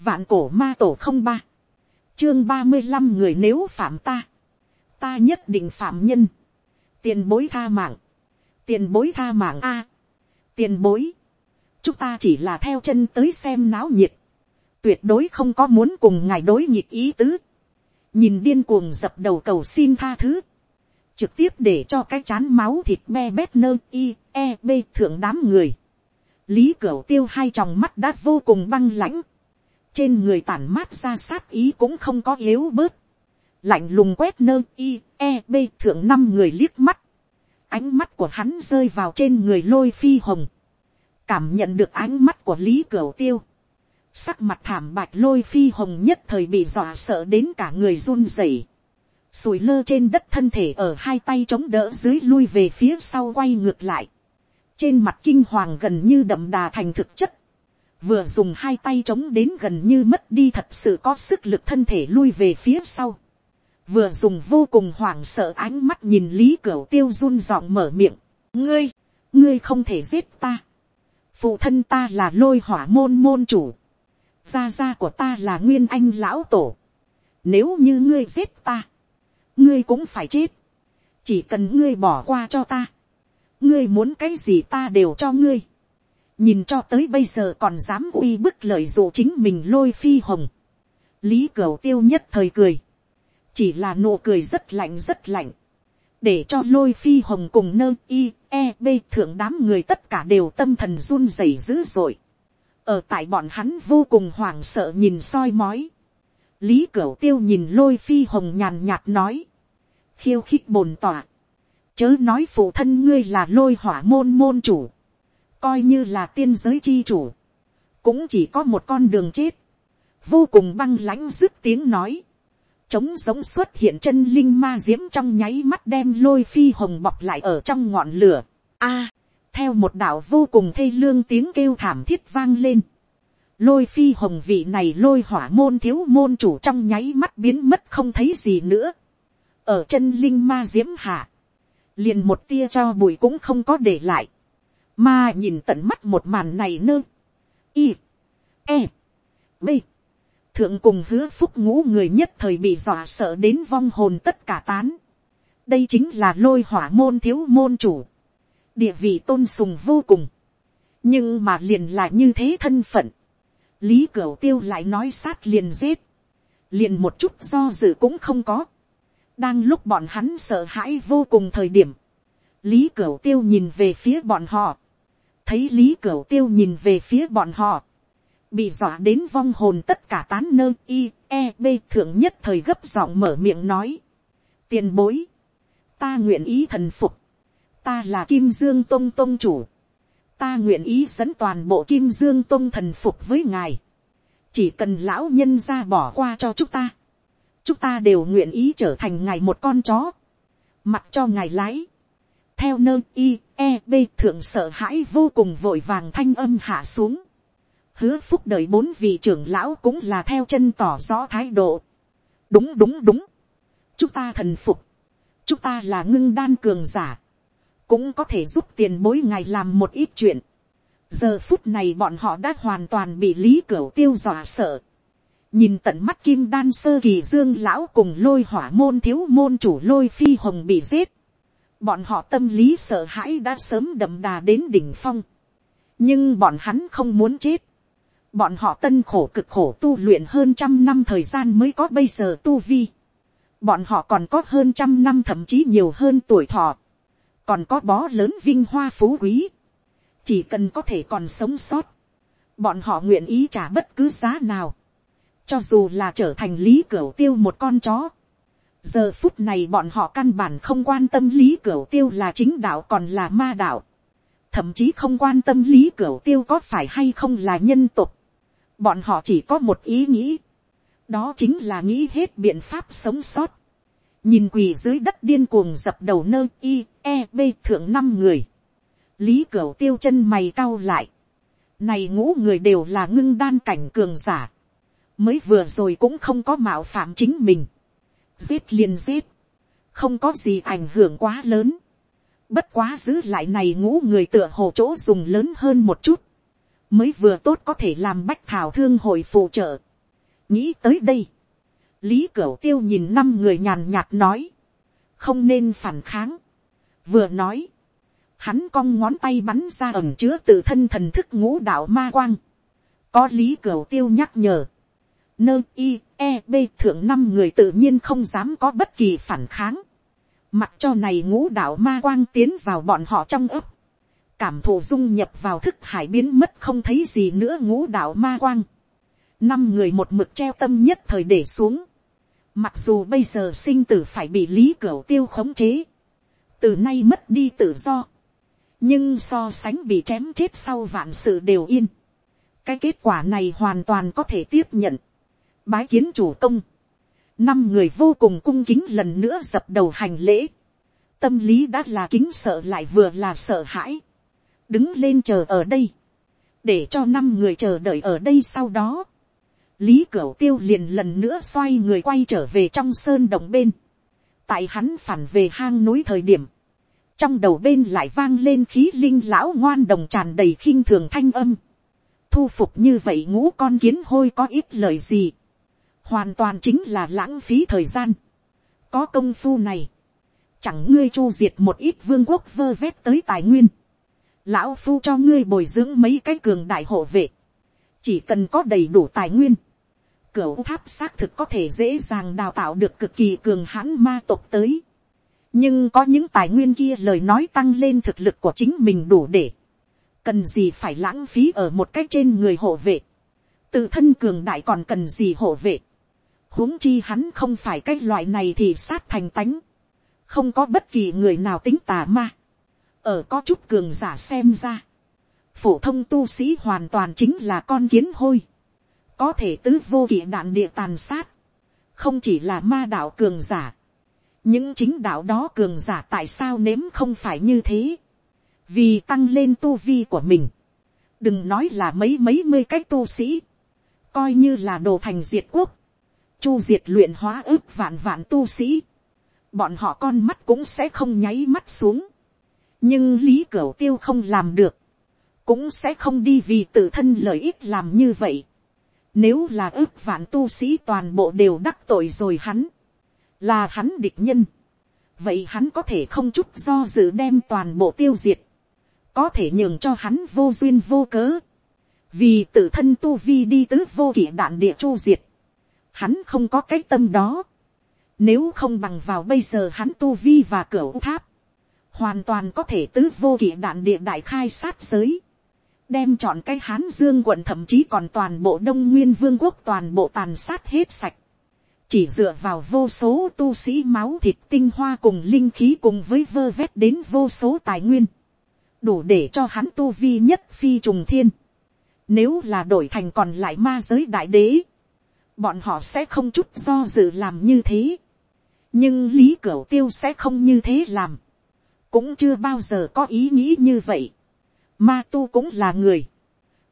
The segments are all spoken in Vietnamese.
vạn cổ ma tổ không ba, chương ba mươi năm người nếu phạm ta, ta nhất định phạm nhân, tiền bối tha mạng, tiền bối tha mạng a, tiền bối, chúng ta chỉ là theo chân tới xem náo nhiệt, tuyệt đối không có muốn cùng ngài đối nhịp ý tứ, nhìn điên cuồng dập đầu cầu xin tha thứ, trực tiếp để cho cái chán máu thịt me bét nơ i e b thượng đám người, lý cửu tiêu hai tròng mắt đã vô cùng băng lãnh, trên người tản mát ra sát ý cũng không có yếu bớt, lạnh lùng quét nơ i e b thượng năm người liếc mắt, ánh mắt của hắn rơi vào trên người lôi phi hồng, cảm nhận được ánh mắt của lý cửu tiêu, sắc mặt thảm bạch lôi phi hồng nhất thời bị dọa sợ đến cả người run rẩy, sùi lơ trên đất thân thể ở hai tay chống đỡ dưới lui về phía sau quay ngược lại, trên mặt kinh hoàng gần như đậm đà thành thực chất, vừa dùng hai tay chống đến gần như mất đi thật sự có sức lực thân thể lui về phía sau, vừa dùng vô cùng hoảng sợ ánh mắt nhìn lý cửu tiêu run giọng mở miệng, ngươi, ngươi không thể giết ta, phụ thân ta là lôi hỏa môn môn chủ, gia gia của ta là nguyên anh lão tổ, nếu như ngươi giết ta, ngươi cũng phải chết, chỉ cần ngươi bỏ qua cho ta, ngươi muốn cái gì ta đều cho ngươi, nhìn cho tới bây giờ còn dám uy bức lợi dụ chính mình lôi phi hồng, lý cửu tiêu nhất thời cười, chỉ là nụ cười rất lạnh rất lạnh, để cho lôi phi hồng cùng nơ i e b thượng đám người tất cả đều tâm thần run rẩy dữ dội, ở tại bọn hắn vô cùng hoảng sợ nhìn soi mói, lý cửu tiêu nhìn lôi phi hồng nhàn nhạt nói, khiêu khích bồn tỏa, chớ nói phụ thân ngươi là lôi hỏa môn môn chủ, coi như là tiên giới chi chủ, cũng chỉ có một con đường chết, vô cùng băng lãnh dứt tiếng nói, trống giống xuất hiện chân linh ma diễm trong nháy mắt đem lôi phi hồng bọc lại ở trong ngọn lửa. A, theo một đạo vô cùng thê lương tiếng kêu thảm thiết vang lên. Lôi phi hồng vị này lôi hỏa môn thiếu môn chủ trong nháy mắt biến mất không thấy gì nữa. Ở chân linh ma diễm hạ. Liền một tia cho bụi cũng không có để lại. Mà nhìn tận mắt một màn này nơ. Y. E. B. Thượng cùng hứa phúc ngũ người nhất thời bị dọa sợ đến vong hồn tất cả tán. Đây chính là lôi hỏa môn thiếu môn chủ. Địa vị tôn sùng vô cùng. Nhưng mà liền là như thế thân phận. Lý Cửu Tiêu lại nói sát liền giết. Liền một chút do dự cũng không có. Đang lúc bọn hắn sợ hãi vô cùng thời điểm. Lý Cửu Tiêu nhìn về phía bọn họ thấy lý cửu tiêu nhìn về phía bọn họ, bị dọa đến vong hồn tất cả tán nơ i e b thượng nhất thời gấp giọng mở miệng nói, tiền bối, ta nguyện ý thần phục, ta là kim dương tôn tôn chủ, ta nguyện ý dẫn toàn bộ kim dương tôn thần phục với ngài, chỉ cần lão nhân ra bỏ qua cho chúng ta, chúng ta đều nguyện ý trở thành ngài một con chó, mặc cho ngài lái, theo nơ, i e b, thượng sợ hãi vô cùng vội vàng thanh âm hạ xuống. hứa phúc đợi bốn vị trưởng lão cũng là theo chân tỏ rõ thái độ. đúng đúng đúng. chúng ta thần phục. chúng ta là ngưng đan cường giả. cũng có thể giúp tiền bối ngày làm một ít chuyện. giờ phút này bọn họ đã hoàn toàn bị lý cửu tiêu dọa sợ. nhìn tận mắt kim đan sơ kỳ dương lão cùng lôi hỏa môn thiếu môn chủ lôi phi hồng bị giết bọn họ tâm lý sợ hãi đã sớm đậm đà đến đỉnh phong. nhưng bọn hắn không muốn chết. bọn họ tân khổ cực khổ tu luyện hơn trăm năm thời gian mới có bây giờ tu vi. bọn họ còn có hơn trăm năm thậm chí nhiều hơn tuổi thọ. còn có bó lớn vinh hoa phú quý. chỉ cần có thể còn sống sót. bọn họ nguyện ý trả bất cứ giá nào. cho dù là trở thành lý cửa tiêu một con chó giờ phút này bọn họ căn bản không quan tâm lý cửu tiêu là chính đạo còn là ma đạo, thậm chí không quan tâm lý cửu tiêu có phải hay không là nhân tục, bọn họ chỉ có một ý nghĩ, đó chính là nghĩ hết biện pháp sống sót, nhìn quỳ dưới đất điên cuồng dập đầu nơ i e b thượng năm người, lý cửu tiêu chân mày cau lại, này ngũ người đều là ngưng đan cảnh cường giả, mới vừa rồi cũng không có mạo phạm chính mình, giết liền giết, không có gì ảnh hưởng quá lớn, bất quá giữ lại này ngũ người tựa hồ chỗ dùng lớn hơn một chút, mới vừa tốt có thể làm bách thảo thương hội phụ trợ. nghĩ tới đây, lý cửu tiêu nhìn năm người nhàn nhạt nói, không nên phản kháng. vừa nói, hắn cong ngón tay bắn ra ẩm chứa tự thân thần thức ngũ đạo ma quang. có lý cửu tiêu nhắc nhở, nơ i e b, thượng năm người tự nhiên không dám có bất kỳ phản kháng. mặc cho này ngũ đạo ma quang tiến vào bọn họ trong ấp cảm thụ dung nhập vào thức hải biến mất không thấy gì nữa ngũ đạo ma quang. năm người một mực treo tâm nhất thời để xuống. mặc dù bây giờ sinh tử phải bị lý cửu tiêu khống chế. từ nay mất đi tự do. nhưng so sánh bị chém chết sau vạn sự đều yên. cái kết quả này hoàn toàn có thể tiếp nhận bái kiến chủ công. năm người vô cùng cung kính lần nữa dập đầu hành lễ. tâm lý đã là kính sợ lại vừa là sợ hãi. Đứng lên chờ ở đây, để cho năm người chờ đợi ở đây sau đó, lý cửu tiêu liền lần nữa xoay người quay trở về trong sơn đồng bên, tại hắn phản về hang núi thời điểm, trong đầu bên lại vang lên khí linh lão ngoan đồng tràn đầy khinh thường thanh âm, thu phục như vậy ngũ con kiến hôi có ít lời gì, hoàn toàn chính là lãng phí thời gian, có công phu này, chẳng ngươi chu diệt một ít vương quốc vơ vét tới tài nguyên, lão phu cho ngươi bồi dưỡng mấy cái cường đại hộ vệ, chỉ cần có đầy đủ tài nguyên, cửa tháp xác thực có thể dễ dàng đào tạo được cực kỳ cường hãn ma tộc tới. nhưng có những tài nguyên kia lời nói tăng lên thực lực của chính mình đủ để, cần gì phải lãng phí ở một cái trên người hộ vệ, tự thân cường đại còn cần gì hộ vệ, huống chi hắn không phải cái loại này thì sát thành tánh, không có bất kỳ người nào tính tà ma, ở có chút cường giả xem ra, phổ thông tu sĩ hoàn toàn chính là con kiến hôi, có thể tứ vô kỵ đạn địa tàn sát, không chỉ là ma đạo cường giả, những chính đạo đó cường giả tại sao nếm không phải như thế, vì tăng lên tu vi của mình, đừng nói là mấy mấy mươi cái tu sĩ, coi như là đồ thành diệt quốc, chu diệt luyện hóa ước vạn vạn tu sĩ, bọn họ con mắt cũng sẽ không nháy mắt xuống, nhưng lý cửu tiêu không làm được, cũng sẽ không đi vì tự thân lợi ích làm như vậy. Nếu là ước vạn tu sĩ toàn bộ đều đắc tội rồi hắn, là hắn địch nhân, vậy hắn có thể không chút do dự đem toàn bộ tiêu diệt, có thể nhường cho hắn vô duyên vô cớ, vì tự thân tu vi đi tứ vô kỷ đạn địa chu diệt, hắn không có cái tâm đó, nếu không bằng vào bây giờ hắn tu vi và cửa tháp, hoàn toàn có thể tứ vô kỷ đạn địa đại khai sát giới, đem chọn cái hán dương quận thậm chí còn toàn bộ đông nguyên vương quốc toàn bộ tàn sát hết sạch, chỉ dựa vào vô số tu sĩ máu thịt tinh hoa cùng linh khí cùng với vơ vét đến vô số tài nguyên, đủ để cho hắn tu vi nhất phi trùng thiên, nếu là đổi thành còn lại ma giới đại đế, bọn họ sẽ không chút do dự làm như thế, nhưng lý cửu tiêu sẽ không như thế làm, cũng chưa bao giờ có ý nghĩ như vậy. Ma tu cũng là người,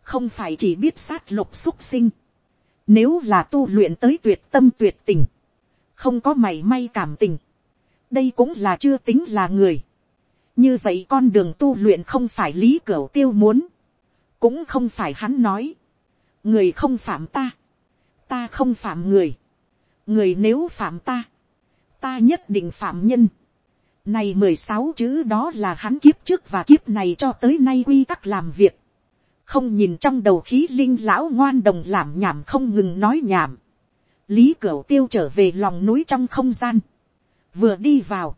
không phải chỉ biết sát lục xúc sinh. Nếu là tu luyện tới tuyệt tâm tuyệt tình, không có mảy may cảm tình, đây cũng là chưa tính là người. như vậy con đường tu luyện không phải lý cửu tiêu muốn, cũng không phải hắn nói. người không phạm ta, ta không phạm người. người nếu phạm ta, ta nhất định phạm nhân này mười sáu chữ đó là hắn kiếp trước và kiếp này cho tới nay quy tắc làm việc. Không nhìn trong đầu khí linh lão ngoan đồng làm nhảm không ngừng nói nhảm. Lý Cửu tiêu trở về lòng núi trong không gian. Vừa đi vào.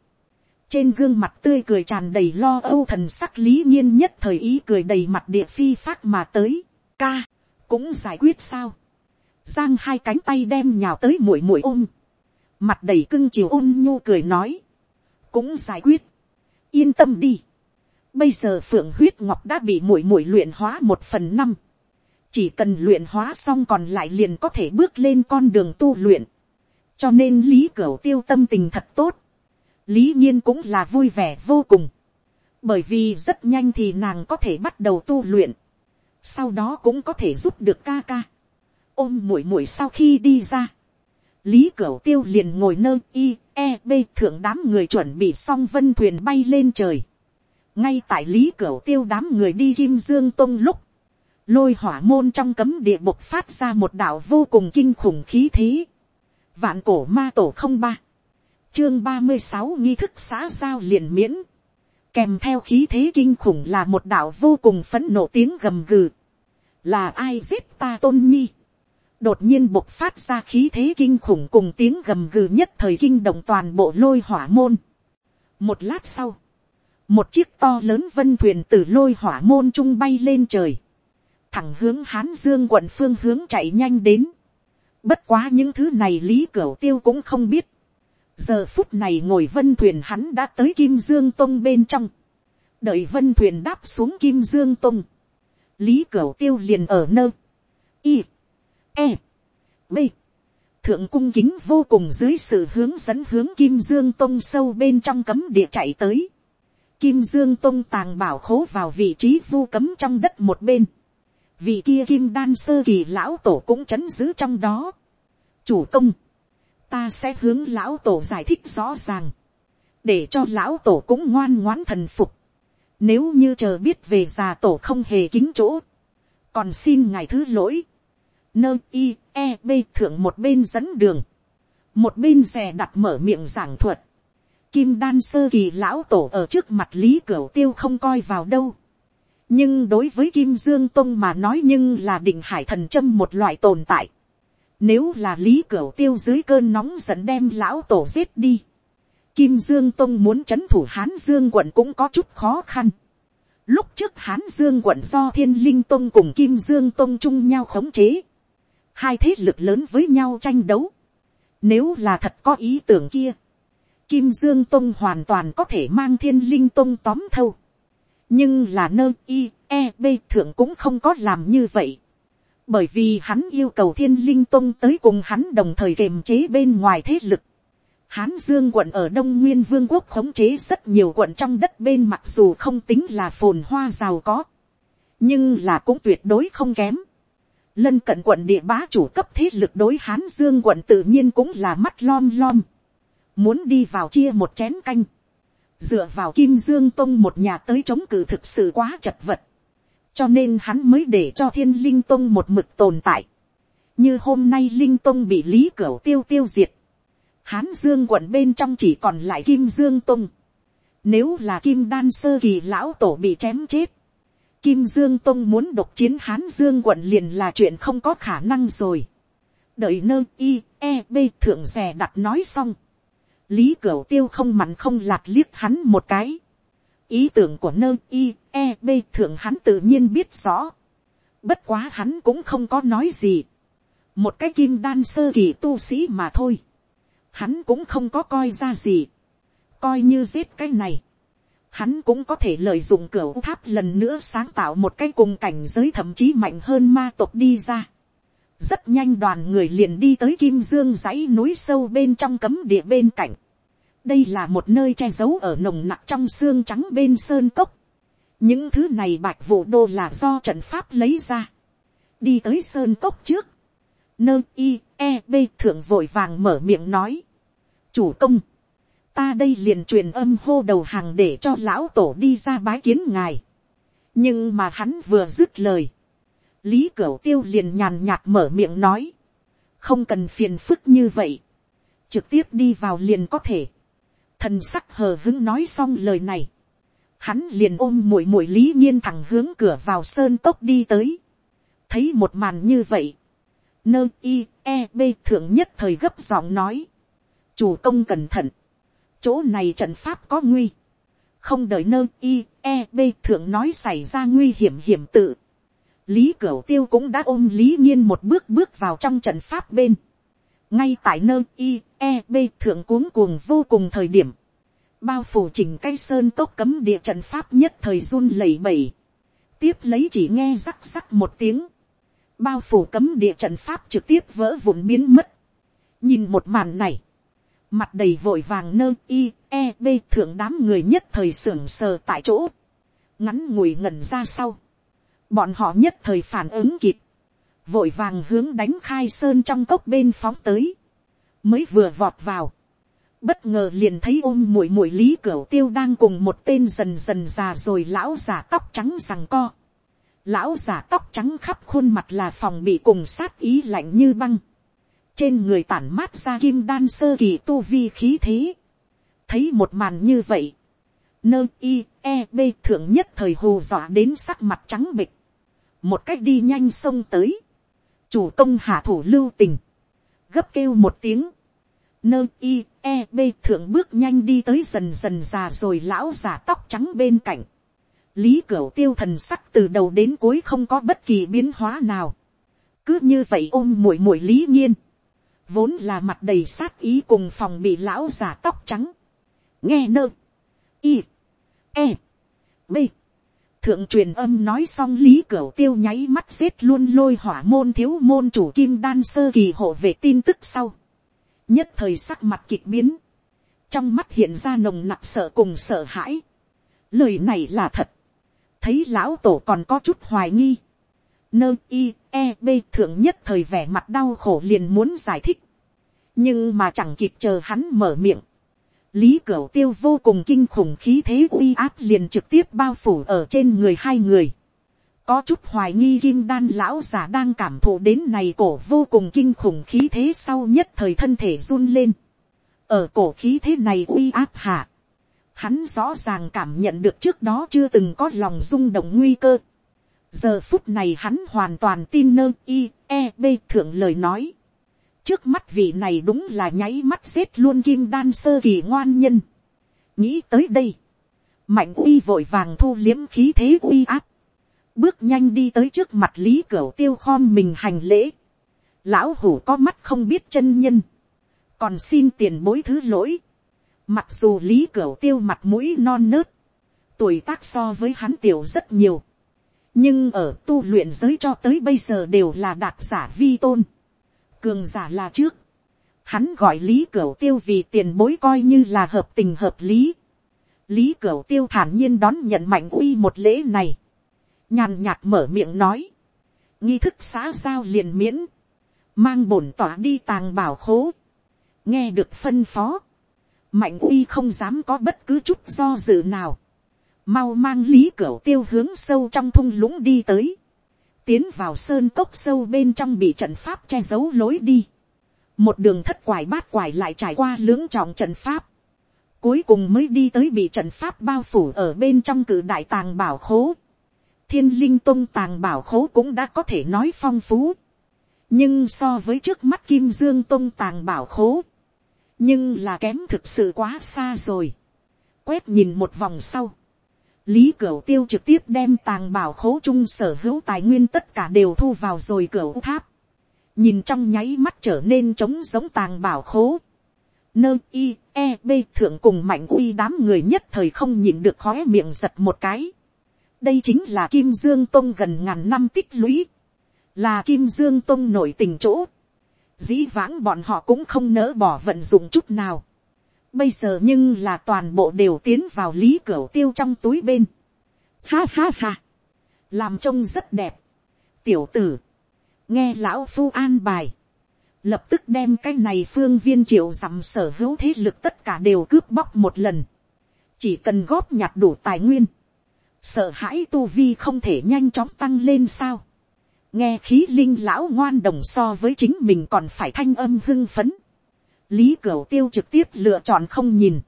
Trên gương mặt tươi cười tràn đầy lo âu thần sắc lý nhiên nhất thời ý cười đầy mặt địa phi phát mà tới. Ca, cũng giải quyết sao. Giang hai cánh tay đem nhào tới muội muội ôm. Mặt đầy cưng chiều ôn nhu cười nói cũng giải quyết. yên tâm đi. bây giờ phượng huyết ngọc đã bị muội muội luyện hóa một phần năm. chỉ cần luyện hóa xong còn lại liền có thể bước lên con đường tu luyện. cho nên lý cửu tiêu tâm tình thật tốt. lý nhiên cũng là vui vẻ vô cùng. bởi vì rất nhanh thì nàng có thể bắt đầu tu luyện. sau đó cũng có thể giúp được ca ca ôm mũi mũi sau khi đi ra. Lý cửu tiêu liền ngồi nơi y e b thượng đám người chuẩn bị xong vân thuyền bay lên trời. Ngay tại lý cửu tiêu đám người đi kim dương tông lúc lôi hỏa môn trong cấm địa bộc phát ra một đạo vô cùng kinh khủng khí thế, vạn cổ ma tổ không ba, chương ba mươi sáu nghi thức xã giao liền miễn, kèm theo khí thế kinh khủng là một đạo vô cùng phấn nộ tiếng gầm gừ, là ai giết ta tôn nhi, đột nhiên bộc phát ra khí thế kinh khủng cùng tiếng gầm gừ nhất thời kinh động toàn bộ lôi hỏa môn. một lát sau, một chiếc to lớn vân thuyền từ lôi hỏa môn trung bay lên trời, thẳng hướng hán dương quận phương hướng chạy nhanh đến. bất quá những thứ này lý cửu tiêu cũng không biết. giờ phút này ngồi vân thuyền hắn đã tới kim dương tông bên trong. đợi vân thuyền đáp xuống kim dương tông. lý cửu tiêu liền ở nơi. y e. b. thượng cung kính vô cùng dưới sự hướng dẫn hướng kim dương tông sâu bên trong cấm địa chạy tới. Kim Dương Tông tàng bảo khố vào vị trí vu cấm trong đất một bên vị kia kim đan sơ kỳ lão tổ cũng c h ấ n giữ trong đó. chủ công, ta sẽ hướng lão tổ giải thích rõ ràng, để cho lão tổ cũng ngoan ngoãn thần phục. Nếu như chờ biết về già tổ không hề kính chỗ, còn xin ngài thứ lỗi. Nơ i e b thượng một bên dẫn đường, một bên rè đặt mở miệng giảng thuật. Kim đan sơ kỳ lão tổ ở trước mặt lý cửu tiêu không coi vào đâu nhưng đối với kim dương tông mà nói nhưng là định hải thần châm một loại tồn tại. nếu là lý cửu tiêu dưới cơn nóng dẫn đem lão tổ giết đi. kim dương tông muốn c h ấ n thủ hán dương quận cũng có chút khó khăn. lúc trước hán dương quận do thiên linh tông cùng kim dương tông chung nhau khống chế hai thế lực lớn với nhau tranh đấu. nếu là thật có ý tưởng kia, kim dương tông hoàn toàn có thể mang thiên linh tông tóm thâu nhưng là nơi y, e b thượng cũng không có làm như vậy bởi vì hắn yêu cầu thiên linh tông tới cùng hắn đồng thời kiềm chế bên ngoài thế lực. Hán Dương quận ở Đông Nguyên Vương quốc khống chế rất nhiều quận trong đất bên mặc dù không tính là phồn hoa giàu có. Nhưng là cũng tuyệt đối không kém. Lân cận quận địa bá chủ cấp thế lực đối Hán Dương quận tự nhiên cũng là mắt lom lom. Muốn đi vào chia một chén canh. Dựa vào kim dương tông một nhà tới chống cự thực sự quá chật vật, cho nên hắn mới để cho thiên linh tông một mực tồn tại, như hôm nay linh tông bị lý cửa tiêu tiêu diệt, hán dương quận bên trong chỉ còn lại kim dương tông, nếu là kim đan sơ kỳ lão tổ bị chém chết, kim dương tông muốn độc chiến hán dương quận liền là chuyện không có khả năng rồi, đợi nơ y, e b thượng rè đặt nói xong, lý cửu tiêu không mặn không lạt liếc hắn một cái. ý tưởng của nơ y, e b thượng hắn tự nhiên biết rõ. bất quá hắn cũng không có nói gì. một cái kim đan sơ kỳ tu sĩ mà thôi. hắn cũng không có coi ra gì. coi như giết cái này hắn cũng có thể lợi dụng cửa tháp lần nữa sáng tạo một cái cùng cảnh giới thậm chí mạnh hơn ma tộc đi ra rất nhanh đoàn người liền đi tới kim dương dãy núi sâu bên trong cấm địa bên cạnh. đây là một nơi che giấu ở nồng nặc trong xương trắng bên sơn cốc. những thứ này bạch vụ đô là do trận pháp lấy ra. đi tới sơn cốc trước. nơ i e b thượng vội vàng mở miệng nói. chủ công, ta đây liền truyền âm hô đầu hàng để cho lão tổ đi ra bái kiến ngài. nhưng mà hắn vừa dứt lời. Lý cửu tiêu liền nhàn nhạt mở miệng nói, không cần phiền phức như vậy, trực tiếp đi vào liền có thể, thần sắc hờ hứng nói xong lời này, hắn liền ôm muội muội lý nhiên thẳng hướng cửa vào sơn cốc đi tới, thấy một màn như vậy, nơ i e b thượng nhất thời gấp giọng nói, chủ công cẩn thận, chỗ này trận pháp có nguy, không đợi nơ i e b thượng nói xảy ra nguy hiểm hiểm tự, lý cửu tiêu cũng đã ôm lý nhiên một bước bước vào trong trận pháp bên. ngay tại nơi i e b thượng cuống cuồng vô cùng thời điểm, bao phủ chỉnh cây sơn cốc cấm địa trận pháp nhất thời run lẩy bẩy. tiếp lấy chỉ nghe rắc rắc một tiếng, bao phủ cấm địa trận pháp trực tiếp vỡ vụn biến mất. nhìn một màn này, mặt đầy vội vàng nơ i e b thượng đám người nhất thời sưởng sờ tại chỗ, ngắn ngùi ngẩn ra sau, bọn họ nhất thời phản ứng kịp, vội vàng hướng đánh khai sơn trong cốc bên phóng tới, mới vừa vọt vào, bất ngờ liền thấy ôm mùi mùi lý cửa tiêu đang cùng một tên dần dần già rồi lão giả tóc trắng rằng co, lão giả tóc trắng khắp khuôn mặt là phòng bị cùng sát ý lạnh như băng, trên người tản mát ra kim đan sơ kỳ tu vi khí thế, thấy một màn như vậy, nơ i e b thượng nhất thời hù dọa đến sắc mặt trắng bịch, một cách đi nhanh xông tới, chủ công hạ thủ lưu tình, gấp kêu một tiếng, nơ i e b thượng bước nhanh đi tới dần dần già rồi lão già tóc trắng bên cạnh, lý cửu tiêu thần sắc từ đầu đến cuối không có bất kỳ biến hóa nào, cứ như vậy ôm muội muội lý nhiên, vốn là mặt đầy sát ý cùng phòng bị lão già tóc trắng, nghe nơ, i, e, b, thượng truyền âm nói xong lý cửu tiêu nháy mắt xếp luôn lôi hỏa môn thiếu môn chủ kim đan sơ kỳ hộ về tin tức sau. nhất thời sắc mặt kịch biến. trong mắt hiện ra nồng nặc sợ cùng sợ hãi. lời này là thật. thấy lão tổ còn có chút hoài nghi nơ i e b thượng nhất thời vẻ mặt đau khổ liền muốn giải thích. nhưng mà chẳng kịp chờ hắn mở miệng lý cửu tiêu vô cùng kinh khủng khí thế uy áp liền trực tiếp bao phủ ở trên người hai người. có chút hoài nghi kim đan lão giả đang cảm thụ đến này cổ vô cùng kinh khủng khí thế sau nhất thời thân thể run lên. ở cổ khí thế này uy áp hạ. hắn rõ ràng cảm nhận được trước đó chưa từng có lòng rung động nguy cơ giờ phút này hắn hoàn toàn tin nơ i e b thượng lời nói trước mắt vị này đúng là nháy mắt xếp luôn kim đan sơ kỳ ngoan nhân. nghĩ tới đây, mạnh uy vội vàng thu liếm khí thế uy áp, bước nhanh đi tới trước mặt lý cửu tiêu khom mình hành lễ. lão hủ có mắt không biết chân nhân, còn xin tiền bối thứ lỗi. mặc dù lý cửu tiêu mặt mũi non nớt, tuổi tác so với hắn tiểu rất nhiều, nhưng ở tu luyện giới cho tới bây giờ đều là đạt giả vi tôn. Cường giả là trước, hắn gọi lý cửu tiêu vì tiền bối coi như là hợp tình hợp lý. lý cửu tiêu thản nhiên đón nhận mạnh uy một lễ này, nhàn nhạt mở miệng nói, nghi thức xã giao liền miễn, mang bổn tỏa đi tàng bảo khố, nghe được phân phó, mạnh uy không dám có bất cứ chút do dự nào, mau mang lý cửa tiêu hướng sâu trong thung lũng đi tới, tiến vào sơn cốc sâu bên trong bị trận pháp che giấu lối đi. Một đường thất quải bát quải lại trải qua lưỡng trọng trận pháp. Cuối cùng mới đi tới bị trận pháp bao phủ ở bên trong cử đại tàng bảo khố. Thiên linh tông tàng bảo khố cũng đã có thể nói phong phú. Nhưng so với trước mắt kim dương tông tàng bảo khố. Nhưng là kém thực sự quá xa rồi. Quét nhìn một vòng sau Lý Cửu Tiêu trực tiếp đem tàng bảo khố trung sở hữu tài nguyên tất cả đều thu vào rồi cửu tháp. Nhìn trong nháy mắt trở nên trống giống tàng bảo khố. Nơ y, e, b thượng cùng mạnh uy đám người nhất thời không nhìn được khóe miệng giật một cái. Đây chính là Kim Dương Tông gần ngàn năm tích lũy. Là Kim Dương Tông nổi tình chỗ. Dĩ vãng bọn họ cũng không nỡ bỏ vận dụng chút nào Bây giờ nhưng là toàn bộ đều tiến vào lý cửa tiêu trong túi bên. Ha ha ha. Làm trông rất đẹp. Tiểu tử. Nghe lão phu an bài. Lập tức đem cái này phương viên triệu dặm sở hữu thế lực tất cả đều cướp bóc một lần. Chỉ cần góp nhặt đủ tài nguyên. Sợ hãi tu vi không thể nhanh chóng tăng lên sao. Nghe khí linh lão ngoan đồng so với chính mình còn phải thanh âm hưng phấn lý cửu tiêu trực tiếp lựa chọn không nhìn.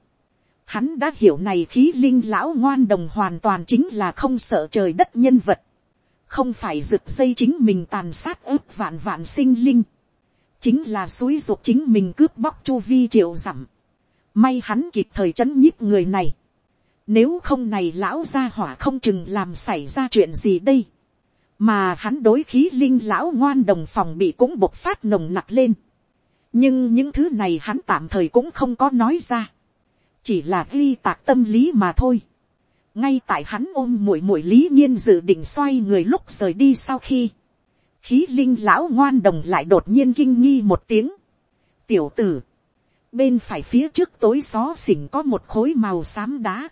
Hắn đã hiểu này khí linh lão ngoan đồng hoàn toàn chính là không sợ trời đất nhân vật. Không phải rực dây chính mình tàn sát ức vạn vạn sinh linh. Chính là suối ruột chính mình cướp bóc chu vi triệu dặm. May hắn kịp thời chấn nhíp người này. Nếu không này lão gia hỏa không chừng làm xảy ra chuyện gì đây. Mà hắn đối khí linh lão ngoan đồng phòng bị cũng bộc phát nồng nặc lên nhưng những thứ này hắn tạm thời cũng không có nói ra, chỉ là ghi tạc tâm lý mà thôi. ngay tại hắn ôm muội muội lý nhiên dự định xoay người lúc rời đi sau khi, khí linh lão ngoan đồng lại đột nhiên kinh nghi một tiếng. tiểu tử, bên phải phía trước tối xó xỉnh có một khối màu xám đá,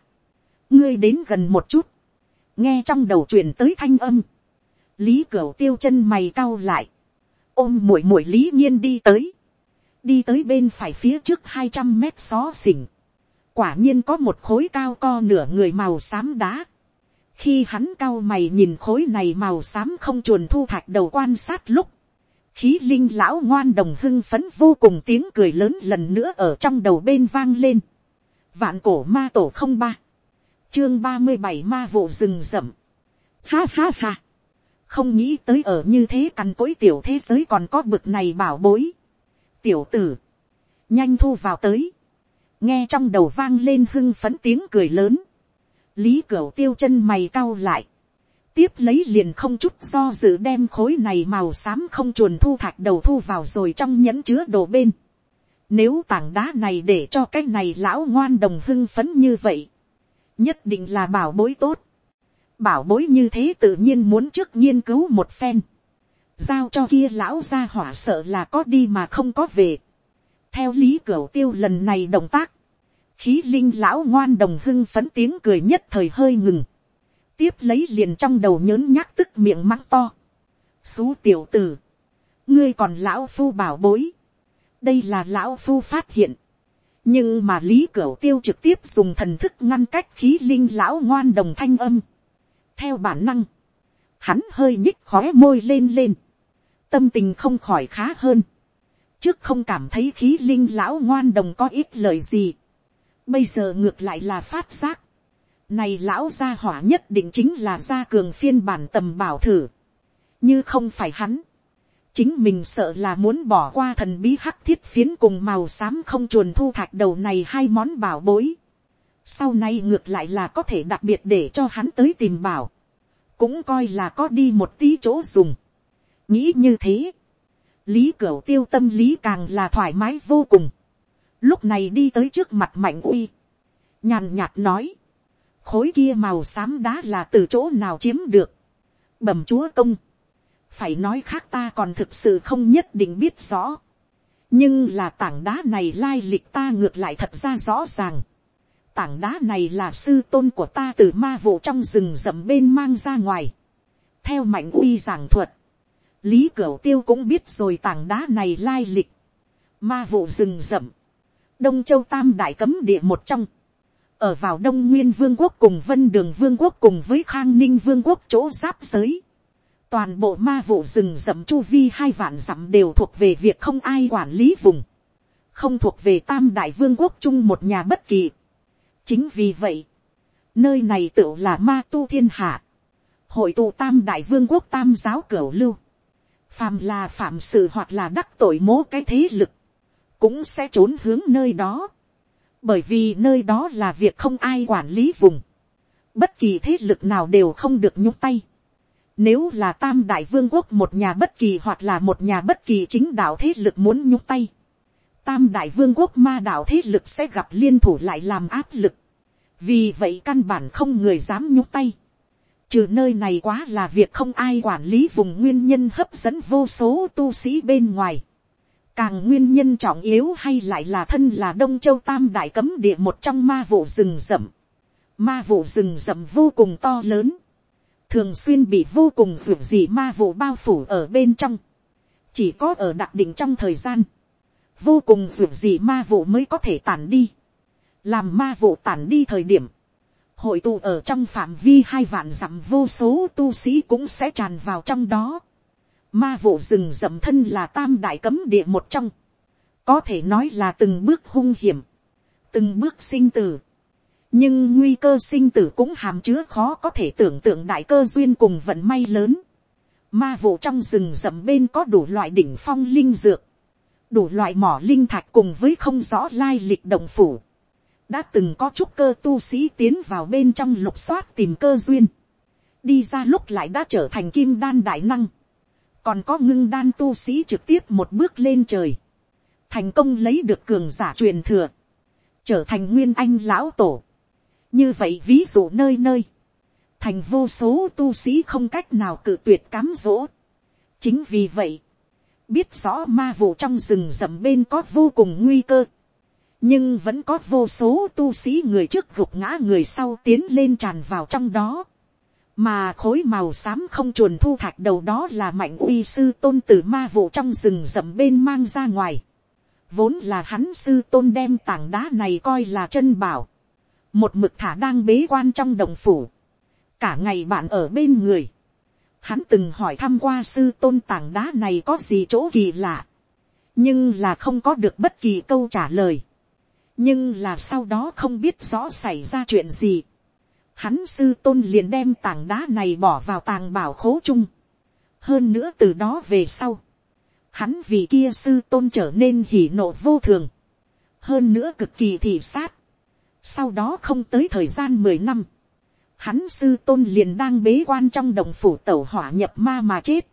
ngươi đến gần một chút, nghe trong đầu truyền tới thanh âm, lý cửu tiêu chân mày cau lại, ôm muội muội lý nhiên đi tới, đi tới bên phải phía trước hai trăm mét xó xỉnh, quả nhiên có một khối cao co nửa người màu xám đá, khi hắn cao mày nhìn khối này màu xám không chuồn thu thạch đầu quan sát lúc, khí linh lão ngoan đồng hưng phấn vô cùng tiếng cười lớn lần nữa ở trong đầu bên vang lên. vạn cổ ma tổ không ba, chương ba mươi bảy ma vụ rừng rậm. ha ha ha, không nghĩ tới ở như thế cằn cỗi tiểu thế giới còn có bực này bảo bối tiểu tử, nhanh thu vào tới, nghe trong đầu vang lên hưng phấn tiếng cười lớn, lý cẩu tiêu chân mày cau lại, tiếp lấy liền không chút do dự đem khối này màu xám không chuồn thu thạch đầu thu vào rồi trong nhẫn chứa đồ bên. Nếu tảng đá này để cho cái này lão ngoan đồng hưng phấn như vậy, nhất định là bảo bối tốt. Bảo bối như thế tự nhiên muốn trước nghiên cứu một phen. Giao cho kia lão ra hỏa sợ là có đi mà không có về. Theo lý cửa tiêu lần này động tác, khí linh lão ngoan đồng hưng phấn tiếng cười nhất thời hơi ngừng. Tiếp lấy liền trong đầu nhớn nhác tức miệng mắng to. xú tiểu tử, ngươi còn lão phu bảo bối, đây là lão phu phát hiện, nhưng mà lý cửa tiêu trực tiếp dùng thần thức ngăn cách khí linh lão ngoan đồng thanh âm. theo bản năng, hắn hơi nhích khó môi lên lên, tâm tình không khỏi khá hơn, trước không cảm thấy khí linh lão ngoan đồng có ít lời gì, bây giờ ngược lại là phát giác, này lão gia hỏa nhất định chính là gia cường phiên bản tầm bảo thử. Như không phải hắn. Chính mình sợ là muốn bỏ qua thần bí hắc thiết phiến cùng màu xám không chuồn thu thạch đầu này hai món bảo bối. Sau này ngược lại là có thể đặc biệt để cho hắn tới tìm bảo. Cũng coi là có đi một tí chỗ dùng. Nghĩ như thế. Lý Cửu tiêu tâm lý càng là thoải mái vô cùng. Lúc này đi tới trước mặt mạnh uy. Nhàn nhạt nói khối kia màu xám đá là từ chỗ nào chiếm được. bẩm chúa công. phải nói khác ta còn thực sự không nhất định biết rõ. nhưng là tảng đá này lai lịch ta ngược lại thật ra rõ ràng. tảng đá này là sư tôn của ta từ ma vụ trong rừng rậm bên mang ra ngoài. theo mạnh uy giảng thuật lý cửu tiêu cũng biết rồi tảng đá này lai lịch. ma vụ rừng rậm. đông châu tam đại cấm địa một trong ở vào đông nguyên vương quốc cùng vân đường vương quốc cùng với khang ninh vương quốc chỗ giáp giới. toàn bộ ma vụ rừng rậm chu vi hai vạn dặm đều thuộc về việc không ai quản lý vùng. không thuộc về tam đại vương quốc chung một nhà bất kỳ. chính vì vậy, nơi này tự là ma tu thiên hạ. hội tụ tam đại vương quốc tam giáo cửu lưu phàm là phạm sự hoặc là đắc tội mố cái thế lực, cũng sẽ trốn hướng nơi đó bởi vì nơi đó là việc không ai quản lý vùng, bất kỳ thế lực nào đều không được nhúc tay. Nếu là tam đại vương quốc một nhà bất kỳ hoặc là một nhà bất kỳ chính đạo thế lực muốn nhúc tay, tam đại vương quốc ma đạo thế lực sẽ gặp liên thủ lại làm áp lực. vì vậy căn bản không người dám nhúc tay trừ nơi này quá là việc không ai quản lý vùng nguyên nhân hấp dẫn vô số tu sĩ bên ngoài Càng nguyên nhân trọng yếu hay lại là thân là Đông Châu Tam Đại cấm địa một trong ma vụ rừng rậm. Ma vụ rừng rậm vô cùng to lớn. Thường xuyên bị vô cùng vượt gì ma vụ bao phủ ở bên trong. Chỉ có ở đặc định trong thời gian. Vô cùng vượt gì ma vụ mới có thể tản đi. Làm ma vụ tản đi thời điểm. Hội tụ ở trong phạm vi hai vạn dặm vô số tu sĩ cũng sẽ tràn vào trong đó Ma vụ rừng rậm thân là tam đại cấm địa một trong. Có thể nói là từng bước hung hiểm. Từng bước sinh tử. Nhưng nguy cơ sinh tử cũng hàm chứa khó có thể tưởng tượng đại cơ duyên cùng vận may lớn. Ma vụ trong rừng rậm bên có đủ loại đỉnh phong linh dược. Đủ loại mỏ linh thạch cùng với không rõ lai lịch động phủ. Đã từng có chút cơ tu sĩ tiến vào bên trong lục soát tìm cơ duyên. Đi ra lúc lại đã trở thành kim đan đại năng còn có ngưng đan tu sĩ trực tiếp một bước lên trời, thành công lấy được cường giả truyền thừa, trở thành nguyên anh lão tổ. như vậy ví dụ nơi nơi, thành vô số tu sĩ không cách nào cự tuyệt cám dỗ. chính vì vậy, biết rõ ma vụ trong rừng rậm bên có vô cùng nguy cơ, nhưng vẫn có vô số tu sĩ người trước gục ngã người sau tiến lên tràn vào trong đó mà khối màu xám không chuồn thu thạch đầu đó là mạnh uy sư tôn từ ma vụ trong rừng rậm bên mang ra ngoài. vốn là hắn sư tôn đem tảng đá này coi là chân bảo. một mực thả đang bế quan trong đồng phủ. cả ngày bạn ở bên người, hắn từng hỏi thăm qua sư tôn tảng đá này có gì chỗ kỳ lạ, nhưng là không có được bất kỳ câu trả lời, nhưng là sau đó không biết rõ xảy ra chuyện gì, hắn sư tôn liền đem tảng đá này bỏ vào tàng bảo khố chung, hơn nữa từ đó về sau, hắn vì kia sư tôn trở nên hỉ nộ vô thường, hơn nữa cực kỳ thị sát, sau đó không tới thời gian mười năm, hắn sư tôn liền đang bế quan trong đồng phủ tẩu hỏa nhập ma mà chết,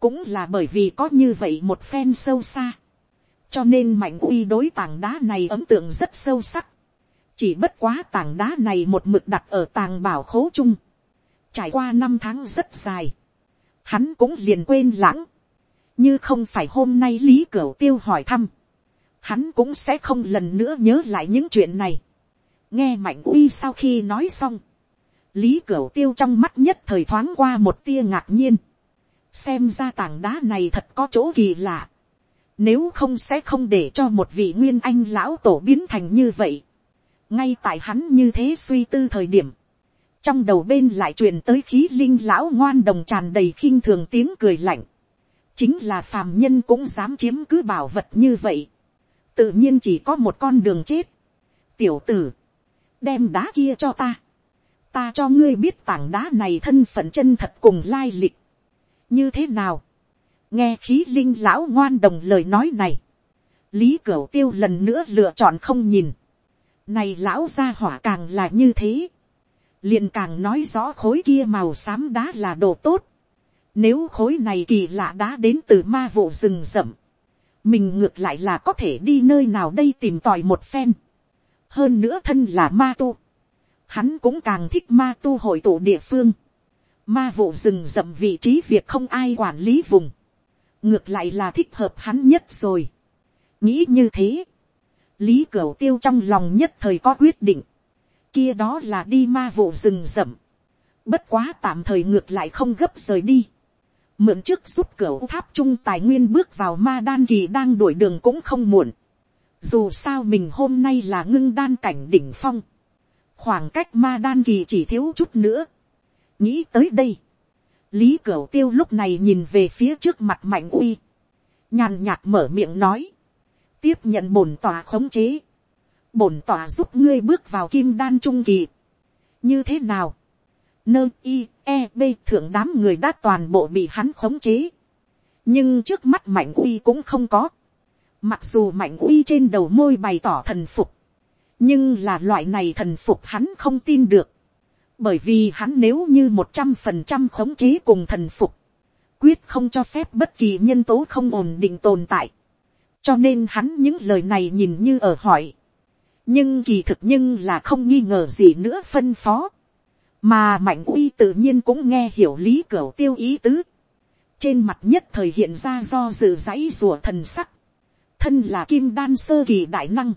cũng là bởi vì có như vậy một phen sâu xa, cho nên mạnh uy đối tảng đá này ấn tượng rất sâu sắc, chỉ bất quá tảng đá này một mực đặt ở tàng bảo khố chung, trải qua năm tháng rất dài, hắn cũng liền quên lãng, như không phải hôm nay lý cửu tiêu hỏi thăm, hắn cũng sẽ không lần nữa nhớ lại những chuyện này. nghe mạnh uy sau khi nói xong, lý cửu tiêu trong mắt nhất thời thoáng qua một tia ngạc nhiên, xem ra tảng đá này thật có chỗ kỳ lạ, nếu không sẽ không để cho một vị nguyên anh lão tổ biến thành như vậy, ngay tại hắn như thế suy tư thời điểm, trong đầu bên lại truyền tới khí linh lão ngoan đồng tràn đầy khinh thường tiếng cười lạnh, chính là phàm nhân cũng dám chiếm cứ bảo vật như vậy, tự nhiên chỉ có một con đường chết. tiểu tử, đem đá kia cho ta, ta cho ngươi biết tảng đá này thân phận chân thật cùng lai lịch, như thế nào, nghe khí linh lão ngoan đồng lời nói này, lý cửu tiêu lần nữa lựa chọn không nhìn, này lão gia hỏa càng là như thế, liền càng nói rõ khối kia màu xám đá là đồ tốt, nếu khối này kỳ lạ đá đến từ ma vụ rừng rậm. Mình ngược lại là có thể đi nơi nào đây tìm tòi một phen. Hơn nữa thân là ma tu. Hắn cũng càng thích ma tu hội tụ địa phương. Ma vụ rừng rậm vị trí việc không ai quản lý vùng. Ngược lại là thích hợp hắn nhất rồi. Nghĩ như thế. Lý Cửu Tiêu trong lòng nhất thời có quyết định. Kia đó là đi ma vụ rừng rậm. Bất quá tạm thời ngược lại không gấp rời đi mượn trước giúp cửu tháp trung tài nguyên bước vào ma đan kỳ đang đổi đường cũng không muộn. Dù sao mình hôm nay là ngưng đan cảnh đỉnh phong. Khoảng cách ma đan kỳ chỉ thiếu chút nữa. Nghĩ tới đây. Lý Cửu Tiêu lúc này nhìn về phía trước mặt Mạnh Uy. Nhàn nhạt mở miệng nói. Tiếp nhận bổn tòa khống chế. Bổn tòa giúp ngươi bước vào kim đan trung kỳ. Như thế nào? Nơ i e b, thượng đám người đã toàn bộ bị hắn khống chế. nhưng trước mắt mạnh uy cũng không có. mặc dù mạnh uy trên đầu môi bày tỏ thần phục. nhưng là loại này thần phục hắn không tin được bởi vì hắn nếu như một trăm phần trăm khống chế cùng thần phục. quyết không cho phép bất kỳ nhân tố không ổn định tồn tại. cho nên hắn những lời này nhìn như ở hỏi. nhưng kỳ thực nhưng là không nghi ngờ gì nữa phân phó mà mạnh uy tự nhiên cũng nghe hiểu lý cửa tiêu ý tứ, trên mặt nhất thời hiện ra do dự dãy rùa thần sắc, thân là kim đan sơ kỳ đại năng,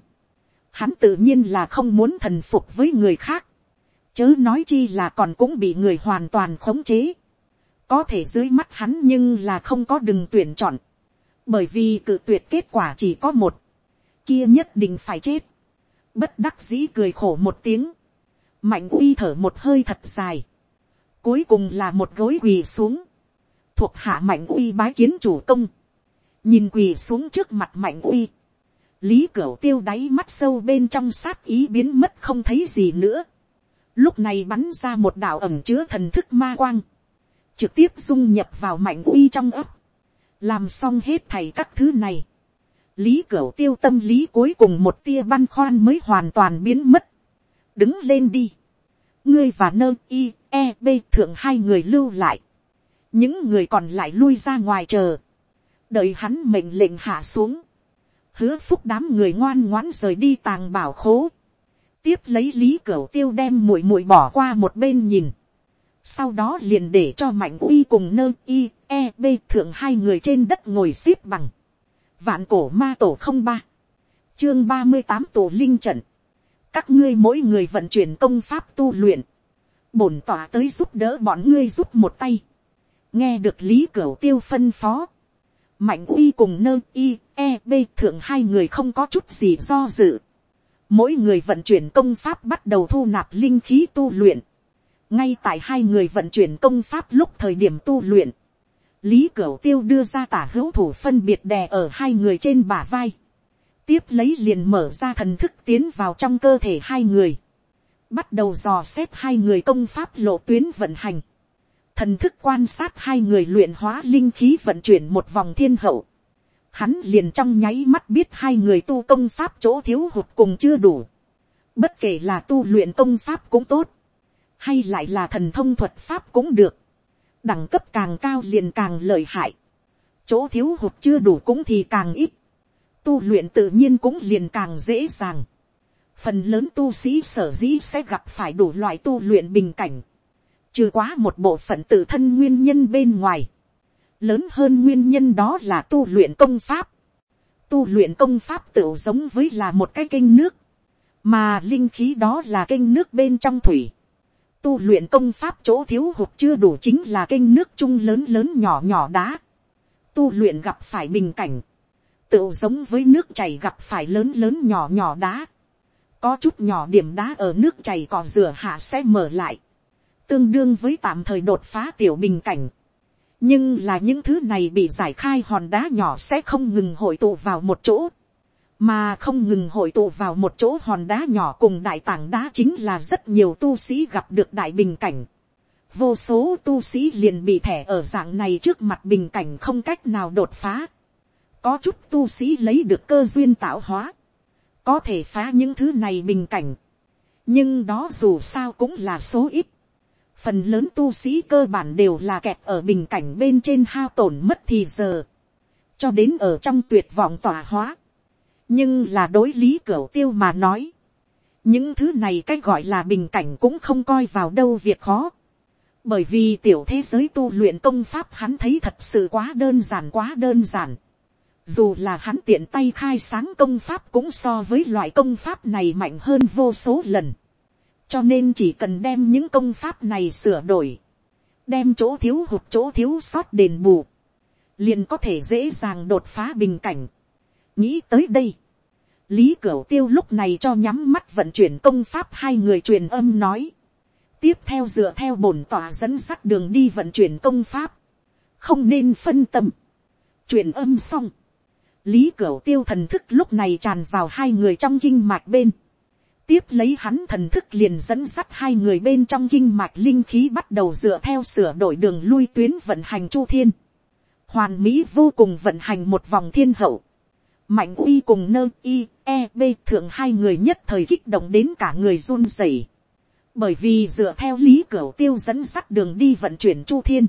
hắn tự nhiên là không muốn thần phục với người khác, chớ nói chi là còn cũng bị người hoàn toàn khống chế, có thể dưới mắt hắn nhưng là không có đừng tuyển chọn, bởi vì cự tuyệt kết quả chỉ có một, kia nhất định phải chết, bất đắc dĩ cười khổ một tiếng, mạnh uy thở một hơi thật dài, cuối cùng là một gối quỳ xuống, thuộc hạ mạnh uy bái kiến chủ công, nhìn quỳ xuống trước mặt mạnh uy, lý cửu tiêu đáy mắt sâu bên trong sát ý biến mất không thấy gì nữa, lúc này bắn ra một đạo ẩm chứa thần thức ma quang, trực tiếp dung nhập vào mạnh uy trong ấp, làm xong hết thầy các thứ này, lý cửu tiêu tâm lý cuối cùng một tia băn khoăn mới hoàn toàn biến mất, đứng lên đi. ngươi và nơ i e b thượng hai người lưu lại. những người còn lại lui ra ngoài chờ. đợi hắn mệnh lệnh hạ xuống. hứa phúc đám người ngoan ngoãn rời đi tàng bảo khố tiếp lấy lý cửu tiêu đem muội muội bỏ qua một bên nhìn. sau đó liền để cho mạnh uy cùng nơ i e b thượng hai người trên đất ngồi xếp bằng. vạn cổ ma tổ không ba. chương ba mươi tám tổ linh trận các ngươi mỗi người vận chuyển công pháp tu luyện, bổn tỏa tới giúp đỡ bọn ngươi giúp một tay, nghe được lý cửu tiêu phân phó, mạnh uy cùng nơ i e b thượng hai người không có chút gì do dự, mỗi người vận chuyển công pháp bắt đầu thu nạp linh khí tu luyện, ngay tại hai người vận chuyển công pháp lúc thời điểm tu luyện, lý cửu tiêu đưa ra tả hữu thủ phân biệt đè ở hai người trên bả vai, tiếp lấy liền mở ra thần thức tiến vào trong cơ thể hai người, bắt đầu dò xét hai người công pháp lộ tuyến vận hành, thần thức quan sát hai người luyện hóa linh khí vận chuyển một vòng thiên hậu, hắn liền trong nháy mắt biết hai người tu công pháp chỗ thiếu hụt cùng chưa đủ, bất kể là tu luyện công pháp cũng tốt, hay lại là thần thông thuật pháp cũng được, đẳng cấp càng cao liền càng lợi hại, chỗ thiếu hụt chưa đủ cũng thì càng ít, tu luyện tự nhiên cũng liền càng dễ dàng. Phần lớn tu sĩ sở dĩ sẽ gặp phải đủ loại tu luyện bình cảnh. Trừ quá một bộ phận tự thân nguyên nhân bên ngoài. Lớn hơn nguyên nhân đó là tu luyện công pháp. Tu luyện công pháp tự giống với là một cái kênh nước. Mà linh khí đó là kênh nước bên trong thủy. Tu luyện công pháp chỗ thiếu hụt chưa đủ chính là kênh nước chung lớn lớn nhỏ nhỏ đá. Tu luyện gặp phải bình cảnh tựu giống với nước chảy gặp phải lớn lớn nhỏ nhỏ đá. Có chút nhỏ điểm đá ở nước chảy cỏ rửa hạ sẽ mở lại. Tương đương với tạm thời đột phá tiểu bình cảnh. Nhưng là những thứ này bị giải khai hòn đá nhỏ sẽ không ngừng hội tụ vào một chỗ. Mà không ngừng hội tụ vào một chỗ hòn đá nhỏ cùng đại tảng đá chính là rất nhiều tu sĩ gặp được đại bình cảnh vô số tu sĩ liền bị thẻ ở dạng này trước mặt bình cảnh không cách nào đột phá có chút tu sĩ lấy được cơ duyên tạo hóa, có thể phá những thứ này bình cảnh, nhưng đó dù sao cũng là số ít. Phần lớn tu sĩ cơ bản đều là kẹt ở bình cảnh bên trên hao tổn mất thì giờ, cho đến ở trong tuyệt vọng tỏa hóa. nhưng là đối lý cửa tiêu mà nói, những thứ này cách gọi là bình cảnh cũng không coi vào đâu việc khó. bởi vì tiểu thế giới tu luyện công pháp hắn thấy thật sự quá đơn giản quá đơn giản. Dù là hắn tiện tay khai sáng công pháp cũng so với loại công pháp này mạnh hơn vô số lần. Cho nên chỉ cần đem những công pháp này sửa đổi. Đem chỗ thiếu hụt chỗ thiếu sót đền bù. Liền có thể dễ dàng đột phá bình cảnh. Nghĩ tới đây. Lý Cửu Tiêu lúc này cho nhắm mắt vận chuyển công pháp hai người truyền âm nói. Tiếp theo dựa theo bổn tòa dẫn sắt đường đi vận chuyển công pháp. Không nên phân tâm. Truyền âm xong Lý Cửu tiêu thần thức lúc này tràn vào hai người trong kinh mạch bên. Tiếp lấy hắn thần thức liền dẫn dắt hai người bên trong kinh mạch linh khí bắt đầu dựa theo sửa đổi đường lui tuyến vận hành chu thiên. Hoàn Mỹ vô cùng vận hành một vòng thiên hậu. Mạnh uy cùng nơ y, e, b thượng hai người nhất thời kích động đến cả người run rẩy. Bởi vì dựa theo lý cửu tiêu dẫn dắt đường đi vận chuyển chu thiên.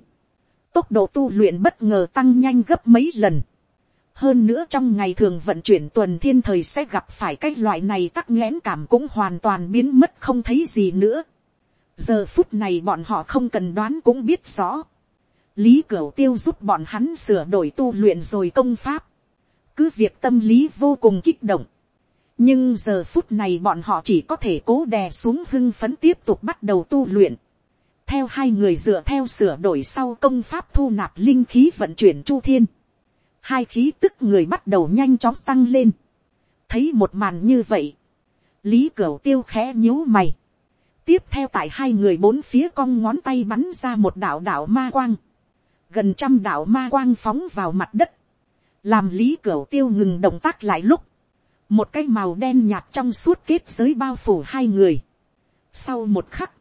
Tốc độ tu luyện bất ngờ tăng nhanh gấp mấy lần hơn nữa trong ngày thường vận chuyển tuần thiên thời sẽ gặp phải cái loại này tắc nghẽn cảm cũng hoàn toàn biến mất không thấy gì nữa. giờ phút này bọn họ không cần đoán cũng biết rõ. lý cửu tiêu giúp bọn hắn sửa đổi tu luyện rồi công pháp. cứ việc tâm lý vô cùng kích động. nhưng giờ phút này bọn họ chỉ có thể cố đè xuống hưng phấn tiếp tục bắt đầu tu luyện. theo hai người dựa theo sửa đổi sau công pháp thu nạp linh khí vận chuyển chu thiên hai khí tức người bắt đầu nhanh chóng tăng lên. thấy một màn như vậy, lý cửu tiêu khẽ nhíu mày. tiếp theo tại hai người bốn phía cong ngón tay bắn ra một đạo đạo ma quang. gần trăm đạo ma quang phóng vào mặt đất. làm lý cửu tiêu ngừng động tác lại lúc. một cái màu đen nhạt trong suốt kết giới bao phủ hai người. sau một khắc,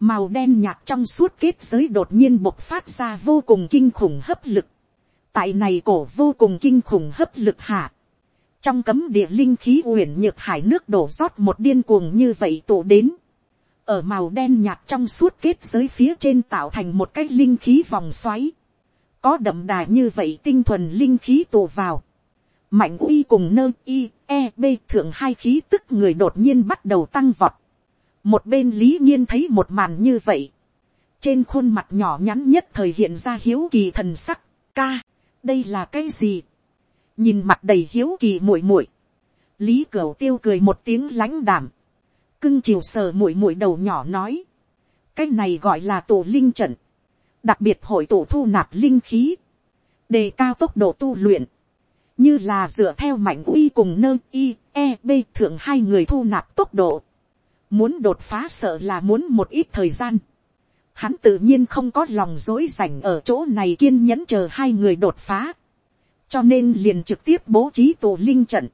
màu đen nhạt trong suốt kết giới đột nhiên bộc phát ra vô cùng kinh khủng hấp lực tại này cổ vô cùng kinh khủng hấp lực hạ, trong cấm địa linh khí uyển nhược hải nước đổ rót một điên cuồng như vậy tụ đến, ở màu đen nhạt trong suốt kết giới phía trên tạo thành một cái linh khí vòng xoáy, có đậm đà như vậy tinh thuần linh khí tụ vào, mạnh uy cùng nơ i e b thượng hai khí tức người đột nhiên bắt đầu tăng vọt, một bên lý nhiên thấy một màn như vậy, trên khuôn mặt nhỏ nhắn nhất thời hiện ra hiếu kỳ thần sắc, ca, đây là cái gì, nhìn mặt đầy hiếu kỳ muội muội, lý cửu tiêu cười một tiếng lãnh đảm, cưng chiều sờ muội muội đầu nhỏ nói, cái này gọi là tổ linh trận, đặc biệt hội tổ thu nạp linh khí, đề cao tốc độ tu luyện, như là dựa theo mạnh uy cùng nơ i e b thượng hai người thu nạp tốc độ, muốn đột phá sợ là muốn một ít thời gian, hắn tự nhiên không có lòng dối rảnh ở chỗ này kiên nhẫn chờ hai người đột phá, cho nên liền trực tiếp bố trí tổ linh trận,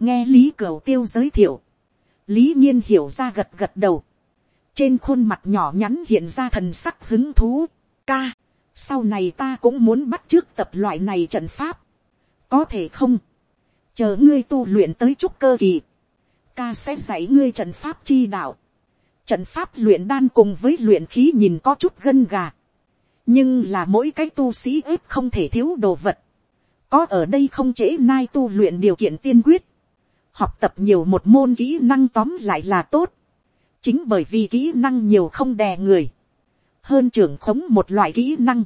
nghe lý cửu tiêu giới thiệu, lý nhiên hiểu ra gật gật đầu, trên khuôn mặt nhỏ nhắn hiện ra thần sắc hứng thú, ca, sau này ta cũng muốn bắt trước tập loại này trận pháp, có thể không, chờ ngươi tu luyện tới chút cơ kỳ, ca sẽ dạy ngươi trận pháp chi đạo, trận pháp luyện đan cùng với luyện khí nhìn có chút gân gà, nhưng là mỗi cái tu sĩ ít không thể thiếu đồ vật, có ở đây không trễ nai tu luyện điều kiện tiên quyết, học tập nhiều một môn kỹ năng tóm lại là tốt, chính bởi vì kỹ năng nhiều không đè người, hơn trưởng khống một loại kỹ năng,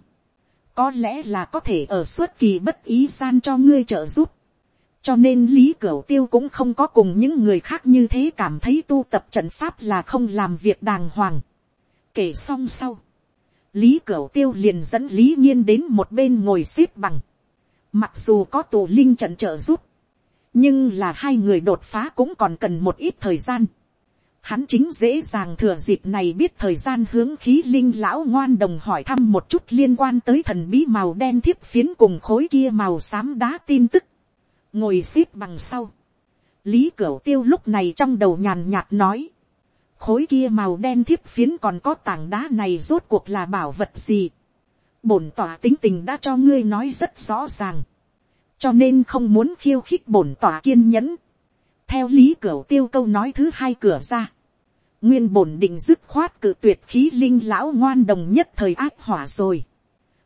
có lẽ là có thể ở suốt kỳ bất ý gian cho ngươi trợ giúp, cho nên lý cửu tiêu cũng không có cùng những người khác như thế cảm thấy tu tập trận pháp là không làm việc đàng hoàng. kể xong sau, lý cửu tiêu liền dẫn lý nhiên đến một bên ngồi xếp bằng. mặc dù có tù linh trận trợ giúp, nhưng là hai người đột phá cũng còn cần một ít thời gian. Hắn chính dễ dàng thừa dịp này biết thời gian hướng khí linh lão ngoan đồng hỏi thăm một chút liên quan tới thần bí màu đen thiếp phiến cùng khối kia màu xám đá tin tức ngồi x ế p bằng sau, lý cửu tiêu lúc này trong đầu nhàn nhạt nói, khối kia màu đen thiếp phiến còn có tảng đá này rốt cuộc là bảo vật gì. bổn tỏa tính tình đã cho ngươi nói rất rõ ràng, cho nên không muốn khiêu khích bổn tỏa kiên nhẫn. theo lý cửu tiêu câu nói thứ hai cửa ra, nguyên bổn định dứt khoát cự tuyệt khí linh lão ngoan đồng nhất thời ác hỏa rồi,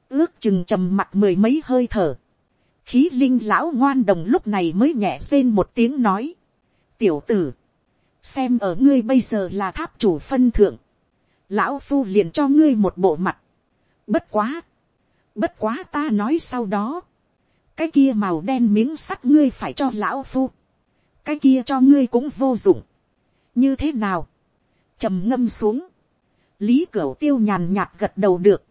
ước chừng trầm mặt mười mấy hơi thở, khí linh lão ngoan đồng lúc này mới nhẹ rên một tiếng nói. tiểu tử, xem ở ngươi bây giờ là tháp chủ phân thượng, lão phu liền cho ngươi một bộ mặt. bất quá, bất quá ta nói sau đó, cái kia màu đen miếng sắt ngươi phải cho lão phu, cái kia cho ngươi cũng vô dụng. như thế nào, trầm ngâm xuống, lý cửu tiêu nhàn nhạt gật đầu được,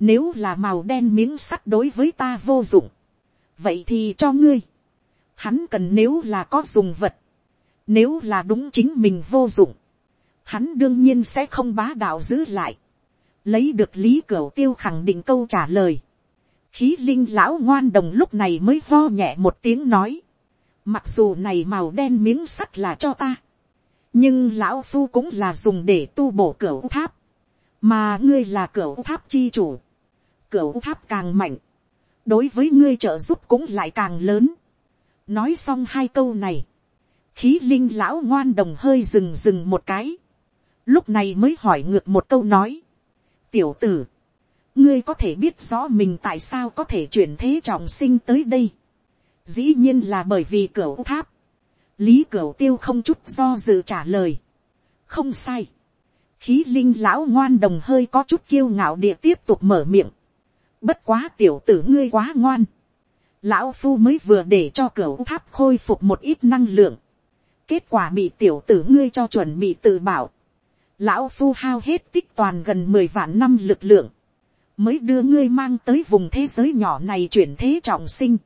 nếu là màu đen miếng sắt đối với ta vô dụng, vậy thì cho ngươi. Hắn cần nếu là có dùng vật, nếu là đúng chính mình vô dụng, hắn đương nhiên sẽ không bá đạo giữ lại. Lấy được lý cửu tiêu khẳng định câu trả lời. Khí linh lão ngoan đồng lúc này mới vo nhẹ một tiếng nói. Mặc dù này màu đen miếng sắt là cho ta. Nhưng lão phu cũng là dùng để tu bổ cửa tháp. Mà ngươi là cửa tháp chi chủ. Cửa tháp càng mạnh đối với ngươi trợ giúp cũng lại càng lớn. nói xong hai câu này, khí linh lão ngoan đồng hơi dừng dừng một cái, lúc này mới hỏi ngược một câu nói, tiểu tử, ngươi có thể biết rõ mình tại sao có thể chuyển thế trọng sinh tới đây. dĩ nhiên là bởi vì cửa tháp, lý cửa tiêu không chút do dự trả lời, không sai, khí linh lão ngoan đồng hơi có chút kiêu ngạo địa tiếp tục mở miệng, Bất quá tiểu tử ngươi quá ngoan. Lão phu mới vừa để cho cửa tháp khôi phục một ít năng lượng. Kết quả bị tiểu tử ngươi cho chuẩn bị tự bảo. Lão phu hao hết tích toàn gần mười vạn năm lực lượng. Mới đưa ngươi mang tới vùng thế giới nhỏ này chuyển thế trọng sinh.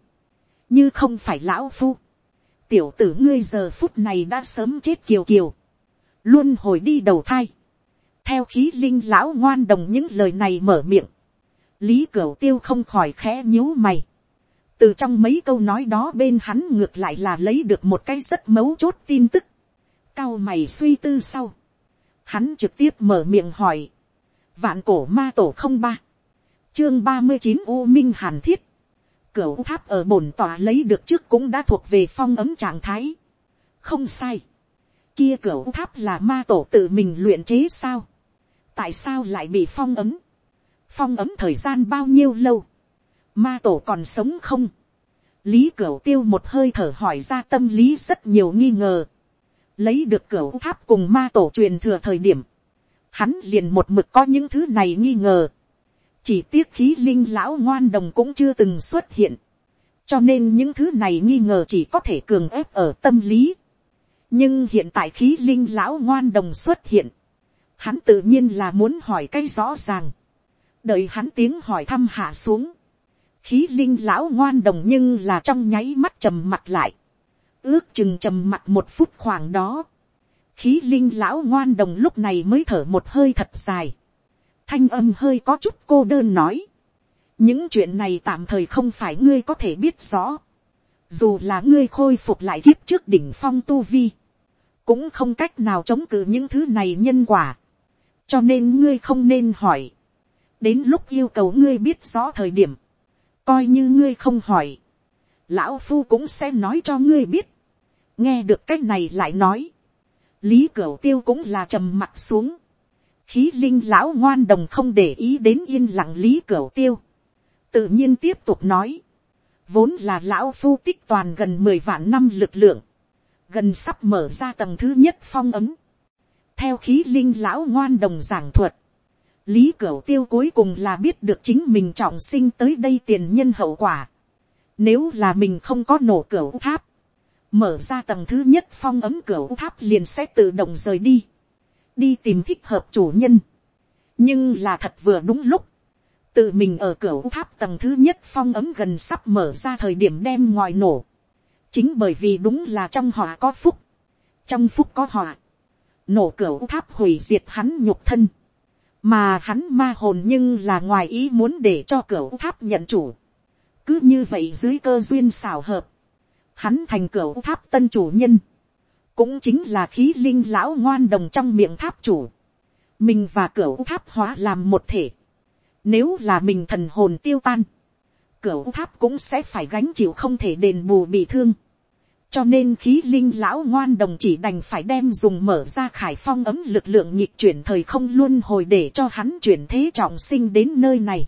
Như không phải lão phu. Tiểu tử ngươi giờ phút này đã sớm chết kiều kiều. Luôn hồi đi đầu thai. Theo khí linh lão ngoan đồng những lời này mở miệng lý cửu tiêu không khỏi khẽ nhíu mày. từ trong mấy câu nói đó bên hắn ngược lại là lấy được một cái rất mấu chốt tin tức. cao mày suy tư sau. hắn trực tiếp mở miệng hỏi. vạn cổ ma tổ không ba. chương ba mươi chín u minh hàn thiết. cửu tháp ở bổn tòa lấy được trước cũng đã thuộc về phong ấm trạng thái. không sai. kia cửu tháp là ma tổ tự mình luyện chế sao. tại sao lại bị phong ấm phong ấm thời gian bao nhiêu lâu, ma tổ còn sống không, lý cửu tiêu một hơi thở hỏi ra tâm lý rất nhiều nghi ngờ, lấy được cửu tháp cùng ma tổ truyền thừa thời điểm, hắn liền một mực có những thứ này nghi ngờ, chỉ tiếc khí linh lão ngoan đồng cũng chưa từng xuất hiện, cho nên những thứ này nghi ngờ chỉ có thể cường ép ở tâm lý. nhưng hiện tại khí linh lão ngoan đồng xuất hiện, hắn tự nhiên là muốn hỏi cái rõ ràng đợi hắn tiếng hỏi thăm hạ xuống, khí linh lão ngoan đồng nhưng là trong nháy mắt trầm mặt lại, ước chừng trầm mặt một phút khoảng đó, khí linh lão ngoan đồng lúc này mới thở một hơi thật dài, thanh âm hơi có chút cô đơn nói, những chuyện này tạm thời không phải ngươi có thể biết rõ, dù là ngươi khôi phục lại kiếp trước đỉnh phong tu vi, cũng không cách nào chống cự những thứ này nhân quả, cho nên ngươi không nên hỏi, đến lúc yêu cầu ngươi biết rõ thời điểm, coi như ngươi không hỏi, lão phu cũng sẽ nói cho ngươi biết, nghe được cái này lại nói, lý cửu tiêu cũng là trầm mặt xuống, khí linh lão ngoan đồng không để ý đến yên lặng lý cửu tiêu, tự nhiên tiếp tục nói, vốn là lão phu tích toàn gần mười vạn năm lực lượng, gần sắp mở ra tầng thứ nhất phong ấm, theo khí linh lão ngoan đồng giảng thuật, lý cửu tiêu cuối cùng là biết được chính mình trọng sinh tới đây tiền nhân hậu quả. Nếu là mình không có nổ cửu tháp, mở ra tầng thứ nhất phong ấm cửu tháp liền sẽ tự động rời đi, đi tìm thích hợp chủ nhân. nhưng là thật vừa đúng lúc, tự mình ở cửu tháp tầng thứ nhất phong ấm gần sắp mở ra thời điểm đem ngoài nổ. chính bởi vì đúng là trong họ có phúc, trong phúc có họa, nổ cửu tháp hủy diệt hắn nhục thân, mà hắn ma hồn nhưng là ngoài ý muốn để cho cửa tháp nhận chủ. cứ như vậy dưới cơ duyên xảo hợp, hắn thành cửa tháp tân chủ nhân, cũng chính là khí linh lão ngoan đồng trong miệng tháp chủ, mình và cửa tháp hóa làm một thể, nếu là mình thần hồn tiêu tan, cửa tháp cũng sẽ phải gánh chịu không thể đền bù bị thương cho nên khí linh lão ngoan đồng chỉ đành phải đem dùng mở ra khải phong ấm lực lượng nhịp chuyển thời không luôn hồi để cho hắn chuyển thế trọng sinh đến nơi này,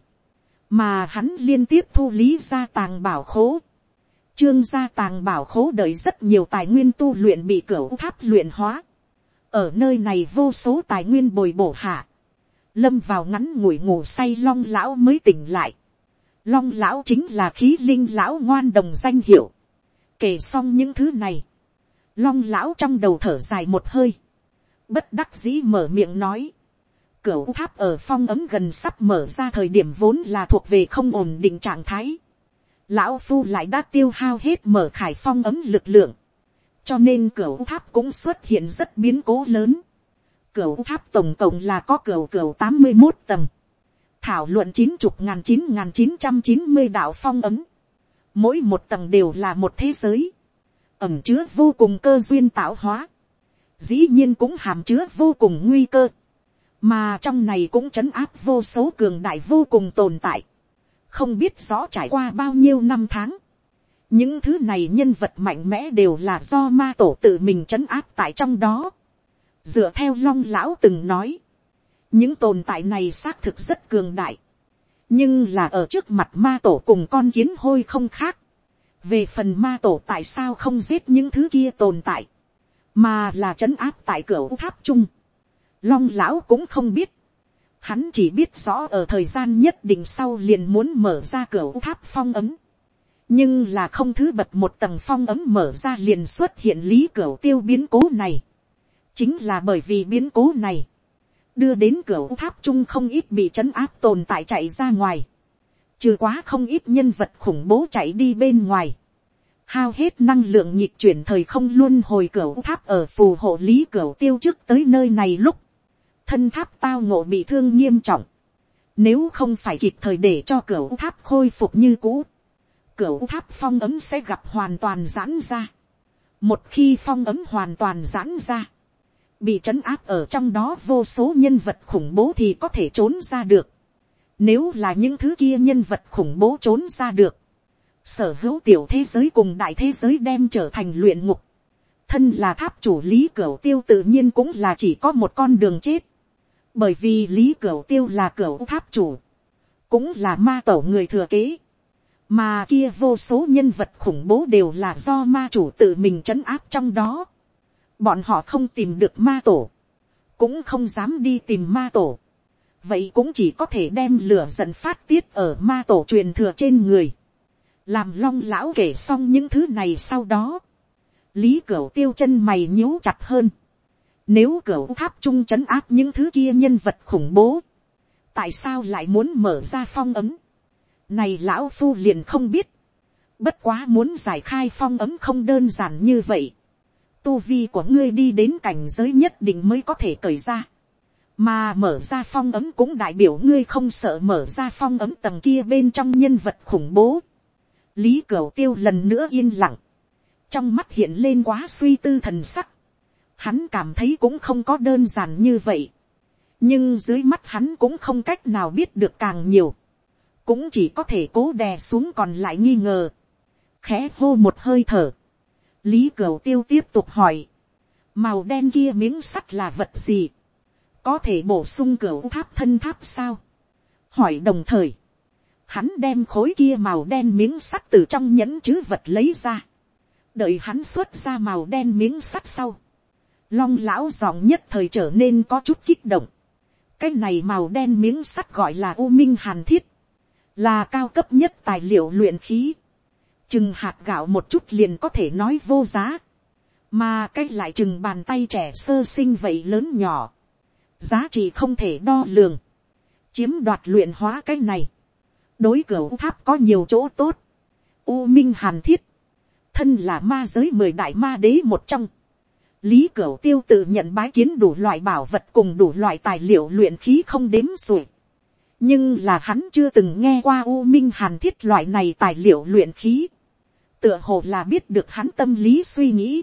mà hắn liên tiếp thu lý gia tàng bảo khố, trương gia tàng bảo khố đợi rất nhiều tài nguyên tu luyện bị cửa tháp luyện hóa, ở nơi này vô số tài nguyên bồi bổ hạ, lâm vào ngắn ngủi ngủ say long lão mới tỉnh lại, long lão chính là khí linh lão ngoan đồng danh hiệu, kể xong những thứ này, long lão trong đầu thở dài một hơi, bất đắc dĩ mở miệng nói, cửa tháp ở phong ấm gần sắp mở ra thời điểm vốn là thuộc về không ổn định trạng thái. Lão phu lại đã tiêu hao hết mở khải phong ấm lực lượng. Cho nên cửa tháp cũng xuất hiện rất biến cố lớn. Cửa tháp tổng cộng là có cửa cửa tám mươi một tầng. Thảo luận chín chục ngàn chín ngàn chín trăm chín mươi đạo phong ấm mỗi một tầng đều là một thế giới, ẩm chứa vô cùng cơ duyên tạo hóa, dĩ nhiên cũng hàm chứa vô cùng nguy cơ, mà trong này cũng trấn áp vô số cường đại vô cùng tồn tại, không biết rõ trải qua bao nhiêu năm tháng, những thứ này nhân vật mạnh mẽ đều là do ma tổ tự mình trấn áp tại trong đó, dựa theo long lão từng nói, những tồn tại này xác thực rất cường đại, nhưng là ở trước mặt ma tổ cùng con kiến hôi không khác. về phần ma tổ tại sao không giết những thứ kia tồn tại, mà là trấn áp tại cửa tháp chung. long lão cũng không biết. hắn chỉ biết rõ ở thời gian nhất định sau liền muốn mở ra cửa tháp phong ấm. nhưng là không thứ bật một tầng phong ấm mở ra liền xuất hiện lý cửa tiêu biến cố này. chính là bởi vì biến cố này đưa đến cửa tháp trung không ít bị trấn áp tồn tại chạy ra ngoài, trừ quá không ít nhân vật khủng bố chạy đi bên ngoài, hao hết năng lượng nhịp chuyển thời không luôn hồi cửa tháp ở phù hộ lý cửa tiêu trước tới nơi này lúc, thân tháp tao ngộ bị thương nghiêm trọng, nếu không phải kịp thời để cho cửa tháp khôi phục như cũ, cửa tháp phong ấm sẽ gặp hoàn toàn giãn ra. Một khi phong ấm hoàn toàn giãn ra, bị trấn áp ở trong đó vô số nhân vật khủng bố thì có thể trốn ra được. Nếu là những thứ kia nhân vật khủng bố trốn ra được, sở hữu tiểu thế giới cùng đại thế giới đem trở thành luyện ngục. Thân là tháp chủ lý cửu tiêu tự nhiên cũng là chỉ có một con đường chết. Bởi vì lý cửu tiêu là cửu tháp chủ, cũng là ma tổ người thừa kế. Mà kia vô số nhân vật khủng bố đều là do ma chủ tự mình trấn áp trong đó bọn họ không tìm được ma tổ, cũng không dám đi tìm ma tổ, vậy cũng chỉ có thể đem lửa giận phát tiết ở ma tổ truyền thừa trên người, làm long lão kể xong những thứ này sau đó, lý cửa tiêu chân mày nhíu chặt hơn, nếu cửa tháp trung c h ấ n áp những thứ kia nhân vật khủng bố, tại sao lại muốn mở ra phong ấm, này lão phu liền không biết, bất quá muốn giải khai phong ấm không đơn giản như vậy, tu vi của ngươi đi đến cảnh giới nhất định mới có thể cởi ra. mà mở ra phong ấm cũng đại biểu ngươi không sợ mở ra phong ấm tầng kia bên trong nhân vật khủng bố. lý cửu tiêu lần nữa yên lặng, trong mắt hiện lên quá suy tư thần sắc, hắn cảm thấy cũng không có đơn giản như vậy, nhưng dưới mắt hắn cũng không cách nào biết được càng nhiều, cũng chỉ có thể cố đè xuống còn lại nghi ngờ, khẽ hô một hơi thở, lý cửu tiêu tiếp tục hỏi, màu đen kia miếng sắt là vật gì, có thể bổ sung cửa tháp thân tháp sao, hỏi đồng thời, hắn đem khối kia màu đen miếng sắt từ trong nhẫn chứ vật lấy ra, đợi hắn xuất ra màu đen miếng sắt sau, long lão giọng nhất thời trở nên có chút kích động, cái này màu đen miếng sắt gọi là u minh hàn thiết, là cao cấp nhất tài liệu luyện khí, chừng hạt gạo một chút liền có thể nói vô giá, mà cái lại chừng bàn tay trẻ sơ sinh vậy lớn nhỏ, giá trị không thể đo lường, chiếm đoạt luyện hóa cái này, đối cửa tháp có nhiều chỗ tốt, u minh hàn thiết, thân là ma giới mười đại ma đế một trong, lý cửa tiêu tự nhận bái kiến đủ loại bảo vật cùng đủ loại tài liệu luyện khí không đếm xuể. nhưng là hắn chưa từng nghe qua u minh hàn thiết loại này tài liệu luyện khí tựa hồ là biết được hắn tâm lý suy nghĩ.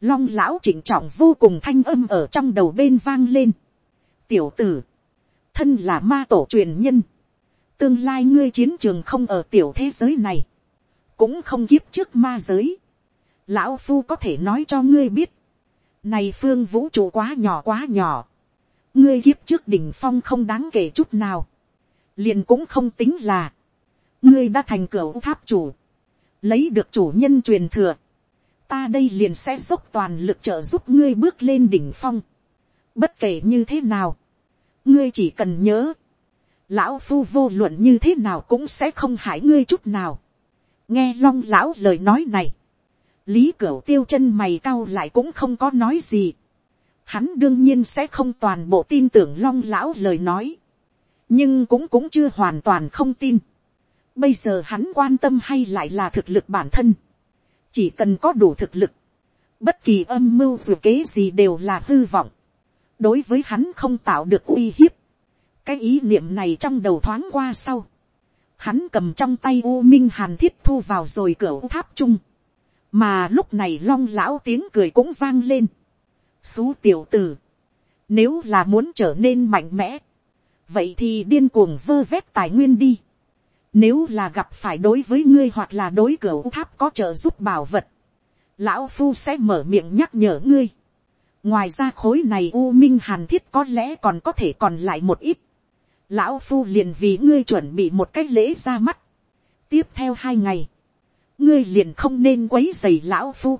long lão chỉnh trọng vô cùng thanh âm ở trong đầu bên vang lên. tiểu tử, thân là ma tổ truyền nhân. tương lai ngươi chiến trường không ở tiểu thế giới này, cũng không kiếp trước ma giới. lão phu có thể nói cho ngươi biết, này phương vũ trụ quá nhỏ quá nhỏ. Ngươi kiếp trước đỉnh phong không đáng kể chút nào. Liền cũng không tính là. Ngươi đã thành cửa tháp chủ. Lấy được chủ nhân truyền thừa. Ta đây liền sẽ dốc toàn lực trợ giúp ngươi bước lên đỉnh phong. Bất kể như thế nào. Ngươi chỉ cần nhớ. Lão phu vô luận như thế nào cũng sẽ không hại ngươi chút nào. Nghe long lão lời nói này, lý cửu tiêu chân mày cao lại cũng không có nói gì. hắn đương nhiên sẽ không toàn bộ tin tưởng long lão lời nói. nhưng cũng cũng chưa hoàn toàn không tin bây giờ hắn quan tâm hay lại là thực lực bản thân. chỉ cần có đủ thực lực. bất kỳ âm mưu dù kế gì đều là hư vọng. đối với hắn không tạo được uy hiếp. cái ý niệm này trong đầu thoáng qua sau. hắn cầm trong tay u minh hàn thiết thu vào rồi cửa tháp chung mà lúc này long lão tiếng cười cũng vang lên. xú tiểu tử, nếu là muốn trở nên mạnh mẽ, vậy thì điên cuồng vơ vét tài nguyên đi. Nếu là gặp phải đối với ngươi hoặc là đối cửa tháp có trợ giúp bảo vật, lão phu sẽ mở miệng nhắc nhở ngươi. ngoài ra khối này u minh hàn thiết có lẽ còn có thể còn lại một ít. lão phu liền vì ngươi chuẩn bị một cách lễ ra mắt. tiếp theo hai ngày, ngươi liền không nên quấy dày lão phu.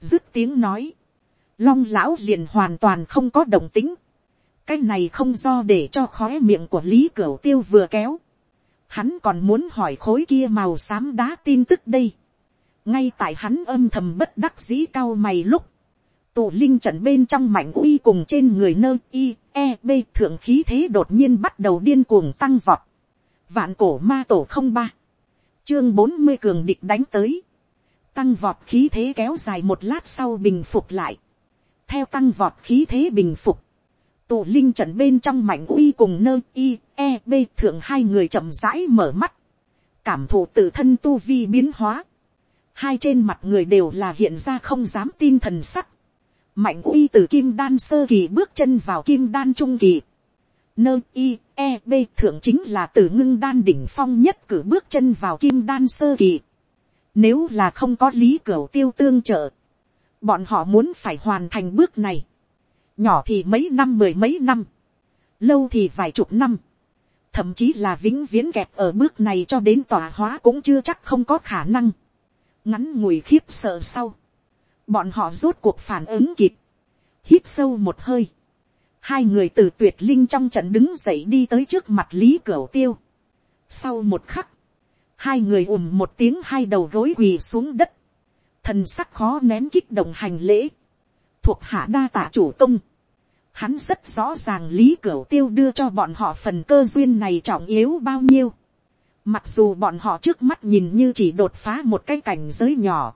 dứt tiếng nói, long lão liền hoàn toàn không có đồng tính. cái này không do để cho khóe miệng của lý cửu tiêu vừa kéo hắn còn muốn hỏi khối kia màu xám đá tin tức đây. ngay tại hắn âm thầm bất đắc dĩ cao mày lúc, tụ linh trận bên trong mảnh uy cùng trên người nơ i e b thượng khí thế đột nhiên bắt đầu điên cuồng tăng vọt. vạn cổ ma tổ không ba chương bốn mươi cường địch đánh tới, tăng vọt khí thế kéo dài một lát sau bình phục lại, theo tăng vọt khí thế bình phục, tụ linh trận bên trong mảnh uy cùng nơ i e b thượng hai người chậm rãi mở mắt, cảm thụ tự thân tu vi biến hóa, hai trên mặt người đều là hiện ra không dám tin thần sắc, mạnh uy từ kim đan sơ kỳ bước chân vào kim đan trung kỳ, nơ i e b thượng chính là từ ngưng đan đỉnh phong nhất cử bước chân vào kim đan sơ kỳ. Nếu là không có lý cửa tiêu tương trợ, bọn họ muốn phải hoàn thành bước này. Nhỏ thì mấy năm mười mấy năm, lâu thì vài chục năm, thậm chí là vĩnh viễn kẹt ở bước này cho đến tòa hóa cũng chưa chắc không có khả năng. Ngắn ngùi khiếp sợ sau, bọn họ rốt cuộc phản ứng kịp, hít sâu một hơi, hai người từ tuyệt linh trong trận đứng dậy đi tới trước mặt lý cửu tiêu. sau một khắc, hai người ùm một tiếng hai đầu gối quỳ xuống đất, thần sắc khó nén kích động hành lễ, thuộc hạ đa tạ chủ công. Hắn rất rõ ràng lý cửu tiêu đưa cho bọn họ phần cơ duyên này trọng yếu bao nhiêu. Mặc dù bọn họ trước mắt nhìn như chỉ đột phá một cái cảnh giới nhỏ.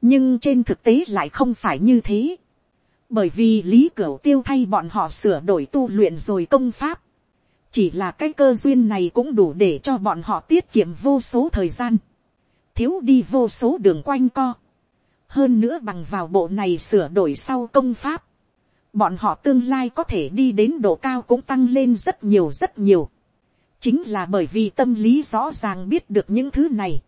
Nhưng trên thực tế lại không phải như thế bởi vì lý cửu tiêu thay bọn họ sửa đổi tu luyện rồi công pháp, chỉ là cái cơ duyên này cũng đủ để cho bọn họ tiết kiệm vô số thời gian, thiếu đi vô số đường quanh co, hơn nữa bằng vào bộ này sửa đổi sau công pháp, bọn họ tương lai có thể đi đến độ cao cũng tăng lên rất nhiều rất nhiều, chính là bởi vì tâm lý rõ ràng biết được những thứ này,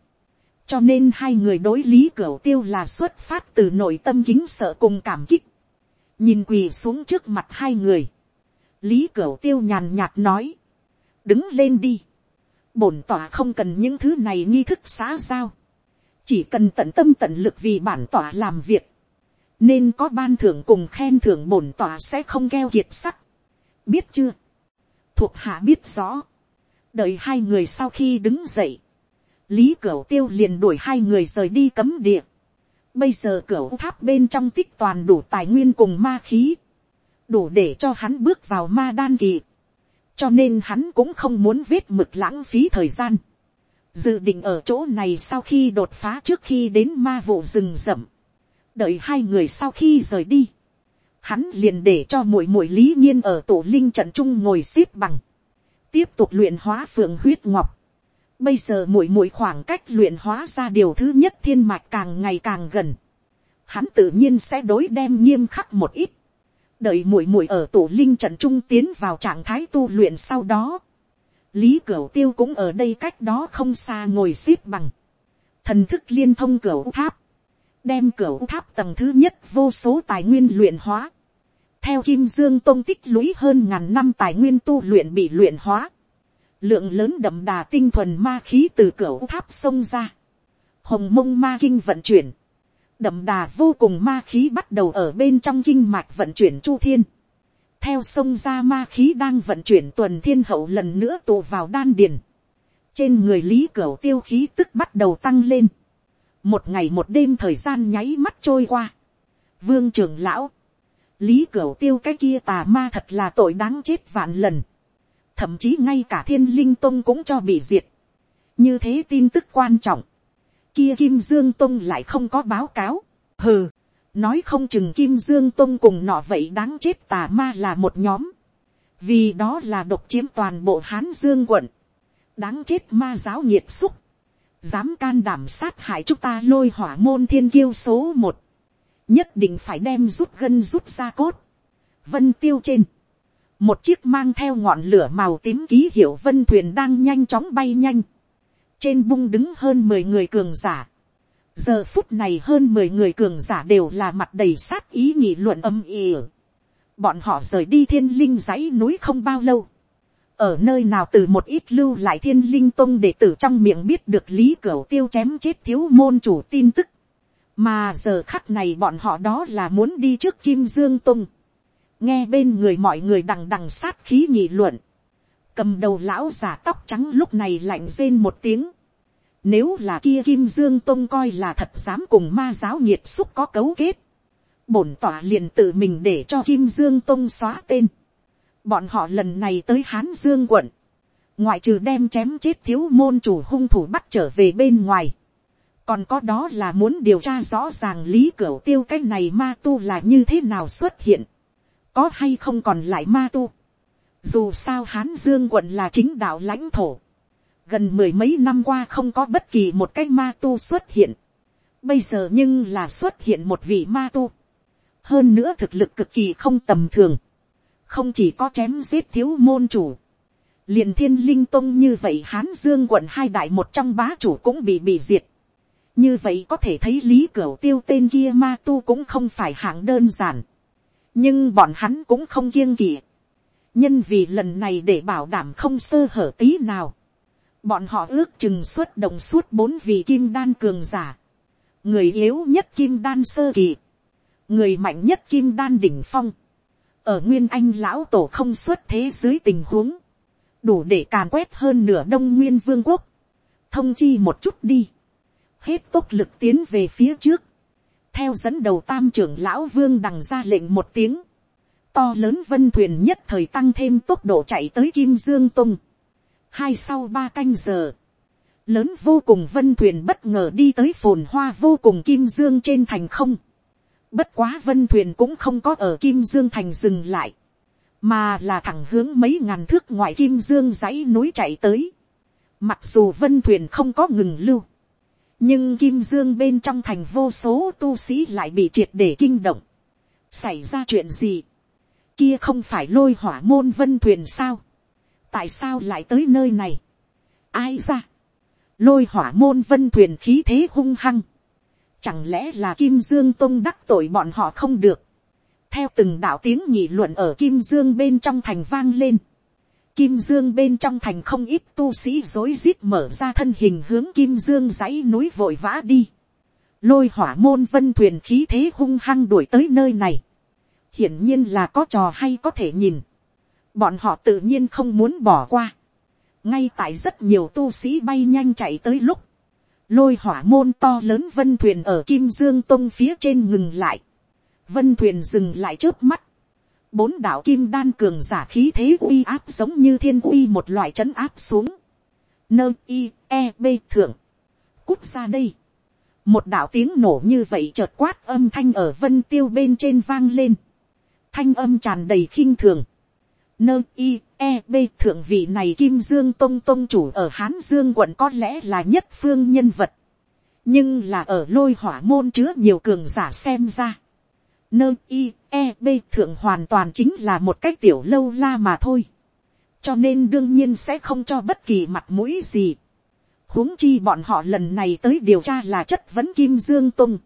cho nên hai người đối lý cửa tiêu là xuất phát từ nội tâm kính sợ cùng cảm kích, nhìn quỳ xuống trước mặt hai người, lý cửa tiêu nhàn nhạt nói, đứng lên đi, bổn tỏa không cần những thứ này nghi thức xã giao, chỉ cần tận tâm tận lực vì bản tỏa làm việc, nên có ban thưởng cùng khen thưởng bổn tỏa sẽ không keo kiệt sắc, biết chưa, thuộc hạ biết rõ, đợi hai người sau khi đứng dậy, lý cửu tiêu liền đuổi hai người rời đi cấm địa, bây giờ cửu tháp bên trong tích toàn đủ tài nguyên cùng ma khí, đủ để cho hắn bước vào ma đan kỳ, cho nên hắn cũng không muốn vết mực lãng phí thời gian, dự định ở chỗ này sau khi đột phá trước khi đến ma vụ rừng rậm, đợi hai người sau khi rời đi, hắn liền để cho muội muội lý nhiên ở tổ linh trận trung ngồi xếp bằng, tiếp tục luyện hóa phượng huyết ngọc. Bây giờ muội muội khoảng cách luyện hóa ra điều thứ nhất thiên mạch càng ngày càng gần, hắn tự nhiên sẽ đối đem nghiêm khắc một ít, đợi muội muội ở tổ linh trận trung tiến vào trạng thái tu luyện sau đó, lý cửu tiêu cũng ở đây cách đó không xa ngồi xếp bằng, thần thức liên thông cửu tháp, đem cửa tháp tầng thứ nhất vô số tài nguyên luyện hóa, theo kim dương tôn tích lũy hơn ngàn năm tài nguyên tu luyện bị luyện hóa, lượng lớn đậm đà tinh thuần ma khí từ cửa tháp sông ra, hồng mông ma kinh vận chuyển, đậm đà vô cùng ma khí bắt đầu ở bên trong kinh mạch vận chuyển chu thiên, theo sông ra ma khí đang vận chuyển tuần thiên hậu lần nữa tụ vào đan điền, trên người lý cửa tiêu khí tức bắt đầu tăng lên, một ngày một đêm thời gian nháy mắt trôi qua, vương trưởng lão, lý cửu tiêu cái kia tà ma thật là tội đáng chết vạn lần, thậm chí ngay cả thiên linh tông cũng cho bị diệt, như thế tin tức quan trọng, kia kim dương tông lại không có báo cáo, hừ, nói không chừng kim dương tông cùng nọ vậy đáng chết tà ma là một nhóm, vì đó là độc chiếm toàn bộ hán dương quận, đáng chết ma giáo nhiệt xúc, dám can đảm sát hại chúng ta lôi hỏa môn thiên kiêu số một, nhất định phải đem rút gân rút ra cốt. Vân tiêu trên, một chiếc mang theo ngọn lửa màu tím ký hiệu vân thuyền đang nhanh chóng bay nhanh. Trên bung đứng hơn mười người cường giả. Giờ phút này hơn mười người cường giả đều là mặt đầy sát ý nghị luận âm ỉ. Bọn họ rời đi thiên linh dãy núi không bao lâu. Ở nơi nào từ một ít lưu lại thiên linh tông để tử trong miệng biết được lý cửu tiêu chém chết thiếu môn chủ tin tức. Mà giờ khắc này bọn họ đó là muốn đi trước kim dương tông. Nghe bên người mọi người đằng đằng sát khí nhị luận, cầm đầu lão giả tóc trắng lúc này lạnh rên một tiếng, nếu là kia kim dương tông coi là thật dám cùng ma giáo nhiệt xúc có cấu kết, bổn tỏa liền tự mình để cho kim dương tông xóa tên, bọn họ lần này tới hán dương quận, ngoại trừ đem chém chết thiếu môn chủ hung thủ bắt trở về bên ngoài, còn có đó là muốn điều tra rõ ràng lý cửa tiêu cái này ma tu là như thế nào xuất hiện, có hay không còn lại ma tu. Dù sao hán dương quận là chính đạo lãnh thổ, gần mười mấy năm qua không có bất kỳ một cái ma tu xuất hiện, bây giờ nhưng là xuất hiện một vị ma tu, hơn nữa thực lực cực kỳ không tầm thường, không chỉ có chém giết thiếu môn chủ, liền thiên linh tông như vậy hán dương quận hai đại một trong bá chủ cũng bị bị diệt, như vậy có thể thấy lý cửu tiêu tên kia ma tu cũng không phải hạng đơn giản. nhưng bọn hắn cũng không kiêng kỵ. nhân vì lần này để bảo đảm không sơ hở tí nào. bọn họ ước chừng xuất động suốt bốn vị kim đan cường giả. người yếu nhất kim đan sơ kỳ. người mạnh nhất kim đan đỉnh phong ở nguyên anh lão tổ không xuất thế dưới tình huống. đủ để càn quét hơn nửa đông nguyên vương quốc. thông chi một chút đi. Hết tốc lực tiến về phía trước, theo dẫn đầu tam trưởng lão vương đằng ra lệnh một tiếng, to lớn vân thuyền nhất thời tăng thêm tốc độ chạy tới kim dương tung, hai sau ba canh giờ, lớn vô cùng vân thuyền bất ngờ đi tới phồn hoa vô cùng kim dương trên thành không, Bất quá vân thuyền cũng không có ở Kim Dương Thành dừng lại. Mà là thẳng hướng mấy ngàn thước ngoài Kim Dương dãy núi chạy tới. Mặc dù vân thuyền không có ngừng lưu. Nhưng Kim Dương bên trong thành vô số tu sĩ lại bị triệt để kinh động. Xảy ra chuyện gì? Kia không phải lôi hỏa môn vân thuyền sao? Tại sao lại tới nơi này? Ai ra? Lôi hỏa môn vân thuyền khí thế hung hăng Chẳng lẽ là Kim Dương Tông đắc tội bọn họ không được. Theo từng đạo tiếng nhị luận ở Kim Dương bên trong thành vang lên. Kim Dương bên trong thành không ít tu sĩ dối rít mở ra thân hình hướng Kim Dương dãy núi vội vã đi. Lôi hỏa môn vân thuyền khí thế hung hăng đuổi tới nơi này. Hiển nhiên là có trò hay có thể nhìn. Bọn họ tự nhiên không muốn bỏ qua. Ngay tại rất nhiều tu sĩ bay nhanh chạy tới lúc lôi hỏa môn to lớn vân thuyền ở kim dương tông phía trên ngừng lại, vân thuyền dừng lại trước mắt, bốn đạo kim đan cường giả khí thế uy áp giống như thiên uy một loại trấn áp xuống, nơ i e b thượng, cút ra đây, một đạo tiếng nổ như vậy chợt quát âm thanh ở vân tiêu bên trên vang lên, thanh âm tràn đầy khinh thường, nơ i e b, thượng vị này kim dương tông tông chủ ở hán dương quận có lẽ là nhất phương nhân vật. Nhưng là ở lôi hỏa môn chứa nhiều cường giả xem ra. Nơ i e b, thượng hoàn toàn chính là một cái tiểu lâu la mà thôi. Cho nên đương nhiên sẽ không cho bất kỳ mặt mũi gì. Huống chi bọn họ lần này tới điều tra là chất vấn kim dương tông.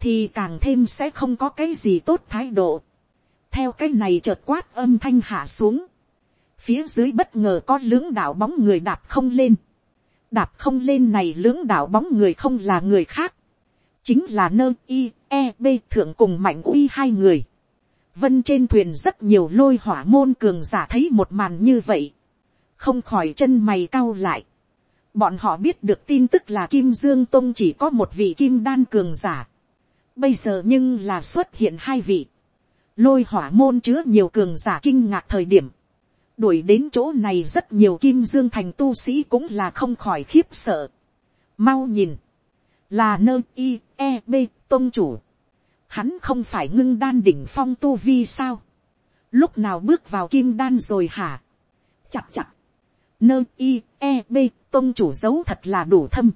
Thì càng thêm sẽ không có cái gì tốt thái độ theo cái này chợt quát âm thanh hạ xuống, phía dưới bất ngờ có lưỡng đạo bóng người đạp không lên, đạp không lên này lưỡng đạo bóng người không là người khác, chính là nơ i e b thượng cùng mạnh uy hai người. vân trên thuyền rất nhiều lôi hỏa môn cường giả thấy một màn như vậy, không khỏi chân mày cau lại. bọn họ biết được tin tức là kim dương tông chỉ có một vị kim đan cường giả. bây giờ nhưng là xuất hiện hai vị lôi hỏa môn chứa nhiều cường giả kinh ngạc thời điểm, đuổi đến chỗ này rất nhiều kim dương thành tu sĩ cũng là không khỏi khiếp sợ. mau nhìn, là nơi i e b tôn chủ, hắn không phải ngưng đan đỉnh phong tu vi sao, lúc nào bước vào kim đan rồi hả, chặt chặt, nơi i e b tôn chủ giấu thật là đủ thâm,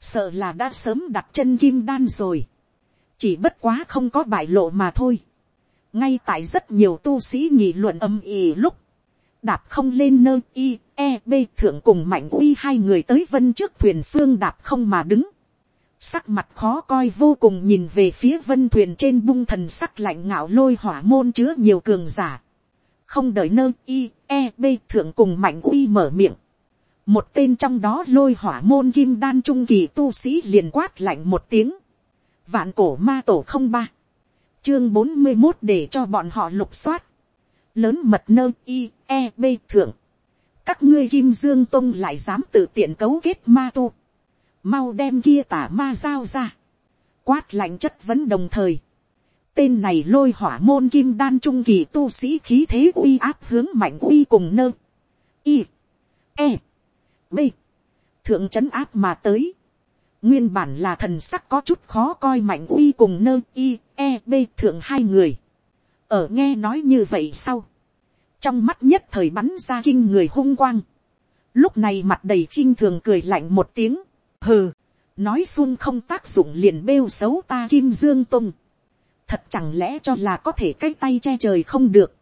sợ là đã sớm đặt chân kim đan rồi, chỉ bất quá không có bại lộ mà thôi ngay tại rất nhiều tu sĩ nghị luận âm ỉ lúc, đạp không lên nơi i e b thượng cùng mạnh uy hai người tới vân trước thuyền phương đạp không mà đứng, sắc mặt khó coi vô cùng nhìn về phía vân thuyền trên bung thần sắc lạnh ngạo lôi hỏa môn chứa nhiều cường giả, không đợi nơi i e b thượng cùng mạnh uy mở miệng, một tên trong đó lôi hỏa môn kim đan trung kỳ tu sĩ liền quát lạnh một tiếng, vạn cổ ma tổ không ba, chương bốn mươi một để cho bọn họ lục soát. Lớn mật nơ i e b thượng. Các ngươi kim dương tông lại dám tự tiện cấu kết ma tu. Mau đem kia tả ma giao ra. Quát lạnh chất vấn đồng thời. Tên này lôi hỏa môn kim đan trung kỳ tu sĩ khí thế uy áp hướng mạnh uy cùng nơ. I. E. B. Thượng trấn áp mà tới Nguyên bản là thần sắc có chút khó coi mạnh uy cùng nơ i e b thượng hai người. Ở nghe nói như vậy sau. Trong mắt nhất thời bắn ra kinh người hung quang. Lúc này mặt đầy khinh thường cười lạnh một tiếng. Hừ. Nói xuân không tác dụng liền bêu xấu ta kim dương tung. Thật chẳng lẽ cho là có thể cái tay che trời không được.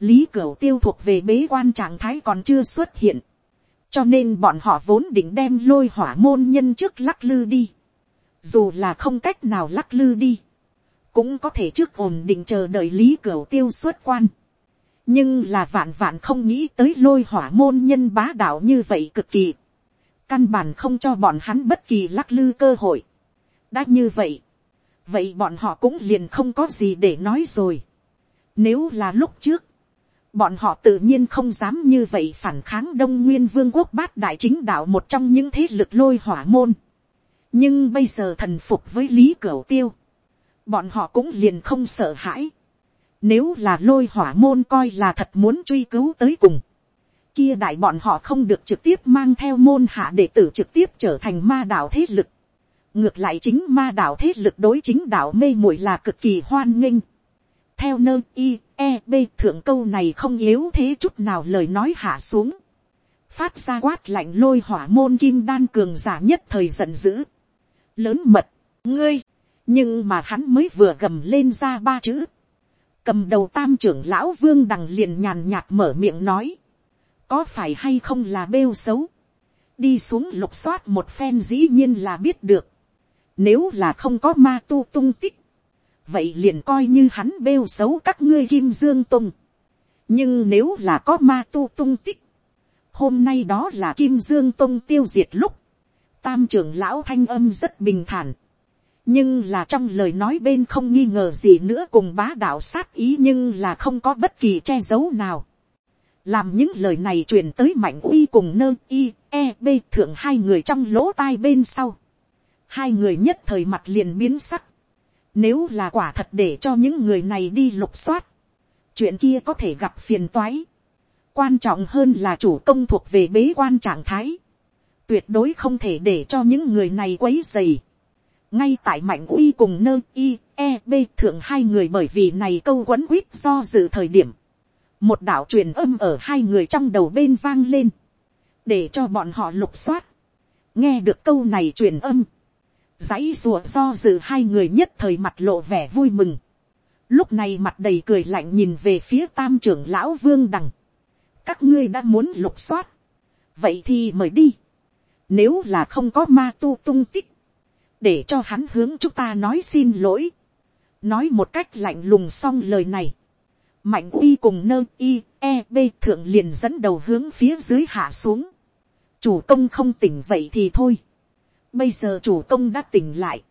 Lý Cửu tiêu thuộc về bế quan trạng thái còn chưa xuất hiện cho nên bọn họ vốn định đem lôi hỏa môn nhân trước lắc lư đi. dù là không cách nào lắc lư đi, cũng có thể trước ổn định chờ đợi lý cửa tiêu xuất quan. nhưng là vạn vạn không nghĩ tới lôi hỏa môn nhân bá đạo như vậy cực kỳ. căn bản không cho bọn hắn bất kỳ lắc lư cơ hội. đã như vậy, vậy bọn họ cũng liền không có gì để nói rồi. nếu là lúc trước, bọn họ tự nhiên không dám như vậy phản kháng đông nguyên vương quốc bát đại chính đạo một trong những thế lực lôi hỏa môn. nhưng bây giờ thần phục với lý cửu tiêu, bọn họ cũng liền không sợ hãi. nếu là lôi hỏa môn coi là thật muốn truy cứu tới cùng, kia đại bọn họ không được trực tiếp mang theo môn hạ đệ tử trực tiếp trở thành ma đạo thế lực. ngược lại chính ma đạo thế lực đối chính đạo mê muội là cực kỳ hoan nghênh theo nơ i e b thượng câu này không yếu thế chút nào lời nói hạ xuống. phát ra quát lạnh lôi hỏa môn kim đan cường giả nhất thời giận dữ. lớn mật, ngươi, nhưng mà hắn mới vừa gầm lên ra ba chữ. cầm đầu tam trưởng lão vương đằng liền nhàn nhạt mở miệng nói. có phải hay không là bêu xấu. đi xuống lục soát một phen dĩ nhiên là biết được. nếu là không có ma tu tung tích, vậy liền coi như hắn bêu xấu các ngươi kim dương tung. nhưng nếu là có ma tu tung tích, hôm nay đó là kim dương tung tiêu diệt lúc, tam trưởng lão thanh âm rất bình thản, nhưng là trong lời nói bên không nghi ngờ gì nữa cùng bá đạo sát ý nhưng là không có bất kỳ che giấu nào. làm những lời này truyền tới mạnh uy cùng nơ i e b thượng hai người trong lỗ tai bên sau. hai người nhất thời mặt liền biến sắc nếu là quả thật để cho những người này đi lục soát, chuyện kia có thể gặp phiền toái. quan trọng hơn là chủ công thuộc về bế quan trạng thái. tuyệt đối không thể để cho những người này quấy dày ngay tại mạnh uy cùng nơ i e b thượng hai người bởi vì này câu quấn quýt do dự thời điểm một đạo truyền âm ở hai người trong đầu bên vang lên để cho bọn họ lục soát nghe được câu này truyền âm dãy rùa do dự hai người nhất thời mặt lộ vẻ vui mừng. Lúc này mặt đầy cười lạnh nhìn về phía tam trưởng lão vương đằng. Các ngươi đã muốn lục soát. Vậy thì mời đi. Nếu là không có ma tu tung tích. Để cho hắn hướng chúng ta nói xin lỗi, nói một cách lạnh lùng xong lời này, mạnh uy cùng nơ y e b thượng liền dẫn đầu hướng phía dưới hạ xuống, chủ công không tỉnh vậy thì thôi, bây giờ chủ công đã tỉnh lại,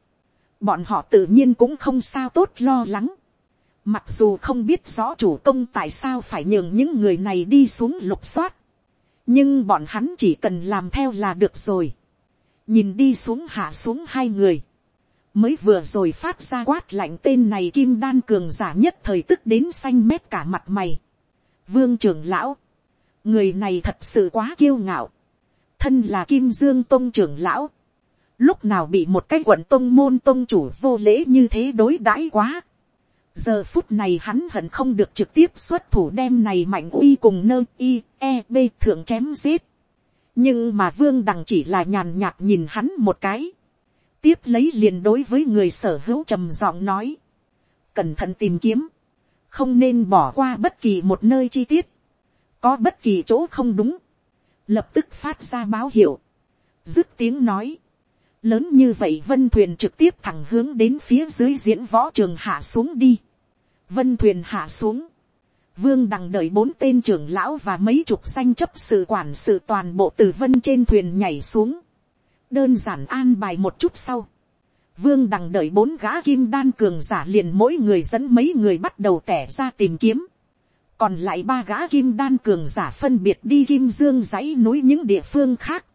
bọn họ tự nhiên cũng không sao tốt lo lắng, mặc dù không biết rõ chủ công tại sao phải nhường những người này đi xuống lục soát, nhưng bọn hắn chỉ cần làm theo là được rồi. Nhìn đi xuống hạ xuống hai người, mới vừa rồi phát ra quát lạnh tên này kim đan cường giả nhất thời tức đến xanh mét cả mặt mày. vương trưởng lão, người này thật sự quá kiêu ngạo, thân là kim dương tôn trưởng lão, lúc nào bị một cái quận tôn môn tôn chủ vô lễ như thế đối đãi quá. giờ phút này hắn hận không được trực tiếp xuất thủ đem này mạnh uy cùng nơ i e b thượng chém giết. Nhưng mà vương đằng chỉ là nhàn nhạt nhìn hắn một cái, tiếp lấy liền đối với người sở hữu trầm giọng nói, cẩn thận tìm kiếm, không nên bỏ qua bất kỳ một nơi chi tiết, có bất kỳ chỗ không đúng, lập tức phát ra báo hiệu, dứt tiếng nói, lớn như vậy vân thuyền trực tiếp thẳng hướng đến phía dưới diễn võ trường hạ xuống đi, vân thuyền hạ xuống, Vương đằng đợi bốn tên trưởng lão và mấy chục danh chấp sự quản sự toàn bộ từ vân trên thuyền nhảy xuống. Đơn giản an bài một chút sau. Vương đằng đợi bốn gã kim đan cường giả liền mỗi người dẫn mấy người bắt đầu tẻ ra tìm kiếm. Còn lại ba gã kim đan cường giả phân biệt đi kim dương dãy núi những địa phương khác.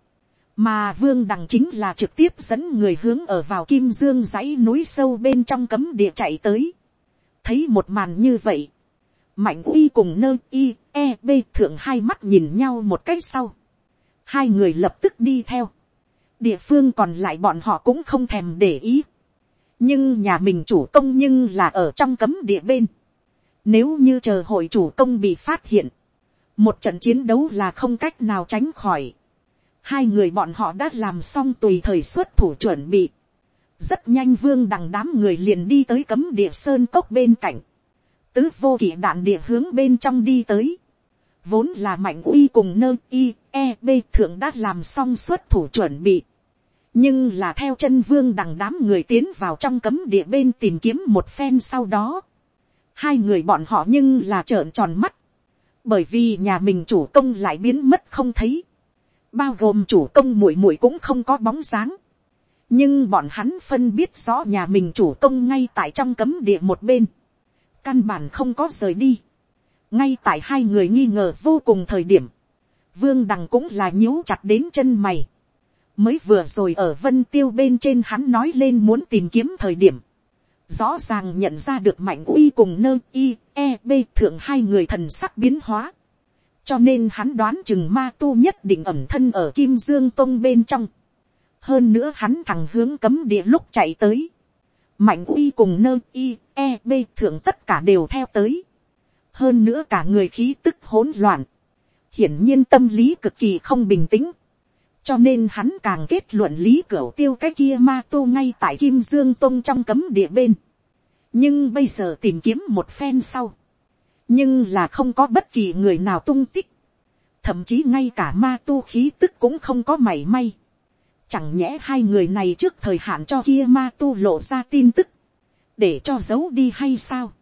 Mà vương đằng chính là trực tiếp dẫn người hướng ở vào kim dương dãy núi sâu bên trong cấm địa chạy tới. Thấy một màn như vậy mạnh uy cùng nơ i e b thượng hai mắt nhìn nhau một cách sau. hai người lập tức đi theo. địa phương còn lại bọn họ cũng không thèm để ý. nhưng nhà mình chủ công nhưng là ở trong cấm địa bên. nếu như chờ hội chủ công bị phát hiện, một trận chiến đấu là không cách nào tránh khỏi hai người bọn họ đã làm xong tùy thời xuất thủ chuẩn bị. rất nhanh vương đằng đám người liền đi tới cấm địa sơn cốc bên cạnh tứ vô kỷ đạn địa hướng bên trong đi tới. Vốn là mạnh uy cùng nơ i, e, b thượng đã làm xong xuất thủ chuẩn bị. Nhưng là theo chân vương đằng đám người tiến vào trong cấm địa bên tìm kiếm một phen sau đó. Hai người bọn họ nhưng là trợn tròn mắt. Bởi vì nhà mình chủ công lại biến mất không thấy. Bao gồm chủ công muội muội cũng không có bóng dáng. Nhưng bọn hắn phân biết rõ nhà mình chủ công ngay tại trong cấm địa một bên căn bản không có rời đi. ngay tại hai người nghi ngờ vô cùng thời điểm, vương đằng cũng là nhíu chặt đến chân mày. mới vừa rồi ở vân tiêu bên trên hắn nói lên muốn tìm kiếm thời điểm. rõ ràng nhận ra được mạnh uy cùng nơ i e b thượng hai người thần sắc biến hóa cho nên hắn đoán chừng ma tu nhất định ẩm thân ở kim dương tông bên trong. hơn nữa hắn thẳng hướng cấm địa lúc chạy tới, mạnh uy cùng nơ i e b thượng tất cả đều theo tới, hơn nữa cả người khí tức hỗn loạn, hiển nhiên tâm lý cực kỳ không bình tĩnh, cho nên hắn càng kết luận lý cửa tiêu cái kia ma tu ngay tại kim dương tông trong cấm địa bên, nhưng bây giờ tìm kiếm một phen sau, nhưng là không có bất kỳ người nào tung tích, thậm chí ngay cả ma tu khí tức cũng không có mảy may, chẳng nhẽ hai người này trước thời hạn cho kia ma tu lộ ra tin tức, để cho giấu đi hay sao.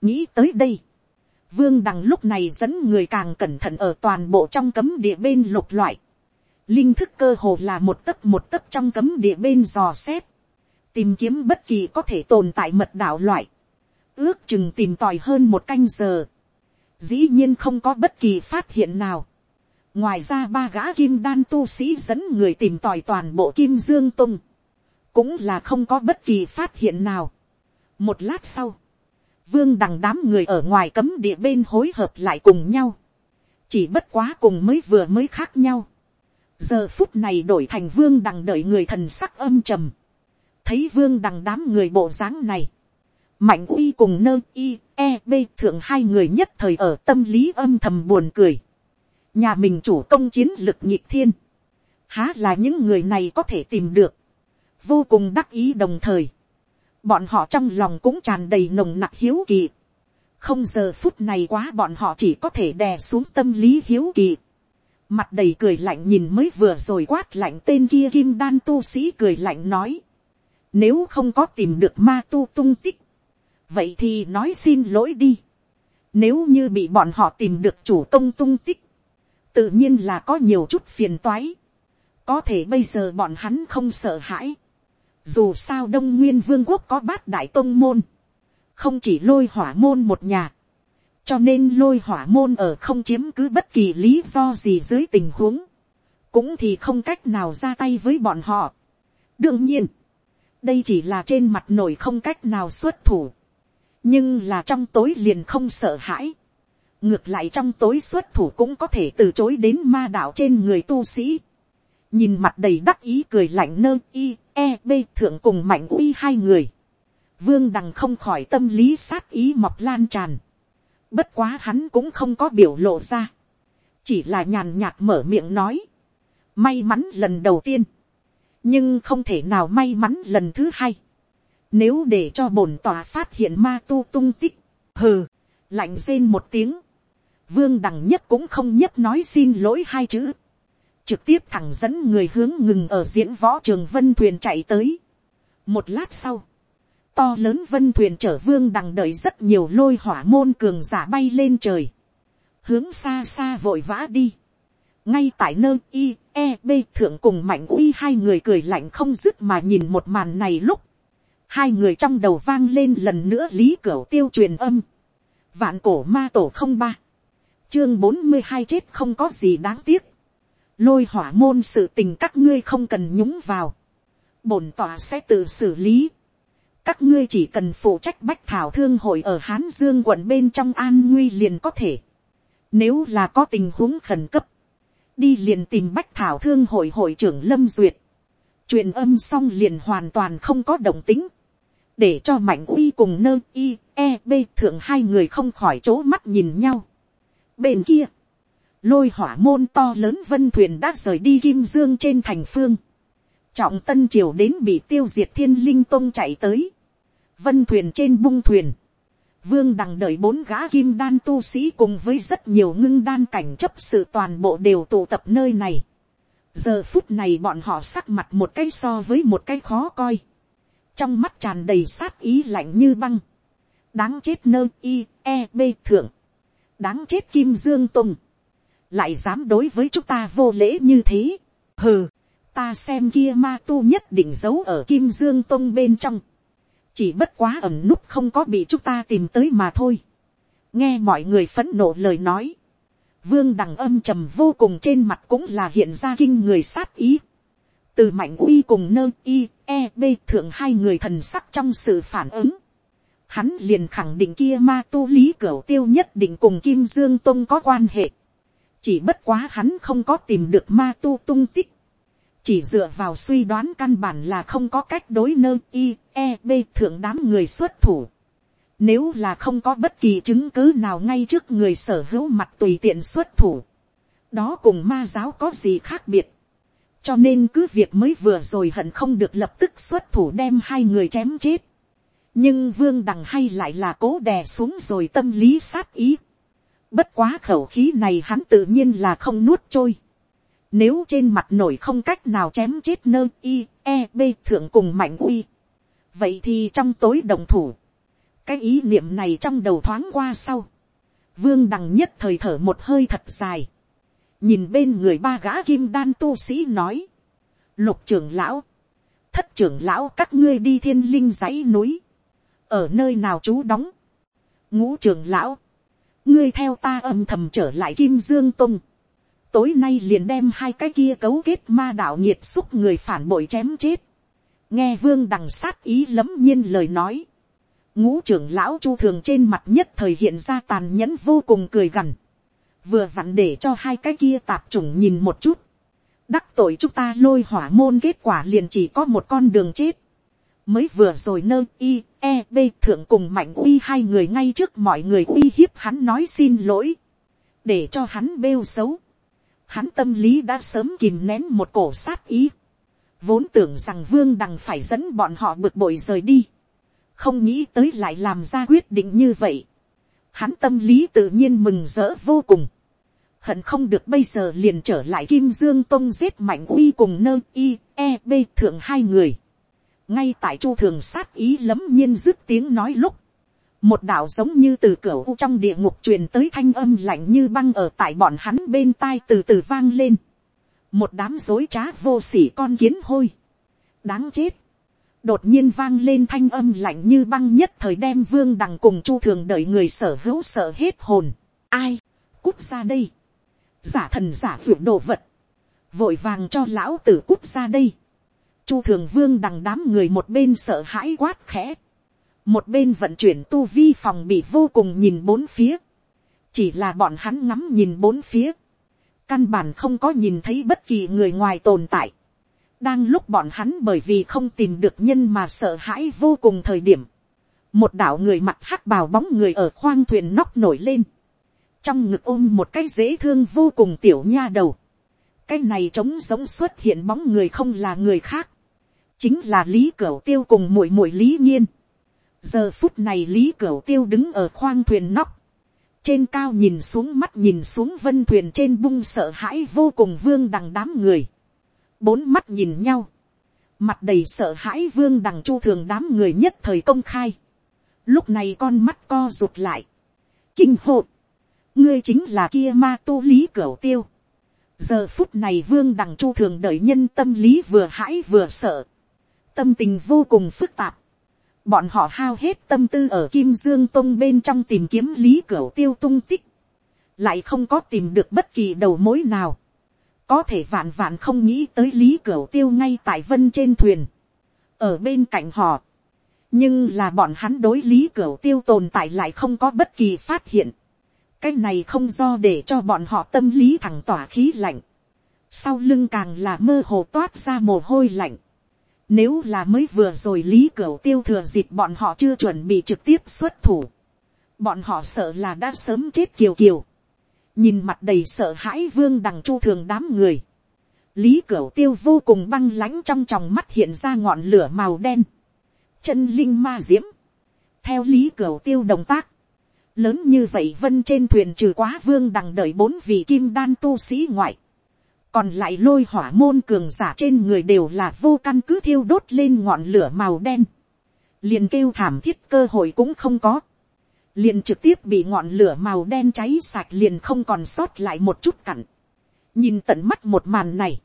nghĩ tới đây, vương đằng lúc này dẫn người càng cẩn thận ở toàn bộ trong cấm địa bên lục loại, linh thức cơ hồ là một tấc một tấc trong cấm địa bên dò xét, tìm kiếm bất kỳ có thể tồn tại mật đạo loại, ước chừng tìm tòi hơn một canh giờ, dĩ nhiên không có bất kỳ phát hiện nào. ngoài ra ba gã kim đan tu sĩ dẫn người tìm tòi toàn bộ kim dương tung, cũng là không có bất kỳ phát hiện nào. một lát sau, vương đằng đám người ở ngoài cấm địa bên hối hợp lại cùng nhau, chỉ bất quá cùng mới vừa mới khác nhau. giờ phút này đổi thành vương đằng đợi người thần sắc âm trầm, thấy vương đằng đám người bộ dáng này, mạnh uy cùng nơ y e b thượng hai người nhất thời ở tâm lý âm thầm buồn cười. nhà mình chủ công chiến lực nhịp thiên. há là những người này có thể tìm được. vô cùng đắc ý đồng thời. bọn họ trong lòng cũng tràn đầy nồng nặc hiếu kỳ. không giờ phút này quá bọn họ chỉ có thể đè xuống tâm lý hiếu kỳ. mặt đầy cười lạnh nhìn mới vừa rồi quát lạnh tên kia kim đan tu sĩ cười lạnh nói. nếu không có tìm được ma tu tung tích vậy thì nói xin lỗi đi. Nếu như bị bọn họ tìm được chủ công tung tích, tự nhiên là có nhiều chút phiền toái. Có thể bây giờ bọn hắn không sợ hãi. Dù sao Đông Nguyên Vương quốc có bát đại tông môn. Không chỉ lôi hỏa môn một nhà. Cho nên lôi hỏa môn ở không chiếm cứ bất kỳ lý do gì dưới tình huống. Cũng thì không cách nào ra tay với bọn họ. Đương nhiên. Đây chỉ là trên mặt nổi không cách nào xuất thủ nhưng là trong tối liền không sợ hãi. ngược lại trong tối xuất thủ cũng có thể từ chối đến ma đạo trên người tu sĩ. nhìn mặt đầy đắc ý cười lạnh nơ i e b, thượng cùng mạnh uy hai người. vương đằng không khỏi tâm lý sát ý mọc lan tràn. bất quá hắn cũng không có biểu lộ ra. chỉ là nhàn nhạt mở miệng nói. may mắn lần đầu tiên. nhưng không thể nào may mắn lần thứ hai nếu để cho bổn tòa phát hiện ma tu tung tích, hừ, lạnh rên một tiếng. Vương đẳng nhất cũng không nhất nói xin lỗi hai chữ. Trực tiếp thẳng dẫn người hướng ngừng ở diễn võ trường vân thuyền chạy tới. Một lát sau, to lớn vân thuyền chở vương đằng đợi rất nhiều lôi hỏa môn cường giả bay lên trời. Hướng xa xa vội vã đi. Ngay tại nơi i e, b thượng cùng mạnh uy hai người cười lạnh không dứt mà nhìn một màn này lúc hai người trong đầu vang lên lần nữa lý cửu tiêu truyền âm, vạn cổ ma tổ không ba, chương bốn mươi hai chết không có gì đáng tiếc, lôi hỏa môn sự tình các ngươi không cần nhúng vào, bổn tòa sẽ tự xử lý, các ngươi chỉ cần phụ trách bách thảo thương hội ở hán dương quận bên trong an nguy liền có thể, nếu là có tình huống khẩn cấp, đi liền tìm bách thảo thương hội hội trưởng lâm duyệt, truyền âm xong liền hoàn toàn không có động tính, để cho mạnh uy cùng nơ i e b thượng hai người không khỏi chỗ mắt nhìn nhau. bên kia, lôi hỏa môn to lớn vân thuyền đã rời đi kim dương trên thành phương. trọng tân triều đến bị tiêu diệt thiên linh tôn chạy tới. vân thuyền trên bung thuyền. vương đằng đợi bốn gã kim đan tu sĩ cùng với rất nhiều ngưng đan cảnh chấp sự toàn bộ đều tụ tập nơi này. giờ phút này bọn họ sắc mặt một cái so với một cái khó coi trong mắt tràn đầy sát ý lạnh như băng, đáng chết nơ i e b thượng, đáng chết kim dương tùng, lại dám đối với chúng ta vô lễ như thế, hừ, ta xem kia ma tu nhất định giấu ở kim dương tông bên trong, chỉ bất quá ẩm núp không có bị chúng ta tìm tới mà thôi, nghe mọi người phẫn nộ lời nói, vương đằng âm trầm vô cùng trên mặt cũng là hiện ra kinh người sát ý, từ mạnh uy cùng nơ i e b thượng hai người thần sắc trong sự phản ứng. Hắn liền khẳng định kia ma tu lý cửu tiêu nhất định cùng kim dương tông có quan hệ. chỉ bất quá hắn không có tìm được ma tu tung tích. chỉ dựa vào suy đoán căn bản là không có cách đối nơ i e b thượng đám người xuất thủ. Nếu là không có bất kỳ chứng cứ nào ngay trước người sở hữu mặt tùy tiện xuất thủ. Đó cùng ma giáo có gì khác biệt. Cho nên cứ việc mới vừa rồi hận không được lập tức xuất thủ đem hai người chém chết. Nhưng vương đằng hay lại là cố đè xuống rồi tâm lý sát ý. Bất quá khẩu khí này hắn tự nhiên là không nuốt trôi. Nếu trên mặt nổi không cách nào chém chết nơ i, e, b thượng cùng mạnh uy. Vậy thì trong tối đồng thủ. Cái ý niệm này trong đầu thoáng qua sau. Vương đằng nhất thời thở một hơi thật dài. Nhìn bên người ba gã kim đan tu sĩ nói. Lục trưởng lão. Thất trưởng lão các ngươi đi thiên linh dãy núi. Ở nơi nào chú đóng. Ngũ trưởng lão. Ngươi theo ta âm thầm trở lại kim dương tung tối nay liền đem hai cái kia cấu kết ma đạo nhiệt xúc người phản bội chém chết. nghe vương đằng sát ý lấm nhiên lời nói. ngũ trưởng lão chu thường trên mặt nhất thời hiện ra tàn nhẫn vô cùng cười gằn vừa vặn để cho hai cái kia tạp chủng nhìn một chút. đắc tội chúng ta lôi hỏa môn kết quả liền chỉ có một con đường chết. mới vừa rồi nơ i e b thượng cùng mạnh uy hai người ngay trước mọi người uy hiếp hắn nói xin lỗi. để cho hắn bêu xấu hắn tâm lý đã sớm kìm nén một cổ sát ý, vốn tưởng rằng vương đằng phải dẫn bọn họ bực bội rời đi, không nghĩ tới lại làm ra quyết định như vậy, hắn tâm lý tự nhiên mừng rỡ vô cùng, hận không được bây giờ liền trở lại kim dương tông giết mạnh uy cùng nơ i e b thượng hai người, ngay tại chu thường sát ý lấm nhiên dứt tiếng nói lúc, một đạo giống như từ cửa u trong địa ngục truyền tới thanh âm lạnh như băng ở tại bọn hắn bên tai từ từ vang lên. một đám dối trá vô sỉ con kiến hôi. đáng chết. đột nhiên vang lên thanh âm lạnh như băng nhất thời đem vương đằng cùng chu thường đợi người sở hữu sợ hết hồn. ai, cút ra đây giả thần giả ruộng đồ vật. vội vàng cho lão tử cút ra đây. chu thường vương đằng đám người một bên sợ hãi quát khẽ. Một bên vận chuyển tu vi phòng bị vô cùng nhìn bốn phía, chỉ là bọn hắn ngắm nhìn bốn phía, căn bản không có nhìn thấy bất kỳ người ngoài tồn tại, đang lúc bọn hắn bởi vì không tìm được nhân mà sợ hãi vô cùng thời điểm, một đạo người mặt hắc bào bóng người ở khoang thuyền nóc nổi lên, trong ngực ôm một cái dễ thương vô cùng tiểu nha đầu, cái này trống giống xuất hiện bóng người không là người khác, chính là lý cửu tiêu cùng muội muội lý nhiên. Giờ phút này lý cửu tiêu đứng ở khoang thuyền nóc, trên cao nhìn xuống mắt nhìn xuống vân thuyền trên bung sợ hãi vô cùng vương đằng đám người, bốn mắt nhìn nhau, mặt đầy sợ hãi vương đằng chu thường đám người nhất thời công khai, lúc này con mắt co rụt lại, kinh hộp, ngươi chính là kia ma tu lý cửu tiêu, giờ phút này vương đằng chu thường đợi nhân tâm lý vừa hãi vừa sợ, tâm tình vô cùng phức tạp, bọn họ hao hết tâm tư ở kim dương tông bên trong tìm kiếm lý cẩu tiêu tung tích, lại không có tìm được bất kỳ đầu mối nào, có thể vạn vạn không nghĩ tới lý cẩu tiêu ngay tại vân trên thuyền, ở bên cạnh họ, nhưng là bọn hắn đối lý cẩu tiêu tồn tại lại không có bất kỳ phát hiện, cái này không do để cho bọn họ tâm lý thẳng tỏa khí lạnh, sau lưng càng là mơ hồ toát ra mồ hôi lạnh, nếu là mới vừa rồi Lý Cửu Tiêu thừa dịp bọn họ chưa chuẩn bị trực tiếp xuất thủ. Bọn họ sợ là đã sớm chết kiều kiều. Nhìn mặt đầy sợ hãi vương đằng chu thường đám người. Lý Cửu Tiêu vô cùng băng lãnh trong tròng mắt hiện ra ngọn lửa màu đen. Chân linh ma diễm. Theo Lý Cửu Tiêu động tác. Lớn như vậy vân trên thuyền trừ quá vương đằng đợi bốn vị kim đan tu sĩ ngoại. Còn lại lôi hỏa môn cường giả trên người đều là vô căn cứ thiêu đốt lên ngọn lửa màu đen, liền kêu thảm thiết cơ hội cũng không có, liền trực tiếp bị ngọn lửa màu đen cháy sạch liền không còn sót lại một chút cặn, nhìn tận mắt một màn này,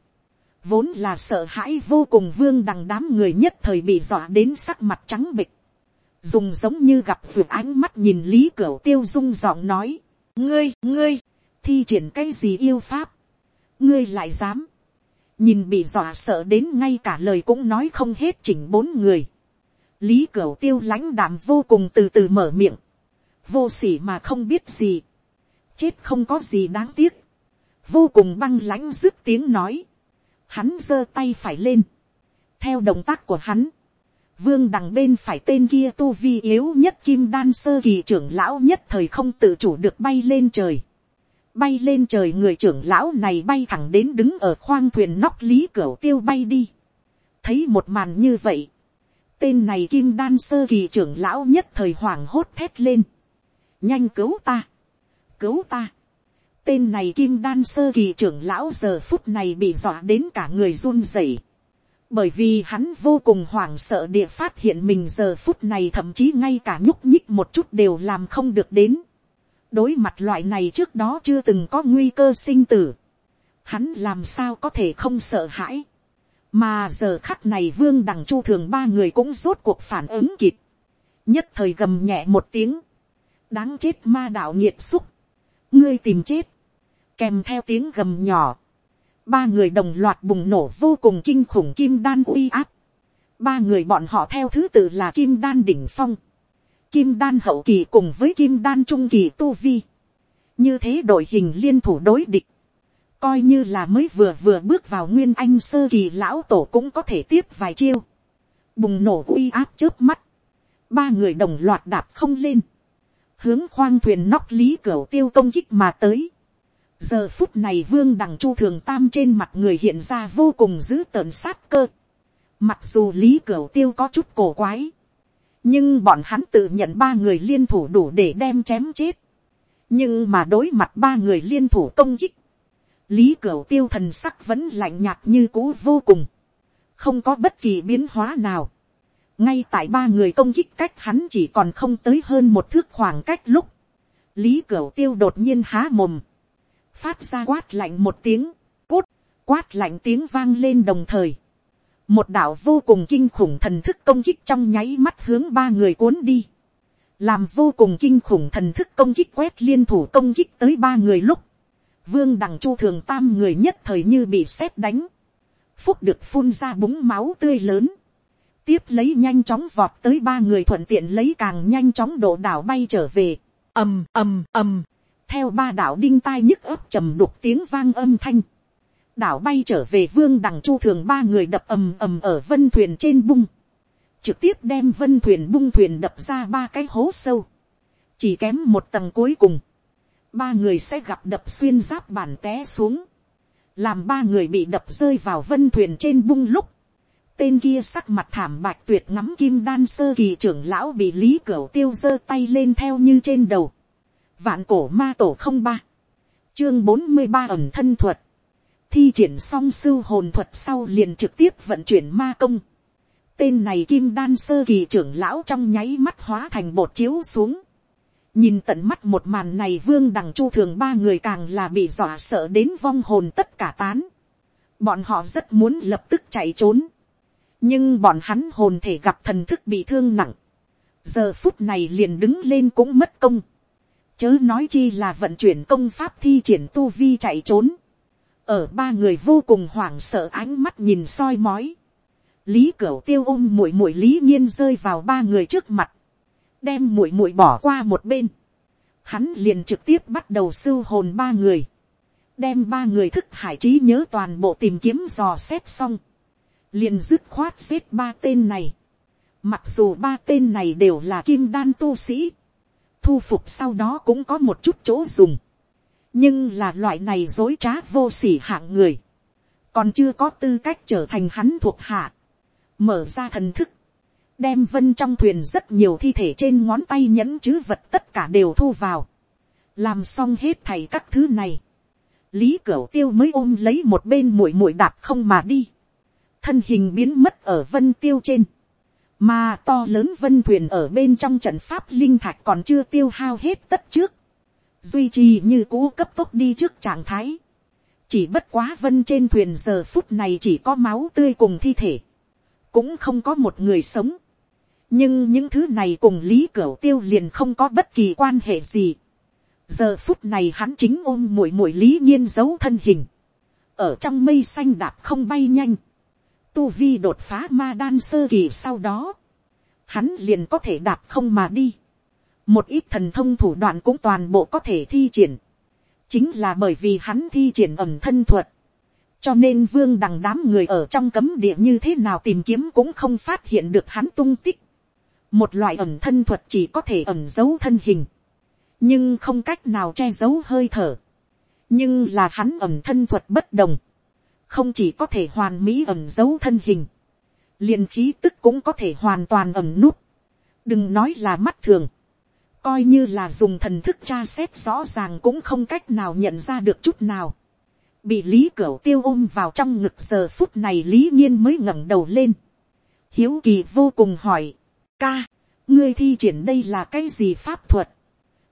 vốn là sợ hãi vô cùng vương đằng đám người nhất thời bị dọa đến sắc mặt trắng bịch, dùng giống như gặp vượt ánh mắt nhìn lý cửu tiêu dung giọng nói, ngươi ngươi, thi triển cái gì yêu pháp, ngươi lại dám, nhìn bị dọa sợ đến ngay cả lời cũng nói không hết chỉnh bốn người. lý cửu tiêu lãnh đạm vô cùng từ từ mở miệng, vô s ỉ mà không biết gì, chết không có gì đáng tiếc, vô cùng băng lãnh dứt tiếng nói, hắn giơ tay phải lên, theo động tác của hắn, vương đằng bên phải tên kia tu vi yếu nhất kim đan sơ kỳ trưởng lão nhất thời không tự chủ được bay lên trời. bay lên trời người trưởng lão này bay thẳng đến đứng ở khoang thuyền nóc lý cửa tiêu bay đi. thấy một màn như vậy, tên này kim đan sơ kỳ trưởng lão nhất thời hoảng hốt thét lên. nhanh cứu ta, cứu ta. tên này kim đan sơ kỳ trưởng lão giờ phút này bị dọa đến cả người run rẩy bởi vì hắn vô cùng hoảng sợ địa phát hiện mình giờ phút này thậm chí ngay cả nhúc nhích một chút đều làm không được đến. đối mặt loại này trước đó chưa từng có nguy cơ sinh tử. hắn làm sao có thể không sợ hãi. mà giờ khắc này vương đằng chu thường ba người cũng rốt cuộc phản ứng kịp. nhất thời gầm nhẹ một tiếng. đáng chết ma đạo nhiệt xúc. ngươi tìm chết. kèm theo tiếng gầm nhỏ ba người đồng loạt bùng nổ vô cùng kinh khủng kim đan uy áp. ba người bọn họ theo thứ tự là kim đan đỉnh phong, kim đan hậu kỳ cùng với kim đan trung kỳ tu vi. như thế đội hình liên thủ đối địch, coi như là mới vừa vừa bước vào nguyên anh sơ kỳ lão tổ cũng có thể tiếp vài chiêu. bùng nổ uy áp trước mắt, ba người đồng loạt đạp không lên, hướng khoang thuyền nóc lý cửa tiêu công kích mà tới giờ phút này vương đằng chu thường tam trên mặt người hiện ra vô cùng dữ tợn sát cơ. mặc dù lý cửu tiêu có chút cổ quái, nhưng bọn hắn tự nhận ba người liên thủ đủ để đem chém chết. nhưng mà đối mặt ba người liên thủ công kích, lý cửu tiêu thần sắc vẫn lạnh nhạt như cũ vô cùng, không có bất kỳ biến hóa nào. ngay tại ba người công kích cách hắn chỉ còn không tới hơn một thước khoảng cách lúc, lý cửu tiêu đột nhiên há mồm, phát ra quát lạnh một tiếng, cút, quát lạnh tiếng vang lên đồng thời. Một đạo vô cùng kinh khủng thần thức công kích trong nháy mắt hướng ba người cuốn đi. Làm vô cùng kinh khủng thần thức công kích quét liên thủ công kích tới ba người lúc. Vương đằng chu thường tam người nhất thời như bị sét đánh. Phúc được phun ra búng máu tươi lớn. Tiếp lấy nhanh chóng vọt tới ba người thuận tiện lấy càng nhanh chóng đổ đảo bay trở về. ầm ầm ầm theo ba đảo đinh tai nhức ấp trầm đục tiếng vang âm thanh, đảo bay trở về vương đằng chu thường ba người đập ầm ầm ở vân thuyền trên bung, trực tiếp đem vân thuyền bung thuyền đập ra ba cái hố sâu, chỉ kém một tầng cuối cùng, ba người sẽ gặp đập xuyên giáp bản té xuống, làm ba người bị đập rơi vào vân thuyền trên bung lúc, tên kia sắc mặt thảm bạch tuyệt ngắm kim đan sơ kỳ trưởng lão bị lý cửu tiêu giơ tay lên theo như trên đầu, Vạn cổ ma tổ không ba. Chương bốn mươi ba ẩm thân thuật. Thi triển xong sưu hồn thuật sau liền trực tiếp vận chuyển ma công. Tên này kim đan sơ kỳ trưởng lão trong nháy mắt hóa thành bột chiếu xuống. Nhìn tận mắt một màn này vương đằng chu thường ba người càng là bị dọa sợ đến vong hồn tất cả tán. Bọn họ rất muốn lập tức chạy trốn. Nhưng bọn hắn hồn thể gặp thần thức bị thương nặng. Giờ phút này liền đứng lên cũng mất công chớ nói chi là vận chuyển công pháp thi triển tu vi chạy trốn, ở ba người vô cùng hoảng sợ ánh mắt nhìn soi mói, lý cửu tiêu ôm muội muội lý nhiên rơi vào ba người trước mặt, đem muội muội bỏ qua một bên, hắn liền trực tiếp bắt đầu sưu hồn ba người, đem ba người thức hải trí nhớ toàn bộ tìm kiếm dò xét xong, liền dứt khoát xếp ba tên này, mặc dù ba tên này đều là kim đan tu sĩ, thu phục sau đó cũng có một chút chỗ dùng. nhưng là loại này dối trá vô sỉ hạng người, còn chưa có tư cách trở thành hắn thuộc hạ. mở ra thần thức, đem vân trong thuyền rất nhiều thi thể trên ngón tay nhẫn chứ vật tất cả đều thu vào. làm xong hết thầy các thứ này. lý cửu tiêu mới ôm lấy một bên muội muội đạp không mà đi. thân hình biến mất ở vân tiêu trên mà to lớn vân thuyền ở bên trong trận pháp linh thạch còn chưa tiêu hao hết tất trước, duy trì như cũ cấp tốc đi trước trạng thái, chỉ bất quá vân trên thuyền giờ phút này chỉ có máu tươi cùng thi thể, cũng không có một người sống, nhưng những thứ này cùng lý cửa tiêu liền không có bất kỳ quan hệ gì. giờ phút này hắn chính ôm muội muội lý nhiên giấu thân hình, ở trong mây xanh đạp không bay nhanh, tu vi đột phá ma đan sơ kỳ sau đó, hắn liền có thể đạp không mà đi. một ít thần thông thủ đoạn cũng toàn bộ có thể thi triển. chính là bởi vì hắn thi triển ẩm thân thuật, cho nên vương đằng đám người ở trong cấm địa như thế nào tìm kiếm cũng không phát hiện được hắn tung tích. một loại ẩm thân thuật chỉ có thể ẩm giấu thân hình, nhưng không cách nào che giấu hơi thở. nhưng là hắn ẩm thân thuật bất đồng, không chỉ có thể hoàn mỹ ẩm giấu thân hình, liền khí tức cũng có thể hoàn toàn ẩm nút. đừng nói là mắt thường, coi như là dùng thần thức tra xét rõ ràng cũng không cách nào nhận ra được chút nào bị lý cửu tiêu ôm vào trong ngực giờ phút này lý nhiên mới ngẩng đầu lên. hiếu kỳ vô cùng hỏi, ca, ngươi thi triển đây là cái gì pháp thuật.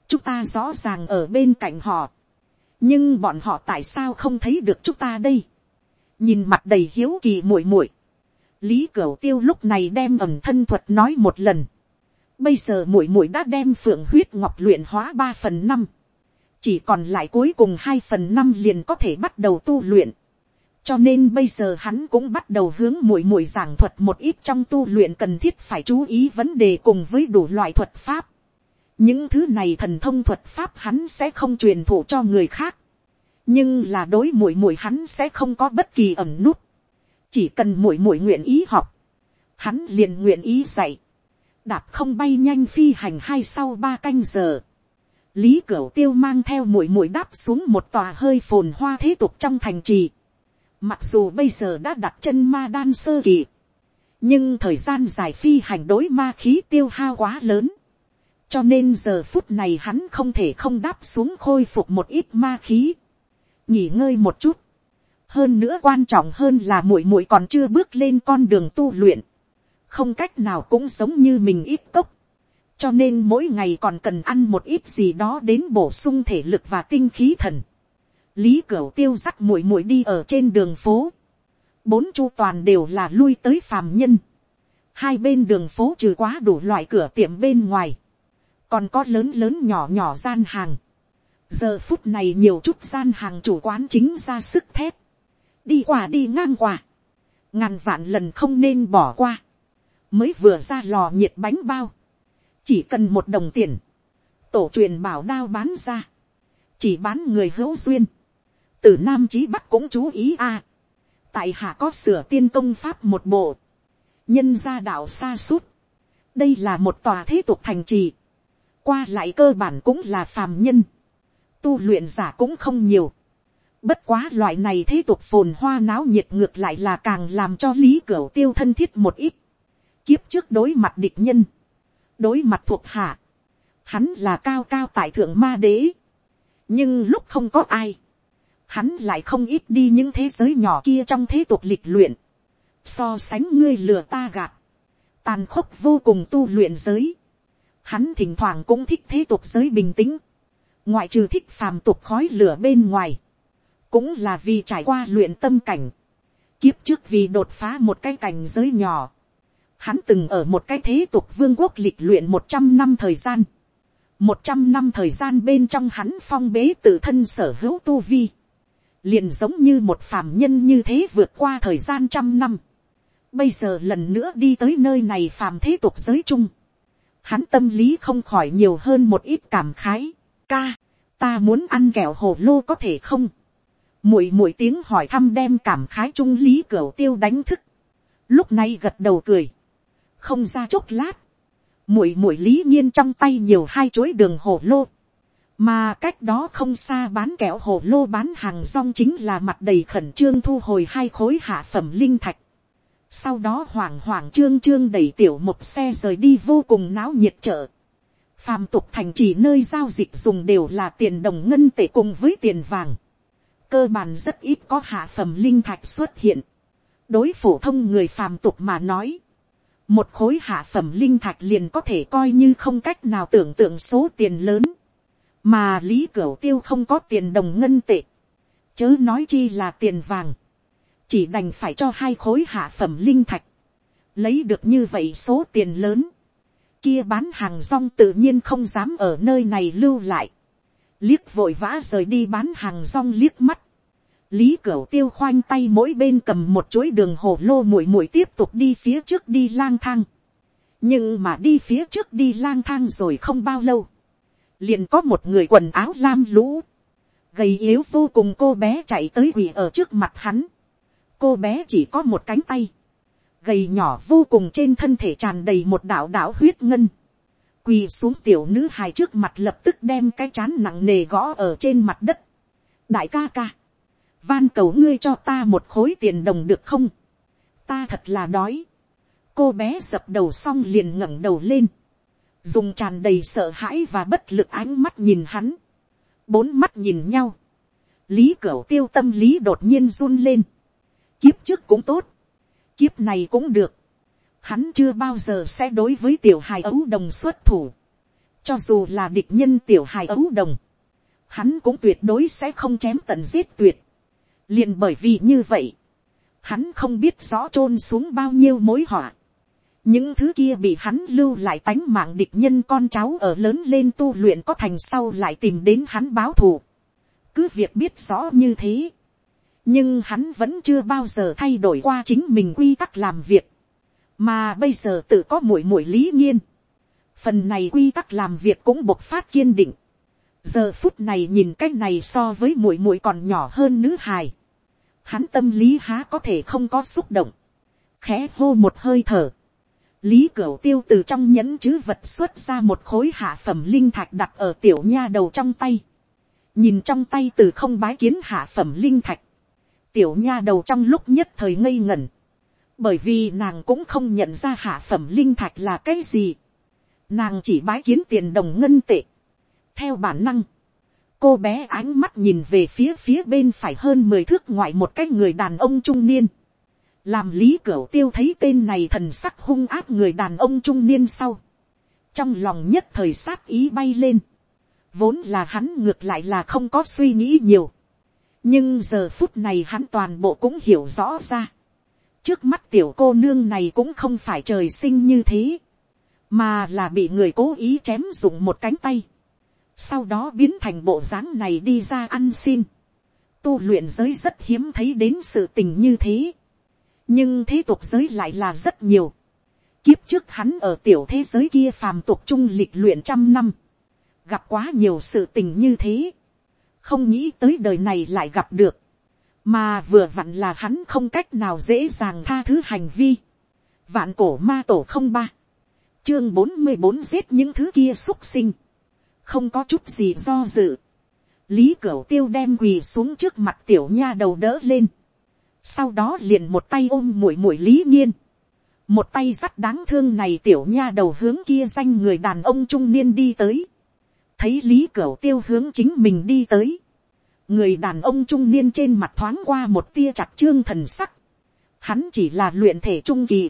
chúng ta rõ ràng ở bên cạnh họ. nhưng bọn họ tại sao không thấy được chúng ta đây nhìn mặt đầy hiếu kỳ muội muội. lý cửu tiêu lúc này đem ẩm thân thuật nói một lần. bây giờ muội muội đã đem phượng huyết ngọc luyện hóa ba phần năm chỉ còn lại cuối cùng hai phần năm liền có thể bắt đầu tu luyện. cho nên bây giờ hắn cũng bắt đầu hướng muội muội giảng thuật một ít trong tu luyện cần thiết phải chú ý vấn đề cùng với đủ loại thuật pháp. những thứ này thần thông thuật pháp hắn sẽ không truyền thụ cho người khác nhưng là đối muội muội hắn sẽ không có bất kỳ ẩm nút. chỉ cần muội muội nguyện ý học, hắn liền nguyện ý dạy. đạp không bay nhanh phi hành hai sau ba canh giờ lý cửu tiêu mang theo muội muội đáp xuống một tòa hơi phồn hoa thế tục trong thành trì. Mặc dù bây giờ đã đặt chân ma đan sơ kỳ, nhưng thời gian dài phi hành đối ma khí tiêu hao quá lớn. cho nên giờ phút này hắn không thể không đáp xuống khôi phục một ít ma khí nghỉ ngơi một chút. hơn nữa quan trọng hơn là muội muội còn chưa bước lên con đường tu luyện. không cách nào cũng giống như mình ít cốc cho nên mỗi ngày còn cần ăn một ít gì đó đến bổ sung thể lực và tinh khí thần. lý cửu tiêu dắt muội muội đi ở trên đường phố. bốn chu toàn đều là lui tới phàm nhân. hai bên đường phố trừ quá đủ loại cửa tiệm bên ngoài. còn có lớn lớn nhỏ nhỏ gian hàng giờ phút này nhiều chút gian hàng chủ quán chính ra sức thép. đi qua đi ngang qua. ngàn vạn lần không nên bỏ qua. mới vừa ra lò nhiệt bánh bao. Chỉ cần một đồng tiền, tổ truyền bảo đao bán ra, chỉ bán người hữu duyên, từ nam chí bắc cũng chú ý a, tại hạ có sửa tiên công pháp một bộ, nhân gia đạo xa suốt, đây là một tòa thế tục thành trì, qua lại cơ bản cũng là phàm nhân, tu luyện giả cũng không nhiều, bất quá loại này thế tục phồn hoa náo nhiệt ngược lại là càng làm cho lý cửu tiêu thân thiết một ít, kiếp trước đối mặt địch nhân, đối mặt thuộc hạ, hắn là cao cao tại thượng ma đế, nhưng lúc không có ai, hắn lại không ít đi những thế giới nhỏ kia trong thế tục lịch luyện, so sánh ngươi lừa ta gạt, tàn khốc vô cùng tu luyện giới, hắn thỉnh thoảng cũng thích thế tục giới bình tĩnh, ngoại trừ thích phàm tục khói lửa bên ngoài, cũng là vì trải qua luyện tâm cảnh, kiếp trước vì đột phá một cái cảnh giới nhỏ, hắn từng ở một cái thế tục vương quốc lịch luyện một trăm năm thời gian. một trăm năm thời gian bên trong hắn phong bế tự thân sở hữu tu vi. liền giống như một phàm nhân như thế vượt qua thời gian trăm năm. bây giờ lần nữa đi tới nơi này phàm thế tục giới chung. hắn tâm lý không khỏi nhiều hơn một ít cảm khái ca, ta muốn ăn kẹo hồ lô có thể không. muội muội tiếng hỏi thăm đem cảm khái trung lý cửa tiêu đánh thức. lúc này gật đầu cười không ra chốc lát, muội muội lý nhiên trong tay nhiều hai chuỗi đường hồ lô, mà cách đó không xa bán kẹo hồ lô bán hàng rong chính là mặt đầy khẩn trương thu hồi hai khối hạ phẩm linh thạch. sau đó hoảng hoảng trương trương đẩy tiểu một xe rời đi vô cùng náo nhiệt chợ phàm tục thành trì nơi giao dịch dùng đều là tiền đồng ngân tệ cùng với tiền vàng. cơ bản rất ít có hạ phẩm linh thạch xuất hiện. đối phổ thông người phàm tục mà nói, một khối hạ phẩm linh thạch liền có thể coi như không cách nào tưởng tượng số tiền lớn, mà lý cửu tiêu không có tiền đồng ngân tệ, chớ nói chi là tiền vàng, chỉ đành phải cho hai khối hạ phẩm linh thạch, lấy được như vậy số tiền lớn, kia bán hàng rong tự nhiên không dám ở nơi này lưu lại, liếc vội vã rời đi bán hàng rong liếc mắt, lý cửu tiêu khoanh tay mỗi bên cầm một chuỗi đường hồ lô muội muội tiếp tục đi phía trước đi lang thang. nhưng mà đi phía trước đi lang thang rồi không bao lâu. liền có một người quần áo lam lũ. gầy yếu vô cùng cô bé chạy tới quỳ ở trước mặt hắn. cô bé chỉ có một cánh tay, gầy nhỏ vô cùng trên thân thể tràn đầy một đạo đạo huyết ngân, quỳ xuống tiểu nữ hài trước mặt lập tức đem cái chán nặng nề gõ ở trên mặt đất. đại ca ca, van cầu ngươi cho ta một khối tiền đồng được không, ta thật là đói, cô bé dập đầu xong liền ngẩng đầu lên, dùng tràn đầy sợ hãi và bất lực ánh mắt nhìn hắn, bốn mắt nhìn nhau, lý cẩu tiêu tâm lý đột nhiên run lên, kiếp trước cũng tốt, kiếp này cũng được, hắn chưa bao giờ sẽ đối với tiểu hài ấu đồng xuất thủ, cho dù là địch nhân tiểu hài ấu đồng, hắn cũng tuyệt đối sẽ không chém tận giết tuyệt, liền bởi vì như vậy, hắn không biết rõ trôn xuống bao nhiêu mối họa, những thứ kia bị hắn lưu lại tánh mạng địch nhân con cháu ở lớn lên tu luyện có thành sau lại tìm đến hắn báo thù, cứ việc biết rõ như thế, nhưng hắn vẫn chưa bao giờ thay đổi qua chính mình quy tắc làm việc, mà bây giờ tự có mũi mũi lý nhiên, phần này quy tắc làm việc cũng bộc phát kiên định, giờ phút này nhìn cái này so với mũi mũi còn nhỏ hơn nữ hài, hắn tâm lý há có thể không có xúc động, khẽ hô một hơi thở, lý cửu tiêu từ trong nhẫn chứ vật xuất ra một khối hạ phẩm linh thạch đặt ở tiểu nha đầu trong tay, nhìn trong tay từ không bái kiến hạ phẩm linh thạch, tiểu nha đầu trong lúc nhất thời ngây ngẩn, bởi vì nàng cũng không nhận ra hạ phẩm linh thạch là cái gì. Nàng chỉ bái kiến tiền đồng ngân tệ. Theo bản năng, cô bé ánh mắt nhìn về phía phía bên phải hơn mười thước ngoại một cái người đàn ông trung niên. Làm lý cửu tiêu thấy tên này thần sắc hung áp người đàn ông trung niên sau. Trong lòng nhất thời sát ý bay lên. Vốn là hắn ngược lại là không có suy nghĩ nhiều. Nhưng giờ phút này hắn toàn bộ cũng hiểu rõ ra. Trước mắt tiểu cô nương này cũng không phải trời sinh như thế, mà là bị người cố ý chém dùng một cánh tay, sau đó biến thành bộ dáng này đi ra ăn xin. Tu luyện giới rất hiếm thấy đến sự tình như thế, nhưng thế tục giới lại là rất nhiều. Kiếp trước hắn ở tiểu thế giới kia phàm tục trung lịch luyện trăm năm, gặp quá nhiều sự tình như thế, không nghĩ tới đời này lại gặp được. Mà vừa vặn là hắn không cách nào dễ dàng tha thứ hành vi. vạn cổ ma tổ không ba, chương bốn mươi bốn giết những thứ kia xúc sinh, không có chút gì do dự. lý cửu tiêu đem quỳ xuống trước mặt tiểu nha đầu đỡ lên, sau đó liền một tay ôm mũi mũi lý nhiên, một tay sắt đáng thương này tiểu nha đầu hướng kia danh người đàn ông trung niên đi tới, thấy lý cửu tiêu hướng chính mình đi tới, người đàn ông trung niên trên mặt thoáng qua một tia chặt trương thần sắc. Hắn chỉ là luyện thể trung kỳ.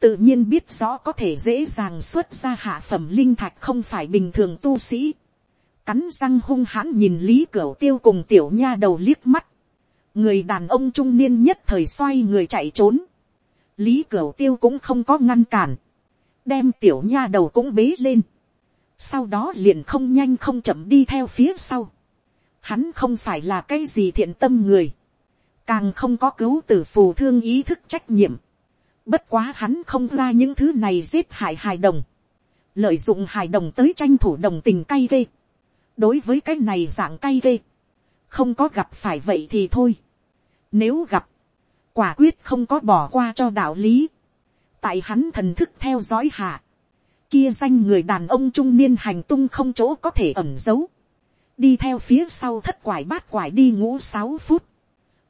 Tự nhiên biết rõ có thể dễ dàng xuất ra hạ phẩm linh thạch không phải bình thường tu sĩ. Cắn răng hung hãn nhìn Lý Cửu Tiêu cùng tiểu nha đầu liếc mắt. Người đàn ông trung niên nhất thời xoay người chạy trốn. Lý Cửu Tiêu cũng không có ngăn cản. Đem tiểu nha đầu cũng bế lên. Sau đó liền không nhanh không chậm đi theo phía sau Hắn không phải là cái gì thiện tâm người. Càng không có cứu tử phù thương ý thức trách nhiệm. Bất quá hắn không ra những thứ này giết hại hài đồng. Lợi dụng hài đồng tới tranh thủ đồng tình cay ghê. Đối với cái này dạng cay ghê. Không có gặp phải vậy thì thôi. Nếu gặp. Quả quyết không có bỏ qua cho đạo lý. Tại hắn thần thức theo dõi hạ kia danh người đàn ông trung niên hành tung không chỗ có thể ẩn giấu. Đi theo phía sau thất quải bát quải đi ngũ sáu phút,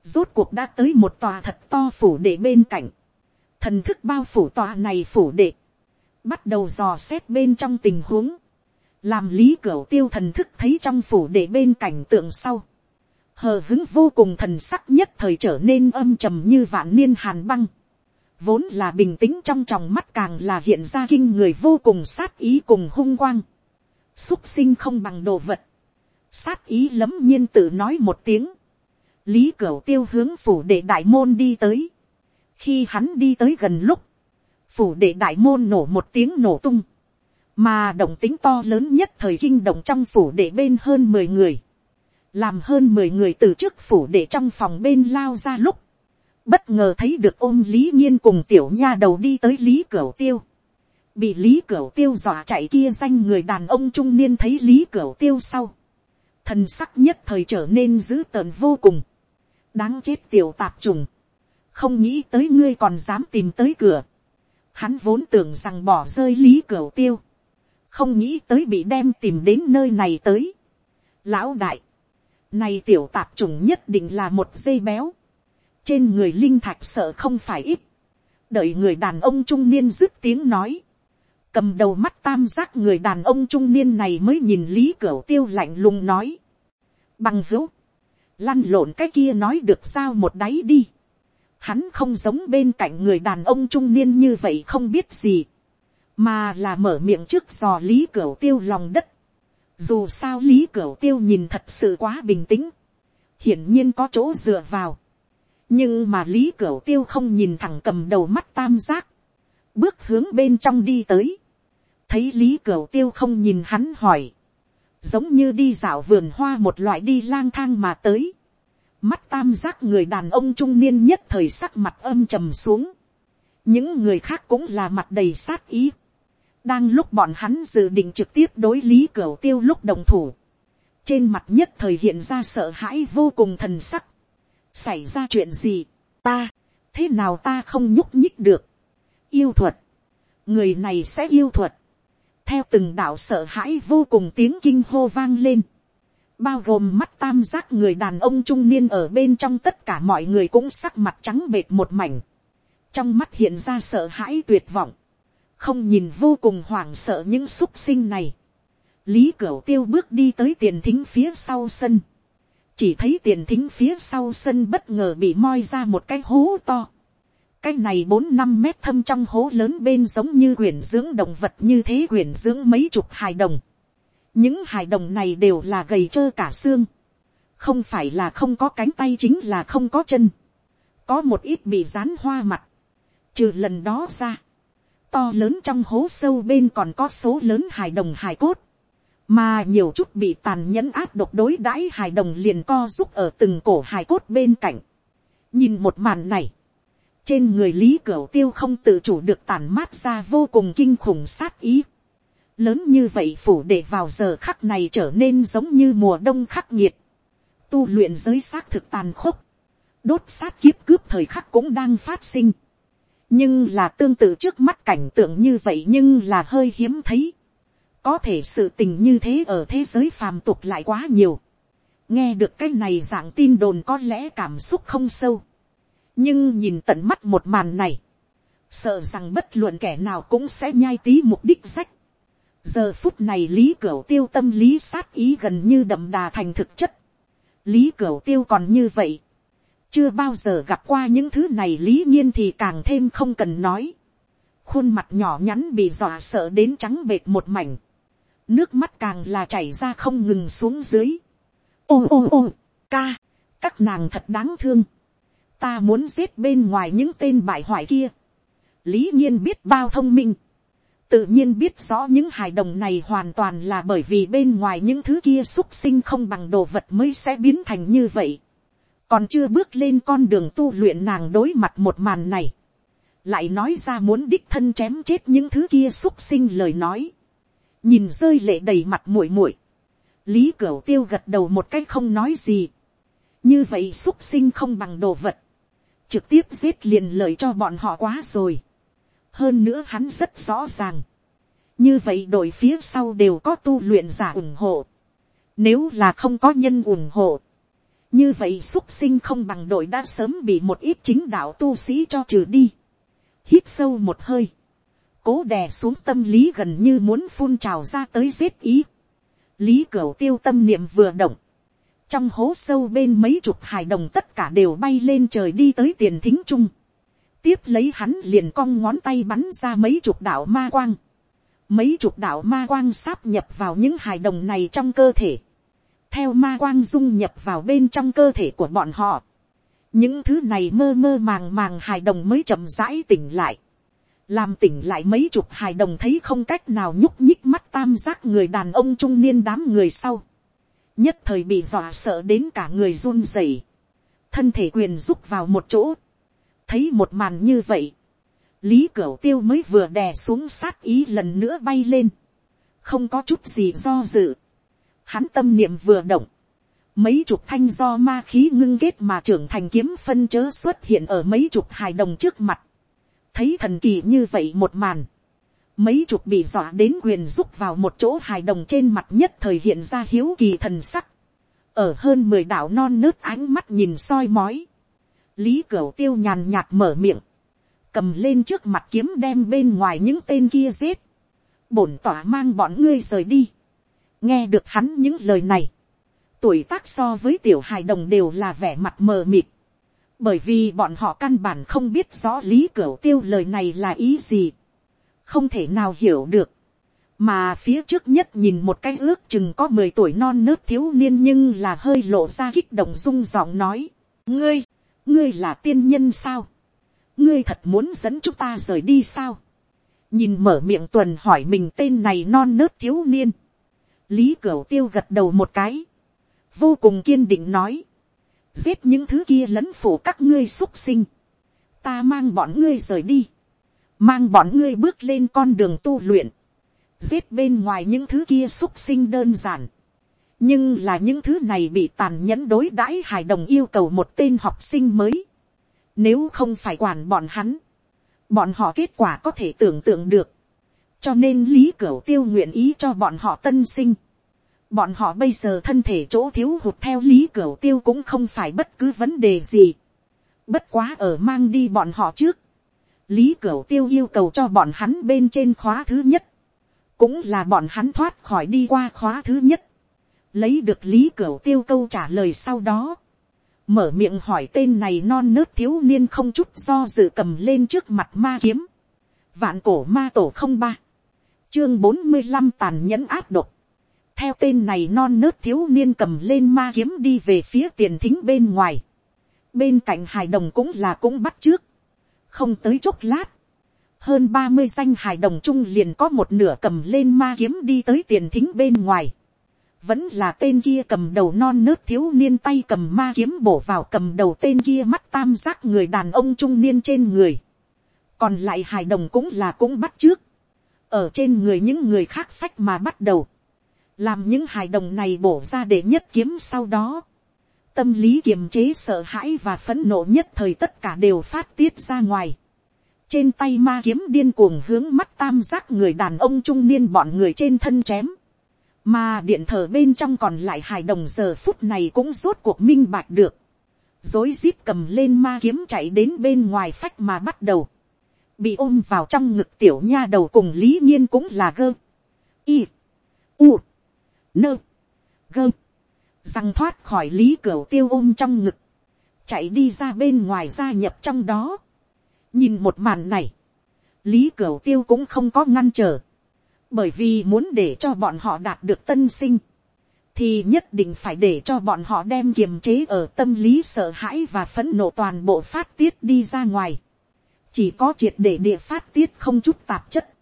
rốt cuộc đã tới một tòa thật to phủ đệ bên cạnh, thần thức bao phủ tòa này phủ đệ, bắt đầu dò xét bên trong tình huống, làm lý cửa tiêu thần thức thấy trong phủ đệ bên cảnh tượng sau, hờ hứng vô cùng thần sắc nhất thời trở nên âm trầm như vạn niên hàn băng, vốn là bình tĩnh trong tròng mắt càng là hiện ra kinh người vô cùng sát ý cùng hung quang, xúc sinh không bằng đồ vật, sát ý lấm nhiên tự nói một tiếng, lý cửu tiêu hướng phủ đệ đại môn đi tới, khi hắn đi tới gần lúc, phủ đệ đại môn nổ một tiếng nổ tung, mà động tính to lớn nhất thời kinh động trong phủ đệ bên hơn mười người, làm hơn mười người từ trước phủ đệ trong phòng bên lao ra lúc, bất ngờ thấy được ôm lý nhiên cùng tiểu nha đầu đi tới lý cửu tiêu, bị lý cửu tiêu dọa chạy kia danh người đàn ông trung niên thấy lý cửu tiêu sau, thần sắc nhất thời trở nên dữ tợn vô cùng, đáng chết tiểu tạp trùng, không nghĩ tới ngươi còn dám tìm tới cửa, hắn vốn tưởng rằng bỏ rơi lý cửu tiêu, không nghĩ tới bị đem tìm đến nơi này tới. Lão đại, này tiểu tạp trùng nhất định là một dây béo, trên người linh thạch sợ không phải ít, đợi người đàn ông trung niên dứt tiếng nói, cầm đầu mắt tam giác người đàn ông trung niên này mới nhìn lý cửa tiêu lạnh lùng nói, bằng hữu, lăn lộn cái kia nói được sao một đáy đi, hắn không giống bên cạnh người đàn ông trung niên như vậy không biết gì, mà là mở miệng trước dò lý cửa tiêu lòng đất, dù sao lý cửa tiêu nhìn thật sự quá bình tĩnh, hiển nhiên có chỗ dựa vào, nhưng mà lý cửu tiêu không nhìn thẳng cầm đầu mắt tam giác, bước hướng bên trong đi tới, thấy lý cửu tiêu không nhìn hắn hỏi, giống như đi dạo vườn hoa một loại đi lang thang mà tới, mắt tam giác người đàn ông trung niên nhất thời sắc mặt âm trầm xuống, những người khác cũng là mặt đầy sát ý, đang lúc bọn hắn dự định trực tiếp đối lý cửu tiêu lúc đồng thủ, trên mặt nhất thời hiện ra sợ hãi vô cùng thần sắc, xảy ra chuyện gì, ta, thế nào ta không nhúc nhích được, yêu thuật, người này sẽ yêu thuật, theo từng đạo sợ hãi vô cùng tiếng kinh hô vang lên, bao gồm mắt tam giác người đàn ông trung niên ở bên trong tất cả mọi người cũng sắc mặt trắng bệt một mảnh, trong mắt hiện ra sợ hãi tuyệt vọng, không nhìn vô cùng hoảng sợ những xúc sinh này, lý cửu tiêu bước đi tới tiền thính phía sau sân, chỉ thấy tiền thính phía sau sân bất ngờ bị moi ra một cái hố to. cái này bốn năm mét thâm trong hố lớn bên giống như quyển dưỡng động vật như thế quyển dưỡng mấy chục hài đồng. những hài đồng này đều là gầy trơ cả xương. không phải là không có cánh tay chính là không có chân. có một ít bị rán hoa mặt. trừ lần đó ra. to lớn trong hố sâu bên còn có số lớn hài đồng hài cốt mà nhiều chút bị tàn nhẫn áp độc đối đãi hài đồng liền co giúp ở từng cổ hài cốt bên cạnh. nhìn một màn này, trên người lý cửu tiêu không tự chủ được tàn mát ra vô cùng kinh khủng sát ý. lớn như vậy phủ để vào giờ khắc này trở nên giống như mùa đông khắc nghiệt. tu luyện giới xác thực tàn khốc. đốt sát kiếp cướp thời khắc cũng đang phát sinh. nhưng là tương tự trước mắt cảnh tượng như vậy nhưng là hơi hiếm thấy có thể sự tình như thế ở thế giới phàm tục lại quá nhiều. nghe được cái này dạng tin đồn có lẽ cảm xúc không sâu. nhưng nhìn tận mắt một màn này, sợ rằng bất luận kẻ nào cũng sẽ nhai tí mục đích sách. giờ phút này lý cửu tiêu tâm lý sát ý gần như đậm đà thành thực chất. lý cửu tiêu còn như vậy. chưa bao giờ gặp qua những thứ này lý nhiên thì càng thêm không cần nói. khuôn mặt nhỏ nhắn bị dọa sợ đến trắng bệt một mảnh nước mắt càng là chảy ra không ngừng xuống dưới. ôm ôm ôm, ca, các nàng thật đáng thương. ta muốn giết bên ngoài những tên bại hoại kia. lý nhiên biết bao thông minh. tự nhiên biết rõ những hài đồng này hoàn toàn là bởi vì bên ngoài những thứ kia xúc sinh không bằng đồ vật mới sẽ biến thành như vậy. còn chưa bước lên con đường tu luyện nàng đối mặt một màn này. lại nói ra muốn đích thân chém chết những thứ kia xúc sinh lời nói nhìn rơi lệ đầy mặt muội muội, lý cửu tiêu gật đầu một cách không nói gì, như vậy xúc sinh không bằng đồ vật, trực tiếp giết liền lời cho bọn họ quá rồi, hơn nữa hắn rất rõ ràng, như vậy đội phía sau đều có tu luyện giả ủng hộ, nếu là không có nhân ủng hộ, như vậy xúc sinh không bằng đội đã sớm bị một ít chính đạo tu sĩ cho trừ đi, hít sâu một hơi, cố đè xuống tâm lý gần như muốn phun trào ra tới giết ý. lý cửu tiêu tâm niệm vừa động. trong hố sâu bên mấy chục hài đồng tất cả đều bay lên trời đi tới tiền thính trung. tiếp lấy hắn liền cong ngón tay bắn ra mấy chục đạo ma quang. mấy chục đạo ma quang sáp nhập vào những hài đồng này trong cơ thể. theo ma quang dung nhập vào bên trong cơ thể của bọn họ. những thứ này mơ mơ màng màng hài đồng mới chậm rãi tỉnh lại làm tỉnh lại mấy chục hài đồng thấy không cách nào nhúc nhích mắt tam giác người đàn ông trung niên đám người sau, nhất thời bị dọa sợ đến cả người run rẩy, thân thể quyền rúc vào một chỗ, thấy một màn như vậy, lý cửu tiêu mới vừa đè xuống sát ý lần nữa bay lên, không có chút gì do dự, hắn tâm niệm vừa động, mấy chục thanh do ma khí ngưng kết mà trưởng thành kiếm phân chớ xuất hiện ở mấy chục hài đồng trước mặt thấy thần kỳ như vậy một màn. mấy chục bị dọa đến quyền rúc vào một chỗ hài đồng trên mặt nhất thời hiện ra hiếu kỳ thần sắc. ở hơn mười đạo non nớt ánh mắt nhìn soi mói. lý cửu tiêu nhàn nhạt mở miệng. cầm lên trước mặt kiếm đem bên ngoài những tên kia giết. bổn tỏa mang bọn ngươi rời đi. nghe được hắn những lời này tuổi tác so với tiểu hài đồng đều là vẻ mặt mờ mịt, bởi vì bọn họ căn bản không biết rõ lý cửa tiêu lời này là ý gì, không thể nào hiểu được, mà phía trước nhất nhìn một cái ước chừng có mười tuổi non nớt thiếu niên nhưng là hơi lộ ra kích động rung giọng nói, ngươi, ngươi là tiên nhân sao, ngươi thật muốn dẫn chúng ta rời đi sao, nhìn mở miệng tuần hỏi mình tên này non nớt thiếu niên, lý cửu tiêu gật đầu một cái, vô cùng kiên định nói, giết những thứ kia lẫn phủ các ngươi xúc sinh, ta mang bọn ngươi rời đi, mang bọn ngươi bước lên con đường tu luyện, giết bên ngoài những thứ kia xúc sinh đơn giản, nhưng là những thứ này bị tàn nhẫn đối đãi hài đồng yêu cầu một tên học sinh mới, nếu không phải quản bọn hắn, bọn họ kết quả có thể tưởng tượng được, cho nên lý cửu tiêu nguyện ý cho bọn họ tân sinh, Bọn họ bây giờ thân thể chỗ thiếu hụt theo lý cửa tiêu cũng không phải bất cứ vấn đề gì. Bất quá ở mang đi bọn họ trước. Lý cửa Tiêu yêu cầu cho bọn hắn bên trên khóa thứ nhất. Cũng là bọn hắn thoát khỏi đi qua khóa thứ nhất. Lấy được Lý cửa Tiêu câu trả lời sau đó. Mở miệng hỏi tên này non nớt thiếu niên không chút do dự cầm lên trước mặt ma kiếm. Vạn cổ ma tổ không ba. Chương bốn mươi 45 tàn nhẫn áp độc theo tên này non nớt thiếu niên cầm lên ma kiếm đi về phía tiền thính bên ngoài. bên cạnh hài đồng cũng là cũng bắt trước. không tới chốc lát. hơn ba mươi danh hài đồng chung liền có một nửa cầm lên ma kiếm đi tới tiền thính bên ngoài. vẫn là tên kia cầm đầu non nớt thiếu niên tay cầm ma kiếm bổ vào cầm đầu tên kia mắt tam giác người đàn ông trung niên trên người. còn lại hài đồng cũng là cũng bắt trước. ở trên người những người khác phách mà bắt đầu làm những hài đồng này bổ ra để nhất kiếm sau đó, tâm lý kiềm chế sợ hãi và phẫn nộ nhất thời tất cả đều phát tiết ra ngoài. trên tay ma kiếm điên cuồng hướng mắt tam giác người đàn ông trung niên bọn người trên thân chém. mà điện thờ bên trong còn lại hài đồng giờ phút này cũng rốt cuộc minh bạch được. dối rít cầm lên ma kiếm chạy đến bên ngoài phách mà bắt đầu. bị ôm vào trong ngực tiểu nha đầu cùng lý nhiên cũng là gơ. y. u nơ, gơ, răng thoát khỏi lý cửa tiêu ôm trong ngực, chạy đi ra bên ngoài gia nhập trong đó. nhìn một màn này, lý cửa tiêu cũng không có ngăn trở, bởi vì muốn để cho bọn họ đạt được tân sinh, thì nhất định phải để cho bọn họ đem kiềm chế ở tâm lý sợ hãi và phẫn nộ toàn bộ phát tiết đi ra ngoài. chỉ có triệt để địa phát tiết không chút tạp chất,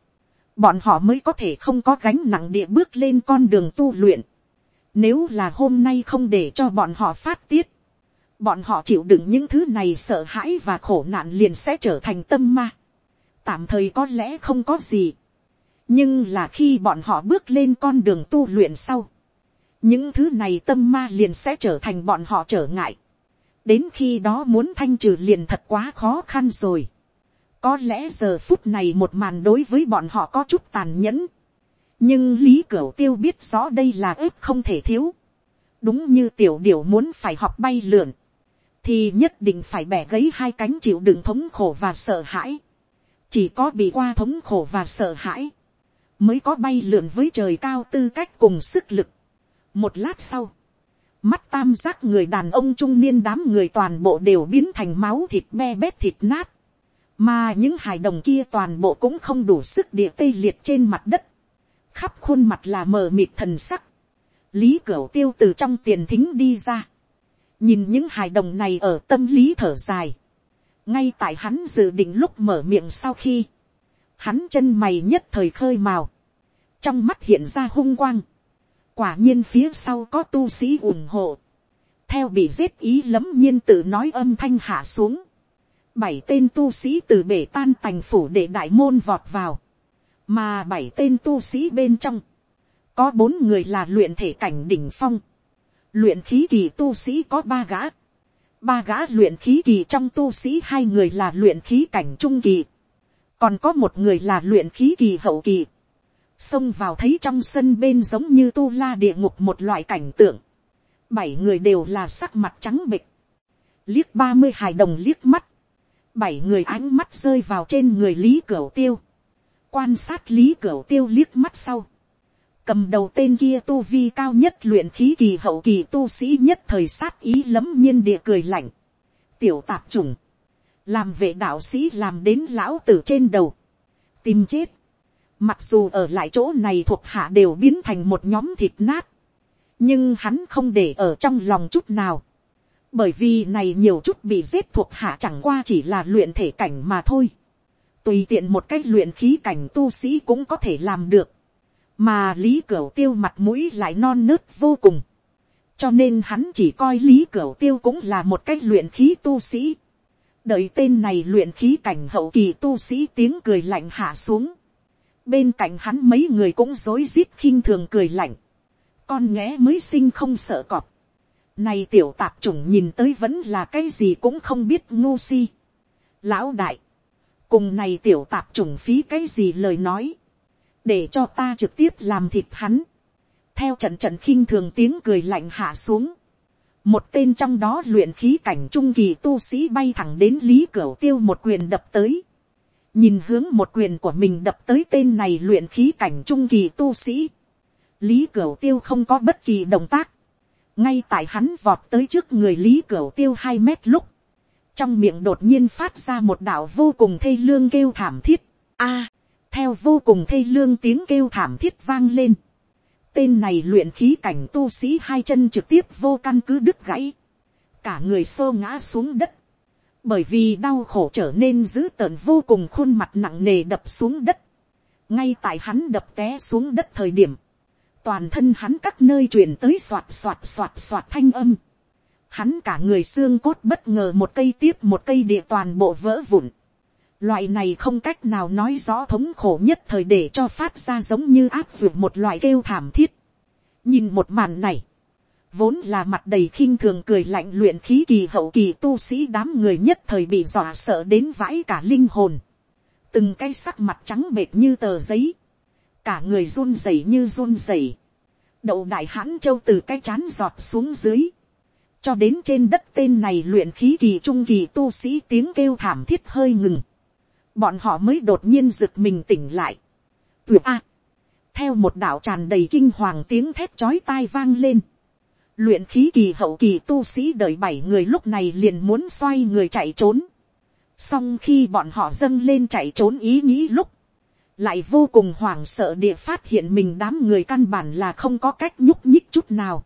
bọn họ mới có thể không có gánh nặng địa bước lên con đường tu luyện. Nếu là hôm nay không để cho bọn họ phát tiết, bọn họ chịu đựng những thứ này sợ hãi và khổ nạn liền sẽ trở thành tâm ma. Tạm thời có lẽ không có gì. Nhưng là khi bọn họ bước lên con đường tu luyện sau, những thứ này tâm ma liền sẽ trở thành bọn họ trở ngại. Đến khi đó muốn thanh trừ liền thật quá khó khăn rồi có lẽ giờ phút này một màn đối với bọn họ có chút tàn nhẫn. nhưng lý cửu tiêu biết rõ đây là ếp không thể thiếu. đúng như tiểu điểu muốn phải học bay lượn, thì nhất định phải bẻ gấy hai cánh chịu đựng thống khổ và sợ hãi. chỉ có bị qua thống khổ và sợ hãi, mới có bay lượn với trời cao tư cách cùng sức lực. một lát sau, mắt tam giác người đàn ông trung niên đám người toàn bộ đều biến thành máu thịt me bét thịt nát mà những hài đồng kia toàn bộ cũng không đủ sức địa tê liệt trên mặt đất, khắp khuôn mặt là mờ mịt thần sắc, lý cửa tiêu từ trong tiền thính đi ra, nhìn những hài đồng này ở tâm lý thở dài, ngay tại hắn dự định lúc mở miệng sau khi, hắn chân mày nhất thời khơi màu, trong mắt hiện ra hung quang, quả nhiên phía sau có tu sĩ ủng hộ, theo bị giết ý lấm nhiên tự nói âm thanh hạ xuống, bảy tên tu sĩ từ bể tan tành phủ để đại môn vọt vào, mà bảy tên tu sĩ bên trong, có bốn người là luyện thể cảnh đỉnh phong, luyện khí kỳ tu sĩ có ba gã, ba gã luyện khí kỳ trong tu sĩ hai người là luyện khí cảnh trung kỳ, còn có một người là luyện khí kỳ hậu kỳ, xông vào thấy trong sân bên giống như tu la địa ngục một loại cảnh tượng, bảy người đều là sắc mặt trắng bịch, liếc ba mươi hài đồng liếc mắt, bảy người ánh mắt rơi vào trên người lý cửu tiêu, quan sát lý cửu tiêu liếc mắt sau, cầm đầu tên kia tu vi cao nhất luyện khí kỳ hậu kỳ tu sĩ nhất thời sát ý lấm nhiên địa cười lạnh, tiểu tạp trùng, làm vệ đạo sĩ làm đến lão tử trên đầu, tìm chết, mặc dù ở lại chỗ này thuộc hạ đều biến thành một nhóm thịt nát, nhưng hắn không để ở trong lòng chút nào, bởi vì này nhiều chút bị giết thuộc hạ chẳng qua chỉ là luyện thể cảnh mà thôi, tùy tiện một cách luyện khí cảnh tu sĩ cũng có thể làm được, mà lý cửu tiêu mặt mũi lại non nớt vô cùng, cho nên hắn chỉ coi lý cửu tiêu cũng là một cách luyện khí tu sĩ, đợi tên này luyện khí cảnh hậu kỳ tu sĩ tiếng cười lạnh hạ xuống, bên cạnh hắn mấy người cũng rối rít khinh thường cười lạnh, con nghé mới sinh không sợ cọp, này tiểu tạp chủng nhìn tới vẫn là cái gì cũng không biết ngu si. Lão đại. Cùng này tiểu tạp chủng phí cái gì lời nói. Để cho ta trực tiếp làm thịt hắn. Theo trận trận khinh thường tiếng cười lạnh hạ xuống. Một tên trong đó luyện khí cảnh trung kỳ tu sĩ bay thẳng đến Lý Cửu Tiêu một quyền đập tới. Nhìn hướng một quyền của mình đập tới tên này luyện khí cảnh trung kỳ tu sĩ. Lý Cửu Tiêu không có bất kỳ động tác ngay tại hắn vọt tới trước người lý cửu tiêu hai mét lúc, trong miệng đột nhiên phát ra một đạo vô cùng thê lương kêu thảm thiết, a, theo vô cùng thê lương tiếng kêu thảm thiết vang lên, tên này luyện khí cảnh tu sĩ hai chân trực tiếp vô căn cứ đứt gãy, cả người xô ngã xuống đất, bởi vì đau khổ trở nên dữ tợn vô cùng khuôn mặt nặng nề đập xuống đất, ngay tại hắn đập té xuống đất thời điểm, toàn thân hắn các nơi truyền tới soạt soạt soạt soạt thanh âm. Hắn cả người xương cốt bất ngờ một cây tiếp một cây địa toàn bộ vỡ vụn. Loại này không cách nào nói rõ thống khổ nhất thời để cho phát ra giống như áp dụng một loại kêu thảm thiết. Nhìn một màn này. Vốn là mặt đầy khinh thường cười lạnh luyện khí kỳ hậu kỳ tu sĩ đám người nhất thời bị dọa sợ đến vãi cả linh hồn. Từng cái sắc mặt trắng bệt như tờ giấy cả người run rẩy như run rẩy, đậu đại hãn châu từ cái chán giọt xuống dưới, cho đến trên đất tên này luyện khí kỳ trung kỳ tu sĩ tiếng kêu thảm thiết hơi ngừng, bọn họ mới đột nhiên giựt mình tỉnh lại. Tuyệt a, theo một đạo tràn đầy kinh hoàng tiếng thét chói tai vang lên, luyện khí kỳ hậu kỳ tu sĩ đợi bảy người lúc này liền muốn xoay người chạy trốn, song khi bọn họ dâng lên chạy trốn ý nghĩ lúc, lại vô cùng hoảng sợ địa phát hiện mình đám người căn bản là không có cách nhúc nhích chút nào.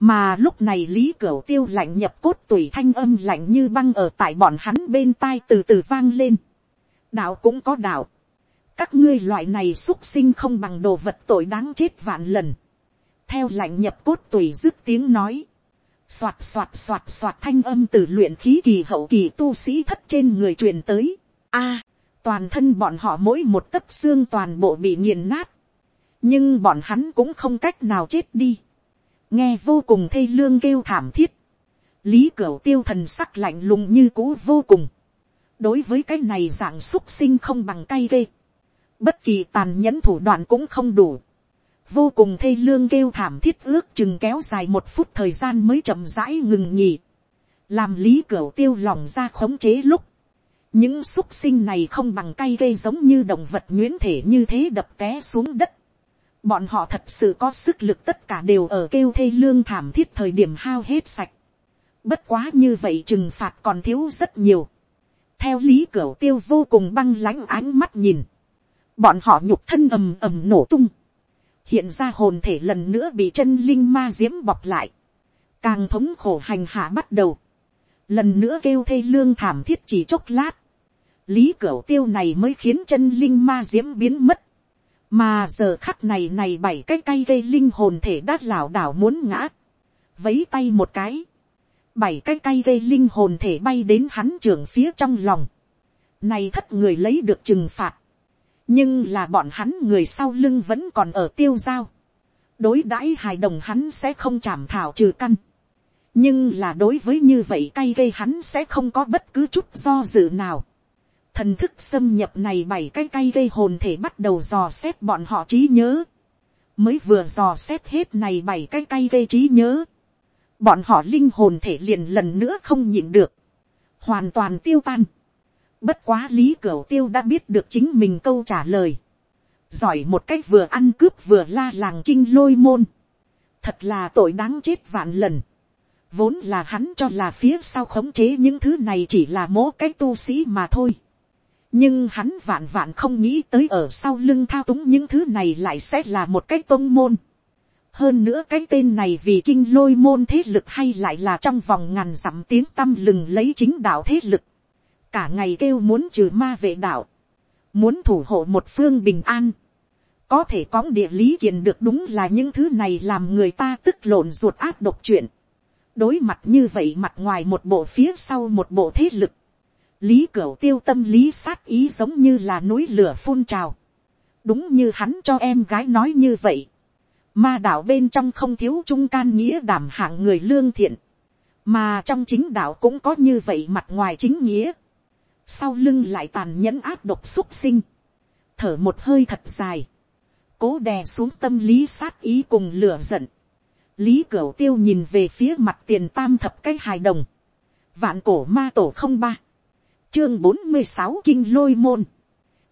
mà lúc này lý cửu tiêu lạnh nhập cốt tủy thanh âm lạnh như băng ở tại bọn hắn bên tai từ từ vang lên. đạo cũng có đạo. các ngươi loại này xúc sinh không bằng đồ vật tội đáng chết vạn lần. theo lạnh nhập cốt tủy dứt tiếng nói. soạt soạt soạt soạt thanh âm từ luyện khí kỳ hậu kỳ tu sĩ thất trên người truyền tới. a toàn thân bọn họ mỗi một tấc xương toàn bộ bị nghiền nát, nhưng bọn hắn cũng không cách nào chết đi, nghe vô cùng thê lương kêu thảm thiết, lý cửu tiêu thần sắc lạnh lùng như cũ vô cùng, đối với cái này dạng xúc sinh không bằng cay ghê, bất kỳ tàn nhẫn thủ đoạn cũng không đủ, vô cùng thê lương kêu thảm thiết ước chừng kéo dài một phút thời gian mới chậm rãi ngừng nhỉ, làm lý cửu tiêu lòng ra khống chế lúc, những xúc sinh này không bằng cay gây giống như động vật nhuyễn thể như thế đập té xuống đất. bọn họ thật sự có sức lực tất cả đều ở kêu thê lương thảm thiết thời điểm hao hết sạch. bất quá như vậy trừng phạt còn thiếu rất nhiều. theo lý cửu tiêu vô cùng băng lãnh ánh mắt nhìn. bọn họ nhục thân ầm ầm nổ tung. hiện ra hồn thể lần nữa bị chân linh ma diễm bọc lại. càng thống khổ hành hạ bắt đầu lần nữa kêu thê lương thảm thiết chỉ chốc lát, lý cửu tiêu này mới khiến chân linh ma diễm biến mất. mà giờ khắc này này bảy cái cây gây linh hồn thể đát lảo đảo muốn ngã. vấy tay một cái. bảy cái cây gây linh hồn thể bay đến hắn trưởng phía trong lòng. này thất người lấy được trừng phạt. nhưng là bọn hắn người sau lưng vẫn còn ở tiêu giao. đối đãi hài đồng hắn sẽ không chảm thảo trừ căn, nhưng là đối với như vậy cay gây hắn sẽ không có bất cứ chút do dự nào thần thức xâm nhập này bảy cái cay gây hồn thể bắt đầu dò xét bọn họ trí nhớ, mới vừa dò xét hết này bảy cái cay gây trí nhớ, bọn họ linh hồn thể liền lần nữa không nhịn được, hoàn toàn tiêu tan. Bất quá lý cửu tiêu đã biết được chính mình câu trả lời. Giỏi một cách vừa ăn cướp vừa la làng kinh lôi môn. Thật là tội đáng chết vạn lần. Vốn là hắn cho là phía sau khống chế những thứ này chỉ là mố cái tu sĩ mà thôi. Nhưng hắn vạn vạn không nghĩ tới ở sau lưng thao túng những thứ này lại sẽ là một cái tôn môn hơn nữa cái tên này vì kinh lôi môn thế lực hay lại là trong vòng ngàn dặm tiếng tâm lừng lấy chính đạo thế lực. cả ngày kêu muốn trừ ma vệ đạo, muốn thủ hộ một phương bình an. có thể có địa lý kiện được đúng là những thứ này làm người ta tức lộn ruột áp độc chuyện. đối mặt như vậy mặt ngoài một bộ phía sau một bộ thế lực lý cửu tiêu tâm lý sát ý giống như là núi lửa phun trào. đúng như hắn cho em gái nói như vậy Ma đạo bên trong không thiếu trung can nghĩa đảm hạng người lương thiện. Mà trong chính đạo cũng có như vậy mặt ngoài chính nghĩa. Sau lưng lại tàn nhẫn áp độc xúc sinh. Thở một hơi thật dài. Cố đè xuống tâm lý sát ý cùng lửa giận. Lý Cửu Tiêu nhìn về phía mặt tiền tam thập cái hài đồng. Vạn cổ ma tổ không ba. Chương bốn mươi sáu kinh lôi môn.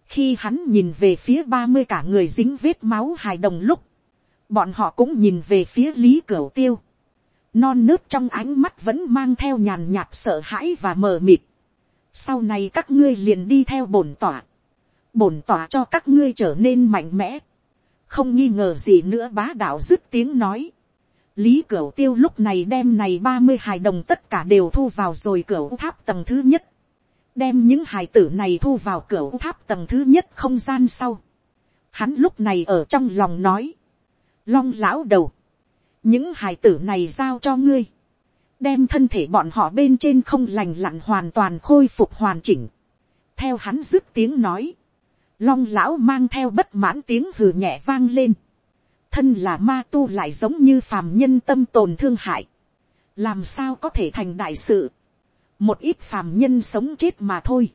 Khi hắn nhìn về phía ba mươi cả người dính vết máu hài đồng lúc bọn họ cũng nhìn về phía lý cửu tiêu, non nước trong ánh mắt vẫn mang theo nhàn nhạt sợ hãi và mờ mịt. sau này các ngươi liền đi theo bổn tỏa, bổn tỏa cho các ngươi trở nên mạnh mẽ, không nghi ngờ gì nữa bá đạo dứt tiếng nói. lý cửu tiêu lúc này đem này ba mươi hài đồng tất cả đều thu vào rồi cửu tháp tầng thứ nhất, đem những hài tử này thu vào cửa tháp tầng thứ nhất không gian sau. hắn lúc này ở trong lòng nói, long lão đầu, những hài tử này giao cho ngươi, đem thân thể bọn họ bên trên không lành lặn hoàn toàn khôi phục hoàn chỉnh. theo hắn dứt tiếng nói, long lão mang theo bất mãn tiếng hừ nhẹ vang lên, thân là ma tu lại giống như phàm nhân tâm tồn thương hại, làm sao có thể thành đại sự, một ít phàm nhân sống chết mà thôi,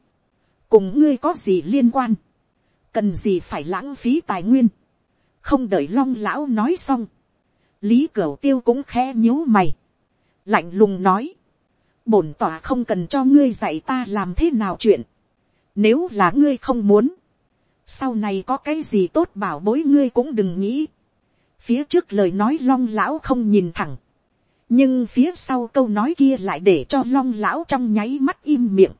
cùng ngươi có gì liên quan, cần gì phải lãng phí tài nguyên, không đợi long lão nói xong, lý cửu tiêu cũng khẽ nhíu mày, lạnh lùng nói, bổn tỏa không cần cho ngươi dạy ta làm thế nào chuyện, nếu là ngươi không muốn, sau này có cái gì tốt bảo bối ngươi cũng đừng nghĩ, phía trước lời nói long lão không nhìn thẳng, nhưng phía sau câu nói kia lại để cho long lão trong nháy mắt im miệng,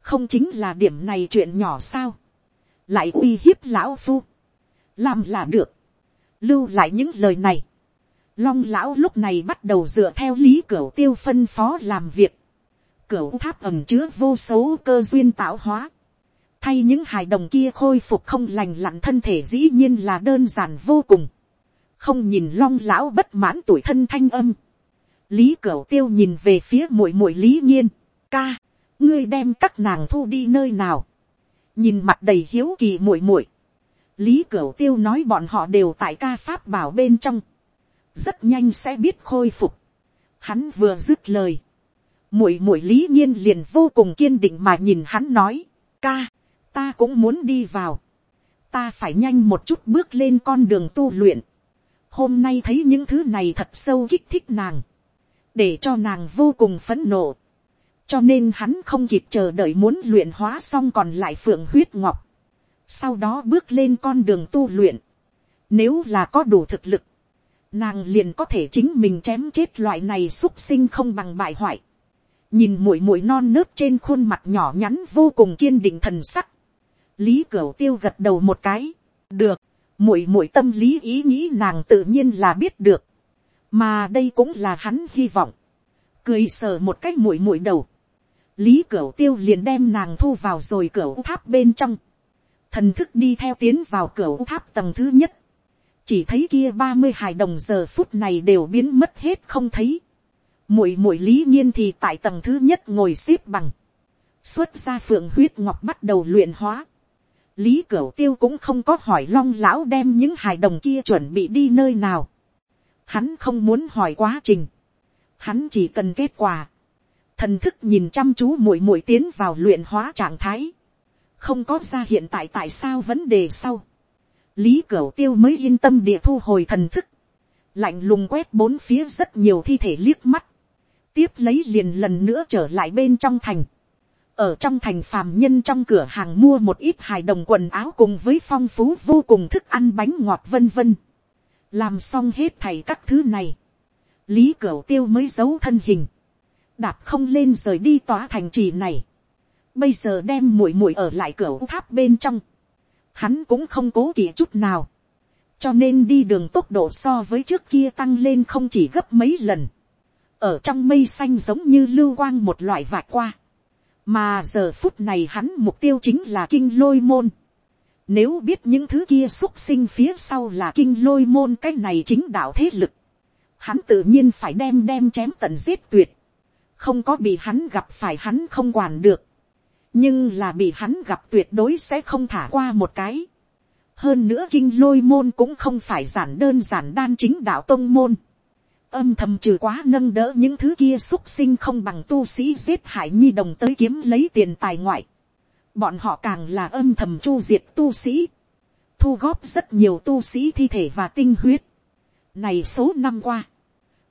không chính là điểm này chuyện nhỏ sao, lại uy hiếp lão phu, làm là được, lưu lại những lời này, long lão lúc này bắt đầu dựa theo lý cửa tiêu phân phó làm việc, cửa tháp ẩm chứa vô số cơ duyên tạo hóa, thay những hài đồng kia khôi phục không lành lặn thân thể dĩ nhiên là đơn giản vô cùng, không nhìn long lão bất mãn tuổi thân thanh âm, lý cửu tiêu nhìn về phía muội muội lý nhiên, ca, ngươi đem các nàng thu đi nơi nào, nhìn mặt đầy hiếu kỳ muội muội, lý cửu tiêu nói bọn họ đều tại ca pháp bảo bên trong, rất nhanh sẽ biết khôi phục. Hắn vừa dứt lời, muội muội lý nhiên liền vô cùng kiên định mà nhìn hắn nói, ca, ta cũng muốn đi vào, ta phải nhanh một chút bước lên con đường tu luyện. Hôm nay thấy những thứ này thật sâu kích thích nàng, để cho nàng vô cùng phấn nộ. cho nên hắn không kịp chờ đợi muốn luyện hóa xong còn lại phượng huyết ngọc sau đó bước lên con đường tu luyện. Nếu là có đủ thực lực, nàng liền có thể chính mình chém chết loại này xúc sinh không bằng bại hoại. nhìn mũi mũi non nớt trên khuôn mặt nhỏ nhắn vô cùng kiên định thần sắc. lý cửu tiêu gật đầu một cái. được, mũi mũi tâm lý ý nghĩ nàng tự nhiên là biết được mà đây cũng là hắn hy vọng. cười sờ một cách mũi mũi đầu. lý cửu tiêu liền đem nàng thu vào rồi cửu tháp bên trong thần thức đi theo tiến vào cửa tháp tầng thứ nhất, chỉ thấy kia ba mươi hài đồng giờ phút này đều biến mất hết không thấy. Muội muội lý nhiên thì tại tầng thứ nhất ngồi xếp bằng, xuất ra phượng huyết ngọc bắt đầu luyện hóa. Lý Cửu Tiêu cũng không có hỏi long lão đem những hài đồng kia chuẩn bị đi nơi nào. Hắn không muốn hỏi quá trình. Hắn chỉ cần kết quả. Thần thức nhìn chăm chú mũi mũi tiến vào luyện hóa trạng thái. Không có ra hiện tại tại sao vấn đề sau. Lý Cửu Tiêu mới yên tâm địa thu hồi thần thức. Lạnh lùng quét bốn phía rất nhiều thi thể liếc mắt. Tiếp lấy liền lần nữa trở lại bên trong thành. Ở trong thành phàm nhân trong cửa hàng mua một ít hài đồng quần áo cùng với phong phú vô cùng thức ăn bánh ngọt vân vân. Làm xong hết thầy các thứ này. Lý Cửu Tiêu mới giấu thân hình. Đạp không lên rời đi tòa thành trì này. Bây giờ đem muội muội ở lại cửa tháp bên trong hắn cũng không cố kỵ chút nào, cho nên đi đường tốc độ so với trước kia tăng lên không chỉ gấp mấy lần, ở trong mây xanh giống như lưu quang một loại vạch qua, mà giờ phút này hắn mục tiêu chính là kinh lôi môn, nếu biết những thứ kia xúc sinh phía sau là kinh lôi môn cái này chính đạo thế lực, hắn tự nhiên phải đem đem chém tận giết tuyệt, không có bị hắn gặp phải hắn không quản được, nhưng là bị hắn gặp tuyệt đối sẽ không thả qua một cái. hơn nữa kinh lôi môn cũng không phải giản đơn giản đan chính đạo tông môn. âm thầm trừ quá nâng đỡ những thứ kia xúc sinh không bằng tu sĩ giết hại nhi đồng tới kiếm lấy tiền tài ngoại bọn họ càng là âm thầm chu diệt tu sĩ. thu góp rất nhiều tu sĩ thi thể và tinh huyết. này số năm qua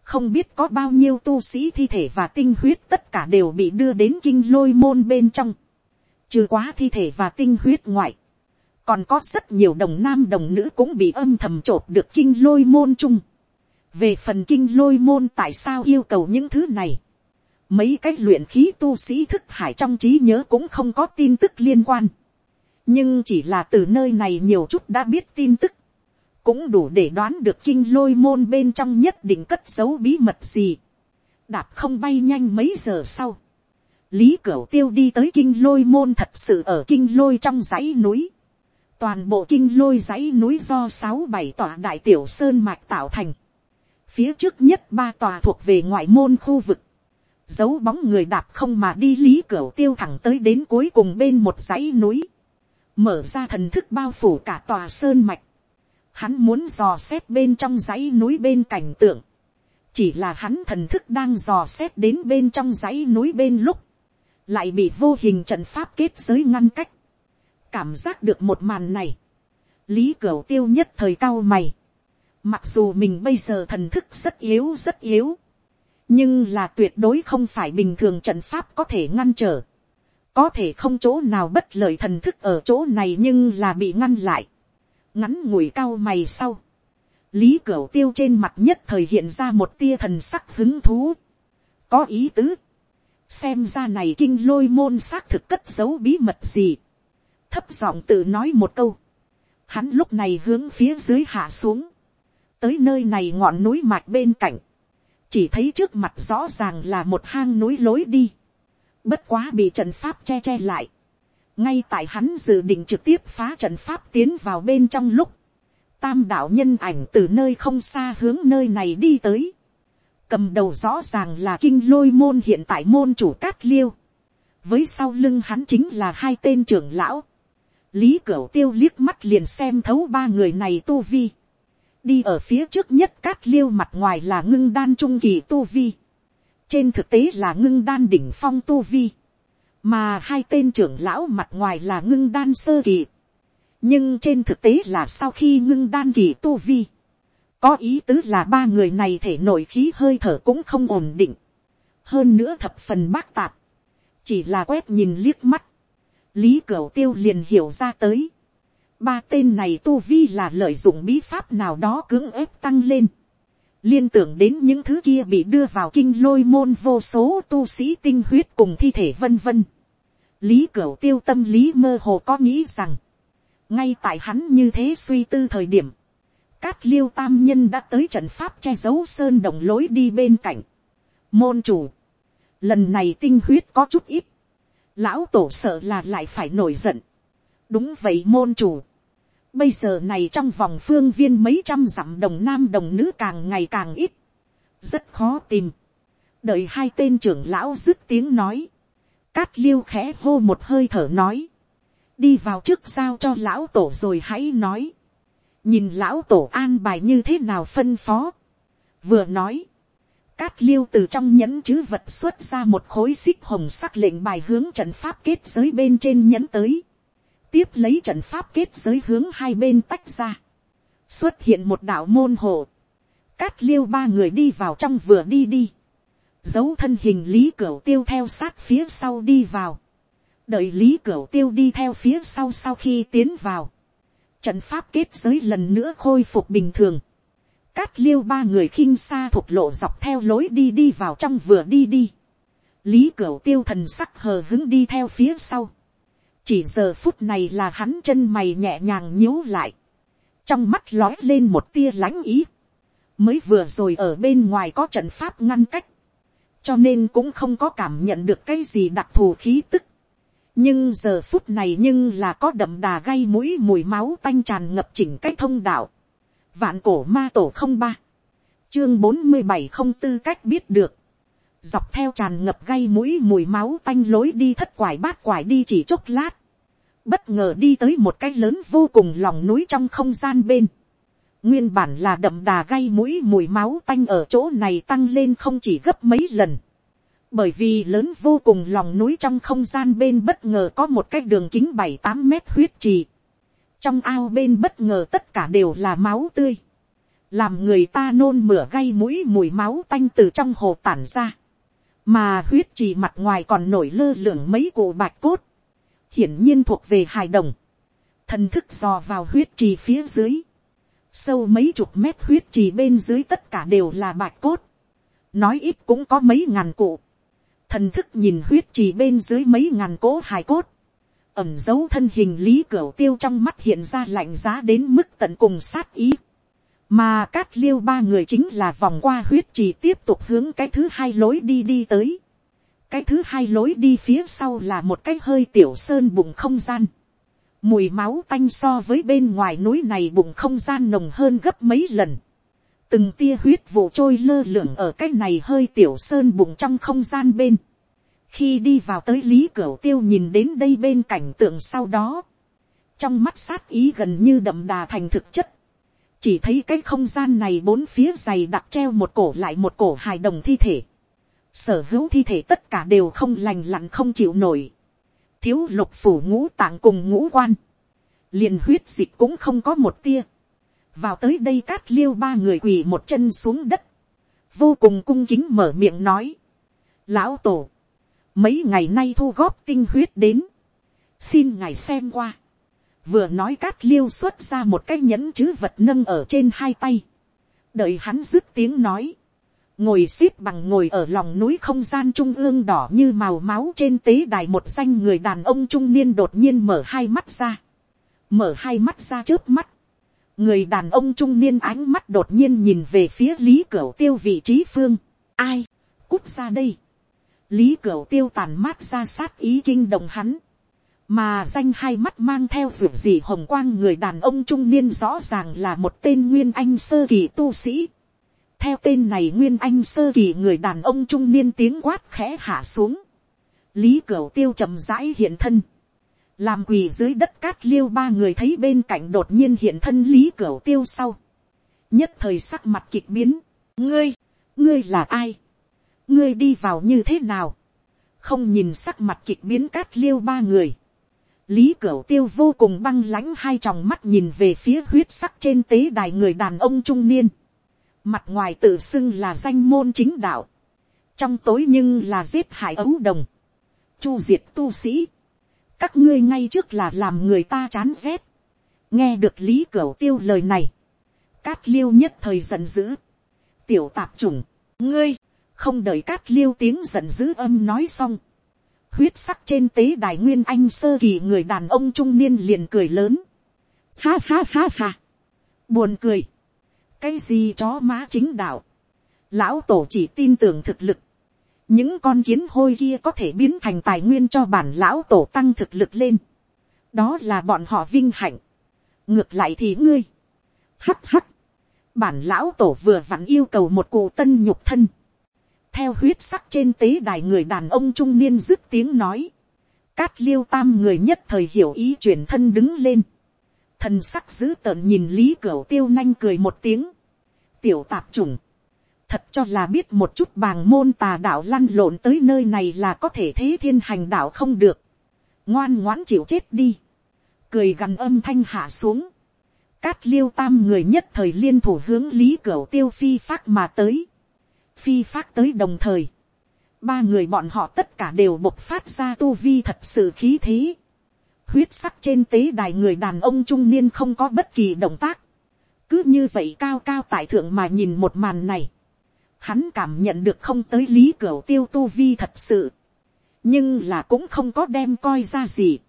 không biết có bao nhiêu tu sĩ thi thể và tinh huyết tất cả đều bị đưa đến kinh lôi môn bên trong trừ quá thi thể và tinh huyết ngoại, còn có rất nhiều đồng nam đồng nữ cũng bị âm thầm t r ộ p được kinh lôi môn chung. về phần kinh lôi môn tại sao yêu cầu những thứ này, mấy cái luyện khí tu sĩ thức hải trong trí nhớ cũng không có tin tức liên quan, nhưng chỉ là từ nơi này nhiều chút đã biết tin tức, cũng đủ để đoán được kinh lôi môn bên trong nhất định cất giấu bí mật gì, đạp không bay nhanh mấy giờ sau, lý cửu tiêu đi tới kinh lôi môn thật sự ở kinh lôi trong dãy núi. toàn bộ kinh lôi dãy núi do sáu bảy tòa đại tiểu sơn mạch tạo thành. phía trước nhất ba tòa thuộc về ngoại môn khu vực giấu bóng người đạp không mà đi lý cửa tiêu thẳng tới đến cuối cùng bên một dãy núi. mở ra thần thức bao phủ cả tòa sơn mạch. hắn muốn dò xét bên trong dãy núi bên cảnh tượng. Chỉ là hắn thần thức đang dò xét đến bên trong dãy núi bên lúc, lại bị vô hình trận pháp kết giới ngăn cách, cảm giác được một màn này, lý cửu tiêu nhất thời cao mày, mặc dù mình bây giờ thần thức rất yếu rất yếu, nhưng là tuyệt đối không phải bình thường trận pháp có thể ngăn trở, có thể không chỗ nào bất lợi thần thức ở chỗ này nhưng là bị ngăn lại, ngắn ngủi cao mày sau, lý cửu tiêu trên mặt nhất thời hiện ra một tia thần sắc hứng thú, có ý tứ, xem ra này kinh lôi môn xác thực cất giấu bí mật gì, thấp giọng tự nói một câu, hắn lúc này hướng phía dưới hạ xuống, tới nơi này ngọn núi mạch bên cạnh, chỉ thấy trước mặt rõ ràng là một hang núi lối đi, bất quá bị trận pháp che che lại, ngay tại hắn dự định trực tiếp phá trận pháp tiến vào bên trong lúc, tam đạo nhân ảnh từ nơi không xa hướng nơi này đi tới, cầm đầu rõ ràng là kinh lôi môn hiện tại môn chủ cát liêu, với sau lưng hắn chính là hai tên trưởng lão, lý cửu tiêu liếc mắt liền xem thấu ba người này tu vi, đi ở phía trước nhất cát liêu mặt ngoài là ngưng đan trung kỳ tu vi, trên thực tế là ngưng đan đỉnh phong tu vi, mà hai tên trưởng lão mặt ngoài là ngưng đan sơ kỳ, nhưng trên thực tế là sau khi ngưng đan kỳ tu vi, có ý tứ là ba người này thể nội khí hơi thở cũng không ổn định. Hơn nữa thập phần bác tạp. Chỉ là quét nhìn liếc mắt. Lý Cửu Tiêu liền hiểu ra tới. Ba tên này tu vi là lợi dụng bí pháp nào đó cưỡng ép tăng lên. Liên tưởng đến những thứ kia bị đưa vào kinh lôi môn vô số tu sĩ tinh huyết cùng thi thể vân vân. Lý Cửu Tiêu tâm lý mơ hồ có nghĩ rằng. Ngay tại hắn như thế suy tư thời điểm, Cát liêu tam nhân đã tới trận pháp che giấu sơn đồng lối đi bên cạnh. Môn chủ. Lần này tinh huyết có chút ít. Lão tổ sợ là lại phải nổi giận. Đúng vậy môn chủ. Bây giờ này trong vòng phương viên mấy trăm dặm đồng nam đồng nữ càng ngày càng ít. Rất khó tìm. Đợi hai tên trưởng lão dứt tiếng nói. Cát liêu khẽ hô một hơi thở nói. Đi vào trước sao cho lão tổ rồi hãy nói nhìn lão tổ an bài như thế nào phân phó, vừa nói, cát liêu từ trong nhẫn chứ vật xuất ra một khối xích hồng sắc lệnh bài hướng trận pháp kết giới bên trên nhẫn tới, tiếp lấy trận pháp kết giới hướng hai bên tách ra, xuất hiện một đạo môn hộ, cát liêu ba người đi vào trong vừa đi đi, giấu thân hình lý cửa tiêu theo sát phía sau đi vào, đợi lý cửa tiêu đi theo phía sau sau khi tiến vào, trận pháp kết giới lần nữa khôi phục bình thường, cát liêu ba người khinh xa thuộc lộ dọc theo lối đi đi vào trong vừa đi đi, lý cửa tiêu thần sắc hờ hứng đi theo phía sau, chỉ giờ phút này là hắn chân mày nhẹ nhàng nhíu lại, trong mắt lói lên một tia lãnh ý, mới vừa rồi ở bên ngoài có trận pháp ngăn cách, cho nên cũng không có cảm nhận được cái gì đặc thù khí tức. nhưng giờ phút này nhưng là có đậm đà gây mũi mùi máu tanh tràn ngập chỉnh cái thông đạo. vạn cổ ma tổ không ba, chương bốn mươi bảy không tư cách biết được. dọc theo tràn ngập gây mũi mùi máu tanh lối đi thất quải bát quải đi chỉ chốc lát bất ngờ đi tới một cái lớn vô cùng lòng núi trong không gian bên Nguyên bản là đậm đà gây mũi mùi máu tanh ở chỗ này tăng lên không chỉ gấp mấy lần. Bởi vì lớn vô cùng lòng núi trong không gian bên bất ngờ có một cái đường kính bảy tám mét huyết trì. Trong ao bên bất ngờ tất cả đều là máu tươi. Làm người ta nôn mửa gây mũi mùi máu tanh từ trong hồ tản ra. Mà huyết trì mặt ngoài còn nổi lơ lửng mấy cụ bạch cốt. Hiển nhiên thuộc về hài đồng. Thần thức dò vào huyết trì phía dưới. Sâu mấy chục mét huyết trì bên dưới tất cả đều là bạch cốt, nói ít cũng có mấy ngàn cụ, thần thức nhìn huyết trì bên dưới mấy ngàn cỗ hài cốt, ẩm dấu thân hình lý cửa tiêu trong mắt hiện ra lạnh giá đến mức tận cùng sát ý, mà cát liêu ba người chính là vòng qua huyết trì tiếp tục hướng cái thứ hai lối đi đi tới, cái thứ hai lối đi phía sau là một cái hơi tiểu sơn bụng không gian, mùi máu tanh so với bên ngoài núi này bụng không gian nồng hơn gấp mấy lần. từng tia huyết vụ trôi lơ lửng ở cái này hơi tiểu sơn bụng trong không gian bên. khi đi vào tới lý cửu tiêu nhìn đến đây bên cảnh tượng sau đó, trong mắt sát ý gần như đậm đà thành thực chất, chỉ thấy cái không gian này bốn phía dày đặc treo một cổ lại một cổ hài đồng thi thể sở hữu thi thể tất cả đều không lành lặn không chịu nổi. Thiếu lục phủ ngũ tạng cùng ngũ quan, liền huyết dịch cũng không có một tia, vào tới đây cát liêu ba người quỳ một chân xuống đất, vô cùng cung kính mở miệng nói, lão tổ, mấy ngày nay thu góp tinh huyết đến, xin ngài xem qua, vừa nói cát liêu xuất ra một cái nhẫn chữ vật nâng ở trên hai tay, đợi hắn dứt tiếng nói, ngồi x ế p bằng ngồi ở lòng núi không gian trung ương đỏ như màu máu trên tế đài một danh người đàn ông trung niên đột nhiên mở hai mắt ra, mở hai mắt ra trước mắt, người đàn ông trung niên ánh mắt đột nhiên nhìn về phía lý cửu tiêu vị trí phương, ai, cút ra đây, lý cửu tiêu tàn mát ra sát ý kinh động hắn, mà danh hai mắt mang theo ruột gì hồng quang người đàn ông trung niên rõ ràng là một tên nguyên anh sơ kỳ tu sĩ, theo tên này nguyên anh sơ kỳ người đàn ông trung niên tiếng quát khẽ hạ xuống. lý cửu tiêu chậm rãi hiện thân. làm quỳ dưới đất cát liêu ba người thấy bên cạnh đột nhiên hiện thân lý cửu tiêu sau. nhất thời sắc mặt kịch biến. ngươi, ngươi là ai. ngươi đi vào như thế nào. không nhìn sắc mặt kịch biến cát liêu ba người. Lý Cửu Tiêu vô cùng băng lãnh hai tròng mắt nhìn về phía huyết sắc trên tế đài người đàn ông trung niên mặt ngoài tự xưng là danh môn chính đạo, trong tối nhưng là giết hại ấu đồng, chu diệt tu sĩ, các ngươi ngay trước là làm người ta chán rét, nghe được lý cửa tiêu lời này, cát liêu nhất thời giận dữ, tiểu tạp chủng, ngươi, không đợi cát liêu tiếng giận dữ âm nói xong, huyết sắc trên tế đài nguyên anh sơ kỳ người đàn ông trung niên liền cười lớn, ha ha ha ha, buồn cười, cái gì chó má chính đạo, lão tổ chỉ tin tưởng thực lực, những con kiến hôi kia có thể biến thành tài nguyên cho bản lão tổ tăng thực lực lên, đó là bọn họ vinh hạnh, ngược lại thì ngươi, hắt hắt, bản lão tổ vừa vặn yêu cầu một cụ tân nhục thân, theo huyết sắc trên tế đài người đàn ông trung niên dứt tiếng nói, cát liêu tam người nhất thời hiểu ý chuyển thân đứng lên, thần sắc dữ tợn nhìn lý cửu tiêu nanh cười một tiếng, tiểu tạp trùng, thật cho là biết một chút bàng môn tà đạo lăn lộn tới nơi này là có thể thế thiên hành đạo không được, ngoan ngoãn chịu chết đi, cười gần âm thanh hạ xuống, cát liêu tam người nhất thời liên thủ hướng lý cửu tiêu phi phát mà tới, phi phát tới đồng thời, ba người bọn họ tất cả đều bộc phát ra tu vi thật sự khí thế, huyết sắc trên tế đài người đàn ông trung niên không có bất kỳ động tác, cứ như vậy cao cao tại thượng mà nhìn một màn này, hắn cảm nhận được không tới lý cửa tiêu tu vi thật sự, nhưng là cũng không có đem coi ra gì,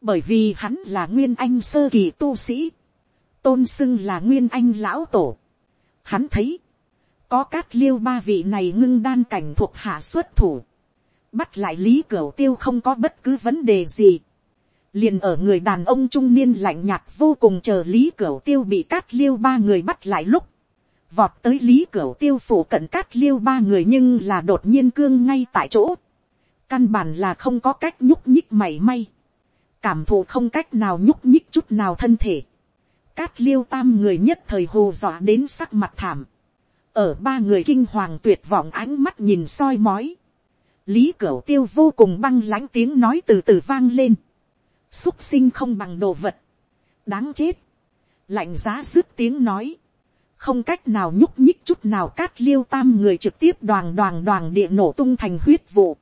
bởi vì hắn là nguyên anh sơ kỳ tu sĩ, tôn xưng là nguyên anh lão tổ. Hắn thấy, có cát liêu ba vị này ngưng đan cảnh thuộc hạ xuất thủ, bắt lại lý cửa tiêu không có bất cứ vấn đề gì liền ở người đàn ông trung niên lạnh nhạt vô cùng chờ lý cửu tiêu bị cát liêu ba người bắt lại lúc, vọt tới lý cửu tiêu phủ cận cát liêu ba người nhưng là đột nhiên cương ngay tại chỗ, căn bản là không có cách nhúc nhích mảy may, cảm thụ không cách nào nhúc nhích chút nào thân thể, cát liêu tam người nhất thời hồ dọa đến sắc mặt thảm, ở ba người kinh hoàng tuyệt vọng ánh mắt nhìn soi mói, lý cửu tiêu vô cùng băng lãnh tiếng nói từ từ vang lên, xúc sinh không bằng đồ vật, đáng chết, lạnh giá rứt tiếng nói, không cách nào nhúc nhích chút nào cát liêu tam người trực tiếp đoàn đoàn đoàn địa nổ tung thành huyết vụ,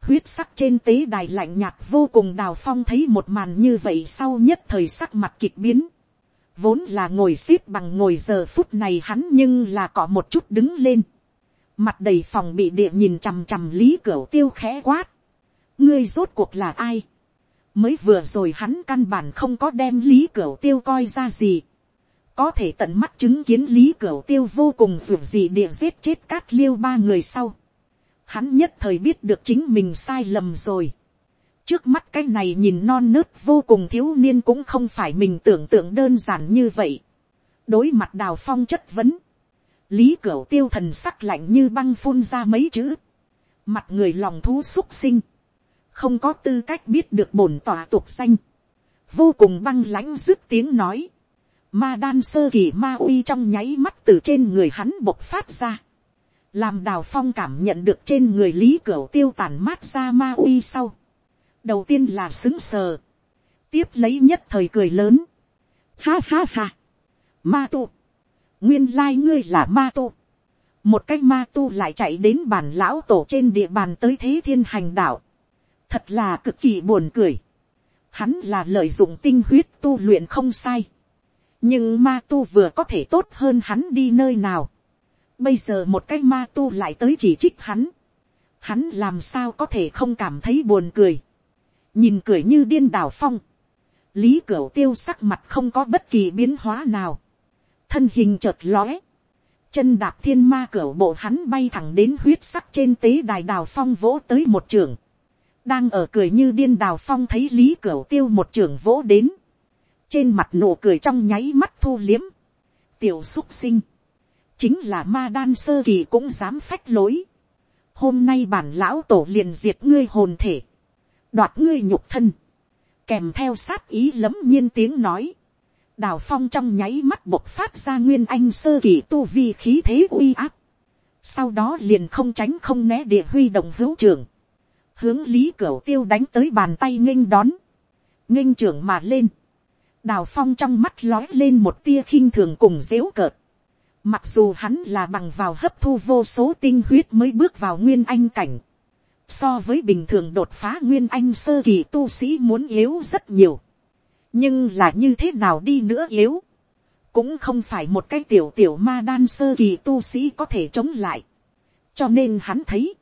huyết sắc trên tế đài lạnh nhạt vô cùng đào phong thấy một màn như vậy sau nhất thời sắc mặt kịch biến, vốn là ngồi xếp bằng ngồi giờ phút này hắn nhưng là có một chút đứng lên. Mặt đầy phòng bị địa nhìn chằm chằm lý cửa tiêu khẽ quát. ngươi rốt cuộc là ai mới vừa rồi hắn căn bản không có đem lý cửa tiêu coi ra gì. có thể tận mắt chứng kiến lý cửa tiêu vô cùng ruột gì địa giết chết cát liêu ba người sau. hắn nhất thời biết được chính mình sai lầm rồi trước mắt cái này nhìn non nớt vô cùng thiếu niên cũng không phải mình tưởng tượng đơn giản như vậy. đối mặt đào phong chất vấn, lý cửu tiêu thần sắc lạnh như băng phun ra mấy chữ, mặt người lòng thú xúc sinh, không có tư cách biết được bổn tòa tục xanh vô cùng băng lãnh dứt tiếng nói, ma đan sơ kỳ ma uy trong nháy mắt từ trên người hắn bộc phát ra, làm đào phong cảm nhận được trên người lý cửu tiêu tàn mát ra ma uy sau, đầu tiên là xứng sờ, tiếp lấy nhất thời cười lớn, ha ha ha, ma tu, nguyên lai ngươi là ma tu, một cái ma tu lại chạy đến bản lão tổ trên địa bàn tới thế thiên hành đạo, thật là cực kỳ buồn cười, hắn là lợi dụng tinh huyết tu luyện không sai, nhưng ma tu vừa có thể tốt hơn hắn đi nơi nào, bây giờ một cái ma tu lại tới chỉ trích hắn, hắn làm sao có thể không cảm thấy buồn cười, nhìn cười như điên đảo phong, lý cửu tiêu sắc mặt không có bất kỳ biến hóa nào, thân hình chợt lóe, chân đạp thiên ma cửu bộ hắn bay thẳng đến huyết sắc trên tế đài đào phong vỗ tới một trường, đang ở cười như điên đào phong thấy lý cửu tiêu một trường vỗ đến, trên mặt nụ cười trong nháy mắt thu liếm, tiểu xúc sinh, chính là ma đan sơ kỳ cũng dám phách lối, hôm nay bản lão tổ liền diệt ngươi hồn thể, đoạt ngươi nhục thân, kèm theo sát ý lấm nhiên tiếng nói, đào phong trong nháy mắt bộc phát ra nguyên anh sơ kỳ tu vi khí thế uy áp, sau đó liền không tránh không né địa huy động hữu trưởng, hướng lý cửu tiêu đánh tới bàn tay nghênh đón, nghênh trưởng mà lên, đào phong trong mắt lói lên một tia khinh thường cùng dếu cợt, mặc dù hắn là bằng vào hấp thu vô số tinh huyết mới bước vào nguyên anh cảnh, so với bình thường đột phá nguyên anh sơ kỳ tu sĩ muốn yếu rất nhiều. nhưng là như thế nào đi nữa yếu, cũng không phải một cái tiểu tiểu ma đan sơ kỳ tu sĩ có thể chống lại. cho nên hắn thấy,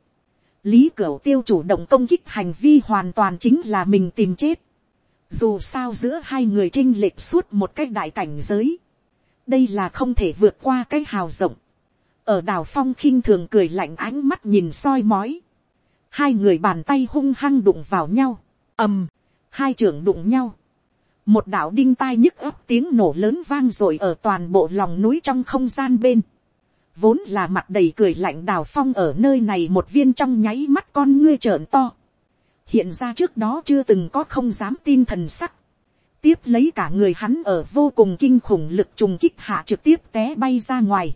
lý cửu tiêu chủ động công kích hành vi hoàn toàn chính là mình tìm chết. dù sao giữa hai người trinh lệch suốt một cái đại cảnh giới, đây là không thể vượt qua cái hào rộng. ở đào phong khinh thường cười lạnh ánh mắt nhìn soi mói. Hai người bàn tay hung hăng đụng vào nhau, ầm, hai trưởng đụng nhau, một đạo đinh tai nhức ấp tiếng nổ lớn vang rồi ở toàn bộ lòng núi trong không gian bên, vốn là mặt đầy cười lạnh đào phong ở nơi này một viên trong nháy mắt con ngươi trợn to, hiện ra trước đó chưa từng có không dám tin thần sắc, tiếp lấy cả người hắn ở vô cùng kinh khủng lực trùng kích hạ trực tiếp té bay ra ngoài,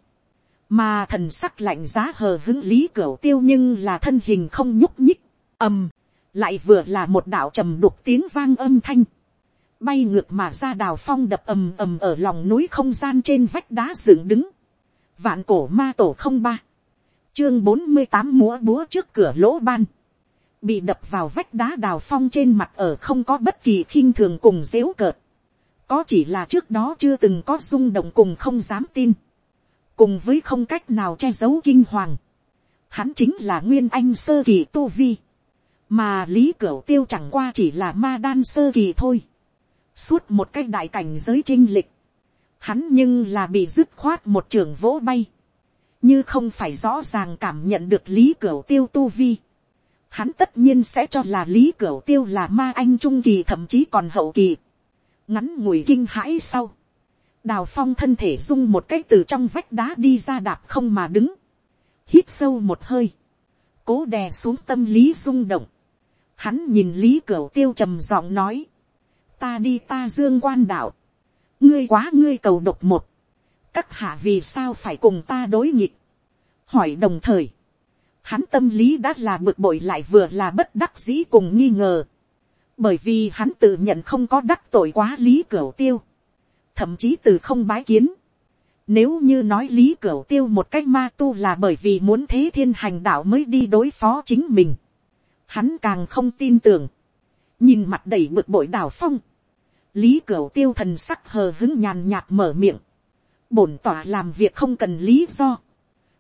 mà thần sắc lạnh giá hờ hứng lý cửa tiêu nhưng là thân hình không nhúc nhích, ầm, lại vừa là một đạo trầm đục tiếng vang âm thanh, bay ngược mà ra đào phong đập ầm ầm ở lòng núi không gian trên vách đá dựng đứng, vạn cổ ma tổ không ba, chương bốn mươi tám múa búa trước cửa lỗ ban, bị đập vào vách đá đào phong trên mặt ở không có bất kỳ khinh thường cùng dếu cợt, có chỉ là trước đó chưa từng có rung động cùng không dám tin, cùng với không cách nào che giấu kinh hoàng, hắn chính là nguyên anh sơ kỳ tu vi, mà lý cửu tiêu chẳng qua chỉ là ma đan sơ kỳ thôi, suốt một cái đại cảnh giới trinh lịch, hắn nhưng là bị dứt khoát một trường vỗ bay, như không phải rõ ràng cảm nhận được lý cửu tiêu tu vi, hắn tất nhiên sẽ cho là lý cửu tiêu là ma anh trung kỳ thậm chí còn hậu kỳ, ngắn ngủi kinh hãi sau, đào phong thân thể rung một cái từ trong vách đá đi ra đạp không mà đứng, hít sâu một hơi, cố đè xuống tâm lý rung động, hắn nhìn lý cửu tiêu trầm giọng nói, ta đi ta dương quan đạo, ngươi quá ngươi cầu độc một, các hạ vì sao phải cùng ta đối nghịch, hỏi đồng thời, hắn tâm lý đã là bực bội lại vừa là bất đắc dĩ cùng nghi ngờ, bởi vì hắn tự nhận không có đắc tội quá lý cửa tiêu, thậm chí từ không bái kiến, nếu như nói lý cửa tiêu một cách ma tu là bởi vì muốn thế thiên hành đạo mới đi đối phó chính mình, hắn càng không tin tưởng, nhìn mặt đầy bực bội đào phong, lý cửu tiêu thần sắc hờ hứng nhàn nhạt mở miệng, bổn tỏa làm việc không cần lý do,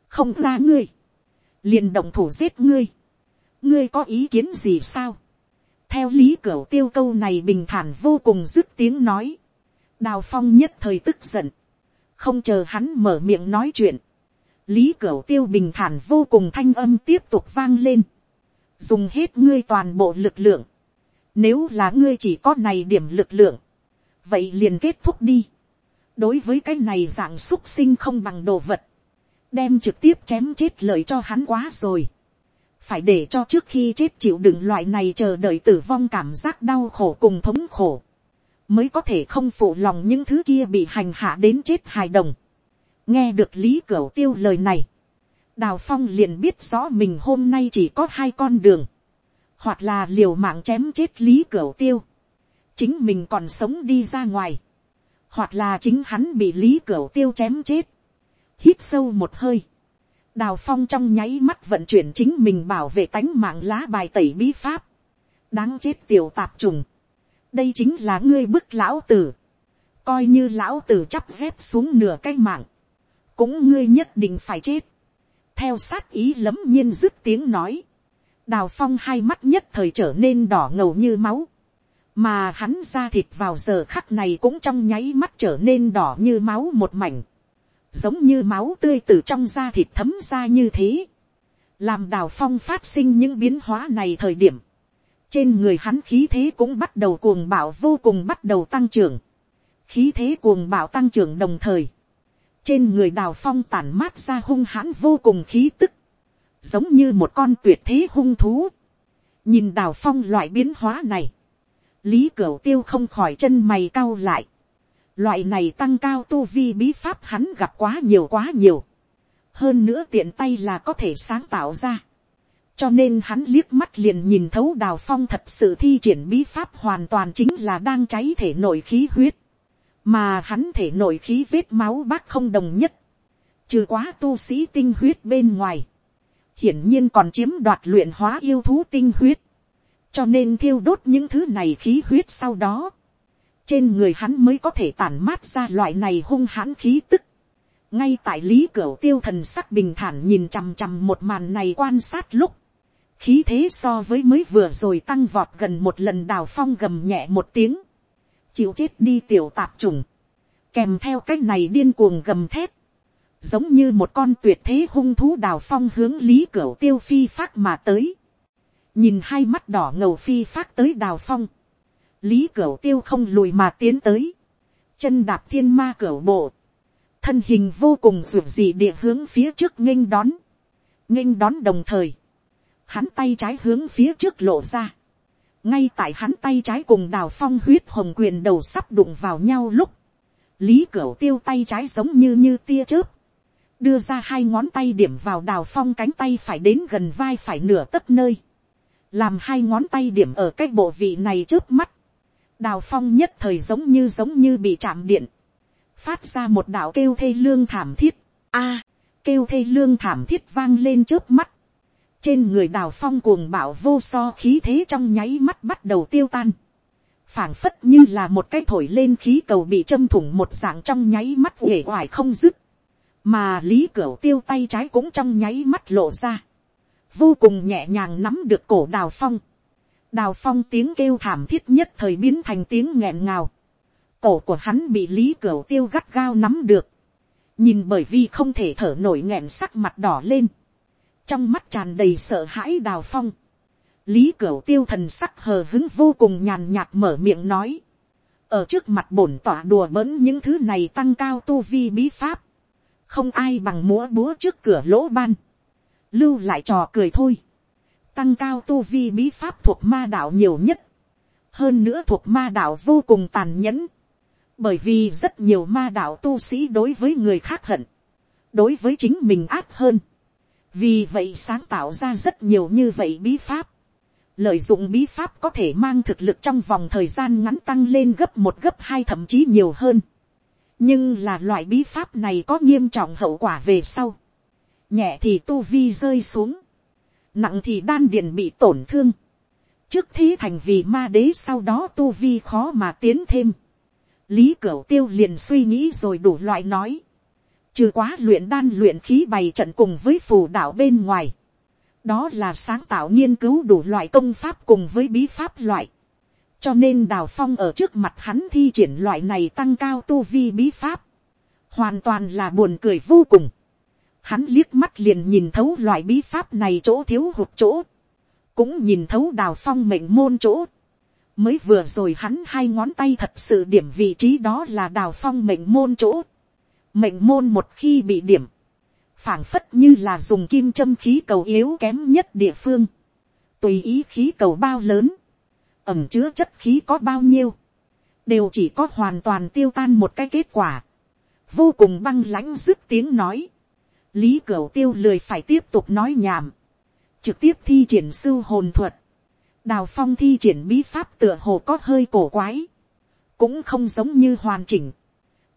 không ra ngươi, liền động thủ giết ngươi, ngươi có ý kiến gì sao, theo lý cửu tiêu câu này bình thản vô cùng dứt tiếng nói, đào phong nhất thời tức giận, không chờ hắn mở miệng nói chuyện, lý cửu tiêu bình thản vô cùng thanh âm tiếp tục vang lên, dùng hết ngươi toàn bộ lực lượng, nếu là ngươi chỉ có này điểm lực lượng, vậy liền kết thúc đi. đối với cái này dạng xúc sinh không bằng đồ vật, đem trực tiếp chém chết lời cho hắn quá rồi. phải để cho trước khi chết chịu đựng loại này chờ đợi tử vong cảm giác đau khổ cùng thống khổ, mới có thể không phụ lòng những thứ kia bị hành hạ đến chết hài đồng. nghe được lý cửa tiêu lời này, đào phong liền biết rõ mình hôm nay chỉ có hai con đường, hoặc là liều mạng chém chết lý cửa tiêu, chính mình còn sống đi ra ngoài, hoặc là chính hắn bị lý cửa tiêu chém chết, hít sâu một hơi, đào phong trong nháy mắt vận chuyển chính mình bảo vệ tánh mạng lá bài tẩy bí pháp, đáng chết tiểu tạp trùng, đây chính là ngươi bức lão tử, coi như lão tử chắp dép xuống nửa cái mạng, cũng ngươi nhất định phải chết, theo sát ý lấm nhiên dứt tiếng nói, đào phong hai mắt nhất thời trở nên đỏ ngầu như máu, mà hắn ra thịt vào giờ khắc này cũng trong nháy mắt trở nên đỏ như máu một mảnh, giống như máu tươi từ trong da thịt thấm ra như thế, làm đào phong phát sinh những biến hóa này thời điểm, trên người hắn khí thế cũng bắt đầu cuồng bạo vô cùng bắt đầu tăng trưởng, khí thế cuồng bạo tăng trưởng đồng thời, trên người đào phong tản mát ra hung hãn vô cùng khí tức, giống như một con tuyệt thế hung thú. nhìn đào phong loại biến hóa này, lý cửu tiêu không khỏi chân mày cao lại. loại này tăng cao tu vi bí pháp hắn gặp quá nhiều quá nhiều. hơn nữa tiện tay là có thể sáng tạo ra. cho nên hắn liếc mắt liền nhìn thấu đào phong thật sự thi triển bí pháp hoàn toàn chính là đang cháy thể nội khí huyết mà hắn thể nội khí vết máu bác không đồng nhất, trừ quá tu sĩ tinh huyết bên ngoài, hiển nhiên còn chiếm đoạt luyện hóa yêu thú tinh huyết, cho nên thiêu đốt những thứ này khí huyết sau đó, trên người hắn mới có thể tản mát ra loại này hung hãn khí tức. ngay tại lý cửa tiêu thần sắc bình thản nhìn chằm chằm một màn này quan sát lúc, khí thế so với mới vừa rồi tăng vọt gần một lần đào phong gầm nhẹ một tiếng, chịu chết đi tiểu tạp trùng, kèm theo cái này điên cuồng gầm thép, giống như một con tuyệt thế hung thú đào phong hướng lý cửa tiêu phi phát mà tới, nhìn hai mắt đỏ ngầu phi phát tới đào phong, lý cửa tiêu không lùi mà tiến tới, chân đạp thiên ma cửa bộ, thân hình vô cùng ruột dị địa hướng phía trước nghênh đón, nghênh đón đồng thời, hắn tay trái hướng phía trước lộ ra, ngay tại hắn tay trái cùng đào phong huyết hồng quyền đầu sắp đụng vào nhau lúc, lý cửu tiêu tay trái giống như như tia chớp, đưa ra hai ngón tay điểm vào đào phong cánh tay phải đến gần vai phải nửa tấc nơi, làm hai ngón tay điểm ở cái bộ vị này trước mắt, đào phong nhất thời giống như giống như bị chạm điện, phát ra một đạo kêu thê lương thảm thiết, a, kêu thê lương thảm thiết vang lên trước mắt, trên người đào phong cuồng bạo vô so khí thế trong nháy mắt bắt đầu tiêu tan, phảng phất như là một cái thổi lên khí cầu bị châm thủng một dạng trong nháy mắt uể oải không dứt, mà lý cửu tiêu tay trái cũng trong nháy mắt lộ ra, vô cùng nhẹ nhàng nắm được cổ đào phong, đào phong tiếng kêu thảm thiết nhất thời biến thành tiếng nghẹn ngào, cổ của hắn bị lý cửu tiêu gắt gao nắm được, nhìn bởi vì không thể thở nổi nghẹn sắc mặt đỏ lên, trong mắt tràn đầy sợ hãi đào phong, lý cửu tiêu thần sắc hờ hứng vô cùng nhàn nhạt mở miệng nói, ở trước mặt bổn tỏa đùa bỡn những thứ này tăng cao tu vi bí pháp, không ai bằng múa búa trước cửa lỗ ban, lưu lại trò cười thôi, tăng cao tu vi bí pháp thuộc ma đạo nhiều nhất, hơn nữa thuộc ma đạo vô cùng tàn nhẫn, bởi vì rất nhiều ma đạo tu sĩ đối với người khác hận, đối với chính mình ác hơn, vì vậy sáng tạo ra rất nhiều như vậy bí pháp, lợi dụng bí pháp có thể mang thực lực trong vòng thời gian ngắn tăng lên gấp một gấp hai thậm chí nhiều hơn, nhưng là loại bí pháp này có nghiêm trọng hậu quả về sau, nhẹ thì tu vi rơi xuống, nặng thì đan điền bị tổn thương, trước thế thành vì ma đế sau đó tu vi khó mà tiến thêm, lý cửu tiêu liền suy nghĩ rồi đủ loại nói, trừ quá luyện đan luyện khí bày trận cùng với phù đạo bên ngoài, đó là sáng tạo nghiên cứu đủ loại công pháp cùng với bí pháp loại, cho nên đào phong ở trước mặt hắn thi triển loại này tăng cao tu vi bí pháp, hoàn toàn là buồn cười vô cùng. Hắn liếc mắt liền nhìn thấu loại bí pháp này chỗ thiếu hụt chỗ, cũng nhìn thấu đào phong mệnh môn chỗ. mới vừa rồi hắn hai ngón tay thật sự điểm vị trí đó là đào phong mệnh môn chỗ. mệnh môn một khi bị điểm, phảng phất như là dùng kim châm khí cầu yếu kém nhất địa phương, tùy ý khí cầu bao lớn, ẩm chứa chất khí có bao nhiêu, đều chỉ có hoàn toàn tiêu tan một cái kết quả, vô cùng băng lãnh dứt tiếng nói, lý cửu tiêu lười phải tiếp tục nói nhảm, trực tiếp thi triển sư hồn thuật, đào phong thi triển bí pháp tựa hồ có hơi cổ quái, cũng không giống như hoàn chỉnh,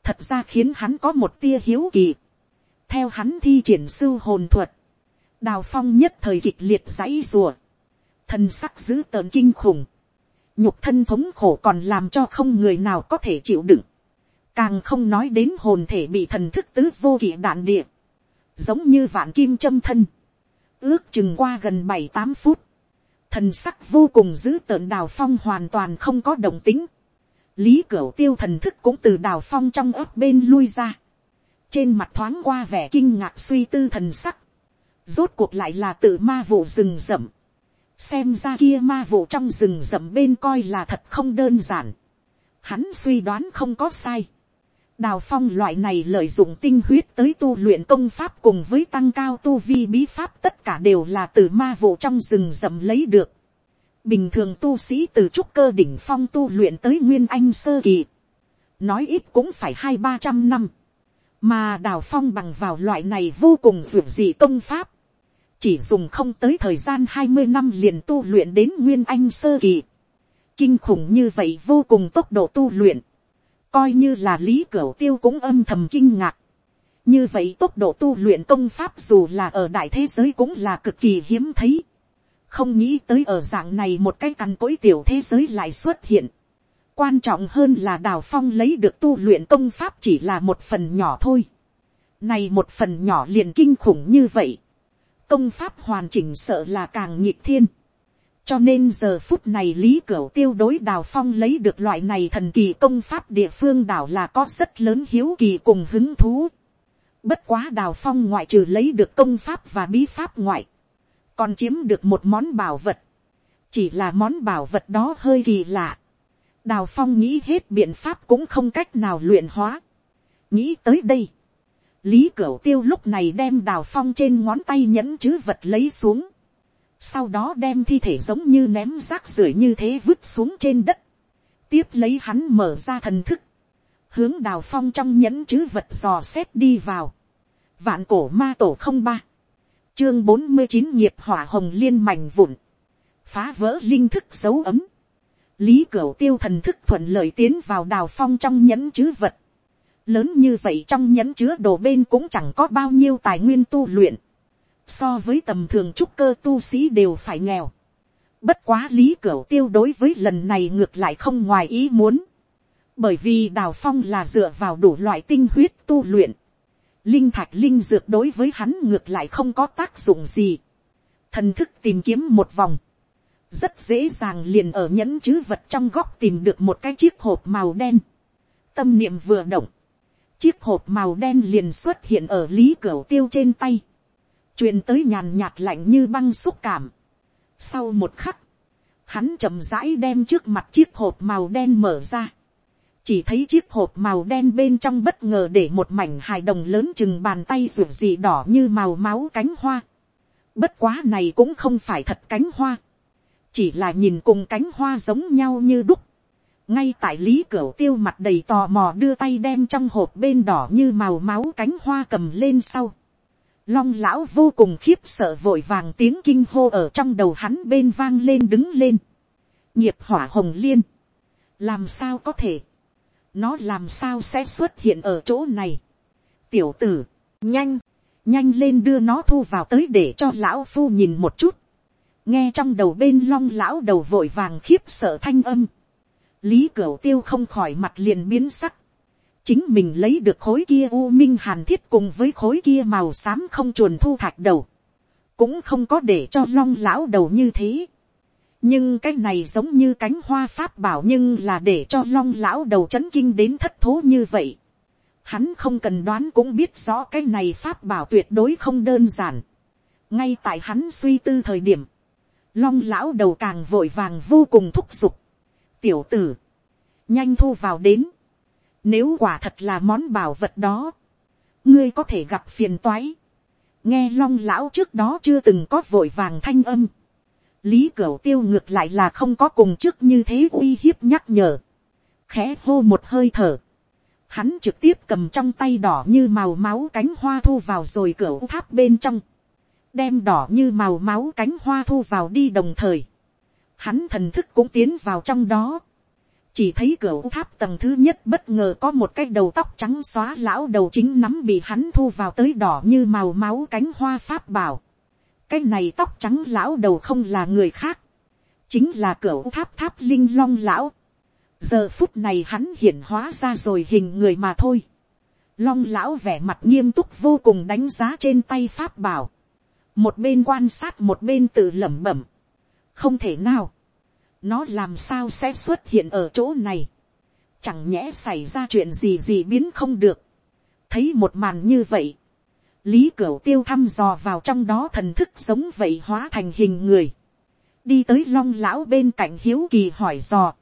thật ra khiến hắn có một tia hiếu kỳ, theo hắn thi triển sư hồn thuật, đào phong nhất thời kịch liệt dãy rùa, thân sắc dữ tợn kinh khủng, nhục thân thống khổ còn làm cho không người nào có thể chịu đựng, càng không nói đến hồn thể bị thần thức tứ vô kỵ đạn địa, giống như vạn kim châm thân, ước chừng qua gần bảy tám phút, thần sắc vô cùng dữ tợn đào phong hoàn toàn không có động tính, lý cửu tiêu thần thức cũng từ đào phong trong ớt bên lui ra, trên mặt thoáng qua vẻ kinh ngạc suy tư thần sắc, rốt cuộc lại là tự ma vụ rừng rậm, xem ra kia ma vụ trong rừng rậm bên coi là thật không đơn giản. Hắn suy đoán không có sai. Đào phong loại này lợi dụng tinh huyết tới tu luyện công pháp cùng với tăng cao tu vi bí pháp tất cả đều là từ ma vụ trong rừng rậm lấy được. Bình thường tu sĩ từ trúc cơ đỉnh phong tu luyện tới nguyên anh sơ kỳ. Nói ít cũng phải hai ba trăm năm. Mà đào phong bằng vào loại này vô cùng vượt dị công pháp chỉ dùng không tới thời gian hai mươi năm liền tu luyện đến nguyên anh sơ kỳ. Kinh khủng như vậy vô cùng tốc độ tu luyện. Coi như là lý cửu tiêu cũng âm thầm kinh ngạc. Như vậy tốc độ tu luyện công pháp dù là ở đại thế giới cũng là cực kỳ hiếm thấy. Không nghĩ tới ở dạng này một cái căn cỗi tiểu thế giới lại xuất hiện. Quan trọng hơn là đào phong lấy được tu luyện công pháp chỉ là một phần nhỏ thôi. Này một phần nhỏ liền kinh khủng như vậy công pháp hoàn chỉnh sợ là càng nhịp thiên cho nên giờ phút này lý cửu tiêu đối đào phong lấy được loại này thần kỳ công pháp địa phương đảo là có rất lớn hiếu kỳ cùng hứng thú. bất quá đào phong ngoại trừ lấy được công pháp và bí pháp ngoại, còn chiếm được một món bảo vật. chỉ là món bảo vật đó hơi kỳ lạ. đào phong nghĩ hết biện pháp cũng không cách nào luyện hóa. nghĩ tới đây lý cửu tiêu lúc này đem đào phong trên ngón tay nhẫn chứ vật lấy xuống sau đó đem thi thể giống như ném rác rưởi như thế vứt xuống trên đất. tiếp lấy hắn mở ra thần thức. hướng đào phong trong nhẫn chứ vật dò xét đi vào. vạn cổ ma tổ không ba, chương bốn mươi chín nghiệp hỏa hồng liên mảnh vụn, phá vỡ linh thức dấu ấm, lý cửu tiêu thần thức thuận lợi tiến vào đào phong trong nhẫn chữ vật, lớn như vậy trong nhẫn chứa đồ bên cũng chẳng có bao nhiêu tài nguyên tu luyện, so với tầm thường trúc cơ tu sĩ đều phải nghèo, bất quá lý cửu tiêu đối với lần này ngược lại không ngoài ý muốn, bởi vì đào phong là dựa vào đủ loại tinh huyết tu luyện, linh thạch linh dược đối với hắn ngược lại không có tác dụng gì, thần thức tìm kiếm một vòng, rất dễ dàng liền ở nhẫn chứ vật trong góc tìm được một cái chiếc hộp màu đen, tâm niệm vừa động, chiếc hộp màu đen liền xuất hiện ở lý cửa tiêu trên tay, truyền tới nhàn nhạt lạnh như băng xúc cảm. Sau một khắc, hắn chậm rãi đem trước mặt chiếc hộp màu đen mở ra, chỉ thấy chiếc hộp màu đen bên trong bất ngờ để một mảnh hài đồng lớn chừng bàn tay ruột gì đỏ như màu máu cánh hoa. Bất quá này cũng không phải thật cánh hoa, chỉ là nhìn cùng cánh hoa giống nhau như đúc ngay tại lý cửa tiêu mặt đầy tò mò đưa tay đem trong hộp bên đỏ như màu máu cánh hoa cầm lên sau. Long lão vô cùng khiếp sợ vội vàng tiếng kinh hô ở trong đầu hắn bên vang lên đứng lên. Nghiệp hỏa hồng liên. Làm sao có thể. Nó làm sao sẽ xuất hiện ở chỗ này. Tiểu tử, nhanh, nhanh lên đưa nó thu vào tới để cho lão phu nhìn một chút. Nghe trong đầu bên long lão đầu vội vàng khiếp sợ thanh âm lý cửu tiêu không khỏi mặt liền biến sắc chính mình lấy được khối kia u minh hàn thiết cùng với khối kia màu xám không chuồn thu thạch đầu. cũng không có để cho long lão đầu như thế. nhưng cái này giống như cánh hoa pháp bảo nhưng là để cho long lão đầu chấn kinh đến thất thố như vậy. hắn không cần đoán cũng biết rõ cái này pháp bảo tuyệt đối không đơn giản. ngay tại hắn suy tư thời điểm, long lão đầu càng vội vàng vô cùng thúc giục tiểu tử, nhanh thu vào đến. Nếu quả thật là món bảo vật đó, ngươi có thể gặp phiền toái. nghe long lão trước đó chưa từng có vội vàng thanh âm. lý cửu tiêu ngược lại là không có cùng trước như thế uy hiếp nhắc nhở. khẽ hô một hơi thở. hắn trực tiếp cầm trong tay đỏ như màu máu cánh hoa thu vào rồi cửa tháp bên trong. đem đỏ như màu máu cánh hoa thu vào đi đồng thời hắn thần thức cũng tiến vào trong đó chỉ thấy cửa tháp tầng thứ nhất bất ngờ có một cái đầu tóc trắng xóa lão đầu chính nắm bị hắn thu vào tới đỏ như màu máu cánh hoa pháp bảo. cái này tóc trắng lão đầu không là người khác, chính là cửa tháp tháp linh long lão. giờ phút này hắn hiển hóa ra rồi hình người mà thôi. long lão vẻ mặt nghiêm túc vô cùng đánh giá trên tay pháp bảo. một bên quan sát một bên tự lẩm bẩm không thể nào, nó làm sao sẽ xuất hiện ở chỗ này, chẳng nhẽ xảy ra chuyện gì gì biến không được, thấy một màn như vậy, lý cửu tiêu thăm dò vào trong đó thần thức sống vậy hóa thành hình người, đi tới long lão bên cạnh hiếu kỳ hỏi dò,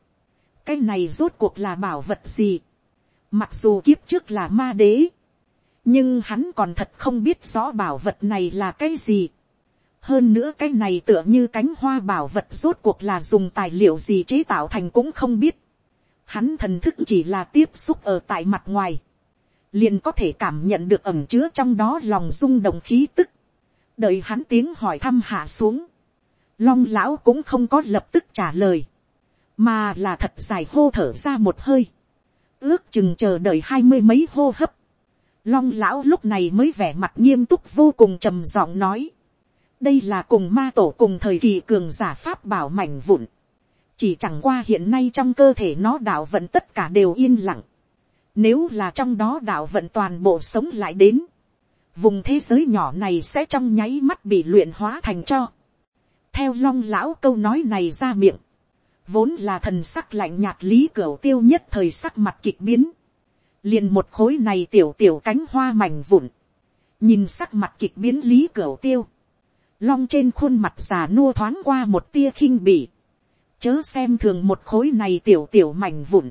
cái này rốt cuộc là bảo vật gì, mặc dù kiếp trước là ma đế, nhưng hắn còn thật không biết rõ bảo vật này là cái gì hơn nữa cái này tựa như cánh hoa bảo vật rốt cuộc là dùng tài liệu gì chế tạo thành cũng không biết. Hắn thần thức chỉ là tiếp xúc ở tại mặt ngoài. Liền có thể cảm nhận được ẩm chứa trong đó lòng rung động khí tức. Đợi hắn tiếng hỏi thăm hạ xuống. Long lão cũng không có lập tức trả lời. Mà là thật dài hô thở ra một hơi. Ước chừng chờ đợi hai mươi mấy hô hấp. Long lão lúc này mới vẻ mặt nghiêm túc vô cùng trầm giọng nói đây là cùng ma tổ cùng thời kỳ cường giả pháp bảo mảnh vụn. chỉ chẳng qua hiện nay trong cơ thể nó đạo vận tất cả đều yên lặng. nếu là trong đó đạo vận toàn bộ sống lại đến, vùng thế giới nhỏ này sẽ trong nháy mắt bị luyện hóa thành cho. theo long lão câu nói này ra miệng, vốn là thần sắc lạnh nhạt lý cửa tiêu nhất thời sắc mặt kịch biến. liền một khối này tiểu tiểu cánh hoa mảnh vụn. nhìn sắc mặt kịch biến lý cửa tiêu long trên khuôn mặt già nua thoáng qua một tia khinh bỉ, chớ xem thường một khối này tiểu tiểu mảnh vụn,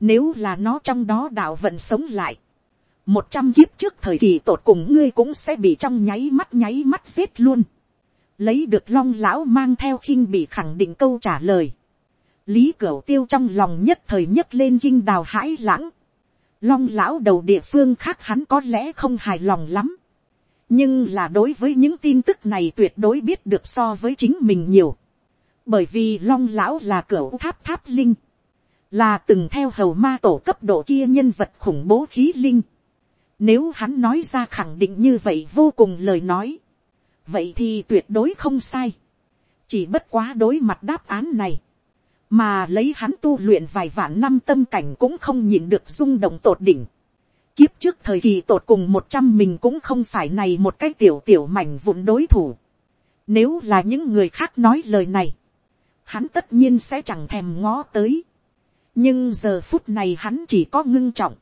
nếu là nó trong đó đạo vận sống lại, một trăm kiếp trước thời kỳ tột cùng ngươi cũng sẽ bị trong nháy mắt nháy mắt giết luôn, lấy được long lão mang theo khinh bị khẳng định câu trả lời, lý cửu tiêu trong lòng nhất thời nhất lên kinh đào hãi lãng, long lão đầu địa phương khác hắn có lẽ không hài lòng lắm, nhưng là đối với những tin tức này tuyệt đối biết được so với chính mình nhiều, bởi vì long lão là cửa tháp tháp linh, là từng theo hầu ma tổ cấp độ kia nhân vật khủng bố khí linh. Nếu hắn nói ra khẳng định như vậy vô cùng lời nói, vậy thì tuyệt đối không sai. chỉ bất quá đối mặt đáp án này, mà lấy hắn tu luyện vài vạn năm tâm cảnh cũng không nhìn được rung động tột đỉnh. Kiếp trước thời kỳ tột cùng một trăm mình cũng không phải này một cái tiểu tiểu mảnh vụn đối thủ. Nếu là những người khác nói lời này, hắn tất nhiên sẽ chẳng thèm ngó tới. Nhưng giờ phút này hắn chỉ có ngưng trọng.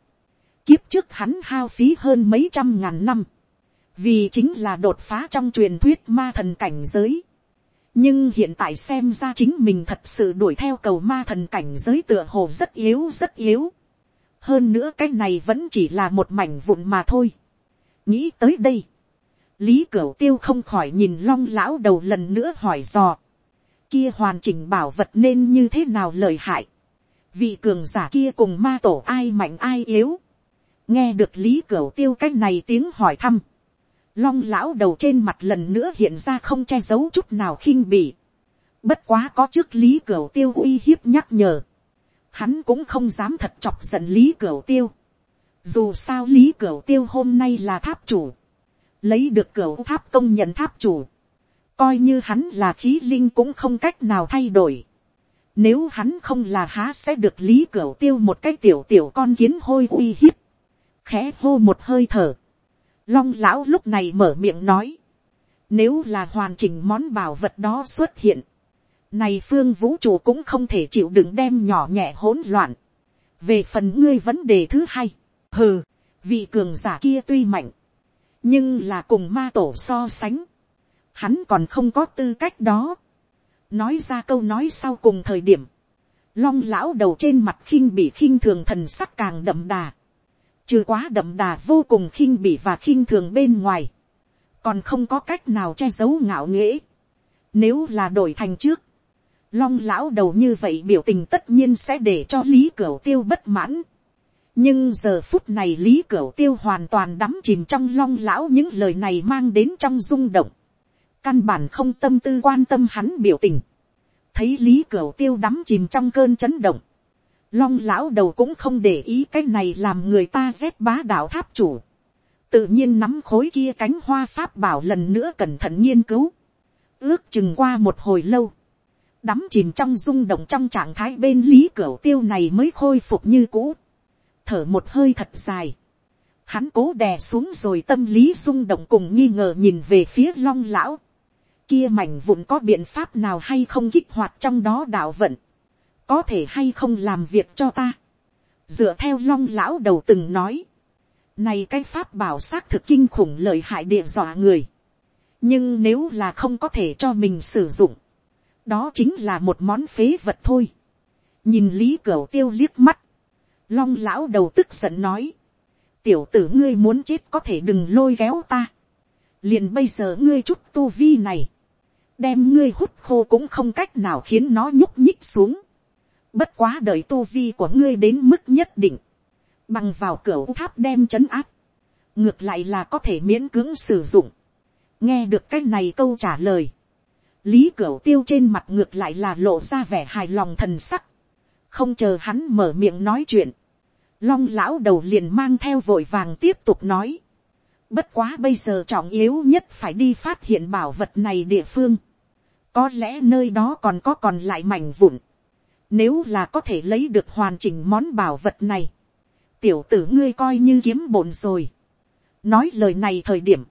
Kiếp trước hắn hao phí hơn mấy trăm ngàn năm. Vì chính là đột phá trong truyền thuyết ma thần cảnh giới nhưng hiện tại xem ra chính mình thật sự đuổi theo cầu ma thần cảnh giới tựa hồ rất yếu rất yếu hơn nữa cái này vẫn chỉ là một mảnh vụn mà thôi. nghĩ tới đây, lý cửu tiêu không khỏi nhìn long lão đầu lần nữa hỏi dò. kia hoàn chỉnh bảo vật nên như thế nào lời hại. vị cường giả kia cùng ma tổ ai mạnh ai yếu. nghe được lý cửu tiêu cái này tiếng hỏi thăm long lão đầu trên mặt lần nữa hiện ra không che giấu chút nào khinh bỉ. bất quá có trước lý cửu tiêu uy hiếp nhắc nhở hắn cũng không dám thật chọc giận lý cửu tiêu. dù sao lý cửu tiêu hôm nay là tháp chủ. lấy được cửu tháp công nhận tháp chủ. coi như hắn là khí linh cũng không cách nào thay đổi. Nếu hắn không là há sẽ được lý cửu tiêu một cái tiểu tiểu con kiến hôi uy hiếp. Khẽ hô một hơi thở Long lão lúc này mở miệng nói. Nếu là hoàn chỉnh món bảo vật đó xuất hiện. Này phương vũ trụ cũng không thể chịu đựng đem nhỏ nhẹ hỗn loạn. Về phần ngươi vấn đề thứ hai. Hừ, vị cường giả kia tuy mạnh. Nhưng là cùng ma tổ so sánh. Hắn còn không có tư cách đó. Nói ra câu nói sau cùng thời điểm. Long lão đầu trên mặt khinh bị khinh thường thần sắc càng đậm đà trừ quá đậm đà vô cùng khinh bỉ và khinh thường bên ngoài, còn không có cách nào che giấu ngạo nghễ. Nếu là đổi thành trước, long lão đầu như vậy biểu tình tất nhiên sẽ để cho lý cửu tiêu bất mãn. nhưng giờ phút này lý cửu tiêu hoàn toàn đắm chìm trong long lão những lời này mang đến trong rung động. căn bản không tâm tư quan tâm hắn biểu tình. thấy lý cửu tiêu đắm chìm trong cơn chấn động long lão đầu cũng không để ý cái này làm người ta rét bá đạo tháp chủ. tự nhiên nắm khối kia cánh hoa pháp bảo lần nữa cẩn thận nghiên cứu. ước chừng qua một hồi lâu đắm chìm trong rung động trong trạng thái bên lý cửa tiêu này mới khôi phục như cũ. thở một hơi thật dài. hắn cố đè xuống rồi tâm lý rung động cùng nghi ngờ nhìn về phía long lão. kia mảnh vụn có biện pháp nào hay không kích hoạt trong đó đạo vận có thể hay không làm việc cho ta. dựa theo long lão đầu từng nói, này cái pháp bảo xác thực kinh khủng lợi hại địa dọa người. nhưng nếu là không có thể cho mình sử dụng, đó chính là một món phế vật thôi. nhìn lý cửu tiêu liếc mắt, long lão đầu tức giận nói, tiểu tử ngươi muốn chết có thể đừng lôi kéo ta. liền bây giờ ngươi chút tu vi này, đem ngươi hút khô cũng không cách nào khiến nó nhúc nhích xuống. Bất quá đợi tu vi của ngươi đến mức nhất định. Bằng vào cửa tháp đem chấn áp. Ngược lại là có thể miễn cưỡng sử dụng. Nghe được cái này câu trả lời. Lý Cửu tiêu trên mặt ngược lại là lộ ra vẻ hài lòng thần sắc. Không chờ hắn mở miệng nói chuyện. Long lão đầu liền mang theo vội vàng tiếp tục nói. Bất quá bây giờ trọng yếu nhất phải đi phát hiện bảo vật này địa phương. Có lẽ nơi đó còn có còn lại mảnh vụn. Nếu là có thể lấy được hoàn chỉnh món bảo vật này. Tiểu tử ngươi coi như kiếm bổn rồi. Nói lời này thời điểm.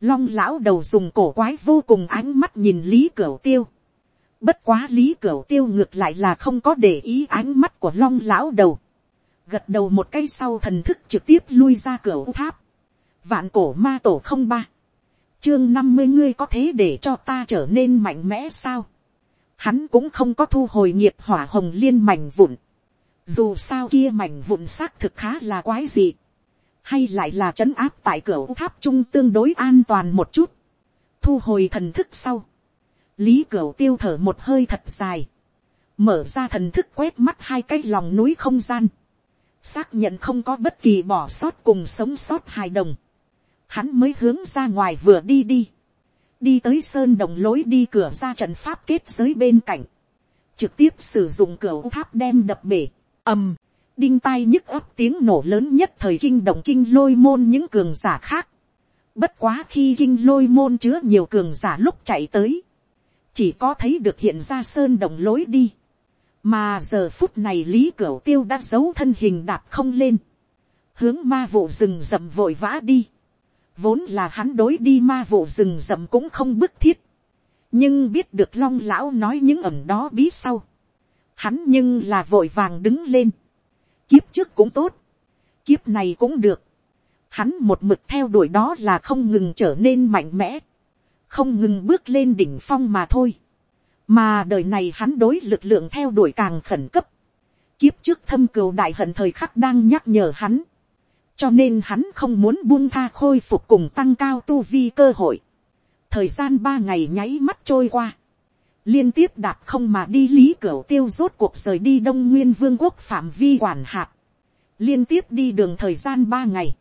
Long lão đầu dùng cổ quái vô cùng ánh mắt nhìn Lý Cửu Tiêu. Bất quá Lý Cửu Tiêu ngược lại là không có để ý ánh mắt của long lão đầu. Gật đầu một cái sau thần thức trực tiếp lui ra cửa tháp. Vạn cổ ma tổ không ba. Chương năm mươi ngươi có thế để cho ta trở nên mạnh mẽ sao? hắn cũng không có thu hồi nghiệp hỏa hồng liên mảnh vụn. Dù sao kia mảnh vụn xác thực khá là quái dị. Hay lại là trấn áp tại cửa tháp trung tương đối an toàn một chút. Thu hồi thần thức sau. Lý cửa tiêu thở một hơi thật dài. Mở ra thần thức quét mắt hai cái lòng núi không gian. Xác nhận không có bất kỳ bỏ sót cùng sống sót hài đồng. hắn mới hướng ra ngoài vừa đi đi, đi tới sơn đồng lối đi cửa ra trận pháp kết giới bên cạnh, trực tiếp sử dụng cửa tháp đem đập bể, ầm, đinh tai nhức ấp tiếng nổ lớn nhất thời kinh động kinh lôi môn những cường giả khác. Bất quá khi kinh lôi môn chứa nhiều cường giả lúc chạy tới, chỉ có thấy được hiện ra sơn đồng lối đi. Mà giờ phút này lý cửu tiêu đã giấu thân hình đạp không lên, hướng ma vụ rừng rậm vội vã đi. Vốn là hắn đối đi ma vụ rừng rậm cũng không bức thiết. Nhưng biết được long lão nói những ẩm đó bí sau. Hắn nhưng là vội vàng đứng lên Kiếp trước cũng tốt. Kiếp này cũng được. Hắn một mực theo đuổi đó là không ngừng trở nên mạnh mẽ. Không ngừng bước lên đỉnh phong mà thôi. Mà đời này hắn đối lực lượng theo đuổi càng khẩn cấp. Kiếp trước thâm cừu đại hận thời khắc đang nhắc nhở hắn. Cho nên hắn không muốn buông tha khôi phục cùng tăng cao tu vi cơ hội. Thời gian ba ngày nháy mắt trôi qua liên tiếp đạp không mà đi lý cửu tiêu rốt cuộc rời đi đông nguyên vương quốc phạm vi quản hạt, liên tiếp đi đường thời gian ba ngày,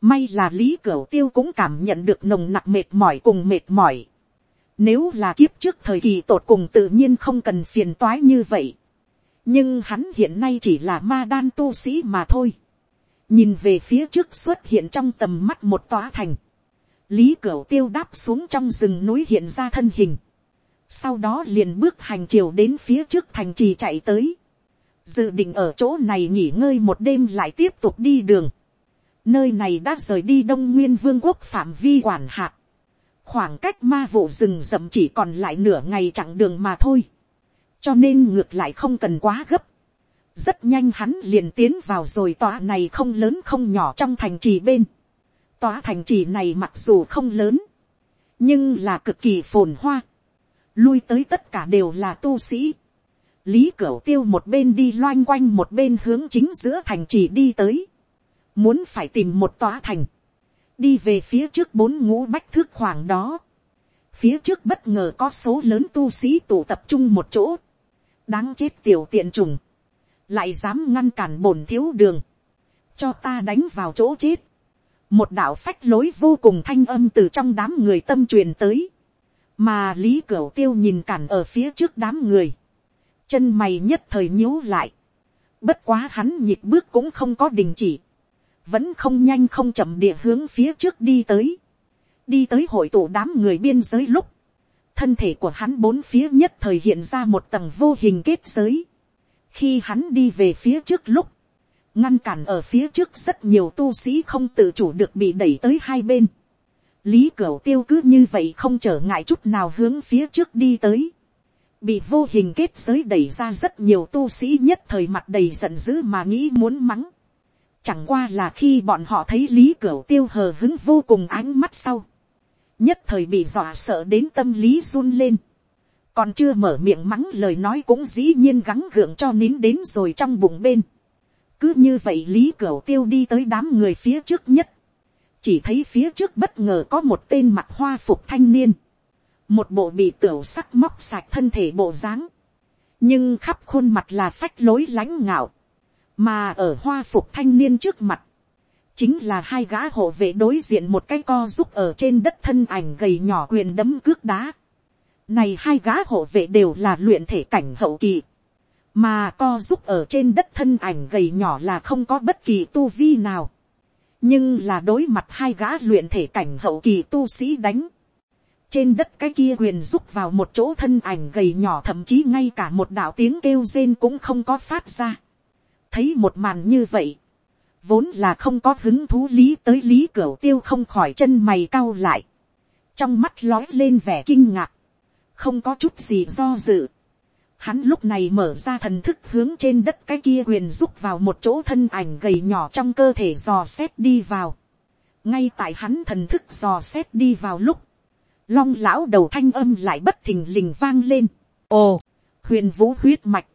may là lý cửu tiêu cũng cảm nhận được nồng nặc mệt mỏi cùng mệt mỏi, nếu là kiếp trước thời kỳ tột cùng tự nhiên không cần phiền toái như vậy, nhưng hắn hiện nay chỉ là ma đan tu sĩ mà thôi, nhìn về phía trước xuất hiện trong tầm mắt một tòa thành, lý cửu tiêu đáp xuống trong rừng núi hiện ra thân hình, sau đó liền bước hành chiều đến phía trước thành trì chạy tới, dự định ở chỗ này nghỉ ngơi một đêm lại tiếp tục đi đường, nơi này đã rời đi đông nguyên vương quốc phạm vi quản hạt, khoảng cách ma vụ rừng rậm chỉ còn lại nửa ngày chặng đường mà thôi, cho nên ngược lại không cần quá gấp, rất nhanh hắn liền tiến vào rồi tòa này không lớn không nhỏ trong thành trì bên, tòa thành trì này mặc dù không lớn, nhưng là cực kỳ phồn hoa, lui tới tất cả đều là tu sĩ. lý cửu tiêu một bên đi loanh quanh một bên hướng chính giữa thành trì đi tới. muốn phải tìm một tòa thành. đi về phía trước bốn ngũ bách thước khoảng đó. phía trước bất ngờ có số lớn tu sĩ tụ tập trung một chỗ. đáng chết tiểu tiện trùng. lại dám ngăn cản bổn thiếu đường. cho ta đánh vào chỗ chết. một đạo phách lối vô cùng thanh âm từ trong đám người tâm truyền tới mà lý cửu tiêu nhìn cản ở phía trước đám người, chân mày nhất thời nhíu lại, bất quá hắn nhịp bước cũng không có đình chỉ, vẫn không nhanh không chậm địa hướng phía trước đi tới, đi tới hội tụ đám người biên giới lúc, thân thể của hắn bốn phía nhất thời hiện ra một tầng vô hình kết giới, khi hắn đi về phía trước lúc, ngăn cản ở phía trước rất nhiều tu sĩ không tự chủ được bị đẩy tới hai bên, lý cửu tiêu cứ như vậy không trở ngại chút nào hướng phía trước đi tới. bị vô hình kết giới đẩy ra rất nhiều tu sĩ nhất thời mặt đầy giận dữ mà nghĩ muốn mắng. chẳng qua là khi bọn họ thấy lý cửu tiêu hờ hứng vô cùng ánh mắt sau. nhất thời bị dọa sợ đến tâm lý run lên. còn chưa mở miệng mắng lời nói cũng dĩ nhiên gắng gượng cho nín đến rồi trong bụng bên. cứ như vậy lý cửu tiêu đi tới đám người phía trước nhất chỉ thấy phía trước bất ngờ có một tên mặt hoa phục thanh niên, một bộ bị tửu sắc móc sạch thân thể bộ dáng, nhưng khắp khuôn mặt là phách lối lãnh ngạo, mà ở hoa phục thanh niên trước mặt, chính là hai gã hộ vệ đối diện một cái co giúp ở trên đất thân ảnh gầy nhỏ quyền đấm cước đá. Này hai gã hộ vệ đều là luyện thể cảnh hậu kỳ, mà co giúp ở trên đất thân ảnh gầy nhỏ là không có bất kỳ tu vi nào nhưng là đối mặt hai gã luyện thể cảnh hậu kỳ tu sĩ đánh. trên đất cái kia quyền rúc vào một chỗ thân ảnh gầy nhỏ thậm chí ngay cả một đạo tiếng kêu rên cũng không có phát ra. thấy một màn như vậy, vốn là không có hứng thú lý tới lý cửa tiêu không khỏi chân mày cau lại, trong mắt lói lên vẻ kinh ngạc, không có chút gì do dự, Hắn lúc này mở ra thần thức hướng trên đất cái kia quyền rúc vào một chỗ thân ảnh gầy nhỏ trong cơ thể dò xét đi vào. Ngay tại hắn thần thức dò xét đi vào lúc. Long lão đầu thanh âm lại bất thình lình vang lên. Ồ, huyền vũ huyết mạch.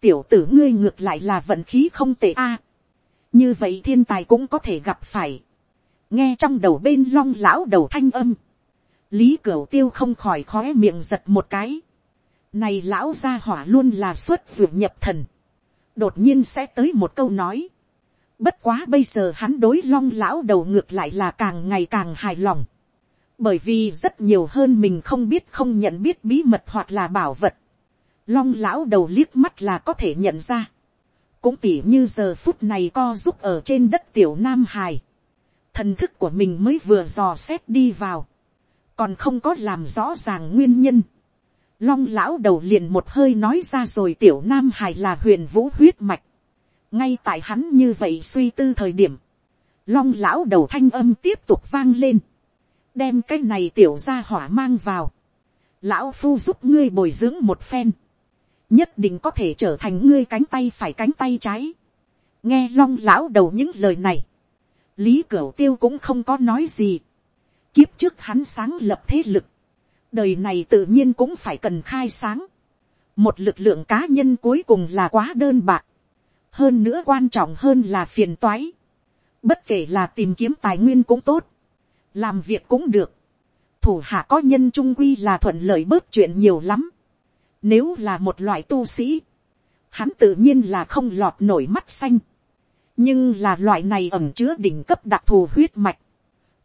Tiểu tử ngươi ngược lại là vận khí không tệ a. như vậy thiên tài cũng có thể gặp phải. Nghe trong đầu bên long lão đầu thanh âm. Lý Cửu tiêu không khỏi khóe miệng giật một cái này lão gia hỏa luôn là xuất ruột nhập thần. Đột nhiên sẽ tới một câu nói. Bất quá bây giờ hắn đối long lão đầu ngược lại là càng ngày càng hài lòng. Bởi vì rất nhiều hơn mình không biết không nhận biết bí mật hoặc là bảo vật. Long lão đầu liếc mắt là có thể nhận ra. Cũng tỉ như giờ phút này co giúp ở trên đất tiểu Nam Hải. Thần thức của mình mới vừa dò xét đi vào. Còn không có làm rõ ràng nguyên nhân. Long lão đầu liền một hơi nói ra rồi tiểu Nam Hải là huyền vũ huyết mạch. Ngay tại hắn như vậy suy tư thời điểm, long lão đầu thanh âm tiếp tục vang lên, đem cái này tiểu ra hỏa mang vào, lão phu giúp ngươi bồi dưỡng một phen, nhất định có thể trở thành ngươi cánh tay phải cánh tay trái. nghe long lão đầu những lời này, lý cửu tiêu cũng không có nói gì, kiếp trước hắn sáng lập thế lực, đời này tự nhiên cũng phải cần khai sáng, một lực lượng cá nhân cuối cùng là quá đơn bạc, hơn nữa quan trọng hơn là phiền toái. bất kể là tìm kiếm tài nguyên cũng tốt, làm việc cũng được, thủ hạ có nhân trung quy là thuận lợi bớt chuyện nhiều lắm. nếu là một loại tu sĩ, hắn tự nhiên là không lọt nổi mắt xanh, nhưng là loại này ẩm chứa đỉnh cấp đặc thù huyết mạch,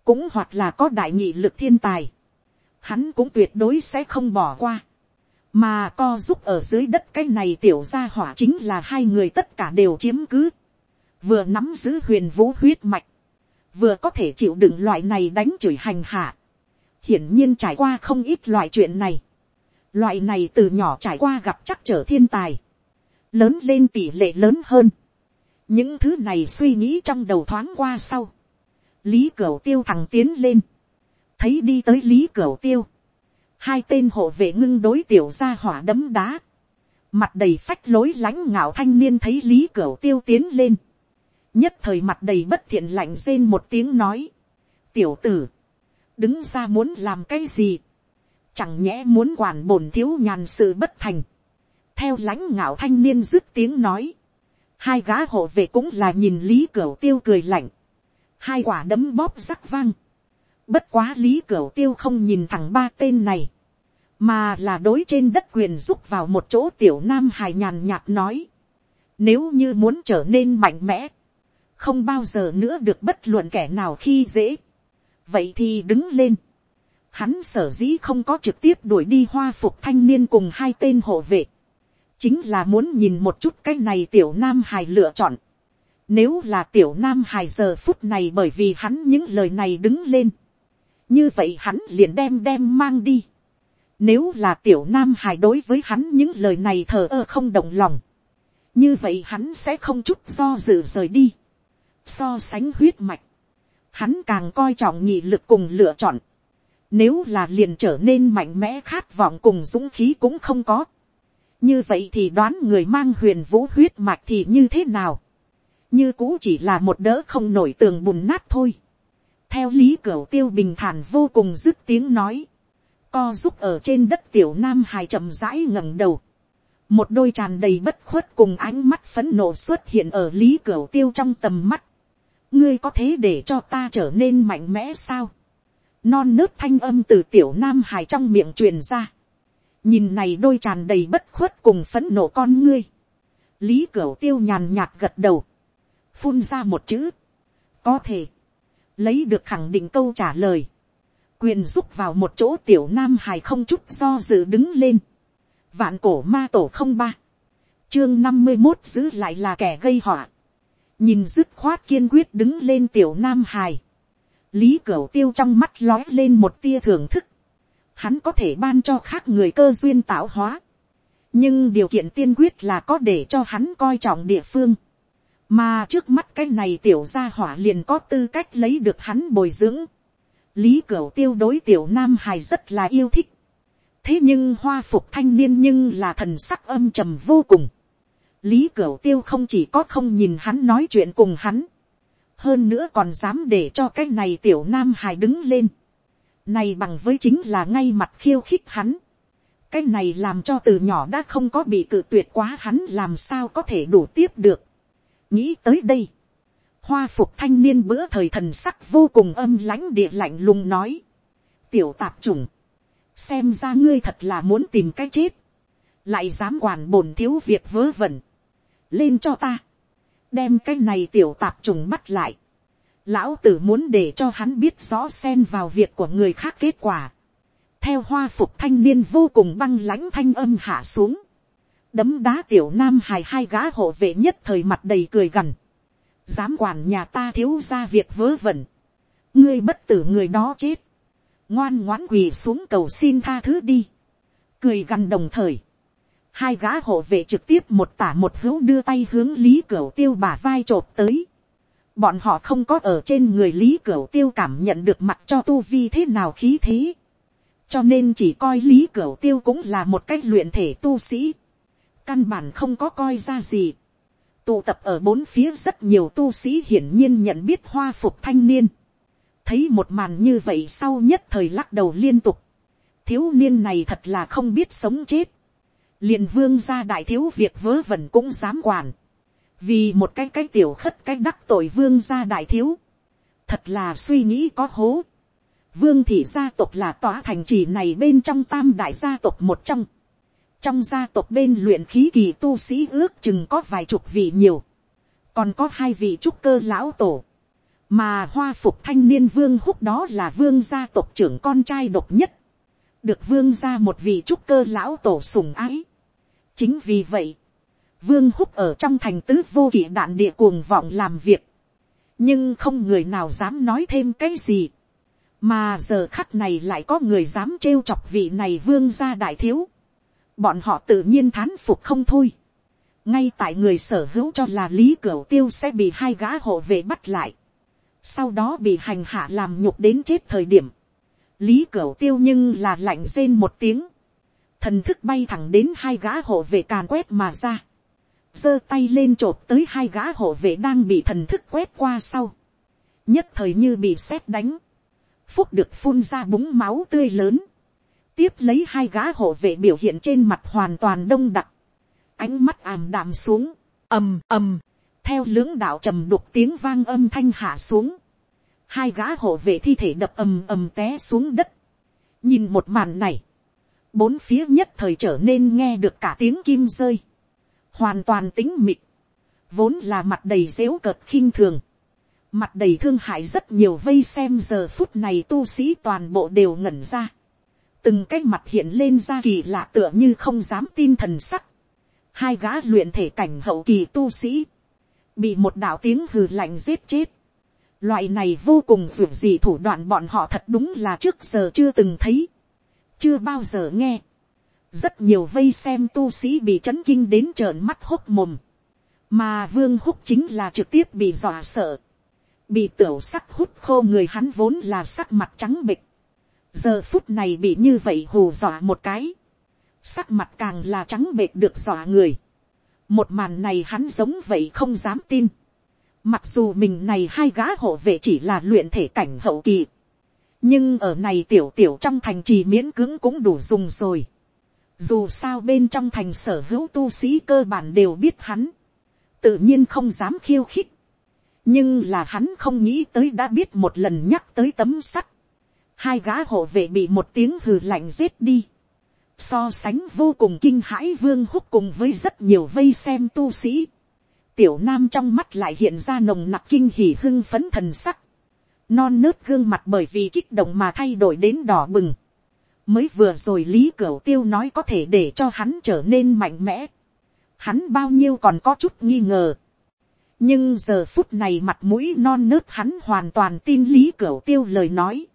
cũng hoặc là có đại nghị lực thiên tài, hắn cũng tuyệt đối sẽ không bỏ qua. mà co giúp ở dưới đất cái này tiểu ra hỏa chính là hai người tất cả đều chiếm cứ, vừa nắm giữ huyền vũ huyết mạch, vừa có thể chịu đựng loại này đánh chửi hành hạ, hiển nhiên trải qua không ít loại chuyện này, loại này từ nhỏ trải qua gặp chắc trở thiên tài, lớn lên tỷ lệ lớn hơn, những thứ này suy nghĩ trong đầu thoáng qua sau, lý cửu tiêu thằng tiến lên, thấy đi tới lý cẩu tiêu, hai tên hộ vệ ngưng đối tiểu ra hỏa đấm đá, mặt đầy phách lối lãnh ngạo thanh niên thấy lý cẩu tiêu tiến lên, nhất thời mặt đầy bất thiện lạnh rên một tiếng nói, tiểu tử, đứng ra muốn làm cái gì, chẳng nhẽ muốn quản bổn thiếu nhàn sự bất thành, theo lãnh ngạo thanh niên dứt tiếng nói, hai gã hộ vệ cũng là nhìn lý cẩu tiêu cười lạnh, hai quả đấm bóp rắc vang, bất quá lý cửu tiêu không nhìn thẳng ba tên này, mà là đối trên đất quyền rúc vào một chỗ tiểu nam hài nhàn nhạt nói, nếu như muốn trở nên mạnh mẽ, không bao giờ nữa được bất luận kẻ nào khi dễ, vậy thì đứng lên, hắn sở dĩ không có trực tiếp đuổi đi hoa phục thanh niên cùng hai tên hộ vệ, chính là muốn nhìn một chút cái này tiểu nam hài lựa chọn, nếu là tiểu nam hài giờ phút này bởi vì hắn những lời này đứng lên, như vậy hắn liền đem đem mang đi. Nếu là tiểu nam hài đối với hắn những lời này thờ ơ không động lòng. Như vậy hắn sẽ không chút do dự rời đi. So sánh huyết mạch. Hắn càng coi trọng nghị lực cùng lựa chọn. Nếu là liền trở nên mạnh mẽ khát vọng cùng dũng khí cũng không có. Như vậy thì đoán người mang huyền vũ huyết mạch thì như thế nào? Như cũ chỉ là một đỡ không nổi tường bùn nát thôi. Theo lý cửa tiêu bình thản vô cùng dứt tiếng nói co giúp ở trên đất tiểu nam hài chậm rãi ngẩng đầu. Một đôi tràn đầy bất khuất cùng ánh mắt phấn nộ xuất hiện ở lý cửa tiêu trong tầm mắt. Ngươi có thế để cho ta trở nên mạnh mẽ sao? Non nớt thanh âm từ tiểu nam hài trong miệng truyền ra. Nhìn này đôi tràn đầy bất khuất cùng phấn nộ con ngươi. Lý cửa tiêu nhàn nhạt gật đầu. Phun ra một chữ. Có thể. Lấy được khẳng định câu trả lời quyền rúc vào một chỗ tiểu nam hài không chút do dự đứng lên. vạn cổ ma tổ không ba, chương năm mươi một giữ lại là kẻ gây họa. nhìn dứt khoát kiên quyết đứng lên tiểu nam hài. lý cửu tiêu trong mắt lói lên một tia thưởng thức. hắn có thể ban cho khác người cơ duyên tạo hóa. nhưng điều kiện tiên quyết là có để cho hắn coi trọng địa phương mà trước mắt cái này tiểu gia hỏa liền có tư cách lấy được hắn bồi dưỡng lý cửu tiêu đối tiểu nam hài rất là yêu thích. thế nhưng hoa phục thanh niên nhưng là thần sắc âm trầm vô cùng. lý cửu tiêu không chỉ có không nhìn hắn nói chuyện cùng hắn, hơn nữa còn dám để cho cái này tiểu nam hài đứng lên. này bằng với chính là ngay mặt khiêu khích hắn. cái này làm cho từ nhỏ đã không có bị cự tuyệt quá hắn làm sao có thể đủ tiếp được nghĩ tới đây. Hoa phục thanh niên bữa thời thần sắc vô cùng âm lãnh địa lạnh lùng nói. tiểu tạp chủng, xem ra ngươi thật là muốn tìm cái chết, lại dám quản bổn thiếu việc vớ vẩn, lên cho ta, đem cái này tiểu tạp trùng bắt lại, lão tử muốn để cho hắn biết rõ xen vào việc của người khác kết quả, theo hoa phục thanh niên vô cùng băng lãnh thanh âm hạ xuống, đấm đá tiểu nam hài hai gã hộ vệ nhất thời mặt đầy cười gằn, dám quản nhà ta thiếu ra việc vớ vẩn, ngươi bất tử người đó chết, ngoan ngoãn quỳ xuống cầu xin tha thứ đi, cười gằn đồng thời, hai gã hộ vệ trực tiếp một tả một hữu đưa tay hướng lý cửu tiêu bả vai t tới, bọn họ không có ở trên người lý cửu tiêu cảm nhận được mặt cho tu vi thế nào khí thế, cho nên chỉ coi lý cửu tiêu cũng là một cách luyện thể tu sĩ, căn bản không có coi ra gì, tụ tập ở bốn phía rất nhiều tu sĩ hiển nhiên nhận biết hoa phục thanh niên, thấy một màn như vậy sau nhất thời lắc đầu liên tục, thiếu niên này thật là không biết sống chết, liền vương gia đại thiếu việc vớ vẩn cũng dám quản, vì một cái cái tiểu khất cái đắc tội vương gia đại thiếu, thật là suy nghĩ có hố, vương thị gia tộc là tòa thành trì này bên trong tam đại gia tộc một trong, trong gia tộc bên luyện khí kỳ tu sĩ ước chừng có vài chục vị nhiều, còn có hai vị trúc cơ lão tổ, mà hoa phục thanh niên vương húc đó là vương gia tộc trưởng con trai độc nhất, được vương gia một vị trúc cơ lão tổ sùng ái. chính vì vậy, vương húc ở trong thành tứ vô kỵ đạn địa cuồng vọng làm việc, nhưng không người nào dám nói thêm cái gì, mà giờ khắc này lại có người dám trêu chọc vị này vương gia đại thiếu, bọn họ tự nhiên thán phục không thôi. ngay tại người sở hữu cho là lý cửu tiêu sẽ bị hai gã hộ vệ bắt lại, sau đó bị hành hạ làm nhục đến chết thời điểm, lý cửu tiêu nhưng là lạnh rên một tiếng, thần thức bay thẳng đến hai gã hộ vệ càn quét mà ra, giơ tay lên t r ộ p tới hai gã hộ vệ đang bị thần thức quét qua sau, nhất thời như bị sét đánh, phúc được phun ra búng máu tươi lớn, tiếp lấy hai gã hộ vệ biểu hiện trên mặt hoàn toàn đông đặc, ánh mắt ảm đạm xuống, ầm ầm, theo lưỡng đạo trầm đục tiếng vang âm thanh hạ xuống, hai gã hộ vệ thi thể đập ầm ầm té xuống đất. nhìn một màn này, bốn phía nhất thời trở nên nghe được cả tiếng kim rơi, hoàn toàn tính mịt, vốn là mặt đầy dếu cợt khinh thường, mặt đầy thương hại rất nhiều vây xem giờ phút này tu sĩ toàn bộ đều ngẩn ra, từng cái mặt hiện lên ra kỳ lạ tựa như không dám tin thần sắc, hai gã luyện thể cảnh hậu kỳ tu sĩ, bị một đạo tiếng hừ lạnh giết chết, Loại này vô cùng vượt gì thủ đoạn bọn họ thật đúng là trước giờ chưa từng thấy. Chưa bao giờ nghe. Rất nhiều vây xem tu sĩ bị chấn kinh đến trợn mắt hốc mồm. Mà vương húc chính là trực tiếp bị dọa sợ. Bị tiểu sắc hút khô người hắn vốn là sắc mặt trắng bịch. Giờ phút này bị như vậy hù dọa một cái. Sắc mặt càng là trắng bệch được dọa người. Một màn này hắn giống vậy không dám tin Mặc dù mình này hai gã hộ vệ chỉ là luyện thể cảnh hậu kỳ. Nhưng ở này tiểu tiểu trong thành trì miễn cưỡng cũng đủ dùng rồi. Dù sao bên trong thành sở hữu tu sĩ cơ bản đều biết hắn. Tự nhiên không dám khiêu khích. Nhưng là hắn không nghĩ tới đã biết một lần nhắc tới tấm sắt. Hai gã hộ vệ bị một tiếng hừ lạnh giết đi. So sánh vô cùng kinh hãi vương húc cùng với rất nhiều vây xem tu sĩ tiểu nam trong mắt lại hiện ra nồng nặc kinh hỉ hưng phấn thần sắc. Non nớt gương mặt bởi vì kích động mà thay đổi đến đỏ bừng. Mới vừa rồi Lý Cửu Tiêu nói có thể để cho hắn trở nên mạnh mẽ. Hắn bao nhiêu còn có chút nghi ngờ. Nhưng giờ phút này mặt mũi non nớt hắn hoàn toàn tin Lý Cửu Tiêu lời nói.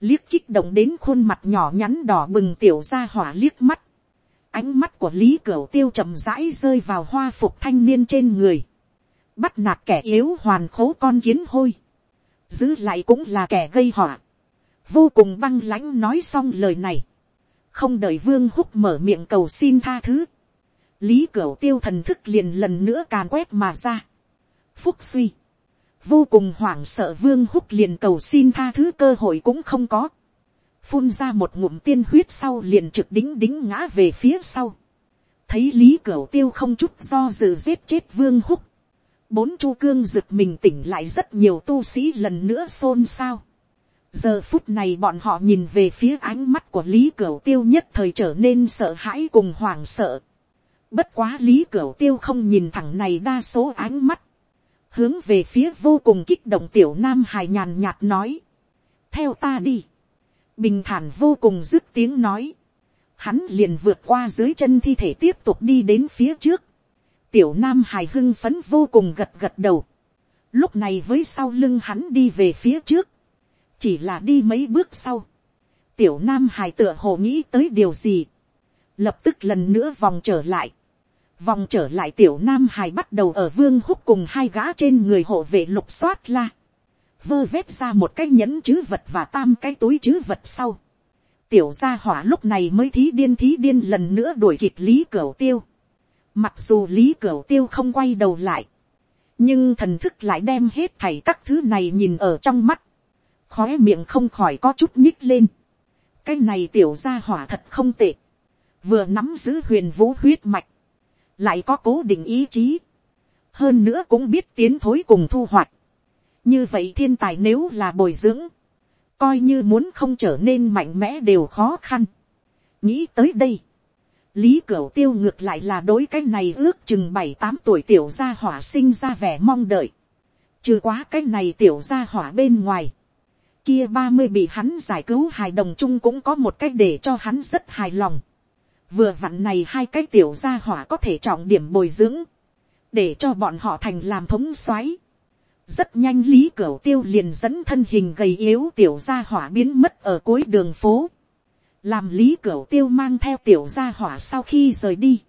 Liếc kích động đến khuôn mặt nhỏ nhắn đỏ bừng tiểu ra hỏa liếc mắt. Ánh mắt của lý cửu tiêu chậm rãi rơi vào hoa phục thanh niên trên người, bắt nạt kẻ yếu hoàn khố con kiến hôi, giữ lại cũng là kẻ gây họa, vô cùng băng lãnh nói xong lời này, không đợi vương húc mở miệng cầu xin tha thứ, lý cửu tiêu thần thức liền lần nữa càn quét mà ra, phúc suy, vô cùng hoảng sợ vương húc liền cầu xin tha thứ cơ hội cũng không có, phun ra một ngụm tiên huyết sau liền trực đính đính ngã về phía sau. thấy lý cửu tiêu không chút do dự giết chết vương húc. bốn chu cương rực mình tỉnh lại rất nhiều tu sĩ lần nữa xôn xao. giờ phút này bọn họ nhìn về phía ánh mắt của lý cửu tiêu nhất thời trở nên sợ hãi cùng hoảng sợ. bất quá lý cửu tiêu không nhìn thẳng này đa số ánh mắt hướng về phía vô cùng kích động tiểu nam hài nhàn nhạt nói, theo ta đi, bình thản vô cùng dứt tiếng nói, hắn liền vượt qua dưới chân thi thể tiếp tục đi đến phía trước, tiểu nam hài hưng phấn vô cùng gật gật đầu, lúc này với sau lưng hắn đi về phía trước, chỉ là đi mấy bước sau, tiểu nam hài tựa hồ nghĩ tới điều gì, lập tức lần nữa vòng trở lại, vòng trở lại tiểu nam hài bắt đầu ở vương húc cùng hai gã trên người hộ vệ lục soát la, vơ vét ra một cái nhẫn chữ vật và tam cái túi chữ vật sau, tiểu gia hỏa lúc này mới thí điên thí điên lần nữa đuổi kịp lý cửa tiêu, mặc dù lý cửa tiêu không quay đầu lại, nhưng thần thức lại đem hết thảy các thứ này nhìn ở trong mắt, khói miệng không khỏi có chút nhích lên, cái này tiểu gia hỏa thật không tệ, vừa nắm giữ huyền vũ huyết mạch, lại có cố định ý chí, hơn nữa cũng biết tiến thối cùng thu hoạch. như vậy thiên tài nếu là bồi dưỡng, coi như muốn không trở nên mạnh mẽ đều khó khăn. nghĩ tới đây, lý cửu tiêu ngược lại là đối cái này ước chừng bảy tám tuổi tiểu gia hỏa sinh ra vẻ mong đợi. trừ quá cái này tiểu gia hỏa bên ngoài. kia ba mươi bị hắn giải cứu hài đồng chung cũng có một cách để cho hắn rất hài lòng vừa vặn này hai cái tiểu gia hỏa có thể trọng điểm bồi dưỡng, để cho bọn họ thành làm thống soái. rất nhanh lý cửu tiêu liền dẫn thân hình gầy yếu tiểu gia hỏa biến mất ở cuối đường phố. làm lý cửu tiêu mang theo tiểu gia hỏa sau khi rời đi.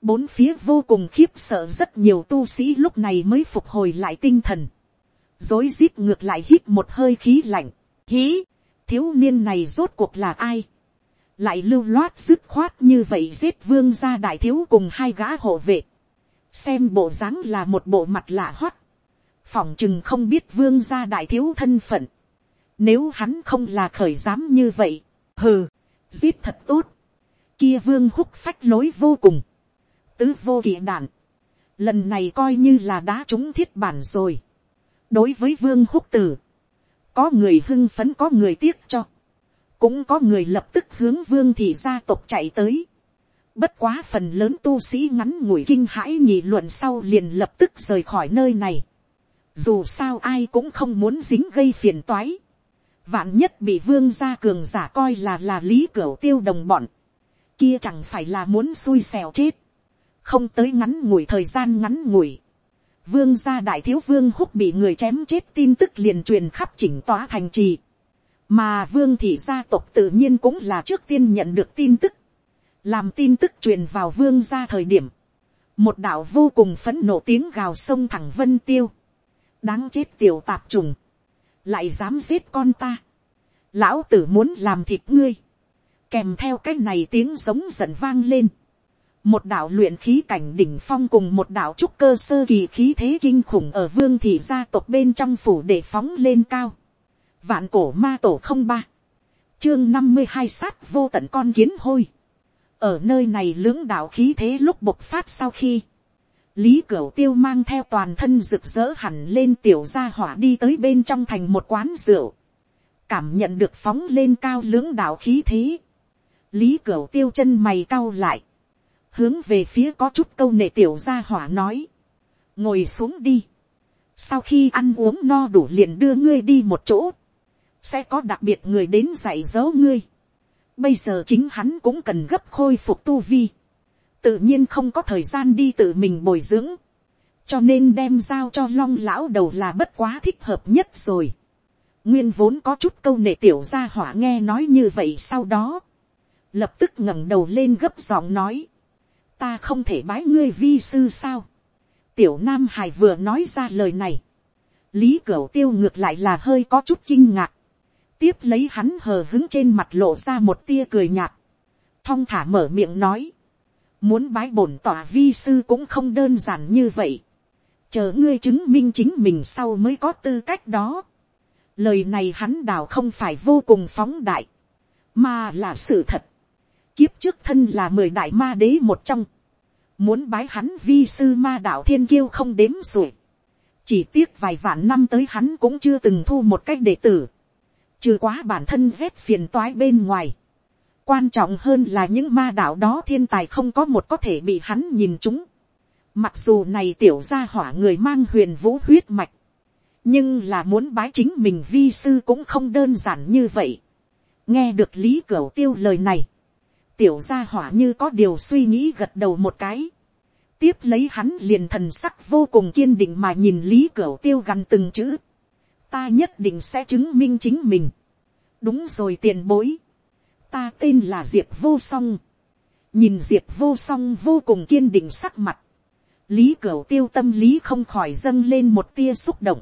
bốn phía vô cùng khiếp sợ rất nhiều tu sĩ lúc này mới phục hồi lại tinh thần. dối rít ngược lại hít một hơi khí lạnh. hí, thiếu niên này rốt cuộc là ai lại lưu loát dứt khoát như vậy giết vương gia đại thiếu cùng hai gã hộ vệ, xem bộ dáng là một bộ mặt lạ hoắt, phỏng chừng không biết vương gia đại thiếu thân phận, nếu hắn không là khởi dám như vậy, hừ, giết thật tốt, kia vương húc phách lối vô cùng, tứ vô kỵ đạn, lần này coi như là đá trúng thiết bản rồi, đối với vương húc tử, có người hưng phấn có người tiếc cho, cũng có người lập tức hướng vương thị gia tộc chạy tới. Bất quá phần lớn tu sĩ ngắn ngủi kinh hãi nhị luận sau liền lập tức rời khỏi nơi này. Dù sao ai cũng không muốn dính gây phiền toái. Vạn nhất bị vương gia cường giả coi là là lý cửa tiêu đồng bọn. Kia chẳng phải là muốn xui xẻo chết. Không tới ngắn ngủi thời gian ngắn ngủi. Vương gia đại thiếu vương húc bị người chém chết tin tức liền truyền khắp chỉnh tỏa thành trì mà vương thị gia tộc tự nhiên cũng là trước tiên nhận được tin tức, làm tin tức truyền vào vương gia thời điểm, một đạo vô cùng phấn nộ tiếng gào sông thẳng vân tiêu, đáng chết tiểu tạp trùng, lại dám giết con ta, lão tử muốn làm thịt ngươi, kèm theo cái này tiếng giống giận vang lên, một đạo luyện khí cảnh đỉnh phong cùng một đạo trúc cơ sơ kỳ khí thế kinh khủng ở vương thị gia tộc bên trong phủ để phóng lên cao, Vạn cổ ma tổ không ba. Chương năm mươi hai sát vô tận con kiến hôi. Ở nơi này lưỡng đạo khí thế lúc bộc phát sau khi. Lý Cửu Tiêu mang theo toàn thân rực rỡ hẳn lên tiểu gia hỏa đi tới bên trong thành một quán rượu. Cảm nhận được phóng lên cao lưỡng đạo khí thế. Lý Cửu Tiêu chân mày cau lại. Hướng về phía có chút câu nệ tiểu gia hỏa nói. Ngồi xuống đi. Sau khi ăn uống no đủ liền đưa ngươi đi một chỗ sẽ có đặc biệt người đến dạy dỗ ngươi. Bây giờ chính hắn cũng cần gấp khôi phục tu vi. Tự nhiên không có thời gian đi tự mình bồi dưỡng. Cho nên đem giao cho long lão đầu là bất quá thích hợp nhất rồi. Nguyên vốn có chút câu nệ tiểu gia hỏa nghe nói như vậy sau đó. Lập tức ngẩng đầu lên gấp giọng nói. Ta không thể bái ngươi vi sư sao. Tiểu Nam Hải vừa nói ra lời này. Lý Cửu Tiêu ngược lại là hơi có chút kinh ngạc tiếp lấy hắn hờ hứng trên mặt lộ ra một tia cười nhạt, thong thả mở miệng nói, muốn bái bổn tỏa vi sư cũng không đơn giản như vậy, chờ ngươi chứng minh chính mình sau mới có tư cách đó. Lời này hắn đào không phải vô cùng phóng đại, mà là sự thật. Kiếp trước thân là mười đại ma đế một trong, muốn bái hắn vi sư ma đạo thiên kiêu không đếm xuể. chỉ tiếc vài vạn năm tới hắn cũng chưa từng thu một cách đệ tử trừ quá bản thân rét phiền toái bên ngoài, quan trọng hơn là những ma đạo đó thiên tài không có một có thể bị hắn nhìn chúng, Mặc dù này tiểu gia hỏa người mang huyền vũ huyết mạch. Nhưng là muốn bái chính mình vi sư cũng không đơn giản như vậy. Nghe được Lý Cửu Tiêu lời này. Tiểu gia hỏa như có điều suy nghĩ gật đầu một cái. Tiếp lấy hắn liền thần sắc vô cùng kiên định mà nhìn Lý Cửu Tiêu gần từng chữ. Ta nhất định sẽ chứng minh chính mình. Đúng rồi tiền bối. Ta tên là Diệp Vô Song. Nhìn Diệp Vô Song vô cùng kiên định sắc mặt lý cửu tiêu tâm lý không khỏi dâng lên một tia xúc động.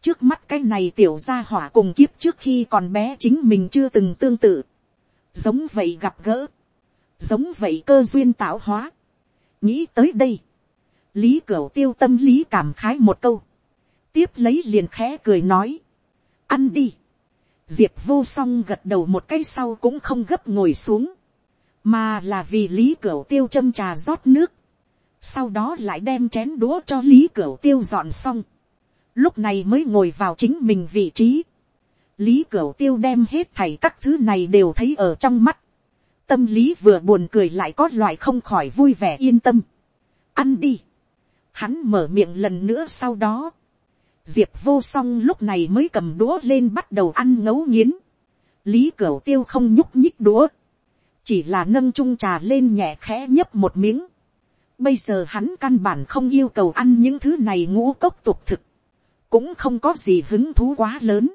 trước mắt cái này tiểu gia hỏa cùng kiếp trước khi còn bé chính mình chưa từng tương tự. giống vậy gặp gỡ. giống vậy cơ duyên tạo hóa. nghĩ tới đây. lý cửu tiêu tâm lý cảm khái một câu tiếp lấy liền khẽ cười nói. ăn đi. diệp vô song gật đầu một cái sau cũng không gấp ngồi xuống. mà là vì lý cửu tiêu châm trà rót nước sau đó lại đem chén đũa cho lý cửu tiêu dọn xong, lúc này mới ngồi vào chính mình vị trí. lý cửu tiêu đem hết thảy các thứ này đều thấy ở trong mắt, tâm lý vừa buồn cười lại có loại không khỏi vui vẻ yên tâm. ăn đi, hắn mở miệng lần nữa sau đó, diệp vô song lúc này mới cầm đũa lên bắt đầu ăn ngấu nghiến, lý cửu tiêu không nhúc nhích đũa, chỉ là nâng chung trà lên nhẹ khẽ nhấp một miếng, Bây giờ hắn căn bản không yêu cầu ăn những thứ này ngũ cốc tục thực. Cũng không có gì hứng thú quá lớn.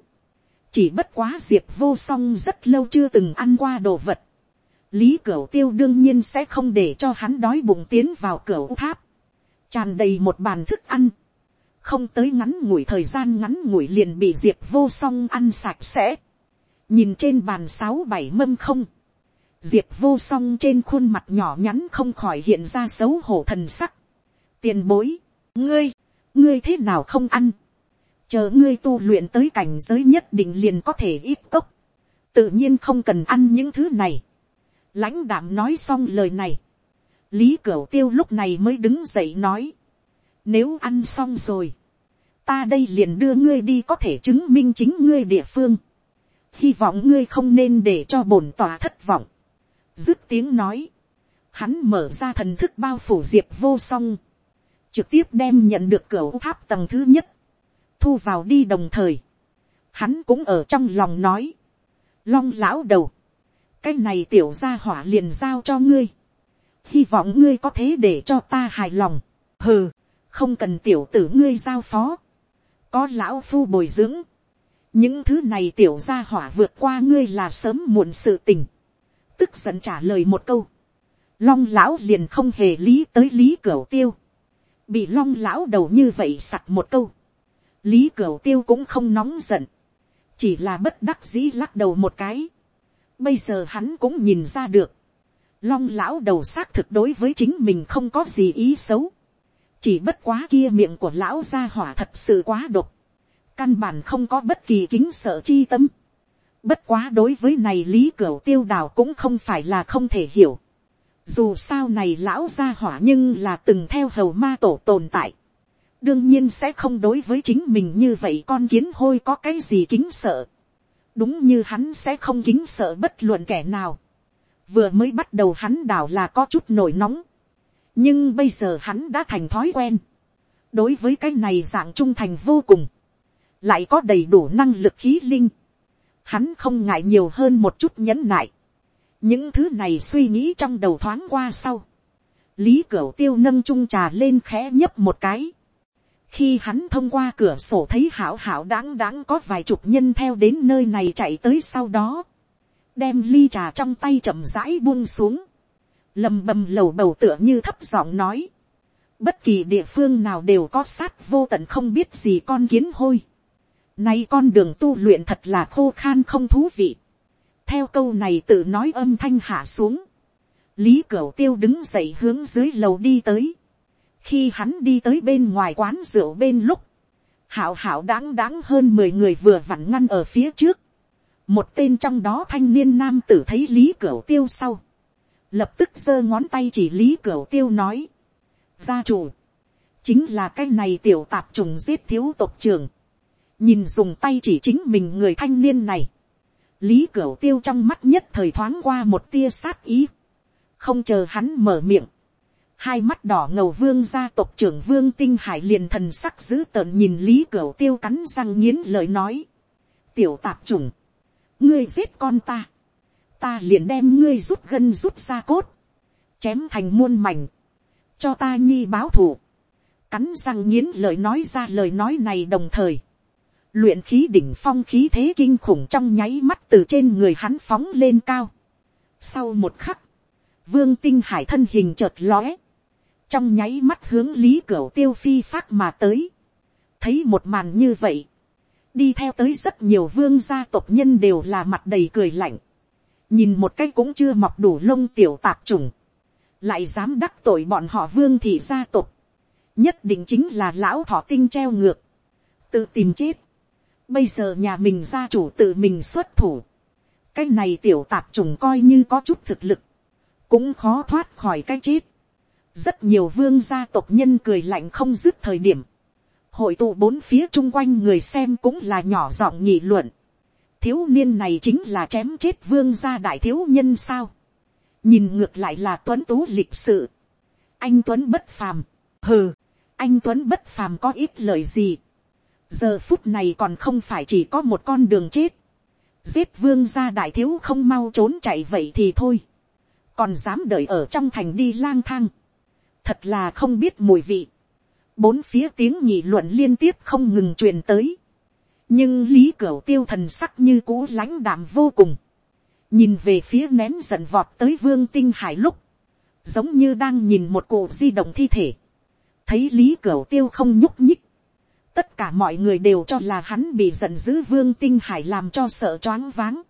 Chỉ bất quá diệp vô song rất lâu chưa từng ăn qua đồ vật. Lý Cửu Tiêu đương nhiên sẽ không để cho hắn đói bụng tiến vào cửa tháp. Tràn đầy một bàn thức ăn. Không tới ngắn ngủi thời gian ngắn ngủi liền bị diệp vô song ăn sạch sẽ. Nhìn trên bàn sáu bảy mâm không diệp vô song trên khuôn mặt nhỏ nhắn không khỏi hiện ra xấu hổ thần sắc. tiền bối, ngươi, ngươi thế nào không ăn. chờ ngươi tu luyện tới cảnh giới nhất định liền có thể ít cốc. tự nhiên không cần ăn những thứ này. lãnh đạm nói xong lời này. lý cửu tiêu lúc này mới đứng dậy nói. nếu ăn xong rồi, ta đây liền đưa ngươi đi có thể chứng minh chính ngươi địa phương. hy vọng ngươi không nên để cho bổn tòa thất vọng. Dứt tiếng nói, hắn mở ra thần thức bao phủ diệp vô song, trực tiếp đem nhận được cửa tháp tầng thứ nhất, thu vào đi đồng thời, hắn cũng ở trong lòng nói, long lão đầu, cái này tiểu ra hỏa liền giao cho ngươi, hy vọng ngươi có thế để cho ta hài lòng, hừ, không cần tiểu tử ngươi giao phó, có lão phu bồi dưỡng, những thứ này tiểu ra hỏa vượt qua ngươi là sớm muộn sự tình, tức giận trả lời một câu. Long lão liền không hề lý tới lý cửu tiêu. Bị long lão đầu như vậy sặc một câu. Lý cửu tiêu cũng không nóng giận. Chỉ là bất đắc dĩ lắc đầu một cái. Bây giờ hắn cũng nhìn ra được. Long lão đầu xác thực đối với chính mình không có gì ý xấu. Chỉ bất quá kia miệng của lão gia hỏa thật sự quá độc. Căn bản không có bất kỳ kính sợ chi tâm Bất quá đối với này lý cửu tiêu đào cũng không phải là không thể hiểu. Dù sao này lão gia hỏa nhưng là từng theo hầu ma tổ tồn tại. Đương nhiên sẽ không đối với chính mình như vậy con kiến hôi có cái gì kính sợ. Đúng như hắn sẽ không kính sợ bất luận kẻ nào. Vừa mới bắt đầu hắn đào là có chút nổi nóng. Nhưng bây giờ hắn đã thành thói quen. Đối với cái này dạng trung thành vô cùng. Lại có đầy đủ năng lực khí linh hắn không ngại nhiều hơn một chút nhẫn nại. những thứ này suy nghĩ trong đầu thoáng qua sau. lý cửu tiêu nâng trung trà lên khẽ nhấp một cái. khi hắn thông qua cửa sổ thấy hảo hảo đáng đáng có vài chục nhân theo đến nơi này chạy tới sau đó. đem ly trà trong tay chậm rãi buông xuống lầm bầm lầu bầu tựa như thấp giọng nói. bất kỳ địa phương nào đều có sát vô tận không biết gì con kiến hôi Nay con đường tu luyện thật là khô khan không thú vị. Theo câu này tự nói âm thanh hạ xuống. Lý Cửu Tiêu đứng dậy hướng dưới lầu đi tới. Khi hắn đi tới bên ngoài quán rượu bên lúc. Hảo hảo đáng đáng hơn mười người vừa vặn ngăn ở phía trước. Một tên trong đó thanh niên nam tử thấy Lý Cửu Tiêu sau. Lập tức giơ ngón tay chỉ Lý Cửu Tiêu nói. Gia chủ. Chính là cái này tiểu tạp trùng giết thiếu tộc trưởng nhìn dùng tay chỉ chính mình người thanh niên này, lý cửu tiêu trong mắt nhất thời thoáng qua một tia sát ý, không chờ hắn mở miệng, hai mắt đỏ ngầu vương gia tộc trưởng vương tinh hải liền thần sắc dữ tợn nhìn lý cửu tiêu cắn răng nghiến lời nói. tiểu tạp trùng, ngươi giết con ta, ta liền đem ngươi rút gân rút ra cốt, chém thành muôn mảnh, cho ta nhi báo thù, cắn răng nghiến lời nói ra lời nói này đồng thời, luyện khí đỉnh phong khí thế kinh khủng trong nháy mắt từ trên người hắn phóng lên cao. Sau một khắc, vương tinh hải thân hình chợt lóe, trong nháy mắt hướng lý cửa tiêu phi phát mà tới. thấy một màn như vậy, đi theo tới rất nhiều vương gia tộc nhân đều là mặt đầy cười lạnh nhìn một cái cũng chưa mọc đủ lông tiểu tạp trùng, lại dám đắc tội bọn họ vương thị gia tộc, nhất định chính là lão thọ tinh treo ngược, tự tìm chết. bây giờ nhà mình gia chủ tự mình xuất thủ, cái này tiểu tạp trùng coi như có chút thực lực, cũng khó thoát khỏi cái chết. Rất nhiều vương gia tộc nhân cười lạnh không dứt thời điểm, hội tụ bốn phía chung quanh người xem cũng là nhỏ giọng nghị luận, thiếu niên này chính là chém chết vương gia đại thiếu nhân sao, nhìn ngược lại là tuấn tú lịch sự, anh tuấn bất phàm, hừ, anh tuấn bất phàm có ít lời gì, giờ phút này còn không phải chỉ có một con đường chết, giết vương gia đại thiếu không mau trốn chạy vậy thì thôi, còn dám đợi ở trong thành đi lang thang, thật là không biết mùi vị. bốn phía tiếng nhị luận liên tiếp không ngừng truyền tới nhưng lý cửu tiêu thần sắc như cũ lãnh đạm vô cùng. nhìn về phía nén giận vọt tới vương tinh hải lúc, giống như đang nhìn một cụ di động thi thể. thấy lý cửu tiêu không nhúc nhích. tất cả mọi người đều cho là hắn bị giận dữ vương tinh hải làm cho sợ choáng váng.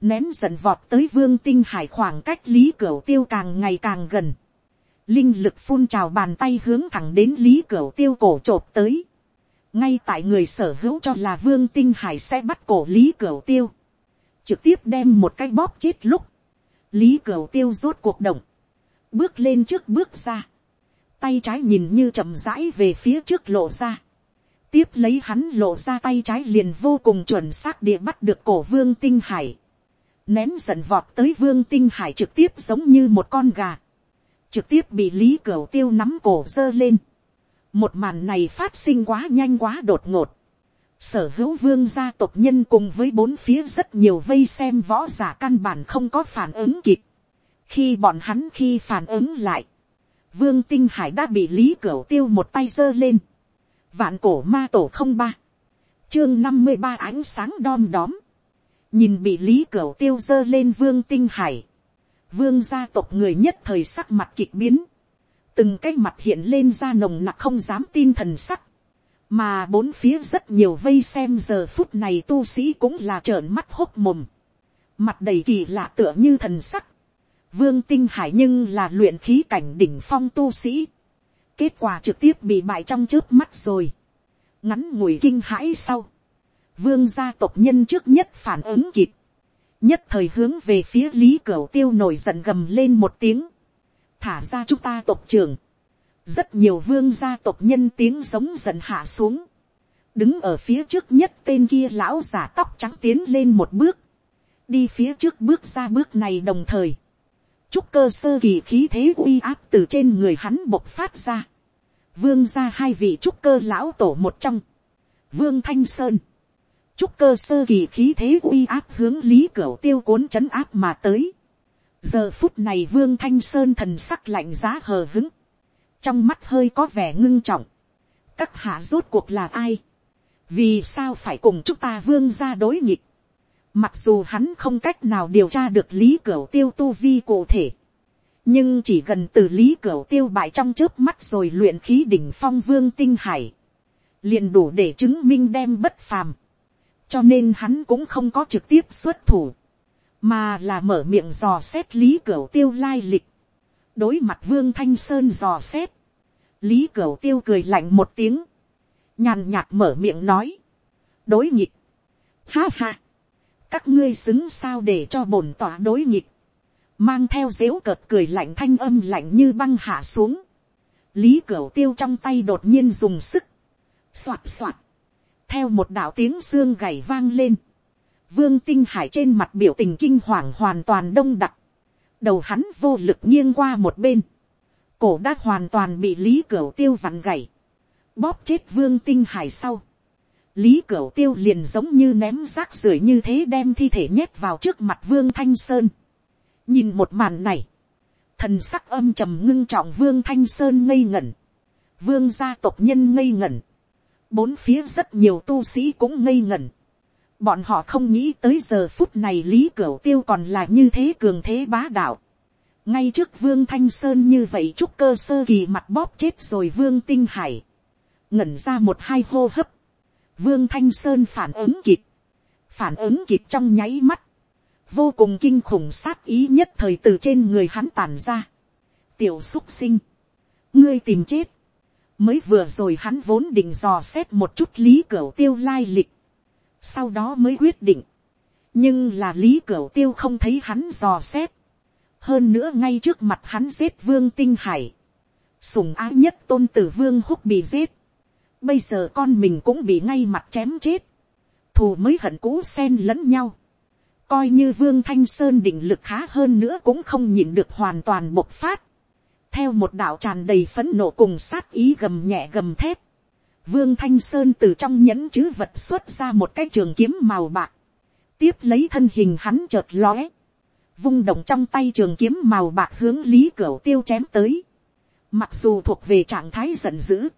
nén giận vọt tới vương tinh hải khoảng cách lý cửu tiêu càng ngày càng gần linh lực phun trào bàn tay hướng thẳng đến lý cửu tiêu cổ chộp tới ngay tại người sở hữu cho là vương tinh hải sẽ bắt cổ lý cửu tiêu. trực tiếp đem một cái bóp chết lúc. lý cửu tiêu rốt cuộc động. bước lên trước bước ra. tay trái nhìn như chậm rãi về phía trước lộ ra. tiếp lấy hắn lộ ra tay trái liền vô cùng chuẩn xác địa bắt được cổ vương tinh hải. nén giận vọt tới vương tinh hải trực tiếp giống như một con gà trực tiếp bị lý cửu tiêu nắm cổ dơ lên một màn này phát sinh quá nhanh quá đột ngột. sở hữu vương gia tộc nhân cùng với bốn phía rất nhiều vây xem võ giả căn bản không có phản ứng kịp. khi bọn hắn khi phản ứng lại, vương tinh hải đã bị lý cửu tiêu một tay dơ lên. vạn cổ ma tổ không ba, chương năm mươi ba ánh sáng đom đóm. nhìn bị lý cửu tiêu dơ lên vương tinh hải vương gia tộc người nhất thời sắc mặt kịch biến, từng cái mặt hiện lên ra nồng nặc không dám tin thần sắc, mà bốn phía rất nhiều vây xem giờ phút này tu sĩ cũng là trợn mắt hốc mồm, mặt đầy kỳ lạ tựa như thần sắc, vương tinh hải nhưng là luyện khí cảnh đỉnh phong tu sĩ, kết quả trực tiếp bị bại trong trước mắt rồi, ngắn ngủi kinh hãi sau, vương gia tộc nhân trước nhất phản ứng kịp, nhất thời hướng về phía lý cửa tiêu nổi giận gầm lên một tiếng, thả ra chúng ta tộc trưởng, rất nhiều vương gia tộc nhân tiếng giống giận hạ xuống, đứng ở phía trước nhất tên kia lão giả tóc trắng tiến lên một bước, đi phía trước bước ra bước này đồng thời, chúc cơ sơ kỳ khí thế uy áp từ trên người hắn bộc phát ra, vương ra hai vị trúc cơ lão tổ một trong, vương thanh sơn, trúc cơ sơ kỳ khí thế uy áp hướng lý cửu tiêu cuốn chấn áp mà tới giờ phút này vương thanh sơn thần sắc lạnh giá hờ hứng, trong mắt hơi có vẻ ngưng trọng. các hạ rốt cuộc là ai, vì sao phải cùng chúng ta vương ra đối nghịch. mặc dù hắn không cách nào điều tra được lý cửa tiêu tu vi cụ thể, nhưng chỉ gần từ lý cửa tiêu bại trong trước mắt rồi luyện khí đỉnh phong vương tinh hải, liền đủ để chứng minh đem bất phàm. Cho nên hắn cũng không có trực tiếp xuất thủ, mà là mở miệng dò xét lý cửu tiêu lai lịch, đối mặt vương thanh sơn dò xét, lý cửu tiêu cười lạnh một tiếng, nhàn nhạt mở miệng nói, đối nhịp, ha ha, các ngươi xứng sao để cho bổn tỏa đối nhịp, mang theo dếu cợt cười lạnh thanh âm lạnh như băng hạ xuống, lý cửu tiêu trong tay đột nhiên dùng sức, soạt soạt, theo một đạo tiếng xương gảy vang lên, vương tinh hải trên mặt biểu tình kinh hoàng hoàn toàn đông đặc, đầu hắn vô lực nghiêng qua một bên, cổ đã hoàn toàn bị lý cửu tiêu vặn gãy, bóp chết vương tinh hải sau, lý cửu tiêu liền giống như ném rác rưởi như thế đem thi thể nhét vào trước mặt vương thanh sơn. nhìn một màn này, thần sắc âm trầm ngưng trọng vương thanh sơn ngây ngẩn, vương gia tộc nhân ngây ngẩn, bốn phía rất nhiều tu sĩ cũng ngây ngẩn, bọn họ không nghĩ tới giờ phút này lý cửu tiêu còn là như thế cường thế bá đạo, ngay trước vương thanh sơn như vậy chúc cơ sơ kỳ mặt bóp chết rồi vương tinh hải, ngẩn ra một hai hô hấp, vương thanh sơn phản ứng kịp, phản ứng kịp trong nháy mắt, vô cùng kinh khủng sát ý nhất thời từ trên người hắn tàn ra. tiểu xúc sinh, ngươi tìm chết, mới vừa rồi hắn vốn định dò xét một chút lý cửa tiêu lai lịch, sau đó mới quyết định, nhưng là lý cửu tiêu không thấy hắn dò xét, hơn nữa ngay trước mặt hắn giết vương tinh hải, sùng ái nhất tôn tử vương húc bị giết, bây giờ con mình cũng bị ngay mặt chém chết, thù mới hận cũ xen lẫn nhau, coi như vương thanh sơn định lực khá hơn nữa cũng không nhìn được hoàn toàn bộc phát, theo một đạo tràn đầy phấn nộ cùng sát ý gầm nhẹ gầm thép, vương thanh sơn từ trong nhẫn chữ vật xuất ra một cái trường kiếm màu bạc, tiếp lấy thân hình hắn chợt lóe, vung động trong tay trường kiếm màu bạc hướng lý cửa tiêu chém tới, mặc dù thuộc về trạng thái giận dữ,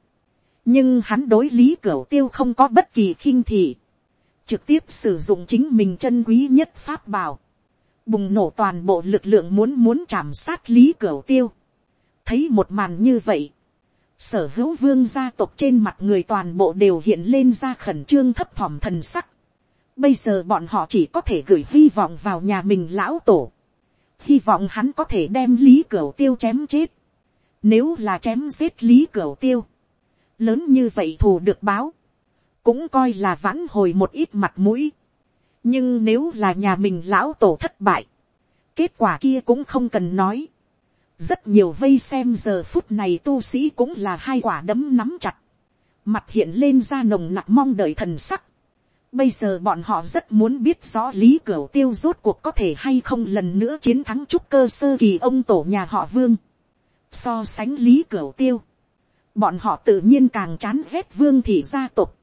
nhưng hắn đối lý cửa tiêu không có bất kỳ khinh thị, trực tiếp sử dụng chính mình chân quý nhất pháp bảo, bùng nổ toàn bộ lực lượng muốn muốn chạm sát lý cửa tiêu. thấy một màn như vậy, sở hữu vương gia tộc trên mặt người toàn bộ đều hiện lên ra khẩn trương thấp thỏm thần sắc. bây giờ bọn họ chỉ có thể gửi hy vọng vào nhà mình lão tổ, hy vọng hắn có thể đem lý cửu tiêu chém chết. nếu là chém giết lý cửu tiêu, lớn như vậy thù được báo, cũng coi là vãn hồi một ít mặt mũi. nhưng nếu là nhà mình lão tổ thất bại, kết quả kia cũng không cần nói rất nhiều vây xem giờ phút này tu sĩ cũng là hai quả đấm nắm chặt, mặt hiện lên ra nồng nặc mong đợi thần sắc. Bây giờ bọn họ rất muốn biết rõ lý cửa tiêu rốt cuộc có thể hay không lần nữa chiến thắng trúc cơ sơ kỳ ông tổ nhà họ vương. So sánh lý cửa tiêu. Bọn họ tự nhiên càng chán ghét vương thị gia tộc.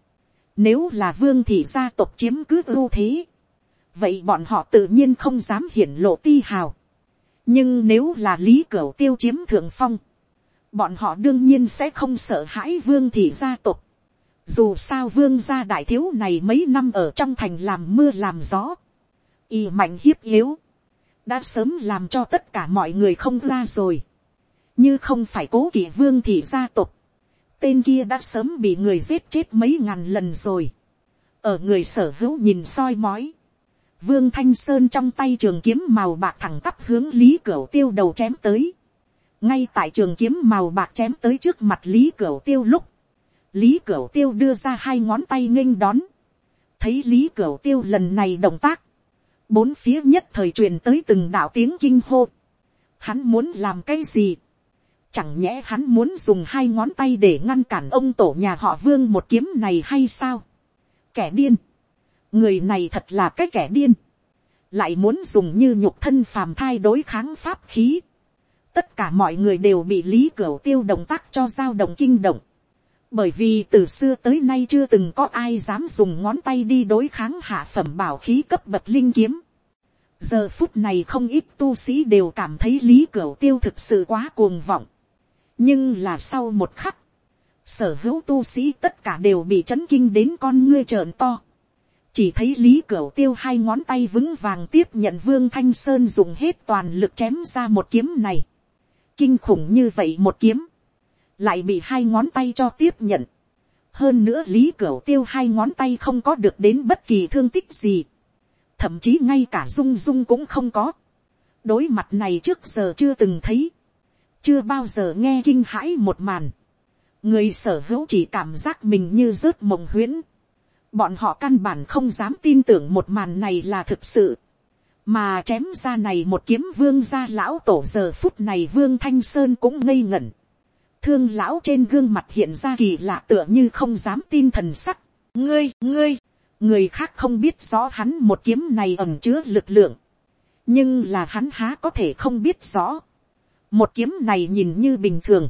Nếu là vương thị gia tộc chiếm cứ ưu thế. Vậy bọn họ tự nhiên không dám hiển lộ ti hào. Nhưng nếu là lý cửu tiêu chiếm thượng phong. Bọn họ đương nhiên sẽ không sợ hãi vương thị gia tộc. Dù sao vương gia đại thiếu này mấy năm ở trong thành làm mưa làm gió. Y mạnh hiếp yếu. Đã sớm làm cho tất cả mọi người không ra rồi. Như không phải cố kỵ vương thị gia tộc, tên kia đã sớm bị người giết chết mấy ngàn lần rồi. ở người sở hữu nhìn soi mói vương thanh sơn trong tay trường kiếm màu bạc thẳng tắp hướng lý cửu tiêu đầu chém tới. ngay tại trường kiếm màu bạc chém tới trước mặt lý cửu tiêu lúc, lý cửu tiêu đưa ra hai ngón tay nghênh đón. thấy lý cửu tiêu lần này động tác, bốn phía nhất thời truyền tới từng đạo tiếng kinh hô. hắn muốn làm cái gì Chẳng nhẽ hắn muốn dùng hai ngón tay để ngăn cản ông tổ nhà họ vương một kiếm này hay sao? Kẻ điên. Người này thật là cái kẻ điên. Lại muốn dùng như nhục thân phàm thai đối kháng pháp khí. Tất cả mọi người đều bị lý cửu tiêu động tác cho giao động kinh động. Bởi vì từ xưa tới nay chưa từng có ai dám dùng ngón tay đi đối kháng hạ phẩm bảo khí cấp bậc linh kiếm. Giờ phút này không ít tu sĩ đều cảm thấy lý cửu tiêu thực sự quá cuồng vọng nhưng là sau một khắc, sở hữu tu sĩ tất cả đều bị chấn kinh đến con ngươi trợn to chỉ thấy lý cửu tiêu hai ngón tay vững vàng tiếp nhận vương thanh sơn dùng hết toàn lực chém ra một kiếm này. kinh khủng như vậy một kiếm, lại bị hai ngón tay cho tiếp nhận. hơn nữa lý cửu tiêu hai ngón tay không có được đến bất kỳ thương tích gì. thậm chí ngay cả rung rung cũng không có. đối mặt này trước giờ chưa từng thấy chưa bao giờ nghe kinh hãi một màn, người sở hữu chỉ cảm giác mình như rớt mộng huyễn, bọn họ căn bản không dám tin tưởng một màn này là thực sự, mà chém ra này một kiếm vương ra lão tổ giờ phút này vương thanh sơn cũng ngây ngẩn, thương lão trên gương mặt hiện ra kỳ lạ tựa như không dám tin thần sắc, ngươi ngươi, người khác không biết rõ hắn một kiếm này ẩm chứa lực lượng, nhưng là hắn há có thể không biết rõ, Một kiếm này nhìn như bình thường.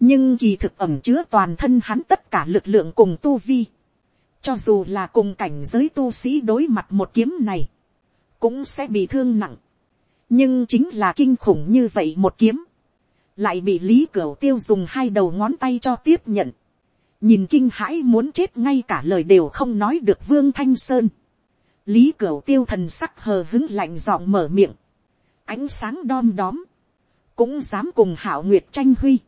Nhưng kỳ thực ẩm chứa toàn thân hắn tất cả lực lượng cùng tu vi. Cho dù là cùng cảnh giới tu sĩ đối mặt một kiếm này. Cũng sẽ bị thương nặng. Nhưng chính là kinh khủng như vậy một kiếm. Lại bị Lý Cửu Tiêu dùng hai đầu ngón tay cho tiếp nhận. Nhìn kinh hãi muốn chết ngay cả lời đều không nói được Vương Thanh Sơn. Lý Cửu Tiêu thần sắc hờ hứng lạnh giọng mở miệng. Ánh sáng đom đóm cũng dám cùng hảo nguyệt tranh huy,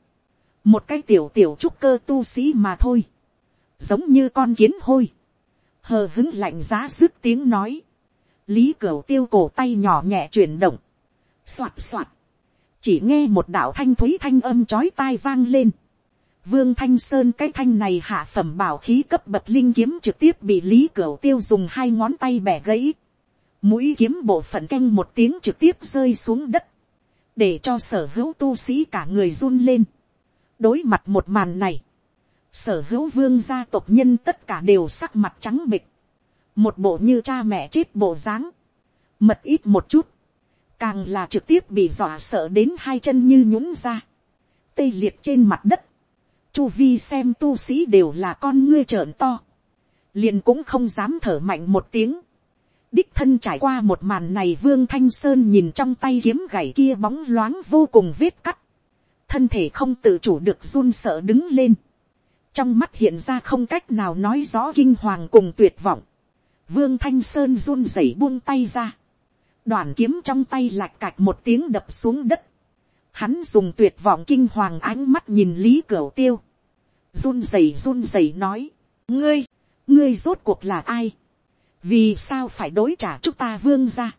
một cái tiểu tiểu trúc cơ tu sĩ mà thôi, giống như con kiến hôi, hờ hứng lạnh giá dứt tiếng nói, lý cẩu tiêu cổ tay nhỏ nhẹ chuyển động, soạt soạt, chỉ nghe một đạo thanh thúy thanh âm chói tai vang lên, vương thanh sơn cái thanh này hạ phẩm bảo khí cấp bậc linh kiếm trực tiếp bị lý cửu tiêu dùng hai ngón tay bẻ gãy, mũi kiếm bộ phận canh một tiếng trực tiếp rơi xuống đất, để cho sở hữu tu sĩ cả người run lên. đối mặt một màn này, sở hữu vương gia tộc nhân tất cả đều sắc mặt trắng bịch, một bộ như cha mẹ chết bộ dáng, mật ít một chút, càng là trực tiếp bị dọa sợ đến hai chân như nhũng ra, tê liệt trên mặt đất, chu vi xem tu sĩ đều là con ngươi trợn to, liền cũng không dám thở mạnh một tiếng, đích thân trải qua một màn này vương thanh sơn nhìn trong tay kiếm gảy kia bóng loáng vô cùng vết cắt, thân thể không tự chủ được run sợ đứng lên, trong mắt hiện ra không cách nào nói rõ kinh hoàng cùng tuyệt vọng, vương thanh sơn run rẩy buông tay ra, đoàn kiếm trong tay lạch cạch một tiếng đập xuống đất, hắn dùng tuyệt vọng kinh hoàng ánh mắt nhìn lý cửu tiêu, run rẩy run rẩy nói, ngươi, ngươi rốt cuộc là ai, vì sao phải đối trả chúng ta vương ra.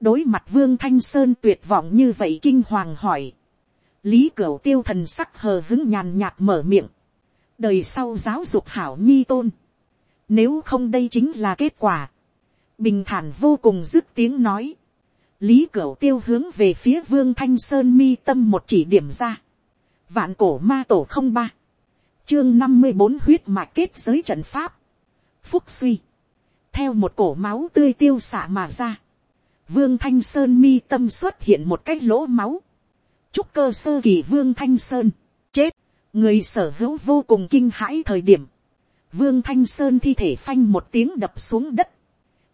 đối mặt vương thanh sơn tuyệt vọng như vậy kinh hoàng hỏi. lý cửu tiêu thần sắc hờ hứng nhàn nhạt mở miệng đời sau giáo dục hảo nhi tôn. nếu không đây chính là kết quả. bình thản vô cùng dứt tiếng nói. lý cửu tiêu hướng về phía vương thanh sơn mi tâm một chỉ điểm ra. vạn cổ ma tổ không ba. chương năm mươi bốn huyết mạch kết giới trận pháp. phúc suy theo một cổ máu tươi tiêu xả mà ra, vương thanh sơn mi tâm xuất hiện một cái lỗ máu, trúc cơ sơ kỳ vương thanh sơn, người sở hữu vô cùng kinh hãi thời điểm, vương thanh sơn thi thể phanh một tiếng đập xuống đất,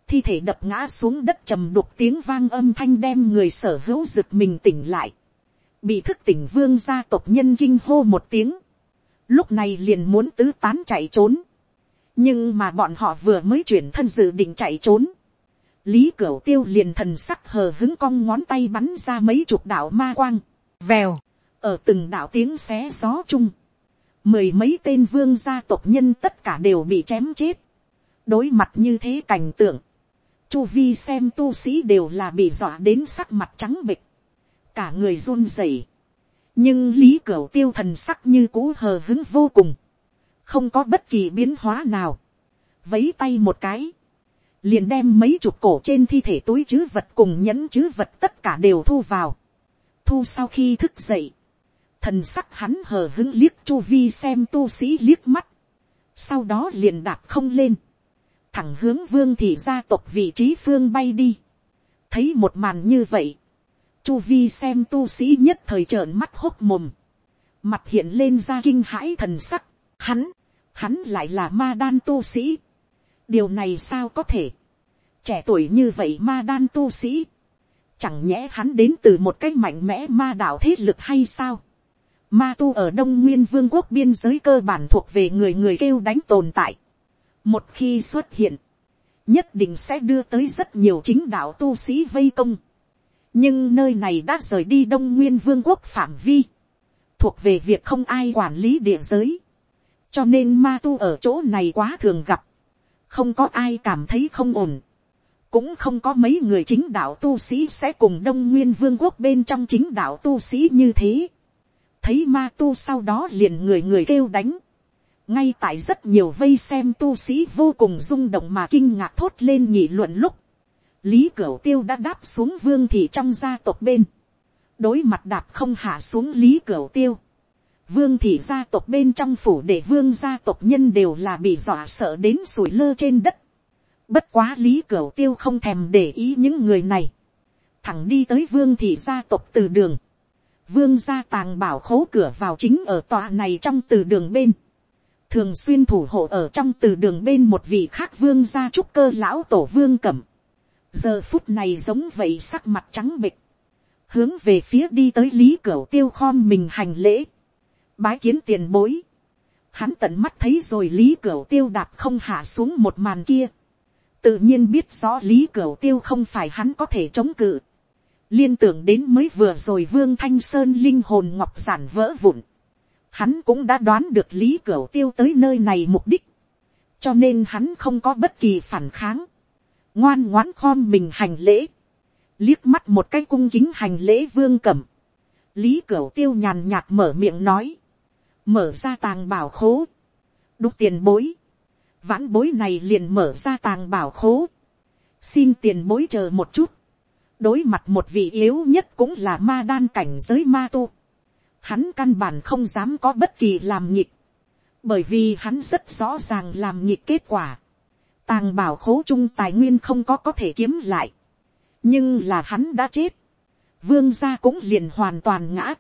thi thể đập ngã xuống đất trầm đục tiếng vang âm thanh đem người sở hữu rực mình tỉnh lại, bị thức tỉnh vương gia tộc nhân kinh hô một tiếng, lúc này liền muốn tứ tán chạy trốn, nhưng mà bọn họ vừa mới chuyển thân dự định chạy trốn. lý cửu tiêu liền thần sắc hờ hứng cong ngón tay bắn ra mấy chục đạo ma quang, vèo, ở từng đạo tiếng xé gió chung. mười mấy tên vương gia tộc nhân tất cả đều bị chém chết. đối mặt như thế cảnh tượng, chu vi xem tu sĩ đều là bị dọa đến sắc mặt trắng bịch, cả người run rẩy. nhưng lý cửa tiêu thần sắc như cũ hờ hứng vô cùng không có bất kỳ biến hóa nào, vấy tay một cái, liền đem mấy chục cổ trên thi thể túi chứ vật cùng nhẫn chứ vật tất cả đều thu vào, thu sau khi thức dậy, thần sắc hắn hờ hứng liếc chu vi xem tu sĩ liếc mắt, sau đó liền đạp không lên, thẳng hướng vương thị gia tộc vị trí phương bay đi, thấy một màn như vậy, chu vi xem tu sĩ nhất thời trợn mắt hốc mồm, mặt hiện lên ra kinh hãi thần sắc, hắn, hắn lại là ma đan tu sĩ. điều này sao có thể, trẻ tuổi như vậy ma đan tu sĩ, chẳng nhẽ hắn đến từ một cái mạnh mẽ ma đạo thế lực hay sao. Ma tu ở đông nguyên vương quốc biên giới cơ bản thuộc về người người kêu đánh tồn tại. một khi xuất hiện, nhất định sẽ đưa tới rất nhiều chính đạo tu sĩ vây công. nhưng nơi này đã rời đi đông nguyên vương quốc phạm vi, thuộc về việc không ai quản lý địa giới cho nên ma tu ở chỗ này quá thường gặp, không có ai cảm thấy không ổn, cũng không có mấy người chính đạo tu sĩ sẽ cùng đông nguyên vương quốc bên trong chính đạo tu sĩ như thế thấy ma tu sau đó liền người người kêu đánh, ngay tại rất nhiều vây xem tu sĩ vô cùng rung động mà kinh ngạc thốt lên nhị luận lúc, lý cửu tiêu đã đáp xuống vương thị trong gia tộc bên, đối mặt đạp không hạ xuống lý cửu tiêu, vương thị gia tộc bên trong phủ để vương gia tộc nhân đều là bị dọa sợ đến sủi lơ trên đất. Bất quá lý cửu tiêu không thèm để ý những người này. Thẳng đi tới vương thị gia tộc từ đường vương gia tàng bảo khố cửa vào chính ở tòa này trong từ đường bên, thường xuyên thủ hộ ở trong từ đường bên một vị khác vương gia trúc cơ lão tổ vương cẩm, giờ phút này giống vậy sắc mặt trắng bịch, hướng về phía đi tới lý cửa tiêu khom mình hành lễ, bái kiến tiền bối, hắn tận mắt thấy rồi lý cửa tiêu đạp không hạ xuống một màn kia, tự nhiên biết rõ lý cửa tiêu không phải hắn có thể chống cự, liên tưởng đến mới vừa rồi vương thanh sơn linh hồn ngọc giản vỡ vụn, hắn cũng đã đoán được lý cửa tiêu tới nơi này mục đích, cho nên hắn không có bất kỳ phản kháng, ngoan ngoãn khom mình hành lễ, liếc mắt một cái cung kính hành lễ vương cẩm, lý cửa tiêu nhàn nhạt mở miệng nói, mở ra tàng bảo khố, đúc tiền bối, vãn bối này liền mở ra tàng bảo khố, xin tiền bối chờ một chút, đối mặt một vị yếu nhất cũng là ma đan cảnh giới ma tu, hắn căn bản không dám có bất kỳ làm nhịp, bởi vì hắn rất rõ ràng làm nhịp kết quả, tàng bảo khố chung tài nguyên không có có thể kiếm lại, nhưng là hắn đã chết, vương gia cũng liền hoàn toàn ngã,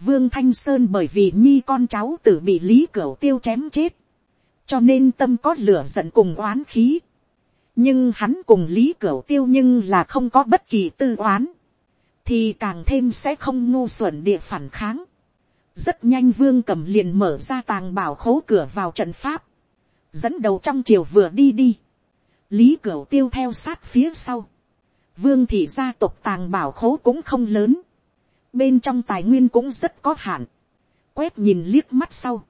vương thanh sơn bởi vì nhi con cháu tử bị lý cửu tiêu chém chết, cho nên tâm có lửa giận cùng oán khí, nhưng hắn cùng lý cửu tiêu nhưng là không có bất kỳ tư oán, thì càng thêm sẽ không ngu xuẩn địa phản kháng. rất nhanh vương cầm liền mở ra tàng bảo khố cửa vào trận pháp, dẫn đầu trong chiều vừa đi đi, lý cửu tiêu theo sát phía sau, vương thị gia tộc tàng bảo khố cũng không lớn, bên trong tài nguyên cũng rất có hạn, quét nhìn liếc mắt sau,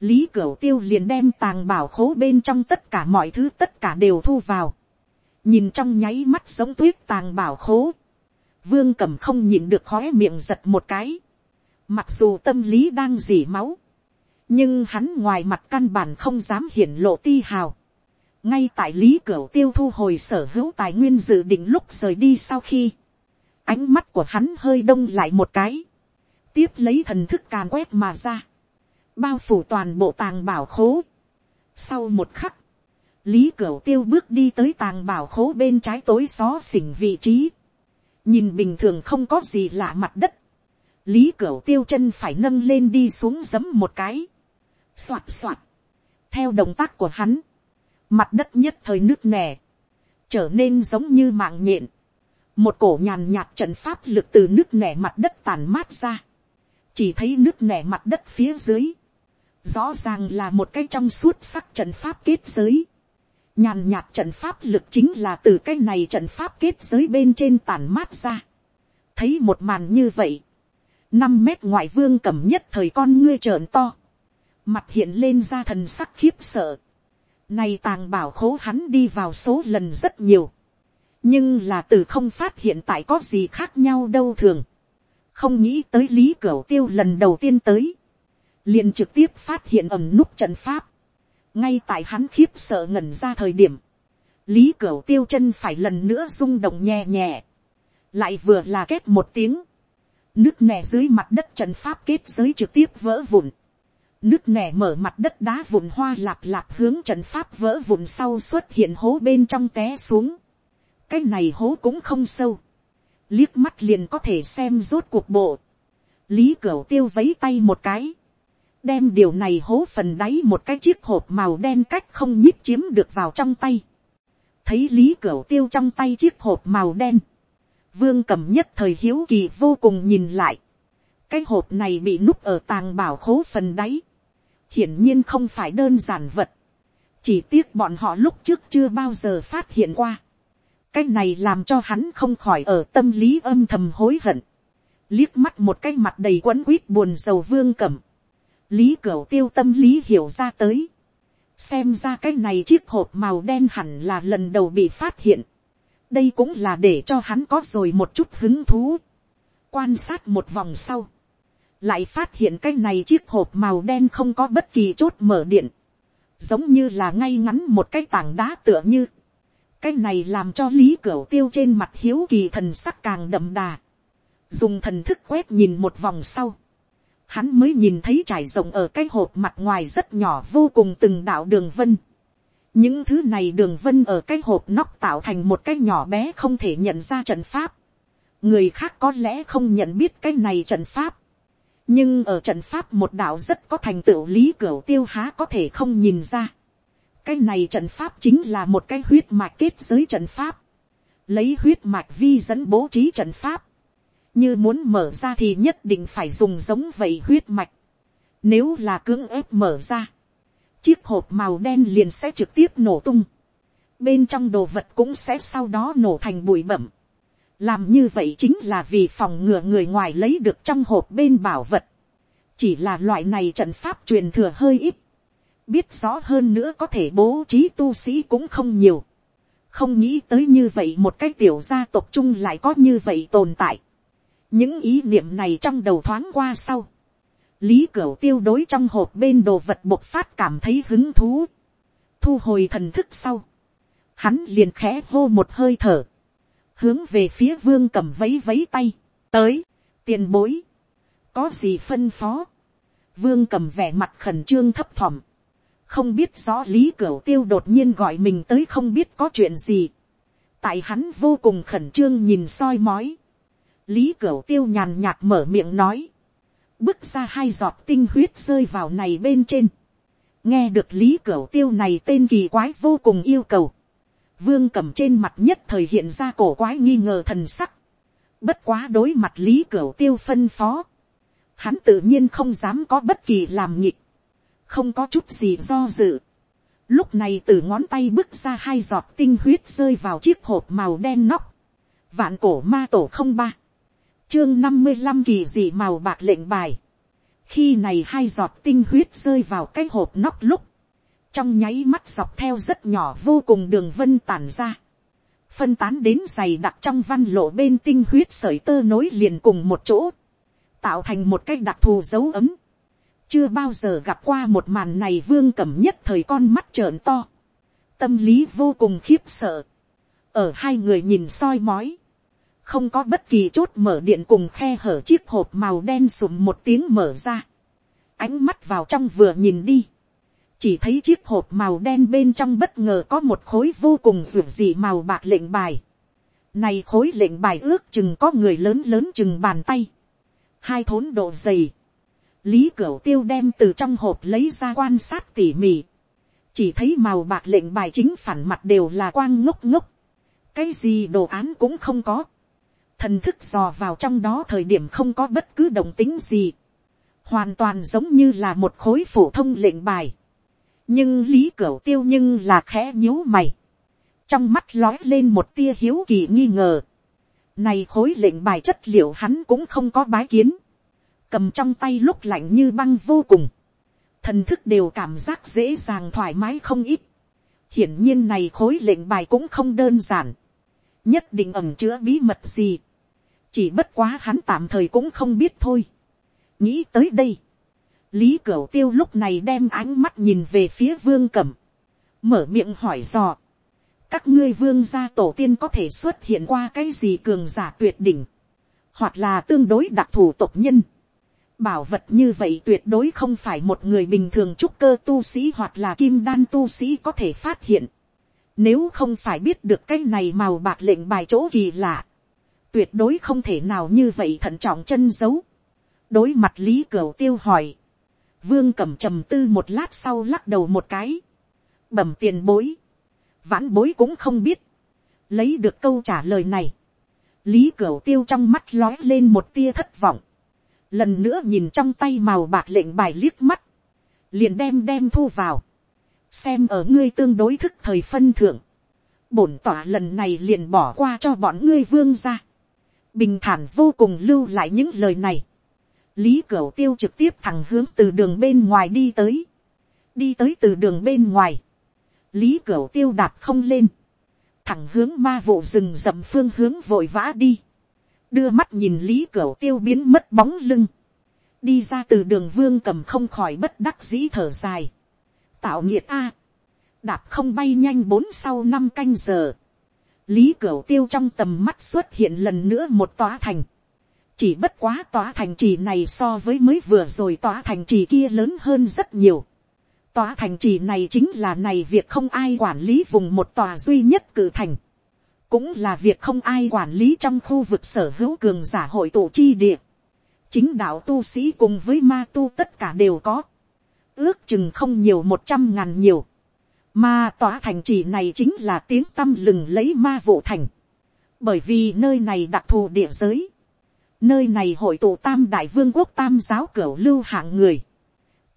lý cửu tiêu liền đem tàng bảo khố bên trong tất cả mọi thứ tất cả đều thu vào, nhìn trong nháy mắt giống tuyết tàng bảo khố, vương cẩm không nhìn được khói miệng giật một cái, mặc dù tâm lý đang dỉ máu, nhưng hắn ngoài mặt căn bản không dám hiển lộ ti hào, ngay tại lý cửu tiêu thu hồi sở hữu tài nguyên dự định lúc rời đi sau khi, ánh mắt của hắn hơi đông lại một cái, tiếp lấy thần thức càn quét mà ra, bao phủ toàn bộ tàng bảo khố. Sau một khắc, lý cửu tiêu bước đi tới tàng bảo khố bên trái tối xó xỉnh vị trí, nhìn bình thường không có gì lạ mặt đất, lý cửu tiêu chân phải nâng lên đi xuống giấm một cái, xoạt xoạt. theo động tác của hắn, mặt đất nhất thời nước nẻ, trở nên giống như mạng nhện, một cổ nhàn nhạt trận pháp lực từ nước nẻ mặt đất tàn mát ra, chỉ thấy nước nẻ mặt đất phía dưới, rõ ràng là một cái trong suốt sắc trận pháp kết giới, nhàn nhạt trận pháp lực chính là từ cái này trận pháp kết giới bên trên tàn mát ra, thấy một màn như vậy, năm mét ngoại vương cầm nhất thời con ngươi trợn to, mặt hiện lên ra thần sắc khiếp sợ, này tàng bảo khố hắn đi vào số lần rất nhiều. Nhưng là từ không phát hiện tại có gì khác nhau đâu thường. Không nghĩ tới Lý Cửu Tiêu lần đầu tiên tới. Liền trực tiếp phát hiện ẩm nút trận pháp. Ngay tại hắn khiếp sợ ngẩn ra thời điểm. Lý Cửu Tiêu chân phải lần nữa rung động nhẹ nhẹ. Lại vừa là kết một tiếng. Nước nẻ dưới mặt đất trận pháp kết giới trực tiếp vỡ vụn Nước nẻ mở mặt đất đá vụn hoa lạp lạp hướng trận pháp vỡ vụn sau xuất hiện hố bên trong té xuống. Cái này hố cũng không sâu. Liếc mắt liền có thể xem rốt cuộc bộ. Lý Cửu tiêu vấy tay một cái. Đem điều này hố phần đáy một cái chiếc hộp màu đen cách không nhíp chiếm được vào trong tay. Thấy Lý Cửu tiêu trong tay chiếc hộp màu đen. Vương cầm nhất thời hiếu kỳ vô cùng nhìn lại. Cái hộp này bị núp ở tàng bảo khố phần đáy hiển nhiên không phải đơn giản vật, chỉ tiếc bọn họ lúc trước chưa bao giờ phát hiện qua, cái này làm cho hắn không khỏi ở tâm lý âm thầm hối hận, liếc mắt một cái mặt đầy quấn quýt buồn sầu vương cẩm, lý cửu tiêu tâm lý hiểu ra tới, xem ra cái này chiếc hộp màu đen hẳn là lần đầu bị phát hiện, đây cũng là để cho hắn có rồi một chút hứng thú, quan sát một vòng sau, lại phát hiện cái này chiếc hộp màu đen không có bất kỳ chốt mở điện, giống như là ngay ngắn một cái tảng đá tựa như, cái này làm cho lý cửu tiêu trên mặt hiếu kỳ thần sắc càng đậm đà, dùng thần thức quét nhìn một vòng sau, hắn mới nhìn thấy trải rộng ở cái hộp mặt ngoài rất nhỏ vô cùng từng đạo đường vân. những thứ này đường vân ở cái hộp nóc tạo thành một cái nhỏ bé không thể nhận ra trận pháp, người khác có lẽ không nhận biết cái này trận pháp, nhưng ở trận pháp một đạo rất có thành tựu lý cửa tiêu há có thể không nhìn ra. cái này trận pháp chính là một cái huyết mạch kết giới trận pháp, lấy huyết mạch vi dẫn bố trí trận pháp, như muốn mở ra thì nhất định phải dùng giống vậy huyết mạch, nếu là cưỡng ép mở ra, chiếc hộp màu đen liền sẽ trực tiếp nổ tung, bên trong đồ vật cũng sẽ sau đó nổ thành bụi bẩm, làm như vậy chính là vì phòng ngừa người ngoài lấy được trong hộp bên bảo vật. chỉ là loại này trận pháp truyền thừa hơi ít. biết rõ hơn nữa có thể bố trí tu sĩ cũng không nhiều. không nghĩ tới như vậy một cái tiểu gia tộc chung lại có như vậy tồn tại những ý niệm này trong đầu thoáng qua sau. lý cửu tiêu đối trong hộp bên đồ vật bộc phát cảm thấy hứng thú. thu hồi thần thức sau. hắn liền khẽ hô một hơi thở. Hướng về phía vương cầm vấy vấy tay, tới, tiền bối, có gì phân phó, vương cầm vẻ mặt khẩn trương thấp thỏm, không biết rõ lý cửu tiêu đột nhiên gọi mình tới không biết có chuyện gì, tại hắn vô cùng khẩn trương nhìn soi mói, lý cửu tiêu nhàn nhạt mở miệng nói, bước ra hai giọt tinh huyết rơi vào này bên trên, nghe được lý cửu tiêu này tên kỳ quái vô cùng yêu cầu, vương cầm trên mặt nhất thời hiện ra cổ quái nghi ngờ thần sắc. bất quá đối mặt lý cửu tiêu phân phó. hắn tự nhiên không dám có bất kỳ làm nhịp. không có chút gì do dự. lúc này từ ngón tay bước ra hai giọt tinh huyết rơi vào chiếc hộp màu đen nóc. vạn cổ ma tổ không ba chương năm mươi năm kỳ dị màu bạc lệnh bài. khi này hai giọt tinh huyết rơi vào cái hộp nóc lúc. Trong nháy mắt dọc theo rất nhỏ vô cùng đường vân tản ra, phân tán đến dày đặc trong văn lộ bên tinh huyết sởi tơ nối liền cùng một chỗ, tạo thành một cái đặc thù dấu ấm. chưa bao giờ gặp qua một màn này vương cẩm nhất thời con mắt trợn to, tâm lý vô cùng khiếp sợ, ở hai người nhìn soi mói, không có bất kỳ chốt mở điện cùng khe hở chiếc hộp màu đen sụm một tiếng mở ra, ánh mắt vào trong vừa nhìn đi, chỉ thấy chiếc hộp màu đen bên trong bất ngờ có một khối vô cùng ruột dị màu bạc lệnh bài. Này khối lệnh bài ước chừng có người lớn lớn chừng bàn tay. Hai thốn độ dày. Lý Cửu Tiêu đem từ trong hộp lấy ra quan sát tỉ mỉ. Chỉ thấy màu bạc lệnh bài chính phản mặt đều là quang ngốc ngốc. Cái gì đồ án cũng không có. Thần thức dò vào trong đó thời điểm không có bất cứ động tính gì. Hoàn toàn giống như là một khối phổ thông lệnh bài. Nhưng lý cửu tiêu nhưng là khẽ nhíu mày, trong mắt lói lên một tia hiếu kỳ nghi ngờ, này khối lệnh bài chất liệu hắn cũng không có bái kiến, cầm trong tay lúc lạnh như băng vô cùng, thần thức đều cảm giác dễ dàng thoải mái không ít, hiển nhiên này khối lệnh bài cũng không đơn giản, nhất định ẩm chứa bí mật gì, chỉ bất quá hắn tạm thời cũng không biết thôi. nghĩ tới đây, lý cửu tiêu lúc này đem ánh mắt nhìn về phía vương cẩm, mở miệng hỏi dò, các ngươi vương gia tổ tiên có thể xuất hiện qua cái gì cường giả tuyệt đỉnh, hoặc là tương đối đặc thù tộc nhân. Bảo vật như vậy tuyệt đối không phải một người bình thường trúc cơ tu sĩ hoặc là kim đan tu sĩ có thể phát hiện. Nếu không phải biết được cái này màu bạc lệnh bài chỗ kỳ lạ, tuyệt đối không thể nào như vậy thận trọng chân giấu. đối mặt lý cửu tiêu hỏi, vương cẩm trầm tư một lát sau lắc đầu một cái, bẩm tiền bối, vãn bối cũng không biết, lấy được câu trả lời này, lý cửu tiêu trong mắt lói lên một tia thất vọng, lần nữa nhìn trong tay màu bạc lệnh bài liếc mắt, liền đem đem thu vào, xem ở ngươi tương đối thức thời phân thượng, bổn tỏa lần này liền bỏ qua cho bọn ngươi vương ra, bình thản vô cùng lưu lại những lời này, lý cửu tiêu trực tiếp thẳng hướng từ đường bên ngoài đi tới, đi tới từ đường bên ngoài, lý cửu tiêu đạp không lên, thẳng hướng ma vụ rừng rậm phương hướng vội vã đi, đưa mắt nhìn lý cửu tiêu biến mất bóng lưng, đi ra từ đường vương cầm không khỏi bất đắc dĩ thở dài, tạo nhiệt a, đạp không bay nhanh bốn sau năm canh giờ, lý cửu tiêu trong tầm mắt xuất hiện lần nữa một tòa thành, chỉ bất quá tòa thành trì này so với mới vừa rồi tòa thành trì kia lớn hơn rất nhiều. Tòa thành trì này chính là này việc không ai quản lý vùng một tòa duy nhất cử thành. cũng là việc không ai quản lý trong khu vực sở hữu cường giả hội tụ chi địa. chính đạo tu sĩ cùng với ma tu tất cả đều có, ước chừng không nhiều một trăm ngàn nhiều, mà tòa thành trì này chính là tiếng tăm lừng lấy ma vụ thành, bởi vì nơi này đặc thù địa giới, nơi này hội tụ tam đại vương quốc tam giáo cửu lưu hạng người,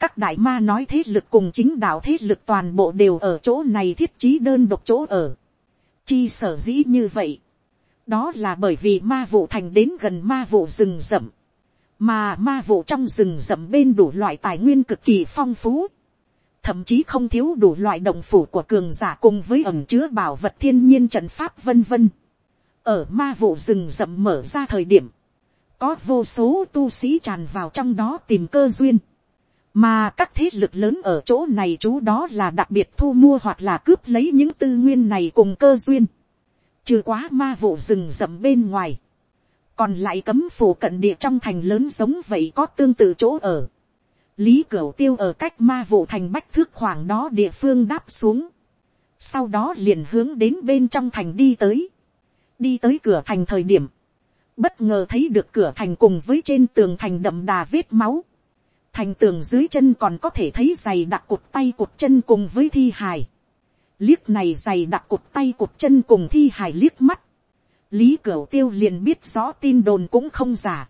các đại ma nói thế lực cùng chính đạo thế lực toàn bộ đều ở chỗ này thiết trí đơn độc chỗ ở. Chi sở dĩ như vậy. Đó là bởi vì ma vụ thành đến gần ma vụ rừng rậm. Mà ma vụ trong rừng rậm bên đủ loại tài nguyên cực kỳ phong phú. Thậm chí không thiếu đủ loại động phủ của cường giả cùng với ẩm chứa bảo vật thiên nhiên trận pháp vân vân. Ở ma vụ rừng rậm mở ra thời điểm. Có vô số tu sĩ tràn vào trong đó tìm cơ duyên mà các thế lực lớn ở chỗ này chú đó là đặc biệt thu mua hoặc là cướp lấy những tư nguyên này cùng cơ duyên. Trừ quá ma vụ rừng rậm bên ngoài. Còn lại cấm phủ cận địa trong thành lớn giống vậy có tương tự chỗ ở. Lý Cửu Tiêu ở cách ma vụ thành bách thước khoảng đó địa phương đáp xuống. Sau đó liền hướng đến bên trong thành đi tới. Đi tới cửa thành thời điểm. Bất ngờ thấy được cửa thành cùng với trên tường thành đậm đà vết máu thành tường dưới chân còn có thể thấy giày đặc cột tay cột chân cùng với thi hài. liếc này giày đặc cột tay cột chân cùng thi hài liếc mắt. lý cửu tiêu liền biết rõ tin đồn cũng không giả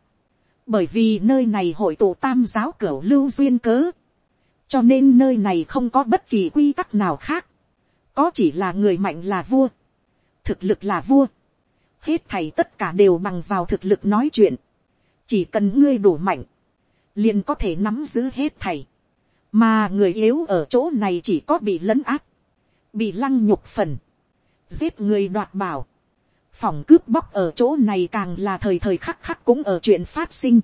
bởi vì nơi này hội tụ tam giáo cửu lưu duyên cớ. cho nên nơi này không có bất kỳ quy tắc nào khác. có chỉ là người mạnh là vua. thực lực là vua. hết thầy tất cả đều bằng vào thực lực nói chuyện. chỉ cần ngươi đủ mạnh liền có thể nắm giữ hết thầy. mà người yếu ở chỗ này chỉ có bị lấn áp, bị lăng nhục phần, giết người đoạt bảo, phòng cướp bóc ở chỗ này càng là thời thời khắc khắc cũng ở chuyện phát sinh,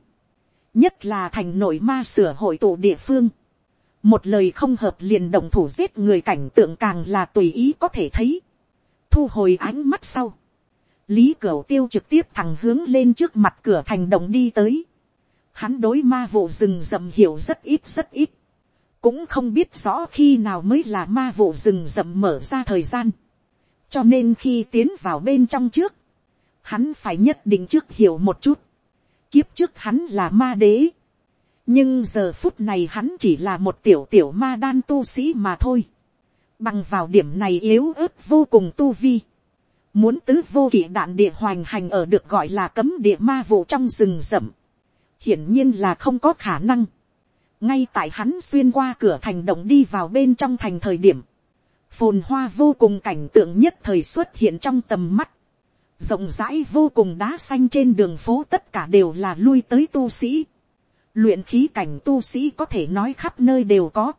nhất là thành nội ma sửa hội tụ địa phương, một lời không hợp liền động thủ giết người cảnh tượng càng là tùy ý có thể thấy, thu hồi ánh mắt sau, lý cửu tiêu trực tiếp thẳng hướng lên trước mặt cửa thành động đi tới, Hắn đối ma vụ rừng rậm hiểu rất ít rất ít. Cũng không biết rõ khi nào mới là ma vụ rừng rậm mở ra thời gian. Cho nên khi tiến vào bên trong trước. Hắn phải nhất định trước hiểu một chút. Kiếp trước hắn là ma đế. Nhưng giờ phút này hắn chỉ là một tiểu tiểu ma đan tu sĩ mà thôi. Bằng vào điểm này yếu ớt vô cùng tu vi muốn tứ vô kỵ đạn địa hoành hành ở được gọi là cấm địa ma vụ trong rừng rậm hiển nhiên là không có khả năng. ngay tại hắn xuyên qua cửa thành động đi vào bên trong thành thời điểm, phồn hoa vô cùng cảnh tượng nhất thời xuất hiện trong tầm mắt, rộng rãi vô cùng đá xanh trên đường phố tất cả đều là lui tới tu sĩ, luyện khí cảnh tu sĩ có thể nói khắp nơi đều có,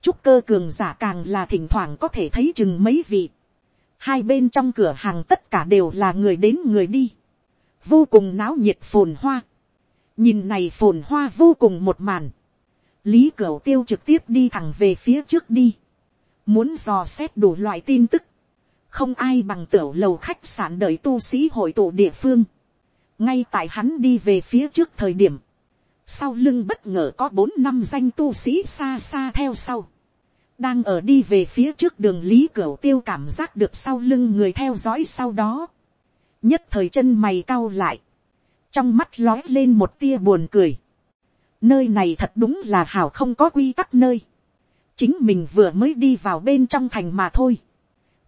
trúc cơ cường giả càng là thỉnh thoảng có thể thấy chừng mấy vị, hai bên trong cửa hàng tất cả đều là người đến người đi, vô cùng náo nhiệt phồn hoa, nhìn này phồn hoa vô cùng một màn, lý cửu tiêu trực tiếp đi thẳng về phía trước đi, muốn dò xét đủ loại tin tức, không ai bằng tiểu lầu khách sạn đợi tu sĩ hội tụ địa phương, ngay tại hắn đi về phía trước thời điểm, sau lưng bất ngờ có bốn năm danh tu sĩ xa xa theo sau, đang ở đi về phía trước đường lý cửa tiêu cảm giác được sau lưng người theo dõi sau đó, nhất thời chân mày cau lại, trong mắt lói lên một tia buồn cười. nơi này thật đúng là hảo không có quy tắc nơi chính mình vừa mới đi vào bên trong thành mà thôi.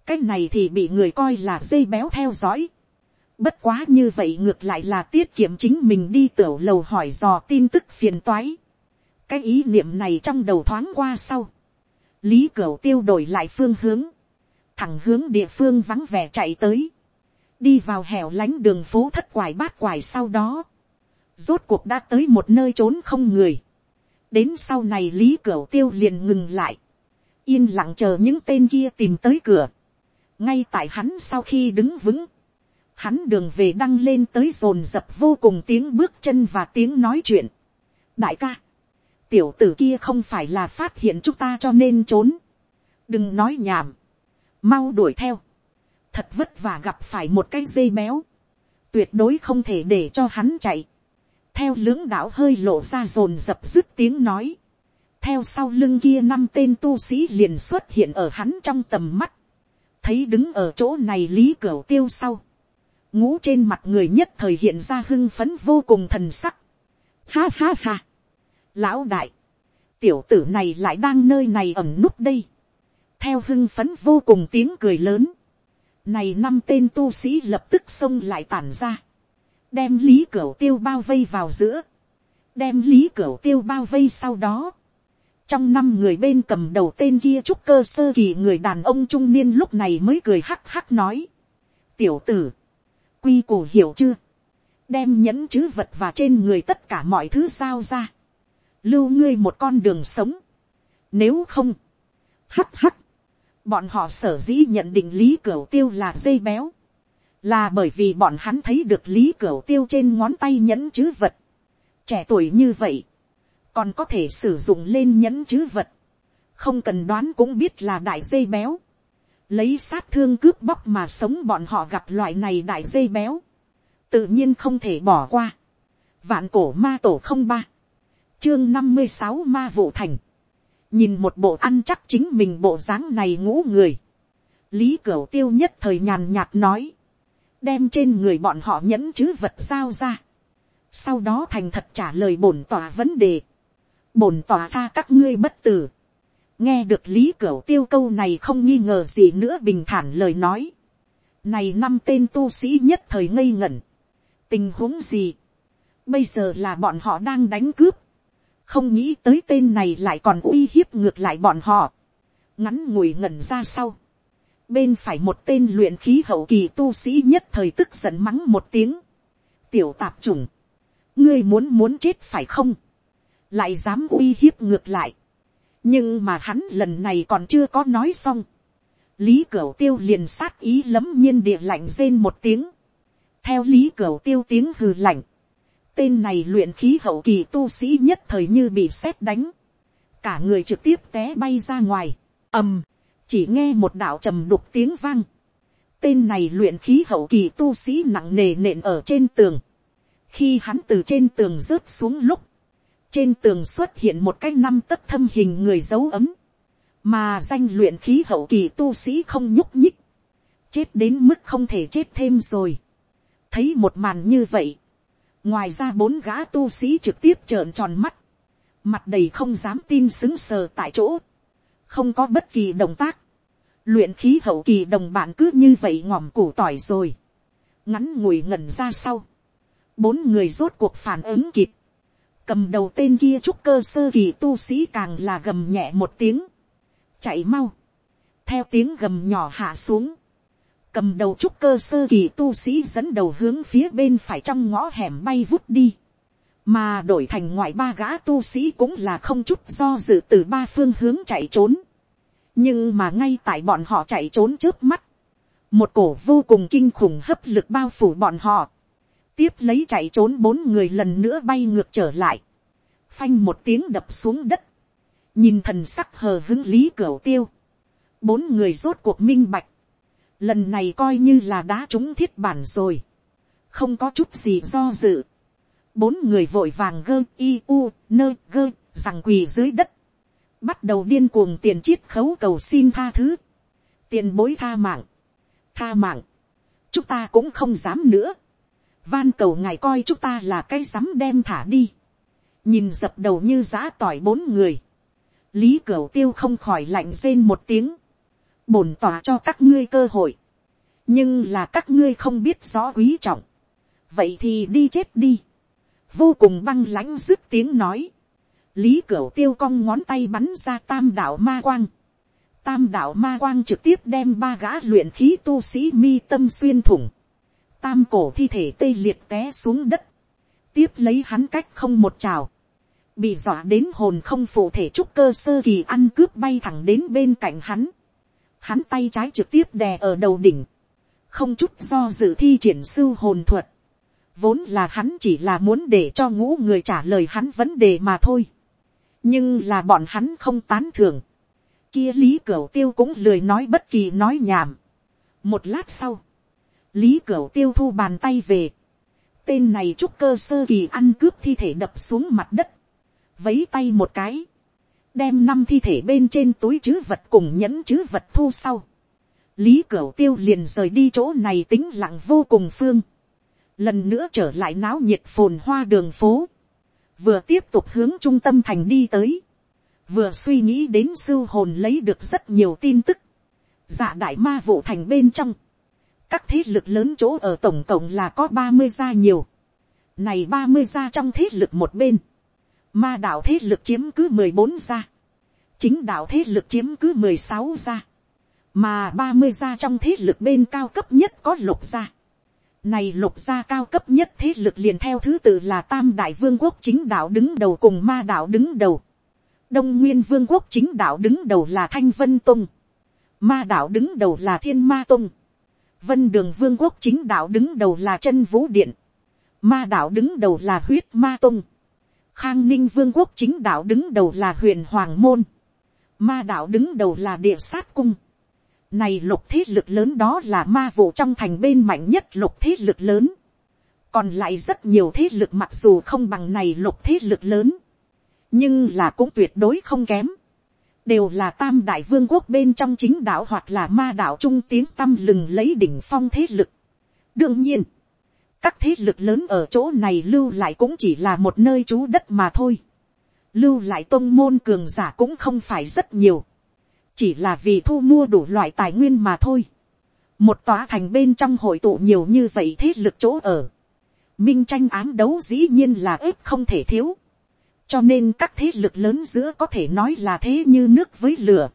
cái này thì bị người coi là dây béo theo dõi. bất quá như vậy ngược lại là tiết kiệm chính mình đi tiểu lầu hỏi dò tin tức phiền toái. cái ý niệm này trong đầu thoáng qua sau. lý cửu tiêu đổi lại phương hướng. thẳng hướng địa phương vắng vẻ chạy tới đi vào hẻo lánh đường phố thất quải bát quải sau đó, rốt cuộc đã tới một nơi trốn không người đến sau này lý cửu tiêu liền ngừng lại, yên lặng chờ những tên kia tìm tới cửa. ngay tại hắn sau khi đứng vững, hắn đường về đăng lên tới rồn rập vô cùng tiếng bước chân và tiếng nói chuyện. đại ca, tiểu tử kia không phải là phát hiện chúng ta cho nên trốn. đừng nói nhảm, mau đuổi theo thật vất vả gặp phải một cái dây béo, tuyệt đối không thể để cho hắn chạy, theo lưỡng đạo hơi lộ ra rồn rập dứt tiếng nói, theo sau lưng kia năm tên tu sĩ liền xuất hiện ở hắn trong tầm mắt, thấy đứng ở chỗ này lý cửa tiêu sau, ngũ trên mặt người nhất thời hiện ra hưng phấn vô cùng thần sắc. Ha ha ha. Lão đại, tiểu tử này lại đang nơi này ẩm núp đây. Theo hưng phấn vô cùng tiếng cười lớn. Này năm tên tu sĩ lập tức xông lại tản ra. Đem lý cửa tiêu bao vây vào giữa. Đem lý cửa tiêu bao vây sau đó. Trong năm người bên cầm đầu tên kia trúc cơ sơ kỳ người đàn ông trung niên lúc này mới cười hắc hắc nói. Tiểu tử quy củ hiểu chưa, đem nhẫn chữ vật và trên người tất cả mọi thứ sao ra, lưu ngươi một con đường sống, nếu không, hắc hắc, bọn họ sở dĩ nhận định lý cửa tiêu là dây béo, là bởi vì bọn hắn thấy được lý cửu tiêu trên ngón tay nhẫn chữ vật, trẻ tuổi như vậy, còn có thể sử dụng lên nhẫn chữ vật, không cần đoán cũng biết là đại dây béo, lấy sát thương cướp bóc mà sống bọn họ gặp loại này đại dây béo, tự nhiên không thể bỏ qua. vạn cổ ma tổ không ba, chương năm mươi sáu ma vụ thành, nhìn một bộ ăn chắc chính mình bộ dáng này ngũ người, lý cửu tiêu nhất thời nhàn nhạt nói, đem trên người bọn họ nhẫn chữ vật giao ra, sau đó thành thật trả lời bổn tòa vấn đề, bổn tòa tha các ngươi bất tử, nghe được lý cửu tiêu câu này không nghi ngờ gì nữa bình thản lời nói. này năm tên tu sĩ nhất thời ngây ngẩn. tình huống gì. bây giờ là bọn họ đang đánh cướp. không nghĩ tới tên này lại còn uy hiếp ngược lại bọn họ. ngắn ngủi ngẩn ra sau bên phải một tên luyện khí hậu kỳ tu sĩ nhất thời tức giận mắng một tiếng. tiểu tạp chủng. ngươi muốn muốn chết phải không. lại dám uy hiếp ngược lại nhưng mà hắn lần này còn chưa có nói xong. lý cửu tiêu liền sát ý lấm nhiên địa lạnh rên một tiếng. theo lý cửu tiêu tiếng hừ lạnh. tên này luyện khí hậu kỳ tu sĩ nhất thời như bị sét đánh. cả người trực tiếp té bay ra ngoài. ầm, chỉ nghe một đạo trầm đục tiếng vang. tên này luyện khí hậu kỳ tu sĩ nặng nề nện ở trên tường. khi hắn từ trên tường rớt xuống lúc, trên tường xuất hiện một cái năm tất thâm hình người dấu ấm, mà danh luyện khí hậu kỳ tu sĩ không nhúc nhích, chết đến mức không thể chết thêm rồi. thấy một màn như vậy, ngoài ra bốn gã tu sĩ trực tiếp trợn tròn mắt, mặt đầy không dám tin xứng sờ tại chỗ, không có bất kỳ động tác, luyện khí hậu kỳ đồng bạn cứ như vậy ngòm củ tỏi rồi, ngắn ngủi ngẩn ra sau, bốn người rốt cuộc phản ứng kịp, cầm đầu tên kia trúc cơ sơ kỳ tu sĩ càng là gầm nhẹ một tiếng, chạy mau, theo tiếng gầm nhỏ hạ xuống, cầm đầu trúc cơ sơ kỳ tu sĩ dẫn đầu hướng phía bên phải trong ngõ hẻm bay vút đi, mà đổi thành ngoại ba gã tu sĩ cũng là không chút do dự từ ba phương hướng chạy trốn, nhưng mà ngay tại bọn họ chạy trốn trước mắt, một cổ vô cùng kinh khủng hấp lực bao phủ bọn họ, tiếp lấy chạy trốn bốn người lần nữa bay ngược trở lại, phanh một tiếng đập xuống đất, nhìn thần sắc hờ hứng lý cửa tiêu, bốn người rốt cuộc minh bạch, lần này coi như là đá trúng thiết bản rồi, không có chút gì do dự, bốn người vội vàng gơ i u nơ gơ rằng quỳ dưới đất, bắt đầu điên cuồng tiền chiết khấu cầu xin tha thứ, tiền bối tha mạng, tha mạng, chúng ta cũng không dám nữa, van cầu ngài coi chúng ta là cái dám đem thả đi, nhìn dập đầu như giã tỏi bốn người, lý cửu tiêu không khỏi lạnh rên một tiếng, bổn tỏa cho các ngươi cơ hội, nhưng là các ngươi không biết rõ quý trọng, vậy thì đi chết đi, vô cùng băng lãnh dứt tiếng nói, lý cửu tiêu cong ngón tay bắn ra tam đạo ma quang, tam đạo ma quang trực tiếp đem ba gã luyện khí tu sĩ mi tâm xuyên thủng, tam cổ thi thể tê liệt té xuống đất, tiếp lấy hắn cách không một trào, bị dọa đến hồn không phụ thể trúc cơ sơ kỳ ăn cướp bay thẳng đến bên cạnh hắn, hắn tay trái trực tiếp đè ở đầu đỉnh, không chút do dự thi triển sư hồn thuật, vốn là hắn chỉ là muốn để cho ngũ người trả lời hắn vấn đề mà thôi, nhưng là bọn hắn không tán thưởng, kia lý cửu tiêu cũng lười nói bất kỳ nói nhảm. một lát sau, lý cửu tiêu thu bàn tay về, tên này trúc cơ sơ kỳ ăn cướp thi thể đập xuống mặt đất, vấy tay một cái, đem năm thi thể bên trên túi chứ vật cùng nhẫn chứ vật thu sau, lý cửu tiêu liền rời đi chỗ này tính lặng vô cùng phương, lần nữa trở lại náo nhiệt phồn hoa đường phố, vừa tiếp tục hướng trung tâm thành đi tới, vừa suy nghĩ đến sưu hồn lấy được rất nhiều tin tức, dạ đại ma vụ thành bên trong, các thế lực lớn chỗ ở tổng cộng là có ba mươi gia nhiều, này ba mươi gia trong thế lực một bên, ma đạo thế lực chiếm cứ mười bốn gia, chính đạo thế lực chiếm cứ mười sáu gia, mà ba mươi gia trong thế lực bên cao cấp nhất có lục gia. Này lục gia cao cấp nhất thế lực liền theo thứ tự là tam đại vương quốc chính đạo đứng đầu cùng ma đạo đứng đầu. Đông nguyên vương quốc chính đạo đứng đầu là thanh vân tông. Ma đạo đứng đầu là thiên ma tông. Vân đường vương quốc chính đạo đứng đầu là chân vũ điện. Ma đạo đứng đầu là huyết ma tông. Khang ninh vương quốc chính đạo đứng đầu là huyền hoàng môn. Ma đạo đứng đầu là địa sát cung này lục thế lực lớn đó là ma vụ trong thành bên mạnh nhất lục thế lực lớn. Còn lại rất nhiều thế lực mặc dù không bằng này lục thế lực lớn. Nhưng là cũng tuyệt đối không kém. Đều là tam đại vương quốc bên trong chính đạo hoặc là ma đạo trung tiếng tâm lừng lấy đỉnh phong thế lực. Đương nhiên, các thế lực lớn ở chỗ này lưu lại cũng chỉ là một nơi trú đất mà thôi. Lưu lại tôn môn cường giả cũng không phải rất nhiều chỉ là vì thu mua đủ loại tài nguyên mà thôi. một tòa thành bên trong hội tụ nhiều như vậy thế lực chỗ ở. minh tranh ám đấu dĩ nhiên là ếp không thể thiếu. cho nên các thế lực lớn giữa có thể nói là thế như nước với lửa.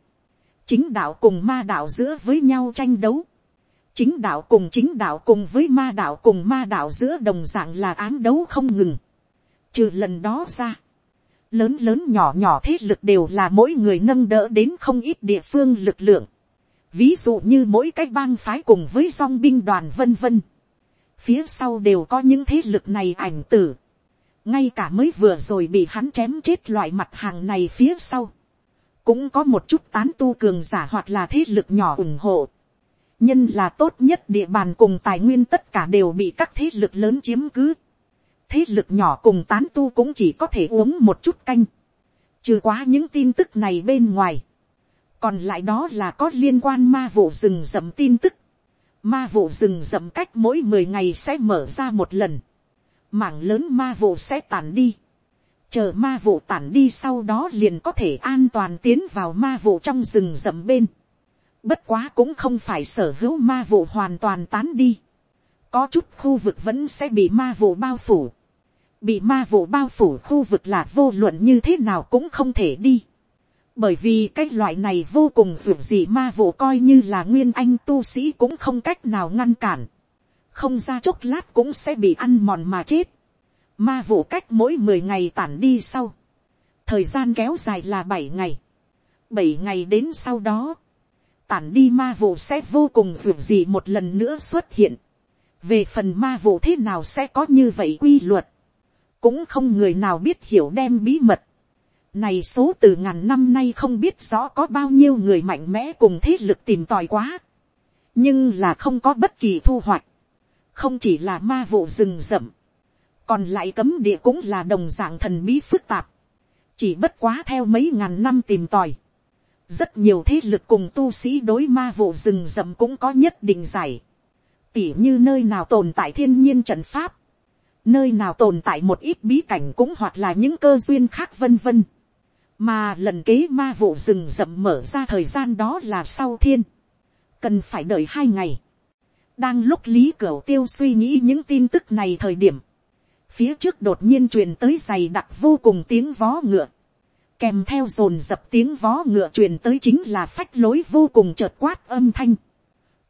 chính đạo cùng ma đạo giữa với nhau tranh đấu. chính đạo cùng chính đạo cùng với ma đạo cùng ma đạo giữa đồng dạng là ám đấu không ngừng. trừ lần đó ra lớn lớn nhỏ nhỏ thế lực đều là mỗi người nâng đỡ đến không ít địa phương lực lượng. Ví dụ như mỗi cái bang phái cùng với song binh đoàn vân vân. Phía sau đều có những thế lực này ảnh tử. Ngay cả mới vừa rồi bị hắn chém chết loại mặt hàng này phía sau. Cũng có một chút tán tu cường giả hoặc là thế lực nhỏ ủng hộ. Nhân là tốt nhất địa bàn cùng tài nguyên tất cả đều bị các thế lực lớn chiếm cứ thế lực nhỏ cùng tán tu cũng chỉ có thể uống một chút canh, trừ quá những tin tức này bên ngoài, còn lại đó là có liên quan ma vụ rừng rậm tin tức, ma vụ rừng rậm cách mỗi mười ngày sẽ mở ra một lần, mảng lớn ma vụ sẽ tản đi, chờ ma vụ tản đi sau đó liền có thể an toàn tiến vào ma vụ trong rừng rậm bên, bất quá cũng không phải sở hữu ma vụ hoàn toàn tán đi, có chút khu vực vẫn sẽ bị ma vụ bao phủ, bị ma vụ bao phủ khu vực là vô luận như thế nào cũng không thể đi. bởi vì cái loại này vô cùng dù gì ma vụ coi như là nguyên anh tu sĩ cũng không cách nào ngăn cản. không ra chốc lát cũng sẽ bị ăn mòn mà chết. ma vụ cách mỗi mười ngày tản đi sau. thời gian kéo dài là bảy ngày. bảy ngày đến sau đó, tản đi ma vụ sẽ vô cùng dù gì một lần nữa xuất hiện. về phần ma vụ thế nào sẽ có như vậy quy luật cũng không người nào biết hiểu đem bí mật. Này số từ ngàn năm nay không biết rõ có bao nhiêu người mạnh mẽ cùng thế lực tìm tòi quá. Nhưng là không có bất kỳ thu hoạch. Không chỉ là ma vụ rừng rậm. Còn lại cấm địa cũng là đồng dạng thần bí phức tạp. Chỉ bất quá theo mấy ngàn năm tìm tòi. Rất nhiều thế lực cùng tu sĩ đối ma vụ rừng rậm cũng có nhất định giải. Tỉ như nơi nào tồn tại thiên nhiên trận pháp nơi nào tồn tại một ít bí cảnh cũng hoặc là những cơ duyên khác vân vân. mà lần kế ma vụ rừng rậm mở ra thời gian đó là sau thiên. cần phải đợi hai ngày. đang lúc lý cửu tiêu suy nghĩ những tin tức này thời điểm, phía trước đột nhiên truyền tới giày đặc vô cùng tiếng vó ngựa. kèm theo dồn dập tiếng vó ngựa truyền tới chính là phách lối vô cùng chợt quát âm thanh.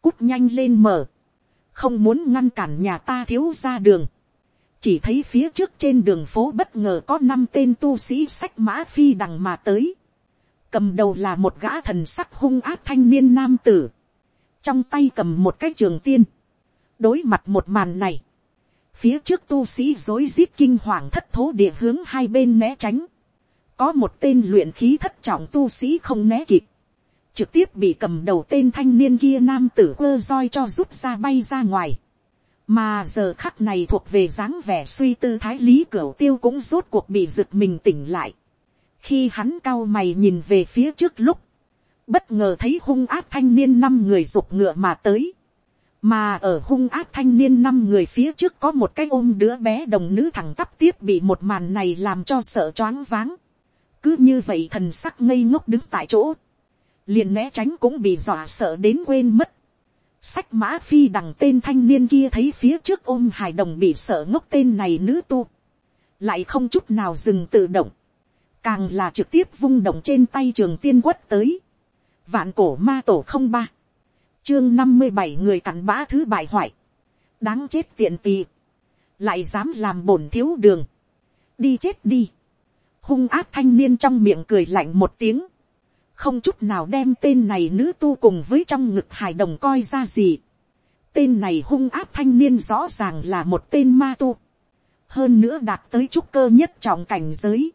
cút nhanh lên mở. không muốn ngăn cản nhà ta thiếu ra đường chỉ thấy phía trước trên đường phố bất ngờ có năm tên tu sĩ sách mã phi đằng mà tới. cầm đầu là một gã thần sắc hung ác thanh niên nam tử. trong tay cầm một cái trường tiên. đối mặt một màn này. phía trước tu sĩ dối rít kinh hoàng thất thố địa hướng hai bên né tránh. có một tên luyện khí thất trọng tu sĩ không né kịp. trực tiếp bị cầm đầu tên thanh niên kia nam tử quơ roi cho rút ra bay ra ngoài mà giờ khắc này thuộc về dáng vẻ suy tư thái lý cửu tiêu cũng rốt cuộc bị giựt mình tỉnh lại. khi hắn cao mày nhìn về phía trước lúc, bất ngờ thấy hung ác thanh niên năm người rục ngựa mà tới, mà ở hung ác thanh niên năm người phía trước có một cái ôm đứa bé đồng nữ thẳng tắp tiếp bị một màn này làm cho sợ choáng váng, cứ như vậy thần sắc ngây ngốc đứng tại chỗ, liền né tránh cũng bị dọa sợ đến quên mất, sách mã phi đằng tên thanh niên kia thấy phía trước ôm hài đồng bị sợ ngốc tên này nữ tu, lại không chút nào dừng tự động, càng là trực tiếp vung động trên tay trường tiên quất tới, vạn cổ ma tổ không ba, chương năm mươi bảy người cặn bã thứ bại hoại, đáng chết tiện tì, lại dám làm bổn thiếu đường, đi chết đi, hung áp thanh niên trong miệng cười lạnh một tiếng, không chút nào đem tên này nữ tu cùng với trong ngực hài đồng coi ra gì. Tên này hung áp thanh niên rõ ràng là một tên ma tu. Hơn nữa đạt tới trúc cơ nhất trọng cảnh giới.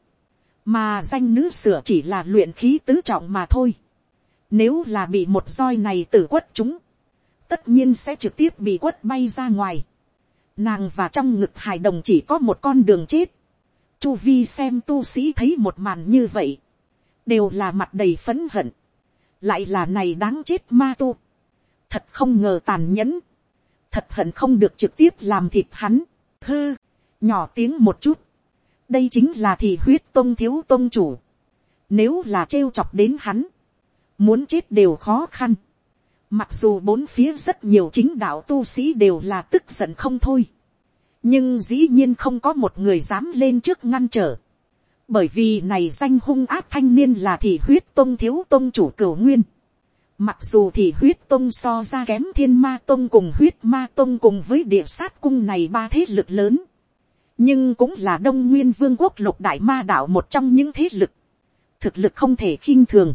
Mà danh nữ sửa chỉ là luyện khí tứ trọng mà thôi. Nếu là bị một roi này tử quất chúng. Tất nhiên sẽ trực tiếp bị quất bay ra ngoài. Nàng và trong ngực hài đồng chỉ có một con đường chết. Chu vi xem tu sĩ thấy một màn như vậy đều là mặt đầy phấn hận, lại là này đáng chết ma tu, thật không ngờ tàn nhẫn, thật hận không được trực tiếp làm thịt hắn, hư, nhỏ tiếng một chút, đây chính là thì huyết tôn thiếu tôn chủ, nếu là trêu chọc đến hắn, muốn chết đều khó khăn, mặc dù bốn phía rất nhiều chính đạo tu sĩ đều là tức giận không thôi, nhưng dĩ nhiên không có một người dám lên trước ngăn trở, bởi vì này danh hung áp thanh niên là thị huyết tôn thiếu tôn chủ cửu nguyên. Mặc dù thị huyết tôn so ra kém thiên ma tôn cùng huyết ma tôn cùng với địa sát cung này ba thế lực lớn. Nhưng cũng là đông nguyên vương quốc lục đại ma đạo một trong những thế lực. Thực lực không thể khinh thường.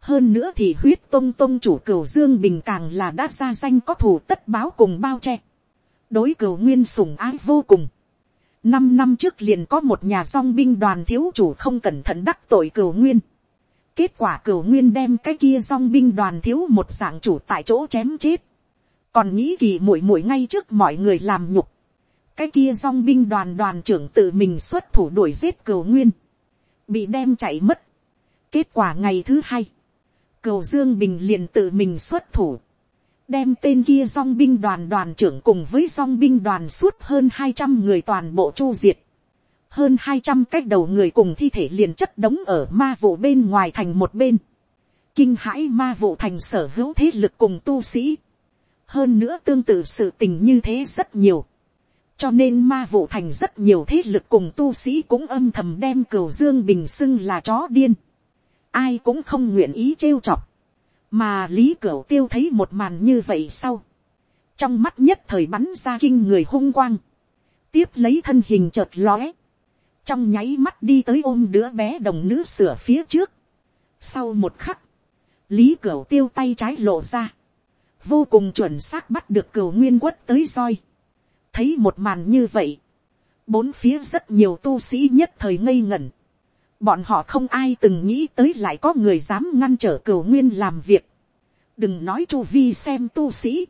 Hơn nữa thì huyết tôn tôn chủ cửu dương bình càng là đã ra danh có thủ tất báo cùng bao che. Đối cửu nguyên sủng ái vô cùng Năm năm trước liền có một nhà song binh đoàn thiếu chủ không cẩn thận đắc tội cửu nguyên. Kết quả cửu nguyên đem cái kia song binh đoàn thiếu một dạng chủ tại chỗ chém chết. Còn nghĩ kỳ mũi mũi ngay trước mọi người làm nhục. Cái kia song binh đoàn đoàn trưởng tự mình xuất thủ đuổi giết cửu nguyên. Bị đem chạy mất. Kết quả ngày thứ hai. Cửu Dương Bình liền tự mình xuất thủ đem tên kia dong binh đoàn đoàn trưởng cùng với dong binh đoàn suốt hơn hai trăm người toàn bộ chu diệt. Hơn hai trăm cách đầu người cùng thi thể liền chất đống ở ma vụ bên ngoài thành một bên. Kinh hãi ma vụ thành sở hữu thế lực cùng tu sĩ. Hơn nữa tương tự sự tình như thế rất nhiều. Cho nên ma vụ thành rất nhiều thế lực cùng tu sĩ cũng âm thầm đem cửu dương bình xưng là chó điên. Ai cũng không nguyện ý trêu chọc mà lý cửu tiêu thấy một màn như vậy sau, trong mắt nhất thời bắn ra kinh người hung quang, tiếp lấy thân hình chợt lóe, trong nháy mắt đi tới ôm đứa bé đồng nữ sửa phía trước. Sau một khắc, lý cửu tiêu tay trái lộ ra, vô cùng chuẩn xác bắt được cửu nguyên quất tới roi. thấy một màn như vậy, bốn phía rất nhiều tu sĩ nhất thời ngây ngẩn, bọn họ không ai từng nghĩ tới lại có người dám ngăn trở cửu nguyên làm việc. đừng nói chu vi xem tu sĩ.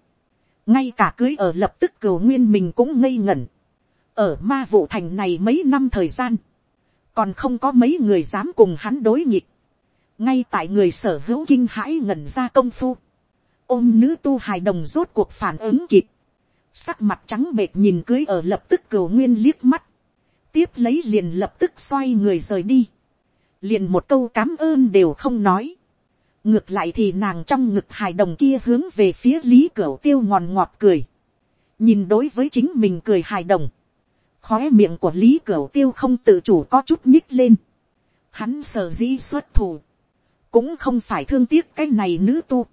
ngay cả cưới ở lập tức cửu nguyên mình cũng ngây ngẩn. ở ma vụ thành này mấy năm thời gian, còn không có mấy người dám cùng hắn đối nghịch. ngay tại người sở hữu kinh hãi ngẩn ra công phu. ôm nữ tu hài đồng rốt cuộc phản ứng kịp. sắc mặt trắng bệt nhìn cưới ở lập tức cửu nguyên liếc mắt. tiếp lấy liền lập tức xoay người rời đi liền một câu cám ơn đều không nói. ngược lại thì nàng trong ngực hài đồng kia hướng về phía lý cửu tiêu ngòn ngọt cười. nhìn đối với chính mình cười hài đồng. khó miệng của lý cửu tiêu không tự chủ có chút nhích lên. hắn sở dĩ xuất thủ. cũng không phải thương tiếc cái này nữ tu.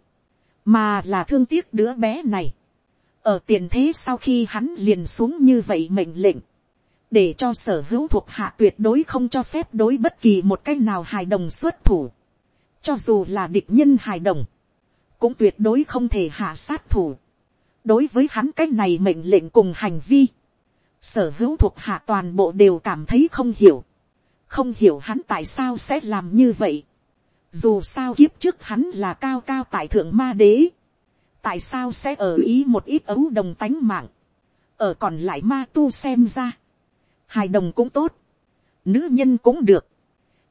mà là thương tiếc đứa bé này. ở tiền thế sau khi hắn liền xuống như vậy mệnh lệnh để cho sở hữu thuộc hạ tuyệt đối không cho phép đối bất kỳ một cách nào hài đồng xuất thủ. cho dù là địch nhân hài đồng, cũng tuyệt đối không thể hạ sát thủ. đối với hắn cách này mệnh lệnh cùng hành vi, sở hữu thuộc hạ toàn bộ đều cảm thấy không hiểu. không hiểu hắn tại sao sẽ làm như vậy. dù sao kiếp trước hắn là cao cao tại thượng ma đế. tại sao sẽ ở ý một ít ấu đồng tánh mạng. ở còn lại ma tu xem ra hài đồng cũng tốt, nữ nhân cũng được,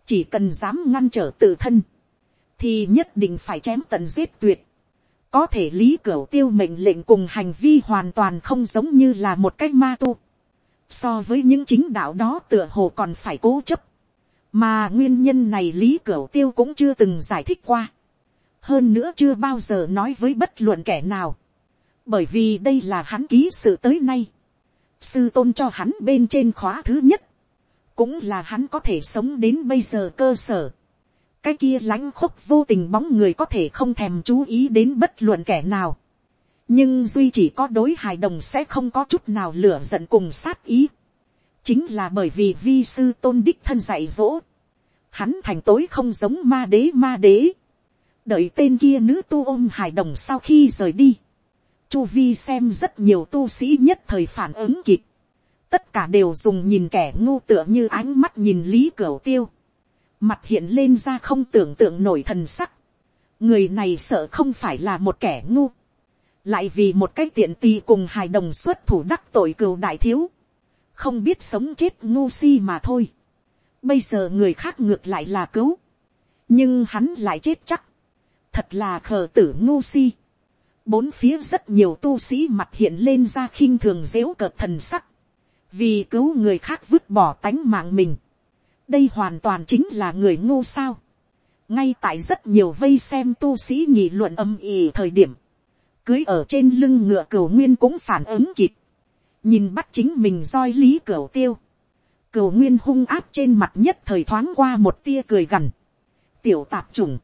chỉ cần dám ngăn trở tự thân, thì nhất định phải chém tận giết tuyệt. có thể lý cửu tiêu mệnh lệnh cùng hành vi hoàn toàn không giống như là một cái ma tu. so với những chính đạo đó tựa hồ còn phải cố chấp. mà nguyên nhân này lý cửu tiêu cũng chưa từng giải thích qua. hơn nữa chưa bao giờ nói với bất luận kẻ nào. bởi vì đây là hắn ký sự tới nay sư tôn cho hắn bên trên khóa thứ nhất. cũng là hắn có thể sống đến bây giờ cơ sở cái kia lãnh khúc vô tình bóng người có thể không thèm chú ý đến bất luận kẻ nào. nhưng duy chỉ có đối hài đồng sẽ không có chút nào lửa giận cùng sát ý. chính là bởi vì vi sư tôn đích thân dạy dỗ. hắn thành tối không giống ma đế ma đế. đợi tên kia nữ tu ôm hài đồng sau khi rời đi chu vi xem rất nhiều tu sĩ nhất thời phản ứng kịp. tất cả đều dùng nhìn kẻ ngu tựa như ánh mắt nhìn lý cửu tiêu mặt hiện lên ra không tưởng tượng nổi thần sắc. người này sợ không phải là một kẻ ngu, lại vì một cái tiện tì cùng hài đồng xuất thủ đắc tội cừu đại thiếu, không biết sống chết ngu si mà thôi. bây giờ người khác ngược lại là cứu, nhưng hắn lại chết chắc, thật là khờ tử ngu si bốn phía rất nhiều tu sĩ mặt hiện lên ra khinh thường dếu cợt thần sắc, vì cứu người khác vứt bỏ tánh mạng mình. Đây hoàn toàn chính là người ngu sao. ngay tại rất nhiều vây xem tu sĩ nghị luận âm ỉ thời điểm, cưới ở trên lưng ngựa cửu nguyên cũng phản ứng kịp, nhìn bắt chính mình roi lý cửu tiêu, cửu nguyên hung áp trên mặt nhất thời thoáng qua một tia cười gằn, tiểu tạp chủng,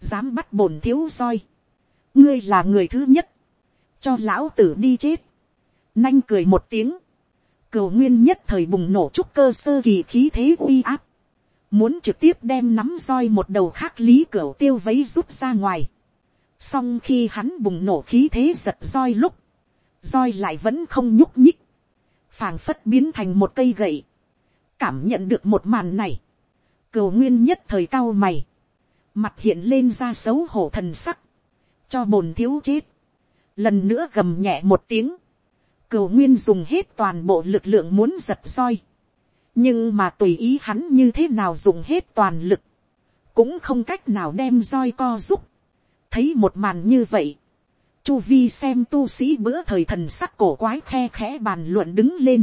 dám bắt bồn thiếu roi, ngươi là người thứ nhất, cho lão tử đi chết, nanh cười một tiếng, Cửu nguyên nhất thời bùng nổ trúc cơ sơ kỳ khí thế uy áp. Muốn trực tiếp đem nắm roi một đầu khác lý cửu tiêu vấy rút ra ngoài. Song khi hắn bùng nổ khí thế giật roi lúc. Roi lại vẫn không nhúc nhích. phảng phất biến thành một cây gậy. Cảm nhận được một màn này. Cửu nguyên nhất thời cao mày. Mặt hiện lên ra xấu hổ thần sắc. Cho bồn thiếu chết. Lần nữa gầm nhẹ một tiếng cửu nguyên dùng hết toàn bộ lực lượng muốn giật roi. nhưng mà tùy ý hắn như thế nào dùng hết toàn lực, cũng không cách nào đem roi co giúp. thấy một màn như vậy, chu vi xem tu sĩ bữa thời thần sắc cổ quái khe khẽ bàn luận đứng lên.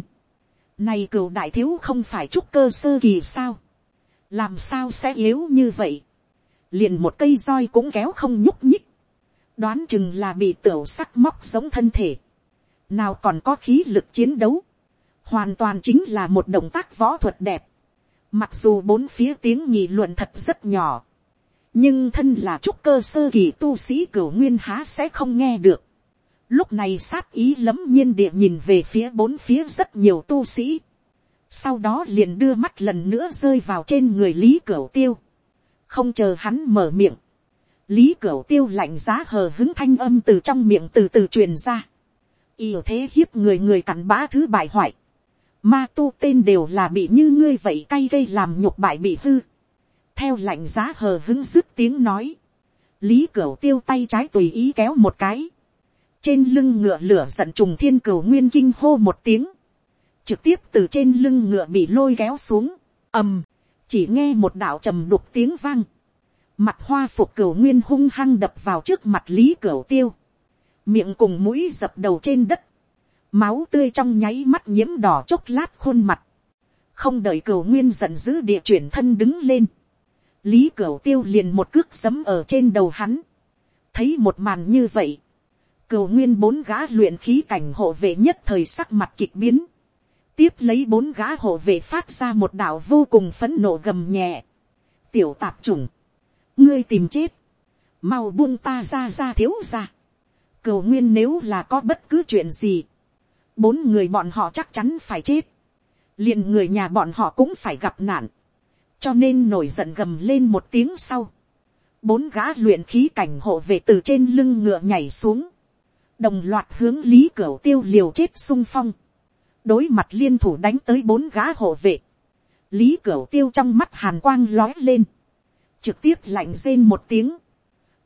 này cửu đại thiếu không phải trúc cơ sơ kỳ sao, làm sao sẽ yếu như vậy, liền một cây roi cũng kéo không nhúc nhích, đoán chừng là bị tửu sắc móc giống thân thể nào còn có khí lực chiến đấu, hoàn toàn chính là một động tác võ thuật đẹp, mặc dù bốn phía tiếng nhị luận thật rất nhỏ, nhưng thân là trúc cơ sơ kỳ tu sĩ cửu nguyên há sẽ không nghe được. Lúc này sát ý lấm nhiên địa nhìn về phía bốn phía rất nhiều tu sĩ. Sau đó liền đưa mắt lần nữa rơi vào trên người Lý Cửu Tiêu. Không chờ hắn mở miệng. Lý Cửu Tiêu lạnh giá hờ hứng thanh âm từ trong miệng từ từ truyền ra yêu thế hiếp người người cặn bã thứ bại hoại. Ma tu tên đều là bị như ngươi vậy cay gây làm nhục bại bị hư. Theo lạnh giá hờ hứng dứt tiếng nói. Lý cửu tiêu tay trái tùy ý kéo một cái. Trên lưng ngựa lửa giận trùng thiên cửu nguyên kinh hô một tiếng. Trực tiếp từ trên lưng ngựa bị lôi kéo xuống. ầm, chỉ nghe một đạo trầm đục tiếng vang. Mặt hoa phục cửu nguyên hung hăng đập vào trước mặt lý cửu tiêu. Miệng cùng mũi dập đầu trên đất, máu tươi trong nháy mắt nhiễm đỏ chốc lát khuôn mặt, không đợi cửu nguyên giận dữ địa chuyển thân đứng lên, lý cửu tiêu liền một cước sấm ở trên đầu hắn, thấy một màn như vậy, cửu nguyên bốn gã luyện khí cảnh hộ vệ nhất thời sắc mặt kịch biến, tiếp lấy bốn gã hộ vệ phát ra một đạo vô cùng phấn nộ gầm nhẹ, tiểu tạp chủng, ngươi tìm chết, mau buông ta ra ra thiếu ra, Cầu nguyên nếu là có bất cứ chuyện gì. Bốn người bọn họ chắc chắn phải chết. liền người nhà bọn họ cũng phải gặp nạn. Cho nên nổi giận gầm lên một tiếng sau. Bốn gã luyện khí cảnh hộ về từ trên lưng ngựa nhảy xuống. Đồng loạt hướng lý cửa tiêu liều chết sung phong. Đối mặt liên thủ đánh tới bốn gã hộ vệ. Lý cửa tiêu trong mắt hàn quang lói lên. Trực tiếp lạnh rên một tiếng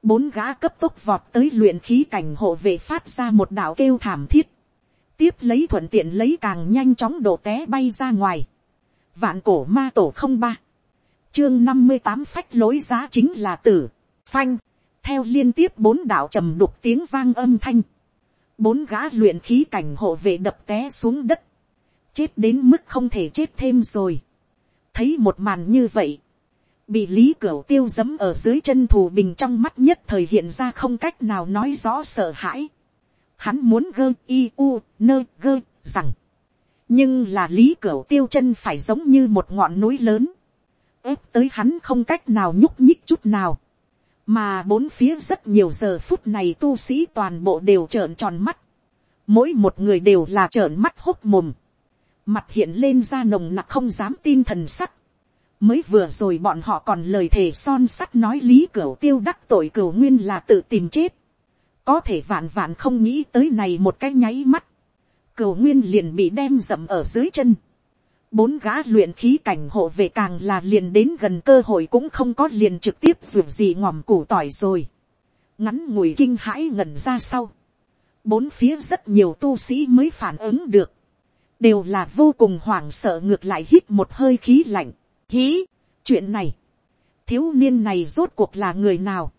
bốn gã cấp tốc vọt tới luyện khí cảnh hộ vệ phát ra một đạo kêu thảm thiết. Tiếp lấy thuận tiện lấy càng nhanh chóng đổ té bay ra ngoài. Vạn cổ ma tổ không ba. Chương năm mươi tám phách lối giá chính là tử. phanh, theo liên tiếp bốn đạo trầm đục tiếng vang âm thanh, bốn gã luyện khí cảnh hộ vệ đập té xuống đất, chết đến mức không thể chết thêm rồi. thấy một màn như vậy, bị lý cửu tiêu dấm ở dưới chân thù bình trong mắt nhất thời hiện ra không cách nào nói rõ sợ hãi. Hắn muốn gơ y u nơ gơ rằng, nhưng là lý cửu tiêu chân phải giống như một ngọn núi lớn, ép tới hắn không cách nào nhúc nhích chút nào, mà bốn phía rất nhiều giờ phút này tu sĩ toàn bộ đều trợn tròn mắt, mỗi một người đều là trợn mắt hốc mồm, mặt hiện lên ra nồng nặc không dám tin thần sắc, mới vừa rồi bọn họ còn lời thề son sắt nói lý cửu tiêu đắc tội cửu nguyên là tự tìm chết, có thể vạn vạn không nghĩ tới này một cái nháy mắt, cửu nguyên liền bị đem dậm ở dưới chân, bốn gã luyện khí cảnh hộ về càng là liền đến gần cơ hội cũng không có liền trực tiếp ruột gì ngòm củ tỏi rồi. ngắn ngủi kinh hãi ngẩn ra sau. bốn phía rất nhiều tu sĩ mới phản ứng được. đều là vô cùng hoảng sợ ngược lại hít một hơi khí lạnh hí, chuyện này, thiếu niên này rốt cuộc là người nào.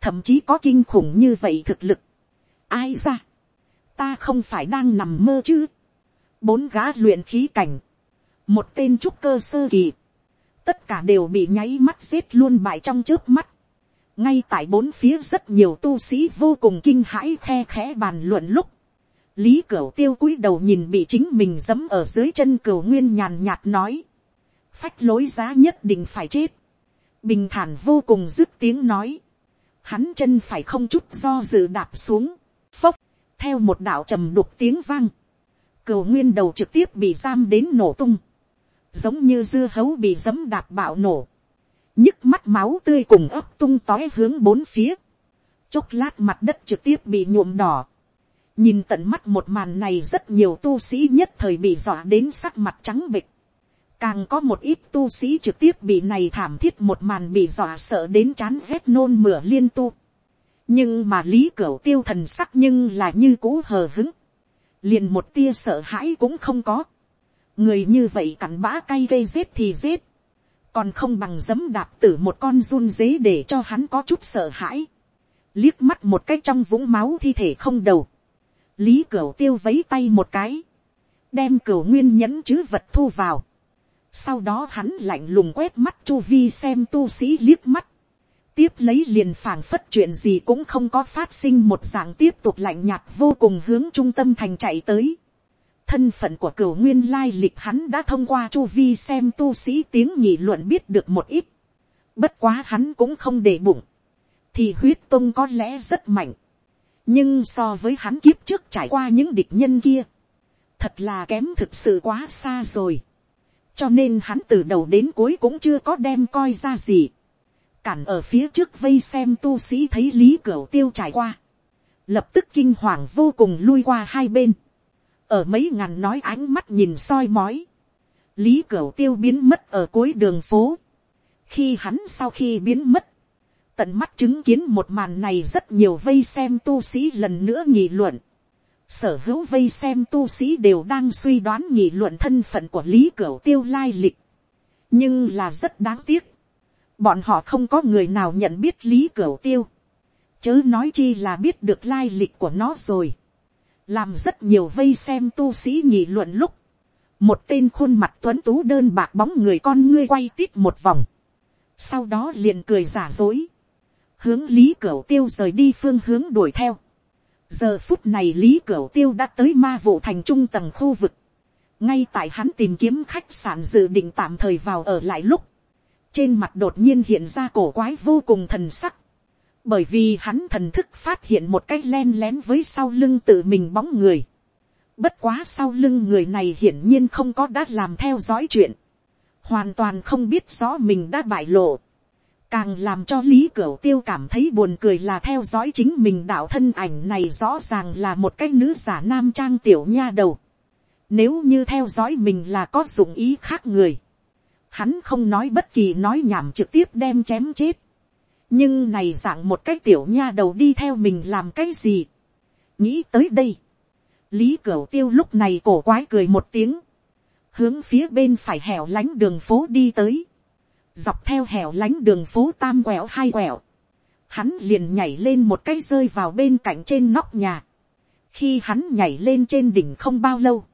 thậm chí có kinh khủng như vậy thực lực. ai ra, ta không phải đang nằm mơ chứ. bốn gã luyện khí cảnh một tên trúc cơ sơ kỳ, tất cả đều bị nháy mắt giết luôn bại trong trước mắt. ngay tại bốn phía rất nhiều tu sĩ vô cùng kinh hãi khe khẽ bàn luận lúc, lý cửu tiêu cúi đầu nhìn bị chính mình giẫm ở dưới chân cửu nguyên nhàn nhạt nói, phách lối giá nhất định phải chết, bình thản vô cùng dứt tiếng nói, hắn chân phải không chút do dự đạp xuống, phốc, theo một đạo trầm đục tiếng vang, cửu nguyên đầu trực tiếp bị giam đến nổ tung, giống như dưa hấu bị giấm đạp bạo nổ, nhức mắt máu tươi cùng ấp tung tói hướng bốn phía, chốc lát mặt đất trực tiếp bị nhuộm đỏ, nhìn tận mắt một màn này rất nhiều tu sĩ nhất thời bị dọa đến sắc mặt trắng bịch, càng có một ít tu sĩ trực tiếp bị này thảm thiết một màn bị dọa sợ đến chán rét nôn mửa liên tu, nhưng mà lý cửu tiêu thần sắc nhưng là như cũ hờ hứng, liền một tia sợ hãi cũng không có, người như vậy cặn bã cay gây giết thì giết, còn không bằng dấm đạp tử một con run dế để cho hắn có chút sợ hãi, liếc mắt một cái trong vũng máu thi thể không đầu, lý cửu tiêu vấy tay một cái, đem cửu nguyên nhẫn chứ vật thu vào, sau đó hắn lạnh lùng quét mắt chu vi xem tu sĩ liếc mắt, tiếp lấy liền phảng phất chuyện gì cũng không có phát sinh một dạng tiếp tục lạnh nhạt vô cùng hướng trung tâm thành chạy tới thân phận của cửu nguyên lai lịch hắn đã thông qua chu vi xem tu sĩ tiếng nhị luận biết được một ít. Bất quá hắn cũng không để bụng. Thì huyết tông có lẽ rất mạnh. Nhưng so với hắn kiếp trước trải qua những địch nhân kia. Thật là kém thực sự quá xa rồi. Cho nên hắn từ đầu đến cuối cũng chưa có đem coi ra gì. Cản ở phía trước vây xem tu sĩ thấy lý cửu tiêu trải qua. Lập tức kinh hoàng vô cùng lui qua hai bên ở mấy ngàn nói ánh mắt nhìn soi mói, lý cửu tiêu biến mất ở cuối đường phố, khi hắn sau khi biến mất, tận mắt chứng kiến một màn này rất nhiều vây xem tu sĩ lần nữa nghị luận, sở hữu vây xem tu sĩ đều đang suy đoán nghị luận thân phận của lý cửu tiêu lai lịch, nhưng là rất đáng tiếc, bọn họ không có người nào nhận biết lý cửu tiêu, chớ nói chi là biết được lai lịch của nó rồi. Làm rất nhiều vây xem tu sĩ nghị luận lúc, một tên khuôn mặt tuấn tú đơn bạc bóng người con ngươi quay tít một vòng, sau đó liền cười giả dối, hướng lý cửu tiêu rời đi phương hướng đuổi theo giờ phút này lý cửu tiêu đã tới ma vụ thành trung tầng khu vực, ngay tại hắn tìm kiếm khách sạn dự định tạm thời vào ở lại lúc, trên mặt đột nhiên hiện ra cổ quái vô cùng thần sắc, bởi vì hắn thần thức phát hiện một cái len lén với sau lưng tự mình bóng người. Bất quá sau lưng người này hiển nhiên không có đã làm theo dõi chuyện. Hoàn toàn không biết rõ mình đã bại lộ. Càng làm cho Lý Cửu Tiêu cảm thấy buồn cười là theo dõi chính mình đạo thân ảnh này rõ ràng là một cái nữ giả nam trang tiểu nha đầu. Nếu như theo dõi mình là có dụng ý khác người. Hắn không nói bất kỳ nói nhảm trực tiếp đem chém chết nhưng này dạng một cái tiểu nha đầu đi theo mình làm cái gì. nghĩ tới đây, lý cửu tiêu lúc này cổ quái cười một tiếng, hướng phía bên phải hẻo lánh đường phố đi tới, dọc theo hẻo lánh đường phố tam quẹo hai quẹo, hắn liền nhảy lên một cái rơi vào bên cạnh trên nóc nhà. khi hắn nhảy lên trên đỉnh không bao lâu,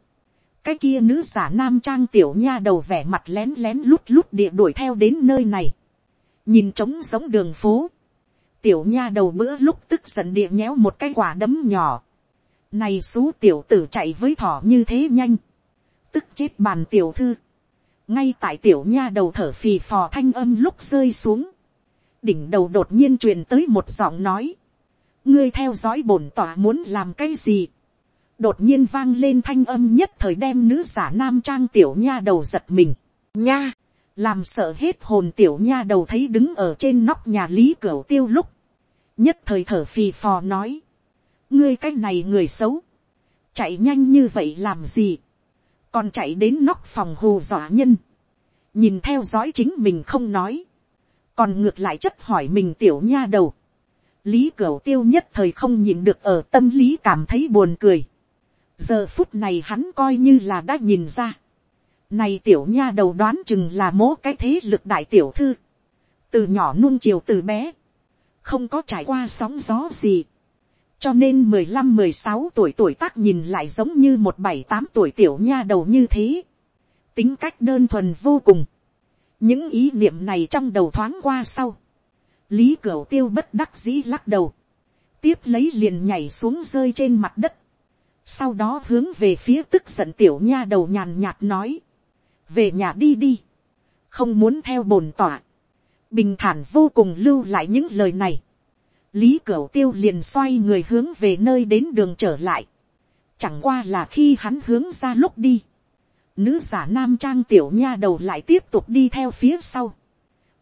cái kia nữ giả nam trang tiểu nha đầu vẻ mặt lén lén lút lút địa đuổi theo đến nơi này, nhìn trống giống đường phố, tiểu nha đầu bữa lúc tức giận địa nhéo một cái quả đấm nhỏ, này xú tiểu tử chạy với thỏ như thế nhanh, tức chết bàn tiểu thư, ngay tại tiểu nha đầu thở phì phò thanh âm lúc rơi xuống, đỉnh đầu đột nhiên truyền tới một giọng nói, ngươi theo dõi bổn tỏa muốn làm cái gì, đột nhiên vang lên thanh âm nhất thời đem nữ giả nam trang tiểu nha đầu giật mình, nha, làm sợ hết hồn tiểu nha đầu thấy đứng ở trên nóc nhà lý cửa tiêu lúc, nhất thời thở phì phò nói, ngươi cái này người xấu, chạy nhanh như vậy làm gì, còn chạy đến nóc phòng hù dọa nhân, nhìn theo dõi chính mình không nói, còn ngược lại chất hỏi mình tiểu nha đầu, lý cửu tiêu nhất thời không nhìn được ở tâm lý cảm thấy buồn cười, giờ phút này hắn coi như là đã nhìn ra, này tiểu nha đầu đoán chừng là mố cái thế lực đại tiểu thư, từ nhỏ nuông chiều từ bé, không có trải qua sóng gió gì, cho nên mười lăm, mười sáu tuổi tuổi tác nhìn lại giống như một bảy, tám tuổi tiểu nha đầu như thế. tính cách đơn thuần vô cùng. những ý niệm này trong đầu thoáng qua sau. lý cửu tiêu bất đắc dĩ lắc đầu. tiếp lấy liền nhảy xuống rơi trên mặt đất. sau đó hướng về phía tức giận tiểu nha đầu nhàn nhạt nói. về nhà đi đi. không muốn theo bồn tỏa. bình thản vô cùng lưu lại những lời này lý cửu tiêu liền xoay người hướng về nơi đến đường trở lại. chẳng qua là khi hắn hướng ra lúc đi. nữ giả nam trang tiểu nha đầu lại tiếp tục đi theo phía sau.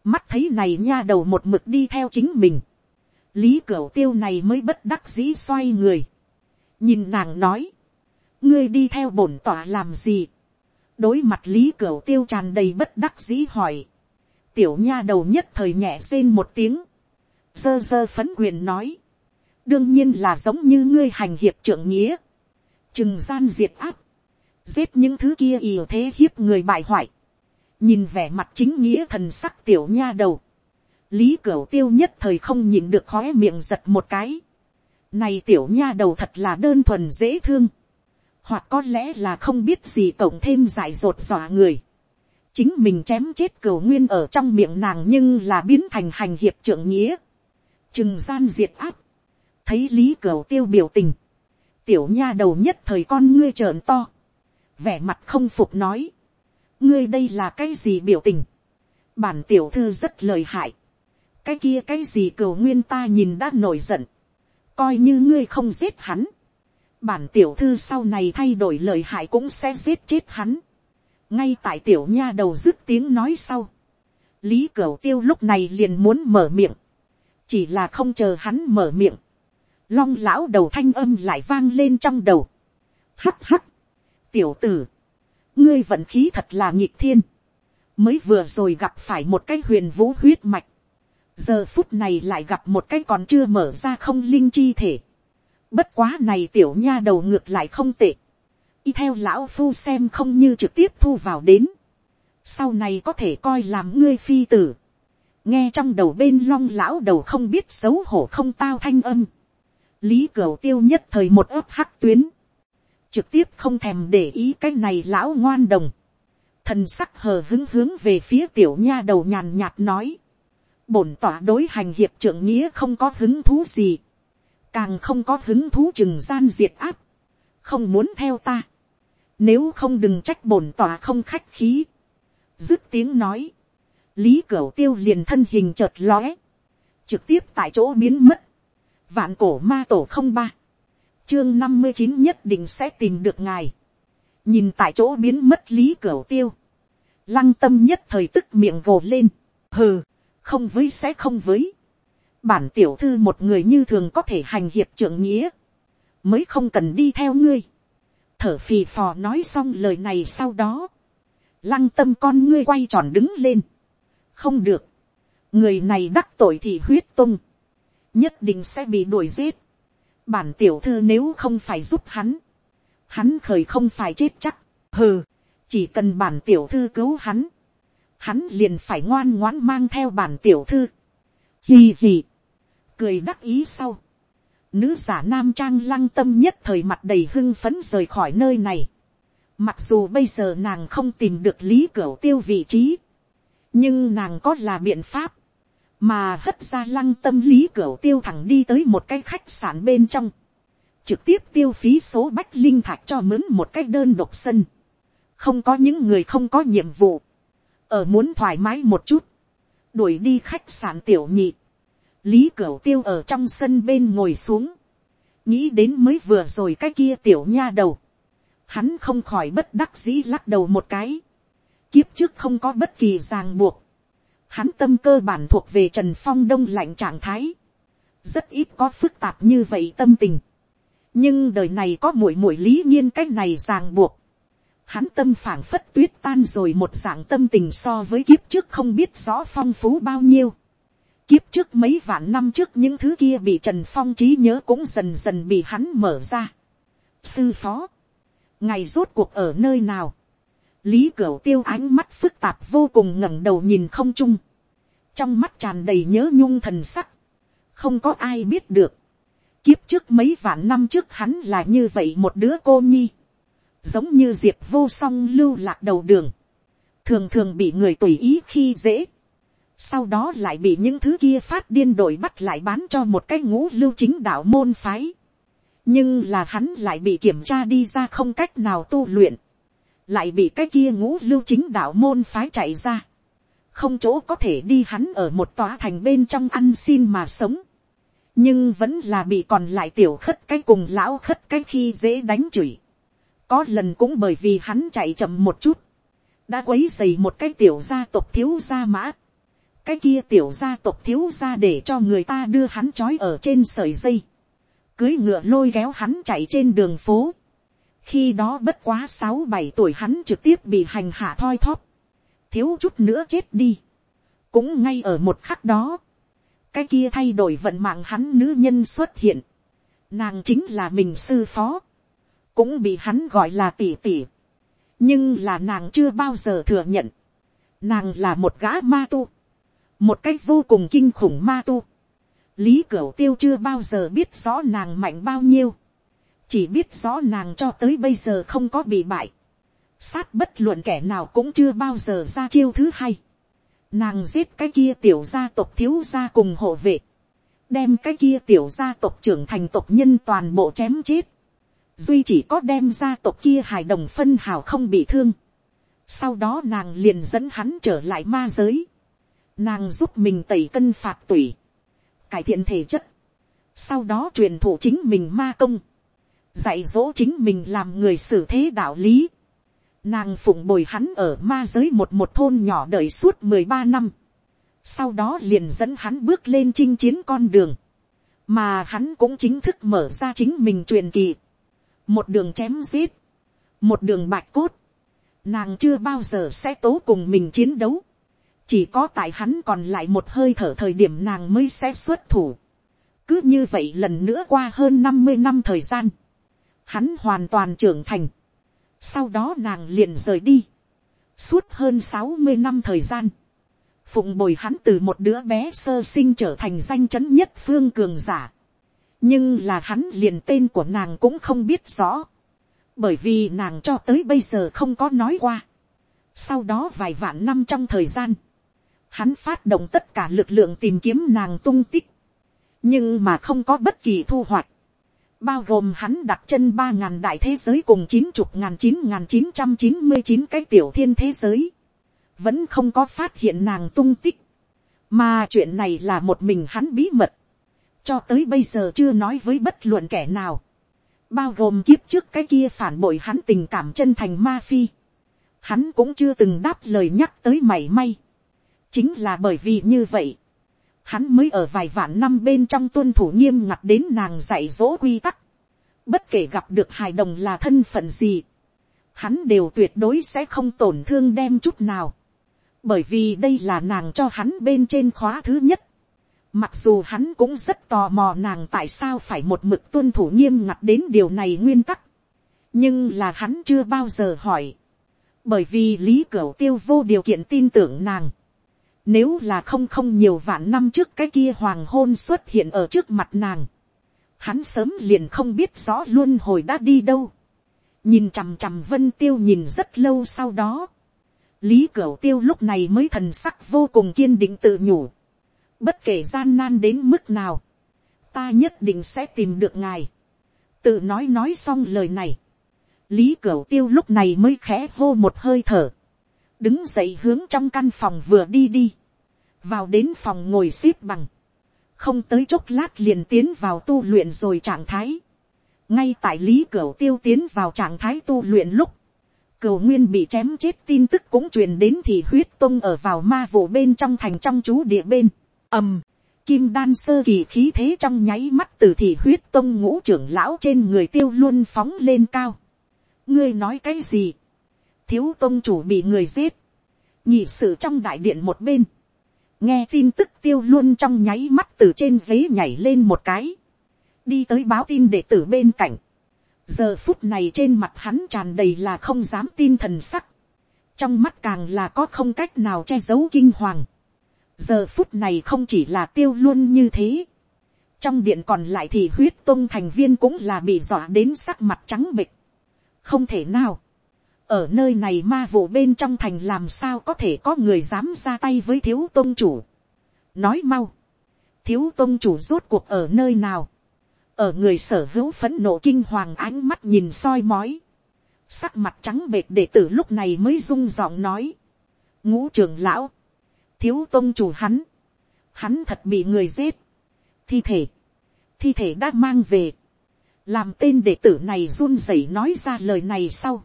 mắt thấy này nha đầu một mực đi theo chính mình. lý cửu tiêu này mới bất đắc dĩ xoay người. nhìn nàng nói. ngươi đi theo bổn tỏa làm gì. đối mặt lý cửu tiêu tràn đầy bất đắc dĩ hỏi. tiểu nha đầu nhất thời nhẹ rên một tiếng dơ dơ phấn quyền nói, đương nhiên là giống như ngươi hành hiệp trưởng nghĩa, chừng gian diệt áp, giết những thứ kia ỉa thế hiếp người bại hoại, nhìn vẻ mặt chính nghĩa thần sắc tiểu nha đầu, lý cửu tiêu nhất thời không nhìn được khói miệng giật một cái, này tiểu nha đầu thật là đơn thuần dễ thương, hoặc có lẽ là không biết gì cộng thêm dại dột dọa người, chính mình chém chết cửu nguyên ở trong miệng nàng nhưng là biến thành hành hiệp trưởng nghĩa, chừng gian diệt áp, thấy lý cửu tiêu biểu tình, tiểu nha đầu nhất thời con ngươi trợn to, vẻ mặt không phục nói, ngươi đây là cái gì biểu tình, bản tiểu thư rất lời hại, cái kia cái gì cửu nguyên ta nhìn đã nổi giận, coi như ngươi không giết hắn, bản tiểu thư sau này thay đổi lời hại cũng sẽ giết chết hắn, ngay tại tiểu nha đầu dứt tiếng nói sau, lý cửu tiêu lúc này liền muốn mở miệng, chỉ là không chờ hắn mở miệng, long lão đầu thanh âm lại vang lên trong đầu. hắt hắt, tiểu tử, ngươi vận khí thật là nhịp thiên, mới vừa rồi gặp phải một cái huyền vũ huyết mạch, giờ phút này lại gặp một cái còn chưa mở ra không linh chi thể. bất quá này tiểu nha đầu ngược lại không tệ, y theo lão phu xem không như trực tiếp thu vào đến, sau này có thể coi làm ngươi phi tử, nghe trong đầu bên long lão đầu không biết xấu hổ không tao thanh âm. lý cửu tiêu nhất thời một ấp hắc tuyến. trực tiếp không thèm để ý cái này lão ngoan đồng. thần sắc hờ hứng hướng về phía tiểu nha đầu nhàn nhạt nói. bổn tỏa đối hành hiệp trưởng nghĩa không có hứng thú gì. càng không có hứng thú chừng gian diệt áp. không muốn theo ta. nếu không đừng trách bổn tỏa không khách khí. dứt tiếng nói lý cửu tiêu liền thân hình chợt lóe, trực tiếp tại chỗ biến mất, vạn cổ ma tổ không ba, chương năm mươi chín nhất định sẽ tìm được ngài, nhìn tại chỗ biến mất lý cửu tiêu, lăng tâm nhất thời tức miệng gồ lên, hừ, không với sẽ không với, bản tiểu thư một người như thường có thể hành hiệp trưởng nghĩa, mới không cần đi theo ngươi, thở phì phò nói xong lời này sau đó, lăng tâm con ngươi quay tròn đứng lên, không được, người này đắc tội thì huyết tung, nhất định sẽ bị đuổi giết. bản tiểu thư nếu không phải giúp hắn, hắn khởi không phải chết chắc, hừ, chỉ cần bản tiểu thư cứu hắn, hắn liền phải ngoan ngoãn mang theo bản tiểu thư. Hì hì, cười đắc ý sau, nữ giả nam trang lăng tâm nhất thời mặt đầy hưng phấn rời khỏi nơi này, mặc dù bây giờ nàng không tìm được lý cửa tiêu vị trí, nhưng nàng có là biện pháp, mà hất ra lăng tâm lý cửa tiêu thẳng đi tới một cái khách sạn bên trong, trực tiếp tiêu phí số bách linh thạch cho mướn một cái đơn độc sân, không có những người không có nhiệm vụ, ở muốn thoải mái một chút, đuổi đi khách sạn tiểu nhị, lý cửa tiêu ở trong sân bên ngồi xuống, nghĩ đến mới vừa rồi cái kia tiểu nha đầu, hắn không khỏi bất đắc dĩ lắc đầu một cái, kiếp trước không có bất kỳ ràng buộc, hắn tâm cơ bản thuộc về trần phong đông lạnh trạng thái, rất ít có phức tạp như vậy tâm tình, nhưng đời này có mũi mũi lý nhiên cái này ràng buộc, hắn tâm phảng phất tuyết tan rồi một dạng tâm tình so với kiếp trước không biết rõ phong phú bao nhiêu. Kiếp trước mấy vạn năm trước những thứ kia bị Trần Phong trí nhớ cũng dần dần bị hắn mở ra. Sư phó. Ngày rốt cuộc ở nơi nào? Lý Cửu tiêu ánh mắt phức tạp vô cùng ngẩng đầu nhìn không chung. Trong mắt tràn đầy nhớ nhung thần sắc. Không có ai biết được. Kiếp trước mấy vạn năm trước hắn là như vậy một đứa cô nhi giống như diệp vô song lưu lạc đầu đường, thường thường bị người tùy ý khi dễ, sau đó lại bị những thứ kia phát điên đổi bắt lại bán cho một cái ngũ lưu chính đạo môn phái, nhưng là hắn lại bị kiểm tra đi ra không cách nào tu luyện, lại bị cái kia ngũ lưu chính đạo môn phái chạy ra, không chỗ có thể đi hắn ở một tòa thành bên trong ăn xin mà sống, nhưng vẫn là bị còn lại tiểu khất cái cùng lão khất cái khi dễ đánh chửi. Có lần cũng bởi vì hắn chạy chậm một chút, đã quấy dày một cái tiểu gia tộc thiếu gia mã. cái kia tiểu gia tộc thiếu gia để cho người ta đưa hắn trói ở trên sợi dây, cưới ngựa lôi kéo hắn chạy trên đường phố khi đó bất quá sáu bảy tuổi hắn trực tiếp bị hành hạ thoi thóp, thiếu chút nữa chết đi. cũng ngay ở một khắc đó, cái kia thay đổi vận mạng hắn nữ nhân xuất hiện, nàng chính là mình sư phó cũng bị hắn gọi là tỷ tỷ. nhưng là nàng chưa bao giờ thừa nhận. nàng là một gã ma tu. một cách vô cùng kinh khủng ma tu. lý cửu tiêu chưa bao giờ biết rõ nàng mạnh bao nhiêu chỉ biết rõ nàng cho tới bây giờ không có bị bại. sát bất luận kẻ nào cũng chưa bao giờ ra chiêu thứ hai. nàng giết cái kia tiểu gia tộc thiếu gia cùng hộ vệ đem cái kia tiểu gia tộc trưởng thành tộc nhân toàn bộ chém chết duy chỉ có đem gia tộc kia hài đồng phân hào không bị thương. sau đó nàng liền dẫn hắn trở lại ma giới. nàng giúp mình tẩy cân phạt tủy, cải thiện thể chất. sau đó truyền thụ chính mình ma công, dạy dỗ chính mình làm người xử thế đạo lý. nàng phụng bồi hắn ở ma giới một một thôn nhỏ đợi suốt mười ba năm. sau đó liền dẫn hắn bước lên chinh chiến con đường, mà hắn cũng chính thức mở ra chính mình truyền kỳ một đường chém giết, một đường bạch cốt, nàng chưa bao giờ sẽ tố cùng mình chiến đấu, chỉ có tại hắn còn lại một hơi thở thời điểm nàng mới sẽ xuất thủ. cứ như vậy lần nữa qua hơn năm mươi năm thời gian, hắn hoàn toàn trưởng thành, sau đó nàng liền rời đi, suốt hơn sáu mươi năm thời gian, phụng bồi hắn từ một đứa bé sơ sinh trở thành danh chấn nhất phương cường giả, nhưng là hắn liền tên của nàng cũng không biết rõ, bởi vì nàng cho tới bây giờ không có nói qua. sau đó vài vạn năm trong thời gian, hắn phát động tất cả lực lượng tìm kiếm nàng tung tích, nhưng mà không có bất kỳ thu hoạch, bao gồm hắn đặt chân ba ngàn đại thế giới cùng chín chục ngàn chín ngàn chín trăm chín mươi chín cái tiểu thiên thế giới, vẫn không có phát hiện nàng tung tích, mà chuyện này là một mình hắn bí mật, cho tới bây giờ chưa nói với bất luận kẻ nào, bao gồm kiếp trước cái kia phản bội hắn tình cảm chân thành ma phi, hắn cũng chưa từng đáp lời nhắc tới mảy may, chính là bởi vì như vậy, hắn mới ở vài vạn năm bên trong tuân thủ nghiêm ngặt đến nàng dạy dỗ quy tắc, bất kể gặp được hài đồng là thân phận gì, hắn đều tuyệt đối sẽ không tổn thương đem chút nào, bởi vì đây là nàng cho hắn bên trên khóa thứ nhất, Mặc dù hắn cũng rất tò mò nàng tại sao phải một mực tuân thủ nghiêm ngặt đến điều này nguyên tắc. Nhưng là hắn chưa bao giờ hỏi. Bởi vì lý cửu tiêu vô điều kiện tin tưởng nàng. Nếu là không không nhiều vạn năm trước cái kia hoàng hôn xuất hiện ở trước mặt nàng. Hắn sớm liền không biết rõ luôn hồi đã đi đâu. Nhìn chằm chằm vân tiêu nhìn rất lâu sau đó. Lý Cửu Tiêu lúc này mới thần sắc vô cùng kiên định tự nhủ. Bất kể gian nan đến mức nào. Ta nhất định sẽ tìm được ngài. Tự nói nói xong lời này. Lý Cửu Tiêu lúc này mới khẽ hô một hơi thở. Đứng dậy hướng trong căn phòng vừa đi đi. Vào đến phòng ngồi xếp bằng. Không tới chốc lát liền tiến vào tu luyện rồi trạng thái. Ngay tại Lý Cửu Tiêu tiến vào trạng thái tu luyện lúc cửu nguyên bị chém chết tin tức cũng truyền đến thì huyết tông ở vào ma vụ bên trong thành trong chú địa bên. ầm, kim đan sơ kỳ khí thế trong nháy mắt từ thì huyết tông ngũ trưởng lão trên người tiêu luôn phóng lên cao. ngươi nói cái gì thiếu tôn chủ bị người giết. nhị sự trong đại điện một bên. nghe tin tức tiêu luôn trong nháy mắt từ trên giấy nhảy lên một cái. đi tới báo tin đệ tử bên cạnh giờ phút này trên mặt hắn tràn đầy là không dám tin thần sắc, trong mắt càng là có không cách nào che giấu kinh hoàng, giờ phút này không chỉ là tiêu luôn như thế, trong điện còn lại thì huyết tôn thành viên cũng là bị dọa đến sắc mặt trắng bịch, không thể nào, ở nơi này ma vụ bên trong thành làm sao có thể có người dám ra tay với thiếu tôn chủ, nói mau, thiếu tôn chủ rốt cuộc ở nơi nào, ở người sở hữu phấn nộ kinh hoàng ánh mắt nhìn soi mói, sắc mặt trắng bệt đệ tử lúc này mới rung giọng nói, ngũ trưởng lão, thiếu tôn chủ hắn, hắn thật bị người giết, thi thể, thi thể đã mang về, làm tên đệ tử này run rẩy nói ra lời này sau,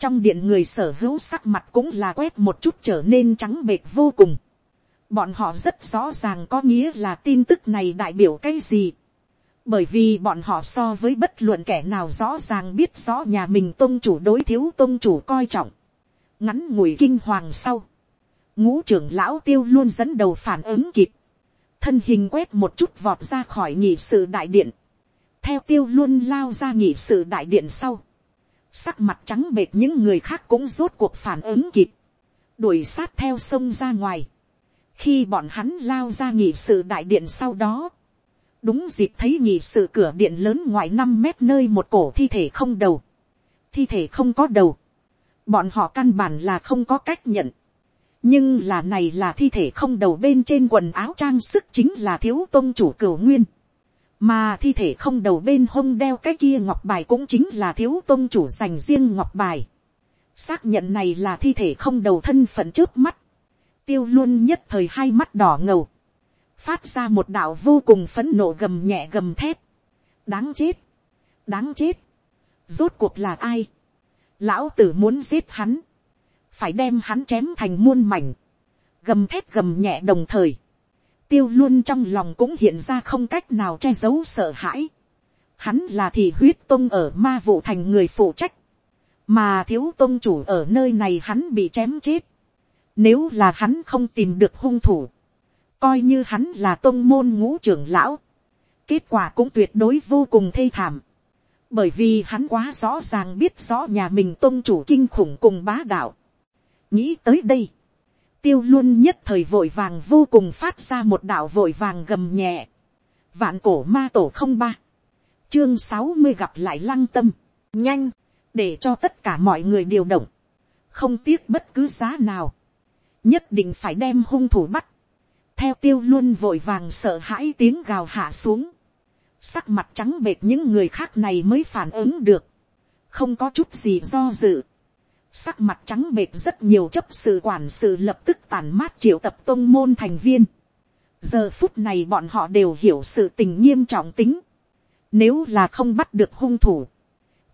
trong điện người sở hữu sắc mặt cũng là quét một chút trở nên trắng bệt vô cùng, bọn họ rất rõ ràng có nghĩa là tin tức này đại biểu cái gì, bởi vì bọn họ so với bất luận kẻ nào rõ ràng biết rõ nhà mình tôn chủ đối thiếu tôn chủ coi trọng, ngắn ngủi kinh hoàng sau, ngũ trưởng lão tiêu luôn dẫn đầu phản ứng kịp, thân hình quét một chút vọt ra khỏi nhị sự đại điện, theo tiêu luôn lao ra nhị sự đại điện sau, sắc mặt trắng bệt những người khác cũng rốt cuộc phản ứng kịp, đuổi sát theo sông ra ngoài, khi bọn hắn lao ra nghị sự đại điện sau đó, đúng dịp thấy nghị sự cửa điện lớn ngoài năm mét nơi một cổ thi thể không đầu, thi thể không có đầu, bọn họ căn bản là không có cách nhận, nhưng là này là thi thể không đầu bên trên quần áo trang sức chính là thiếu tôn chủ cửu nguyên, mà thi thể không đầu bên hông đeo cái kia ngọc bài cũng chính là thiếu tôn chủ dành riêng ngọc bài, xác nhận này là thi thể không đầu thân phận trước mắt, tiêu luôn nhất thời hai mắt đỏ ngầu, phát ra một đạo vô cùng phấn nộ gầm nhẹ gầm thét, đáng chết, đáng chết, rốt cuộc là ai, lão tử muốn giết hắn, phải đem hắn chém thành muôn mảnh, gầm thét gầm nhẹ đồng thời, tiêu luôn trong lòng cũng hiện ra không cách nào che giấu sợ hãi, hắn là thị huyết tông ở ma vụ thành người phụ trách, mà thiếu tông chủ ở nơi này hắn bị chém chết, nếu là hắn không tìm được hung thủ, coi như hắn là tông môn ngũ trưởng lão, kết quả cũng tuyệt đối vô cùng thê thảm, bởi vì hắn quá rõ ràng biết rõ nhà mình tông chủ kinh khủng cùng bá đạo. nghĩ tới đây, tiêu luôn nhất thời vội vàng vô cùng phát ra một đạo vội vàng gầm nhẹ, vạn cổ ma tổ không ba, chương sáu mươi gặp lại lăng tâm, nhanh, để cho tất cả mọi người điều động, không tiếc bất cứ giá nào, nhất định phải đem hung thủ bắt, theo tiêu luôn vội vàng sợ hãi tiếng gào hạ xuống. Sắc mặt trắng bệt những người khác này mới phản ứng được. Không có chút gì do dự. Sắc mặt trắng bệt rất nhiều chấp sự quản sự lập tức tàn mát triệu tập tôn môn thành viên. Giờ phút này bọn họ đều hiểu sự tình nghiêm trọng tính. Nếu là không bắt được hung thủ.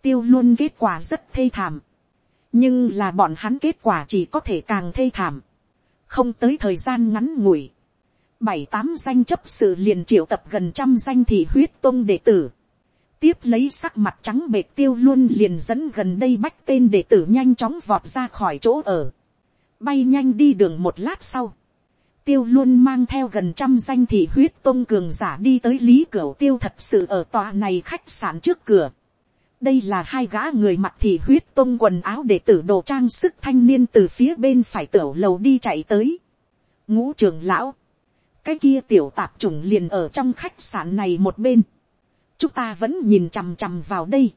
Tiêu luôn kết quả rất thê thảm. Nhưng là bọn hắn kết quả chỉ có thể càng thê thảm. Không tới thời gian ngắn ngủi bảy tám danh chấp sự liền triệu tập gần trăm danh thị huyết tôn đệ tử tiếp lấy sắc mặt trắng bệt tiêu luôn liền dẫn gần đây bách tên đệ tử nhanh chóng vọt ra khỏi chỗ ở. bay nhanh đi đường một lát sau. tiêu luôn mang theo gần trăm danh thị huyết tôn cường giả đi tới lý cửa tiêu thật sự ở tòa này khách sạn trước cửa. đây là hai gã người mặc thị huyết tôn quần áo đệ tử đồ trang sức thanh niên từ phía bên phải tiểu lầu đi chạy tới ngũ trưởng lão, cái kia tiểu tạp chủng liền ở trong khách sạn này một bên, chúng ta vẫn nhìn chằm chằm vào đây,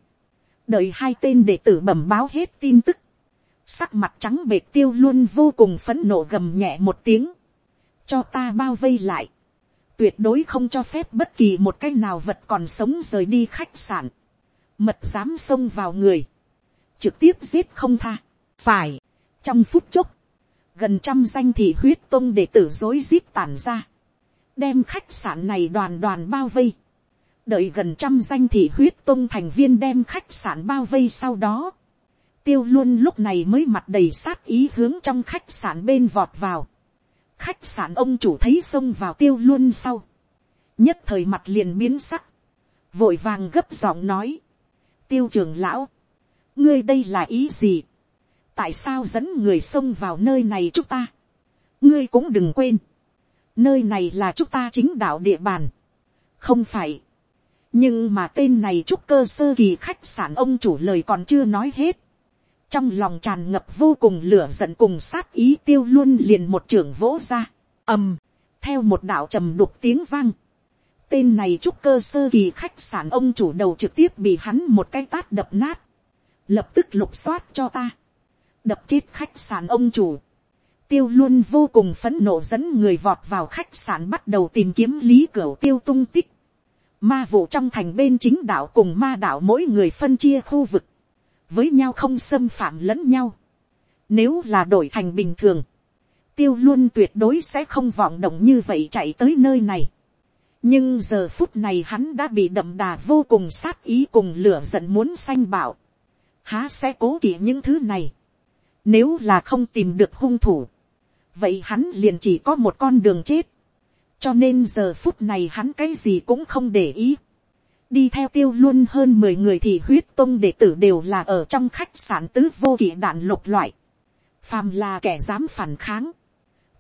đợi hai tên đệ tử bẩm báo hết tin tức, sắc mặt trắng bệt tiêu luôn vô cùng phấn nộ gầm nhẹ một tiếng, cho ta bao vây lại, tuyệt đối không cho phép bất kỳ một cái nào vật còn sống rời đi khách sạn, mật dám xông vào người, trực tiếp giết không tha, phải, trong phút chốc, gần trăm danh thị huyết tông để tử dối giết tàn ra, đem khách sạn này đoàn đoàn bao vây, đợi gần trăm danh thị huyết tông thành viên đem khách sạn bao vây sau đó, tiêu luôn lúc này mới mặt đầy sát ý hướng trong khách sạn bên vọt vào, khách sạn ông chủ thấy xông vào tiêu luôn sau, nhất thời mặt liền biến sắc, vội vàng gấp giọng nói, tiêu trường lão, ngươi đây là ý gì, tại sao dẫn người xông vào nơi này chúng ta, ngươi cũng đừng quên, nơi này là chúng ta chính đạo địa bàn, không phải, nhưng mà tên này trúc cơ sơ kỳ khách sạn ông chủ lời còn chưa nói hết, trong lòng tràn ngập vô cùng lửa giận cùng sát ý tiêu luôn liền một trưởng vỗ ra, ầm, theo một đạo trầm đục tiếng vang, tên này trúc cơ sơ kỳ khách sạn ông chủ đầu trực tiếp bị hắn một cái tát đập nát, lập tức lục soát cho ta, đập chết khách sạn ông chủ, tiêu luôn vô cùng phấn nộ dẫn người vọt vào khách sạn bắt đầu tìm kiếm lý cửa tiêu tung tích, ma vụ trong thành bên chính đạo cùng ma đạo mỗi người phân chia khu vực, với nhau không xâm phạm lẫn nhau. Nếu là đổi thành bình thường, tiêu luôn tuyệt đối sẽ không vọng động như vậy chạy tới nơi này. nhưng giờ phút này hắn đã bị đậm đà vô cùng sát ý cùng lửa giận muốn sanh bảo. há sẽ cố kỵ những thứ này. nếu là không tìm được hung thủ, vậy hắn liền chỉ có một con đường chết cho nên giờ phút này hắn cái gì cũng không để ý đi theo tiêu luôn hơn mười người thì huyết tông đệ tử đều là ở trong khách sạn tứ vô kỵ đạn lục loại. phàm là kẻ dám phản kháng.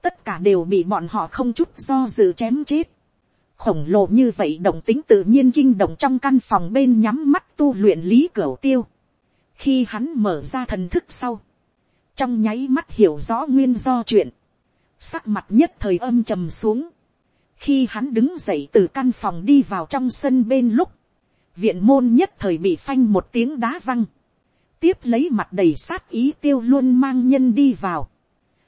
tất cả đều bị bọn họ không chút do dự chém chết. khổng lồ như vậy động tính tự nhiên kinh động trong căn phòng bên nhắm mắt tu luyện lý cửa tiêu. khi hắn mở ra thần thức sau, trong nháy mắt hiểu rõ nguyên do chuyện, sắc mặt nhất thời âm trầm xuống khi hắn đứng dậy từ căn phòng đi vào trong sân bên lúc, viện môn nhất thời bị phanh một tiếng đá văng, tiếp lấy mặt đầy sát ý tiêu luôn mang nhân đi vào,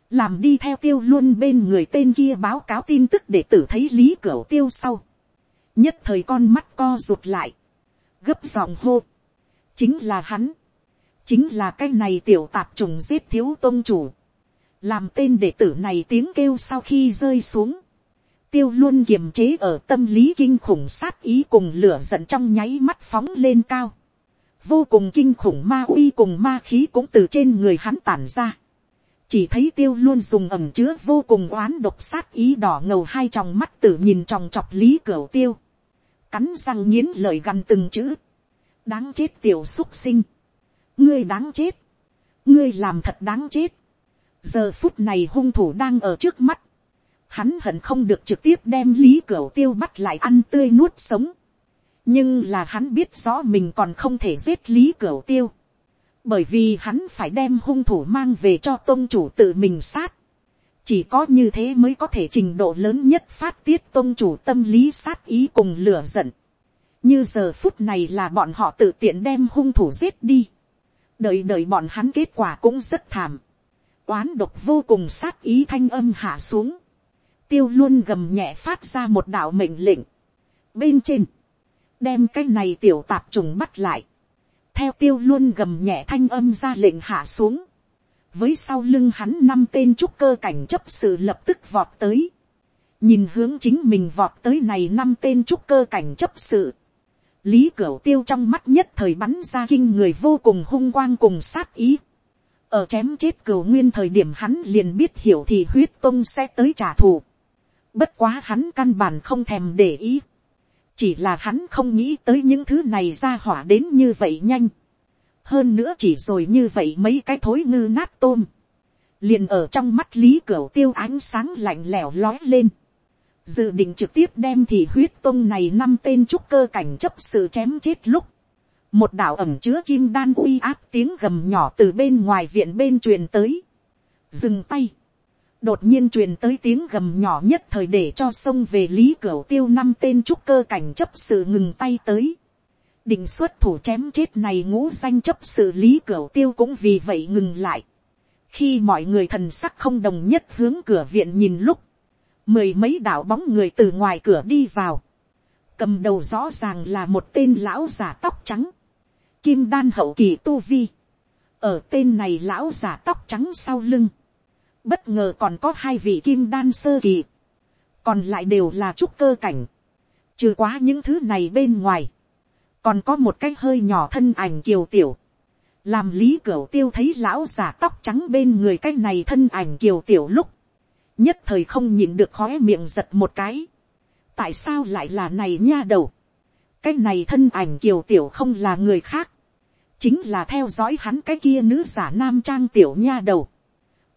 làm đi theo tiêu luôn bên người tên kia báo cáo tin tức để tử thấy lý cửa tiêu sau, nhất thời con mắt co rụt lại, gấp giọng hô, chính là hắn, chính là cái này tiểu tạp trùng giết thiếu tôn chủ, làm tên đệ tử này tiếng kêu sau khi rơi xuống, tiêu luôn kiềm chế ở tâm lý kinh khủng sát ý cùng lửa giận trong nháy mắt phóng lên cao. Vô cùng kinh khủng ma uy cùng ma khí cũng từ trên người hắn tản ra. Chỉ thấy tiêu luôn dùng ẩm chứa vô cùng oán độc sát ý đỏ ngầu hai tròng mắt tử nhìn tròng trọc lý cửa tiêu. Cắn răng nghiến lời gằn từng chữ. Đáng chết tiểu xúc sinh. Ngươi đáng chết. Ngươi làm thật đáng chết. Giờ phút này hung thủ đang ở trước mắt hắn hận không được trực tiếp đem lý cửa tiêu bắt lại ăn tươi nuốt sống. nhưng là hắn biết rõ mình còn không thể giết lý cửa tiêu. bởi vì hắn phải đem hung thủ mang về cho tôn chủ tự mình sát. chỉ có như thế mới có thể trình độ lớn nhất phát tiết tôn chủ tâm lý sát ý cùng lửa giận. như giờ phút này là bọn họ tự tiện đem hung thủ giết đi. đợi đợi bọn hắn kết quả cũng rất thảm. oán độc vô cùng sát ý thanh âm hạ xuống tiêu luôn gầm nhẹ phát ra một đạo mệnh lệnh. Bên trên, đem cái này tiểu tạp trùng bắt lại. Theo tiêu luôn gầm nhẹ thanh âm ra lệnh hạ xuống. Với sau lưng hắn năm tên trúc cơ cảnh chấp sự lập tức vọt tới. Nhìn hướng chính mình vọt tới này năm tên trúc cơ cảnh chấp sự. Lý Cửu Tiêu trong mắt nhất thời bắn ra kinh người vô cùng hung quang cùng sát ý. Ở chém chết cửu nguyên thời điểm hắn liền biết hiểu thì huyết tông sẽ tới trả thù. Bất quá hắn căn bản không thèm để ý. Chỉ là hắn không nghĩ tới những thứ này ra hỏa đến như vậy nhanh. Hơn nữa chỉ rồi như vậy mấy cái thối ngư nát tôm. Liền ở trong mắt lý cửu tiêu ánh sáng lạnh lẽo lói lên. Dự định trực tiếp đem thì huyết tông này năm tên trúc cơ cảnh chấp sự chém chết lúc. Một đạo ẩm chứa kim đan uy áp tiếng gầm nhỏ từ bên ngoài viện bên truyền tới. Dừng tay đột nhiên truyền tới tiếng gầm nhỏ nhất thời để cho sông về lý cửa tiêu năm tên trúc cơ cảnh chấp sự ngừng tay tới. định xuất thủ chém chết này ngũ danh chấp sự lý cửa tiêu cũng vì vậy ngừng lại. khi mọi người thần sắc không đồng nhất hướng cửa viện nhìn lúc, mười mấy đạo bóng người từ ngoài cửa đi vào. cầm đầu rõ ràng là một tên lão già tóc trắng. kim đan hậu kỳ tu vi. ở tên này lão già tóc trắng sau lưng Bất ngờ còn có hai vị kim đan sơ kỳ. Còn lại đều là trúc cơ cảnh. Trừ quá những thứ này bên ngoài. Còn có một cái hơi nhỏ thân ảnh kiều tiểu. Làm lý cửu tiêu thấy lão giả tóc trắng bên người cái này thân ảnh kiều tiểu lúc. Nhất thời không nhìn được khóe miệng giật một cái. Tại sao lại là này nha đầu? Cái này thân ảnh kiều tiểu không là người khác chính là theo dõi hắn cái kia nữ giả nam trang tiểu nha đầu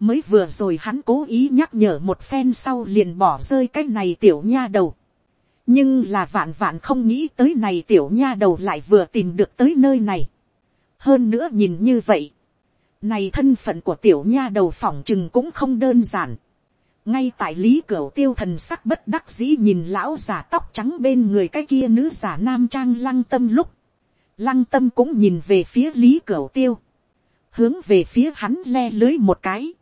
mới vừa rồi hắn cố ý nhắc nhở một phen sau liền bỏ rơi cái này tiểu nha đầu. nhưng là vạn vạn không nghĩ tới này tiểu nha đầu lại vừa tìm được tới nơi này. hơn nữa nhìn như vậy, này thân phận của tiểu nha đầu phỏng chừng cũng không đơn giản. ngay tại lý cửa tiêu thần sắc bất đắc dĩ nhìn lão giả tóc trắng bên người cái kia nữ giả nam trang lăng tâm lúc, lăng tâm cũng nhìn về phía lý cửa tiêu, hướng về phía hắn le lưới một cái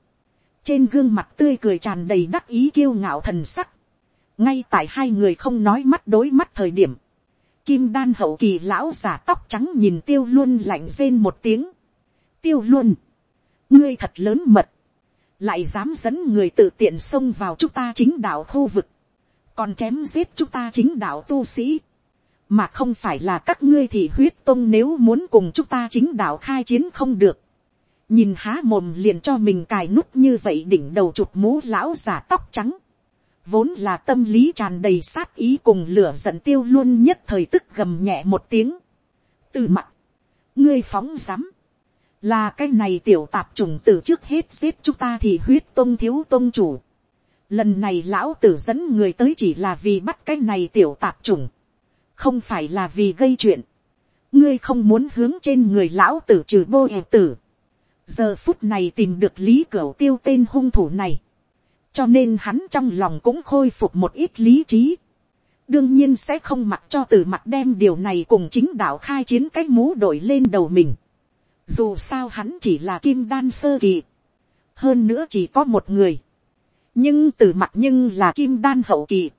trên gương mặt tươi cười tràn đầy đắc ý kiêu ngạo thần sắc, ngay tại hai người không nói mắt đối mắt thời điểm, kim đan hậu kỳ lão giả tóc trắng nhìn tiêu luôn lạnh rên một tiếng, tiêu luôn, ngươi thật lớn mật, lại dám dẫn người tự tiện xông vào chúng ta chính đạo khu vực, còn chém giết chúng ta chính đạo tu sĩ, mà không phải là các ngươi thì huyết tông nếu muốn cùng chúng ta chính đạo khai chiến không được, nhìn há mồm liền cho mình cài nút như vậy đỉnh đầu chụp mũ lão giả tóc trắng, vốn là tâm lý tràn đầy sát ý cùng lửa giận tiêu luôn nhất thời tức gầm nhẹ một tiếng, từ mặt, ngươi phóng rắm, là cái này tiểu tạp trùng từ trước hết giết chúng ta thì huyết tôn thiếu tôn chủ, lần này lão tử dẫn người tới chỉ là vì bắt cái này tiểu tạp trùng, không phải là vì gây chuyện, ngươi không muốn hướng trên người lão tử trừ bô e tử, giờ phút này tìm được lý cửu tiêu tên hung thủ này, cho nên hắn trong lòng cũng khôi phục một ít lý trí, đương nhiên sẽ không mặc cho từ mặt đem điều này cùng chính đạo khai chiến cái mũ đội lên đầu mình, dù sao hắn chỉ là kim đan sơ kỳ, hơn nữa chỉ có một người, nhưng từ mặt nhưng là kim đan hậu kỳ,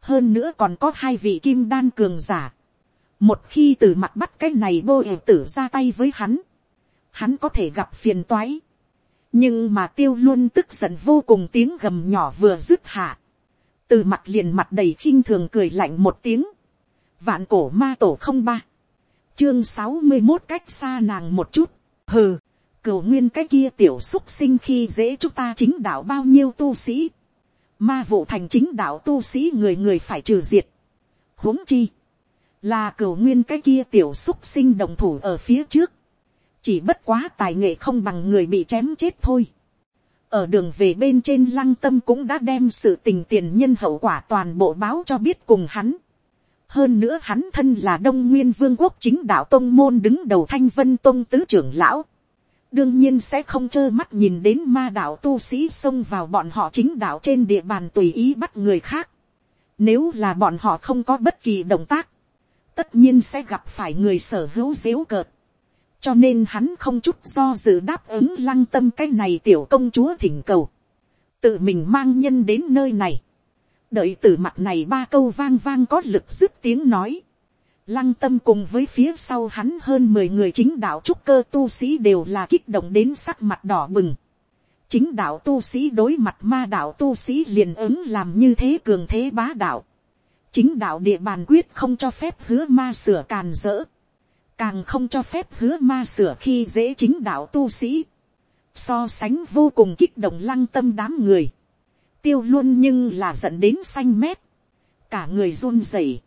hơn nữa còn có hai vị kim đan cường giả, một khi từ mặt bắt cái này vô ẩu tử ra tay với hắn, hắn có thể gặp phiền toái. nhưng mà tiêu luôn tức giận vô cùng tiếng gầm nhỏ vừa dứt hạ. từ mặt liền mặt đầy khinh thường cười lạnh một tiếng. vạn cổ ma tổ không ba. chương sáu mươi một cách xa nàng một chút. hừ, cửu nguyên cái kia tiểu xúc sinh khi dễ chúng ta chính đạo bao nhiêu tu sĩ. ma vụ thành chính đạo tu sĩ người người phải trừ diệt. huống chi. là cửu nguyên cái kia tiểu xúc sinh đồng thủ ở phía trước chỉ bất quá tài nghệ không bằng người bị chém chết thôi. ở đường về bên trên lăng tâm cũng đã đem sự tình tiền nhân hậu quả toàn bộ báo cho biết cùng hắn. hơn nữa hắn thân là đông nguyên vương quốc chính đạo tông môn đứng đầu thanh vân tông tứ trưởng lão. đương nhiên sẽ không trơ mắt nhìn đến ma đạo tu sĩ xông vào bọn họ chính đạo trên địa bàn tùy ý bắt người khác. nếu là bọn họ không có bất kỳ động tác, tất nhiên sẽ gặp phải người sở hữu dếu cợt cho nên hắn không chút do dự đáp ứng lăng tâm cái này tiểu công chúa thỉnh cầu, tự mình mang nhân đến nơi này, đợi từ mặt này ba câu vang vang có lực dứt tiếng nói, lăng tâm cùng với phía sau hắn hơn mười người chính đạo trúc cơ tu sĩ đều là kích động đến sắc mặt đỏ bừng, chính đạo tu sĩ đối mặt ma đạo tu sĩ liền ứng làm như thế cường thế bá đạo, chính đạo địa bàn quyết không cho phép hứa ma sửa càn rỡ, càng không cho phép hứa ma sửa khi dễ chính đạo tu sĩ, so sánh vô cùng kích động lăng tâm đám người, tiêu luôn nhưng là dẫn đến xanh mét, cả người run rẩy,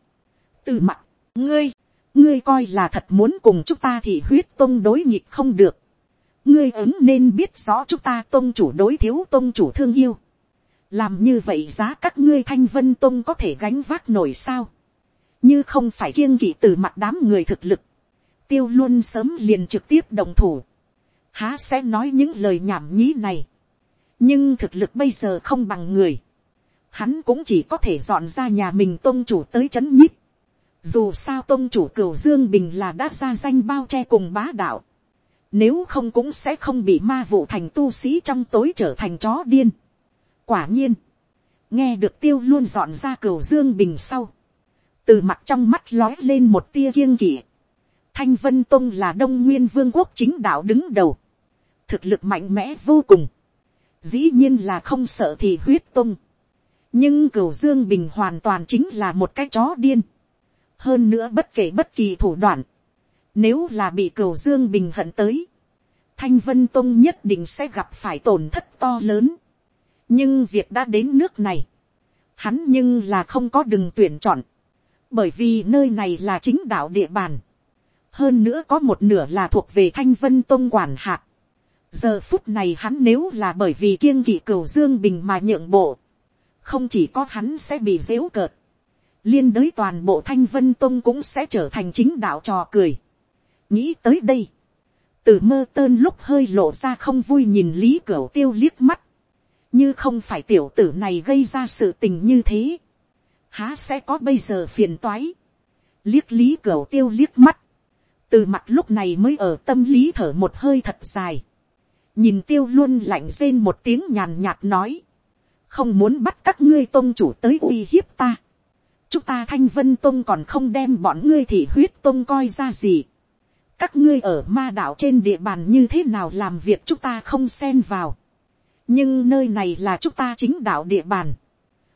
từ mặt, ngươi, ngươi coi là thật muốn cùng chúng ta thì huyết tôn đối nghịch không được, ngươi ứng nên biết rõ chúng ta tôn chủ đối thiếu tôn chủ thương yêu, làm như vậy giá các ngươi thanh vân tôn có thể gánh vác nổi sao, như không phải kiêng kỵ từ mặt đám người thực lực, tiêu luôn sớm liền trực tiếp đồng thủ, há sẽ nói những lời nhảm nhí này. nhưng thực lực bây giờ không bằng người, hắn cũng chỉ có thể dọn ra nhà mình tôn chủ tới c h ấ n nhíp. dù sao tôn chủ cửu dương bình là đã ra danh bao che cùng bá đạo, nếu không cũng sẽ không bị ma vụ thành tu sĩ trong tối trở thành chó điên. quả nhiên, nghe được tiêu luôn dọn ra cửu dương bình sau, từ mặt trong mắt lói lên một tia kiêng kỵ thanh vân tông là đông nguyên vương quốc chính đạo đứng đầu, thực lực mạnh mẽ vô cùng, dĩ nhiên là không sợ thì huyết tông nhưng cửu dương bình hoàn toàn chính là một cái chó điên. hơn nữa bất kể bất kỳ thủ đoạn, nếu là bị cửu dương bình hận tới, thanh vân tông nhất định sẽ gặp phải tổn thất to lớn. nhưng việc đã đến nước này, hắn nhưng là không có đừng tuyển chọn, bởi vì nơi này là chính đạo địa bàn hơn nữa có một nửa là thuộc về thanh vân tông quản hạt. giờ phút này hắn nếu là bởi vì kiêng kỵ cửu dương bình mà nhượng bộ, không chỉ có hắn sẽ bị dếu cợt, liên đới toàn bộ thanh vân tông cũng sẽ trở thành chính đạo trò cười. nghĩ tới đây, từ mơ tơn lúc hơi lộ ra không vui nhìn lý cửu tiêu liếc mắt, như không phải tiểu tử này gây ra sự tình như thế, há sẽ có bây giờ phiền toái, liếc lý cửu tiêu liếc mắt, từ mặt lúc này mới ở tâm lý thở một hơi thật dài, nhìn tiêu luôn lạnh rên một tiếng nhàn nhạt nói, không muốn bắt các ngươi tôn chủ tới uy hiếp ta. chúng ta thanh vân tôn còn không đem bọn ngươi thì huyết tôn coi ra gì. các ngươi ở ma đạo trên địa bàn như thế nào làm việc chúng ta không xen vào. nhưng nơi này là chúng ta chính đạo địa bàn.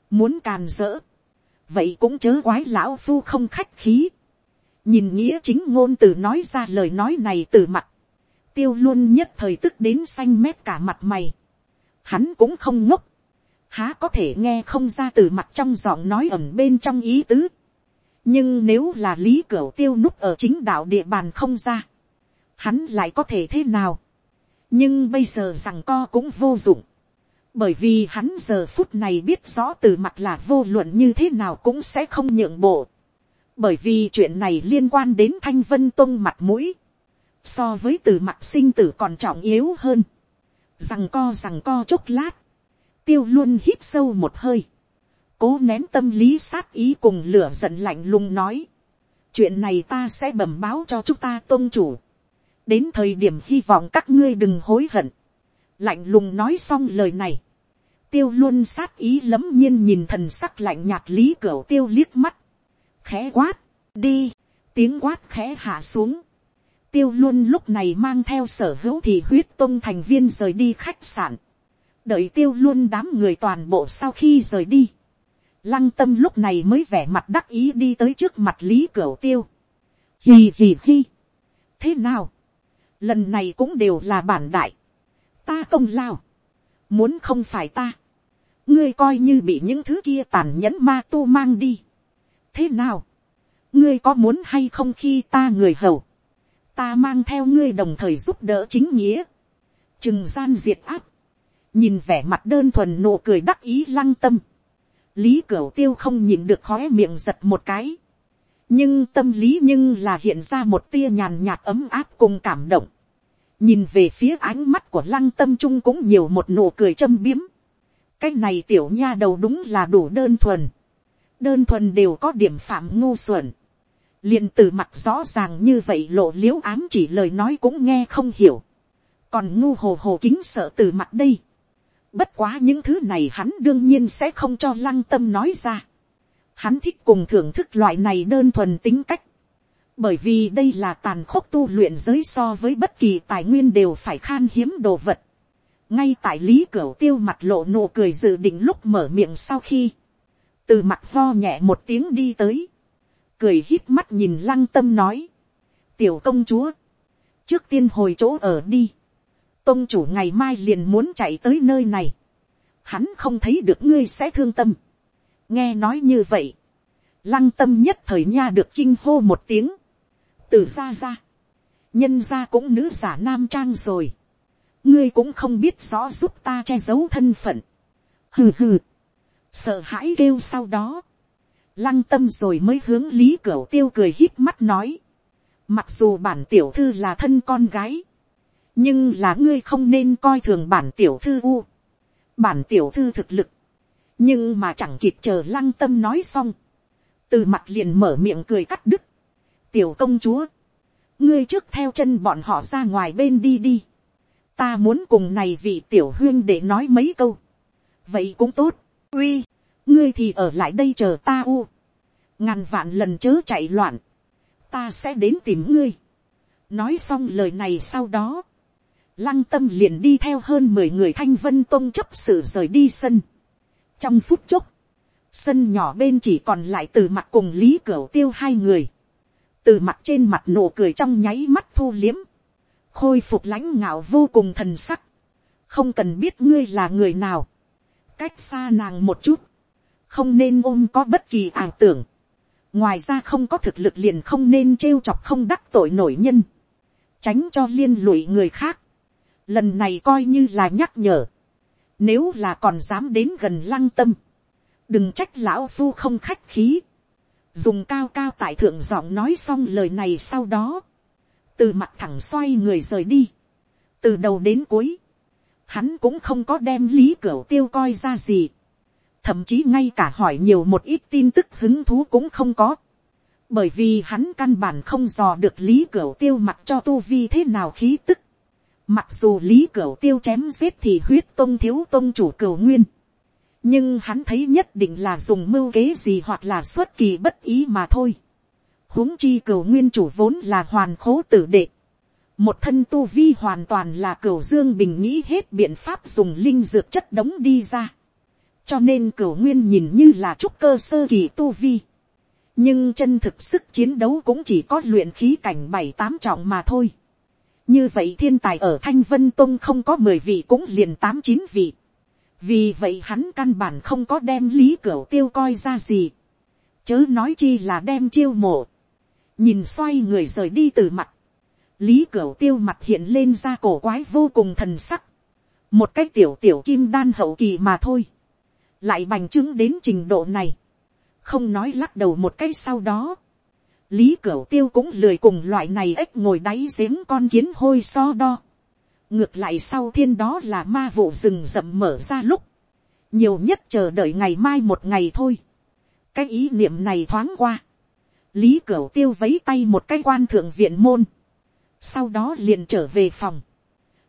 muốn càn rỡ. vậy cũng chớ quái lão phu không khách khí nhìn nghĩa chính ngôn từ nói ra lời nói này từ mặt. tiêu luôn nhất thời tức đến xanh mét cả mặt mày. hắn cũng không ngốc há có thể nghe không ra từ mặt trong giọng nói ẩm bên trong ý tứ. nhưng nếu là lý cửa tiêu núp ở chính đạo địa bàn không ra, hắn lại có thể thế nào. nhưng bây giờ rằng co cũng vô dụng, bởi vì hắn giờ phút này biết rõ từ mặt là vô luận như thế nào cũng sẽ không nhượng bộ bởi vì chuyện này liên quan đến thanh vân tôn mặt mũi, so với từ mặt sinh tử còn trọng yếu hơn. rằng co rằng co chốc lát, tiêu luôn hít sâu một hơi, cố nén tâm lý sát ý cùng lửa giận lạnh lùng nói, chuyện này ta sẽ bẩm báo cho chúng ta tôn chủ, đến thời điểm hy vọng các ngươi đừng hối hận, lạnh lùng nói xong lời này, tiêu luôn sát ý lấm nhiên nhìn thần sắc lạnh nhạt lý cửa tiêu liếc mắt, khẽ quát, đi, tiếng quát khẽ hạ xuống, tiêu luôn lúc này mang theo sở hữu thì huyết tông thành viên rời đi khách sạn, đợi tiêu luôn đám người toàn bộ sau khi rời đi. Lăng tâm lúc này mới vẻ mặt đắc ý đi tới trước mặt lý cửa tiêu. Hì hì hì. Thế nào? Lần này cũng đều là bản đại. Ta công lao. Muốn không phải ta. Ngươi coi như bị những thứ kia tàn nhẫn ma tu mang đi. Thế nào? Ngươi có muốn hay không khi ta người hầu? Ta mang theo ngươi đồng thời giúp đỡ chính nghĩa. chừng gian diệt áp nhìn vẻ mặt đơn thuần nụ cười đắc ý lăng tâm, lý cửu tiêu không nhìn được khóe miệng giật một cái, nhưng tâm lý nhưng là hiện ra một tia nhàn nhạt ấm áp cùng cảm động, nhìn về phía ánh mắt của lăng tâm trung cũng nhiều một nụ cười châm biếm, cái này tiểu nha đầu đúng là đủ đơn thuần, đơn thuần đều có điểm phạm ngu xuẩn, liền từ mặt rõ ràng như vậy lộ l i ễ u ám chỉ lời nói cũng nghe không hiểu, còn ngu hồ hồ kính sợ từ mặt đây, Bất quá những thứ này hắn đương nhiên sẽ không cho lăng tâm nói ra. Hắn thích cùng thưởng thức loại này đơn thuần tính cách. Bởi vì đây là tàn khốc tu luyện giới so với bất kỳ tài nguyên đều phải khan hiếm đồ vật. Ngay tại lý cửa tiêu mặt lộ nụ cười dự định lúc mở miệng sau khi. Từ mặt vo nhẹ một tiếng đi tới. Cười hít mắt nhìn lăng tâm nói. Tiểu công chúa. Trước tiên hồi chỗ ở đi tôn chủ ngày mai liền muốn chạy tới nơi này, hắn không thấy được ngươi sẽ thương tâm. nghe nói như vậy, lăng tâm nhất thời nha được chinh hô một tiếng, từ xa ra, nhân ra cũng nữ giả nam trang rồi, ngươi cũng không biết rõ giúp ta che giấu thân phận, hừ hừ, sợ hãi kêu sau đó, lăng tâm rồi mới hướng lý cửa tiêu cười hít mắt nói, mặc dù bản tiểu thư là thân con gái, nhưng là ngươi không nên coi thường bản tiểu thư u. bản tiểu thư thực lực, nhưng mà chẳng kịp chờ lăng tâm nói xong, từ mặt liền mở miệng cười cắt đứt, tiểu công chúa, ngươi trước theo chân bọn họ ra ngoài bên đi đi, ta muốn cùng này vị tiểu huyên để nói mấy câu, vậy cũng tốt, uy, ngươi thì ở lại đây chờ ta u, ngàn vạn lần chớ chạy loạn, ta sẽ đến tìm ngươi, nói xong lời này sau đó, lăng tâm liền đi theo hơn mười người thanh vân tôn chấp sự rời đi sân. trong phút chốc, sân nhỏ bên chỉ còn lại từ mặt cùng lý cửa tiêu hai người, từ mặt trên mặt nụ cười trong nháy mắt thu liếm, khôi phục lãnh ngạo vô cùng thần sắc, không cần biết ngươi là người nào, cách xa nàng một chút, không nên ôm có bất kỳ ảo tưởng, ngoài ra không có thực lực liền không nên trêu chọc không đắc tội nổi nhân, tránh cho liên lụy người khác, lần này coi như là nhắc nhở, nếu là còn dám đến gần lăng tâm, đừng trách lão phu không khách khí, dùng cao cao tại thượng giọng nói xong lời này sau đó, từ mặt thẳng xoay người rời đi, từ đầu đến cuối, hắn cũng không có đem lý cửa tiêu coi ra gì, thậm chí ngay cả hỏi nhiều một ít tin tức hứng thú cũng không có, bởi vì hắn căn bản không dò được lý cửa tiêu mặt cho tu vi thế nào khí tức, mặc dù lý cửa tiêu chém giết thì huyết tông thiếu tông chủ cửu nguyên, nhưng hắn thấy nhất định là dùng mưu kế gì hoặc là xuất kỳ bất ý mà thôi. huống chi cửu nguyên chủ vốn là hoàn khố tử đệ một thân tu vi hoàn toàn là cửu dương bình nghĩ hết biện pháp dùng linh dược chất đống đi ra. cho nên cửu nguyên nhìn như là trúc cơ sơ kỳ tu vi. nhưng chân thực sức chiến đấu cũng chỉ có luyện khí cảnh bảy tám trọng mà thôi. như vậy thiên tài ở thanh vân tông không có mười vị cũng liền tám chín vị vì vậy hắn căn bản không có đem lý cửu tiêu coi ra gì, chớ nói chi là đem chiêu mộ, nhìn xoay người rời đi từ mặt, lý cửu tiêu mặt hiện lên ra cổ quái vô cùng thần sắc, một cái tiểu tiểu kim đan hậu kỳ mà thôi, lại bành trướng đến trình độ này, không nói lắc đầu một cái sau đó, lý cửu tiêu cũng lười cùng loại này ếch ngồi đáy giếng con kiến hôi so đo, ngược lại sau thiên đó là ma vụ rừng rậm mở ra lúc, nhiều nhất chờ đợi ngày mai một ngày thôi. cái ý niệm này thoáng qua, lý cửu tiêu vấy tay một cái quan thượng viện môn, sau đó liền trở về phòng,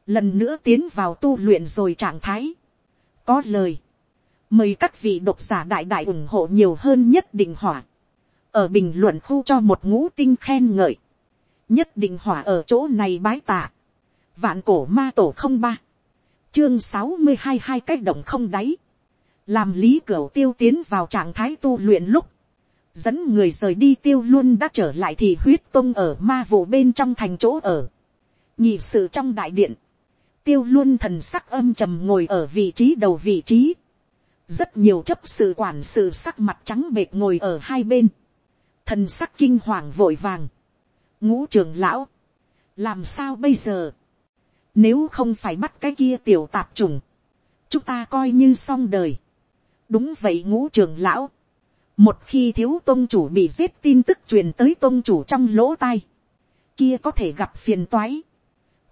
lần nữa tiến vào tu luyện rồi trạng thái. có lời, mời các vị độc giả đại đại ủng hộ nhiều hơn nhất định hỏa, ở bình luận khu cho một ngũ tinh khen ngợi, nhất định hỏa ở chỗ này bái tạ Vạn cổ ma tổ không ba. Chương sáu mươi hai hai cách động không đáy. Làm lý cửa tiêu tiến vào trạng thái tu luyện lúc. Dẫn người rời đi tiêu luôn đã trở lại thì huyết tông ở ma vụ bên trong thành chỗ ở. Nhị sự trong đại điện. Tiêu luôn thần sắc âm trầm ngồi ở vị trí đầu vị trí. Rất nhiều chấp sự quản sự sắc mặt trắng bệt ngồi ở hai bên. Thần sắc kinh hoàng vội vàng. Ngũ trường lão. Làm sao bây giờ? Nếu không phải bắt cái kia tiểu tạp trùng. Chúng ta coi như xong đời. Đúng vậy ngũ trường lão. Một khi thiếu tôn chủ bị giết tin tức truyền tới tôn chủ trong lỗ tai. Kia có thể gặp phiền toái.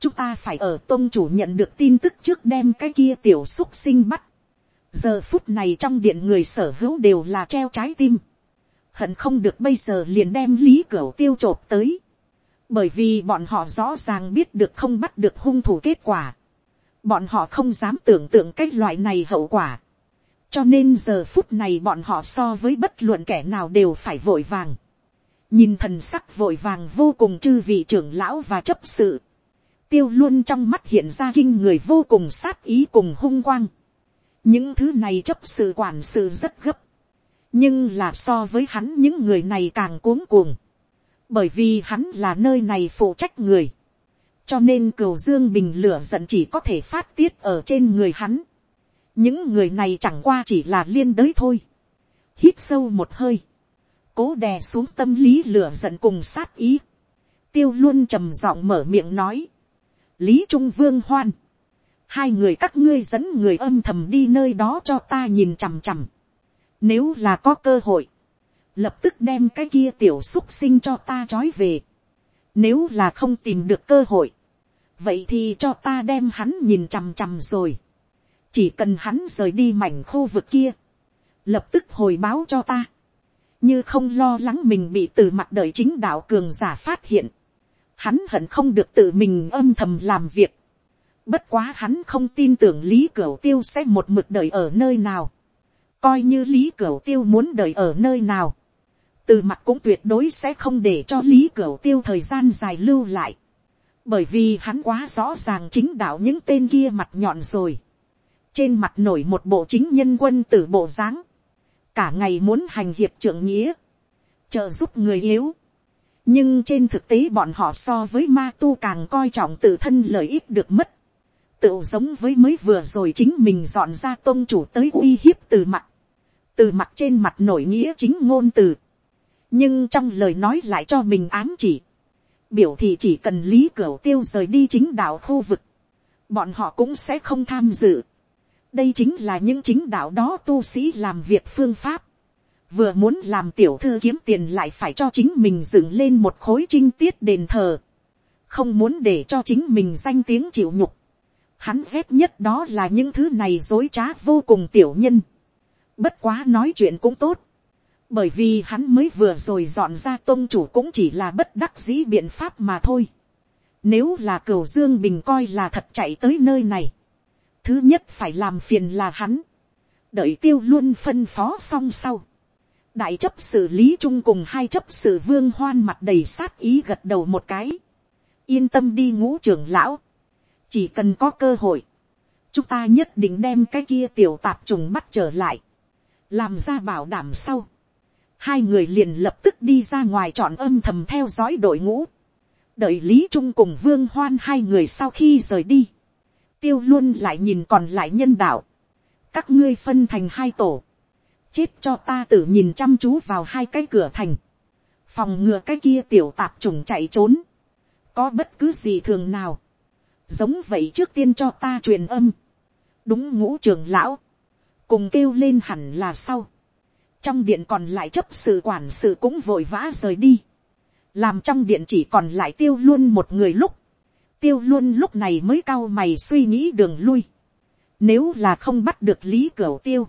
Chúng ta phải ở tôn chủ nhận được tin tức trước đem cái kia tiểu xúc sinh bắt. Giờ phút này trong điện người sở hữu đều là treo trái tim. Hận không được bây giờ liền đem lý cửa tiêu trộp tới bởi vì bọn họ rõ ràng biết được không bắt được hung thủ kết quả, bọn họ không dám tưởng tượng cái loại này hậu quả, cho nên giờ phút này bọn họ so với bất luận kẻ nào đều phải vội vàng, nhìn thần sắc vội vàng vô cùng chư vị trưởng lão và chấp sự, tiêu luôn trong mắt hiện ra kinh người vô cùng sát ý cùng hung quang, những thứ này chấp sự quản sự rất gấp, nhưng là so với hắn những người này càng cuống cuồng, bởi vì hắn là nơi này phụ trách người, cho nên cửu dương bình lửa giận chỉ có thể phát tiết ở trên người hắn những người này chẳng qua chỉ là liên đới thôi. hít sâu một hơi, cố đè xuống tâm lý lửa giận cùng sát ý. tiêu luôn trầm giọng mở miệng nói. lý trung vương hoan, hai người các ngươi dẫn người âm thầm đi nơi đó cho ta nhìn chằm chằm. nếu là có cơ hội, lập tức đem cái kia tiểu xúc sinh cho ta trói về. Nếu là không tìm được cơ hội, vậy thì cho ta đem hắn nhìn chằm chằm rồi chỉ cần hắn rời đi mảnh khu vực kia, lập tức hồi báo cho ta, như không lo lắng mình bị từ mặt đời chính đạo cường giả phát hiện, hắn hận không được tự mình âm thầm làm việc, bất quá hắn không tin tưởng lý cửu tiêu sẽ một mực đợi ở nơi nào, coi như lý cửu tiêu muốn đợi ở nơi nào, từ mặt cũng tuyệt đối sẽ không để cho lý cửu tiêu thời gian dài lưu lại, bởi vì hắn quá rõ ràng chính đạo những tên kia mặt nhọn rồi, trên mặt nổi một bộ chính nhân quân tử bộ dáng, cả ngày muốn hành hiệp trưởng nghĩa, trợ giúp người yếu. nhưng trên thực tế bọn họ so với ma tu càng coi trọng tự thân lợi ích được mất. tự giống với mới vừa rồi chính mình dọn ra tôn chủ tới uy hiếp từ mặt. từ mặt trên mặt nổi nghĩa chính ngôn từ. nhưng trong lời nói lại cho mình ám chỉ. biểu thị chỉ cần lý cửa tiêu rời đi chính đạo khu vực. bọn họ cũng sẽ không tham dự đây chính là những chính đạo đó tu sĩ làm việc phương pháp. vừa muốn làm tiểu thư kiếm tiền lại phải cho chính mình dựng lên một khối trinh tiết đền thờ. không muốn để cho chính mình danh tiếng chịu nhục. hắn ghét nhất đó là những thứ này dối trá vô cùng tiểu nhân. bất quá nói chuyện cũng tốt. bởi vì hắn mới vừa rồi dọn ra tôn chủ cũng chỉ là bất đắc dĩ biện pháp mà thôi. Nếu là cửu dương bình coi là thật chạy tới nơi này thứ nhất phải làm phiền là hắn, đợi tiêu luôn phân phó xong sau, đại chấp xử lý chung cùng hai chấp sự vương hoan mặt đầy sát ý gật đầu một cái, yên tâm đi ngũ trưởng lão, chỉ cần có cơ hội, chúng ta nhất định đem cái kia tiểu tạp trùng bắt trở lại, làm ra bảo đảm sau, hai người liền lập tức đi ra ngoài chọn âm thầm theo dõi đội ngũ, đợi lý trung cùng vương hoan hai người sau khi rời đi, tiêu luôn lại nhìn còn lại nhân đạo, các ngươi phân thành hai tổ, chết cho ta tự nhìn chăm chú vào hai cái cửa thành, phòng ngừa cái kia tiểu tạp trùng chạy trốn, có bất cứ gì thường nào, giống vậy trước tiên cho ta truyền âm, đúng ngũ trường lão, cùng kêu lên hẳn là sau, trong điện còn lại chấp sự quản sự cũng vội vã rời đi, làm trong điện chỉ còn lại tiêu luôn một người lúc, tiêu luôn lúc này mới cao mày suy nghĩ đường lui. Nếu là không bắt được lý cửu tiêu,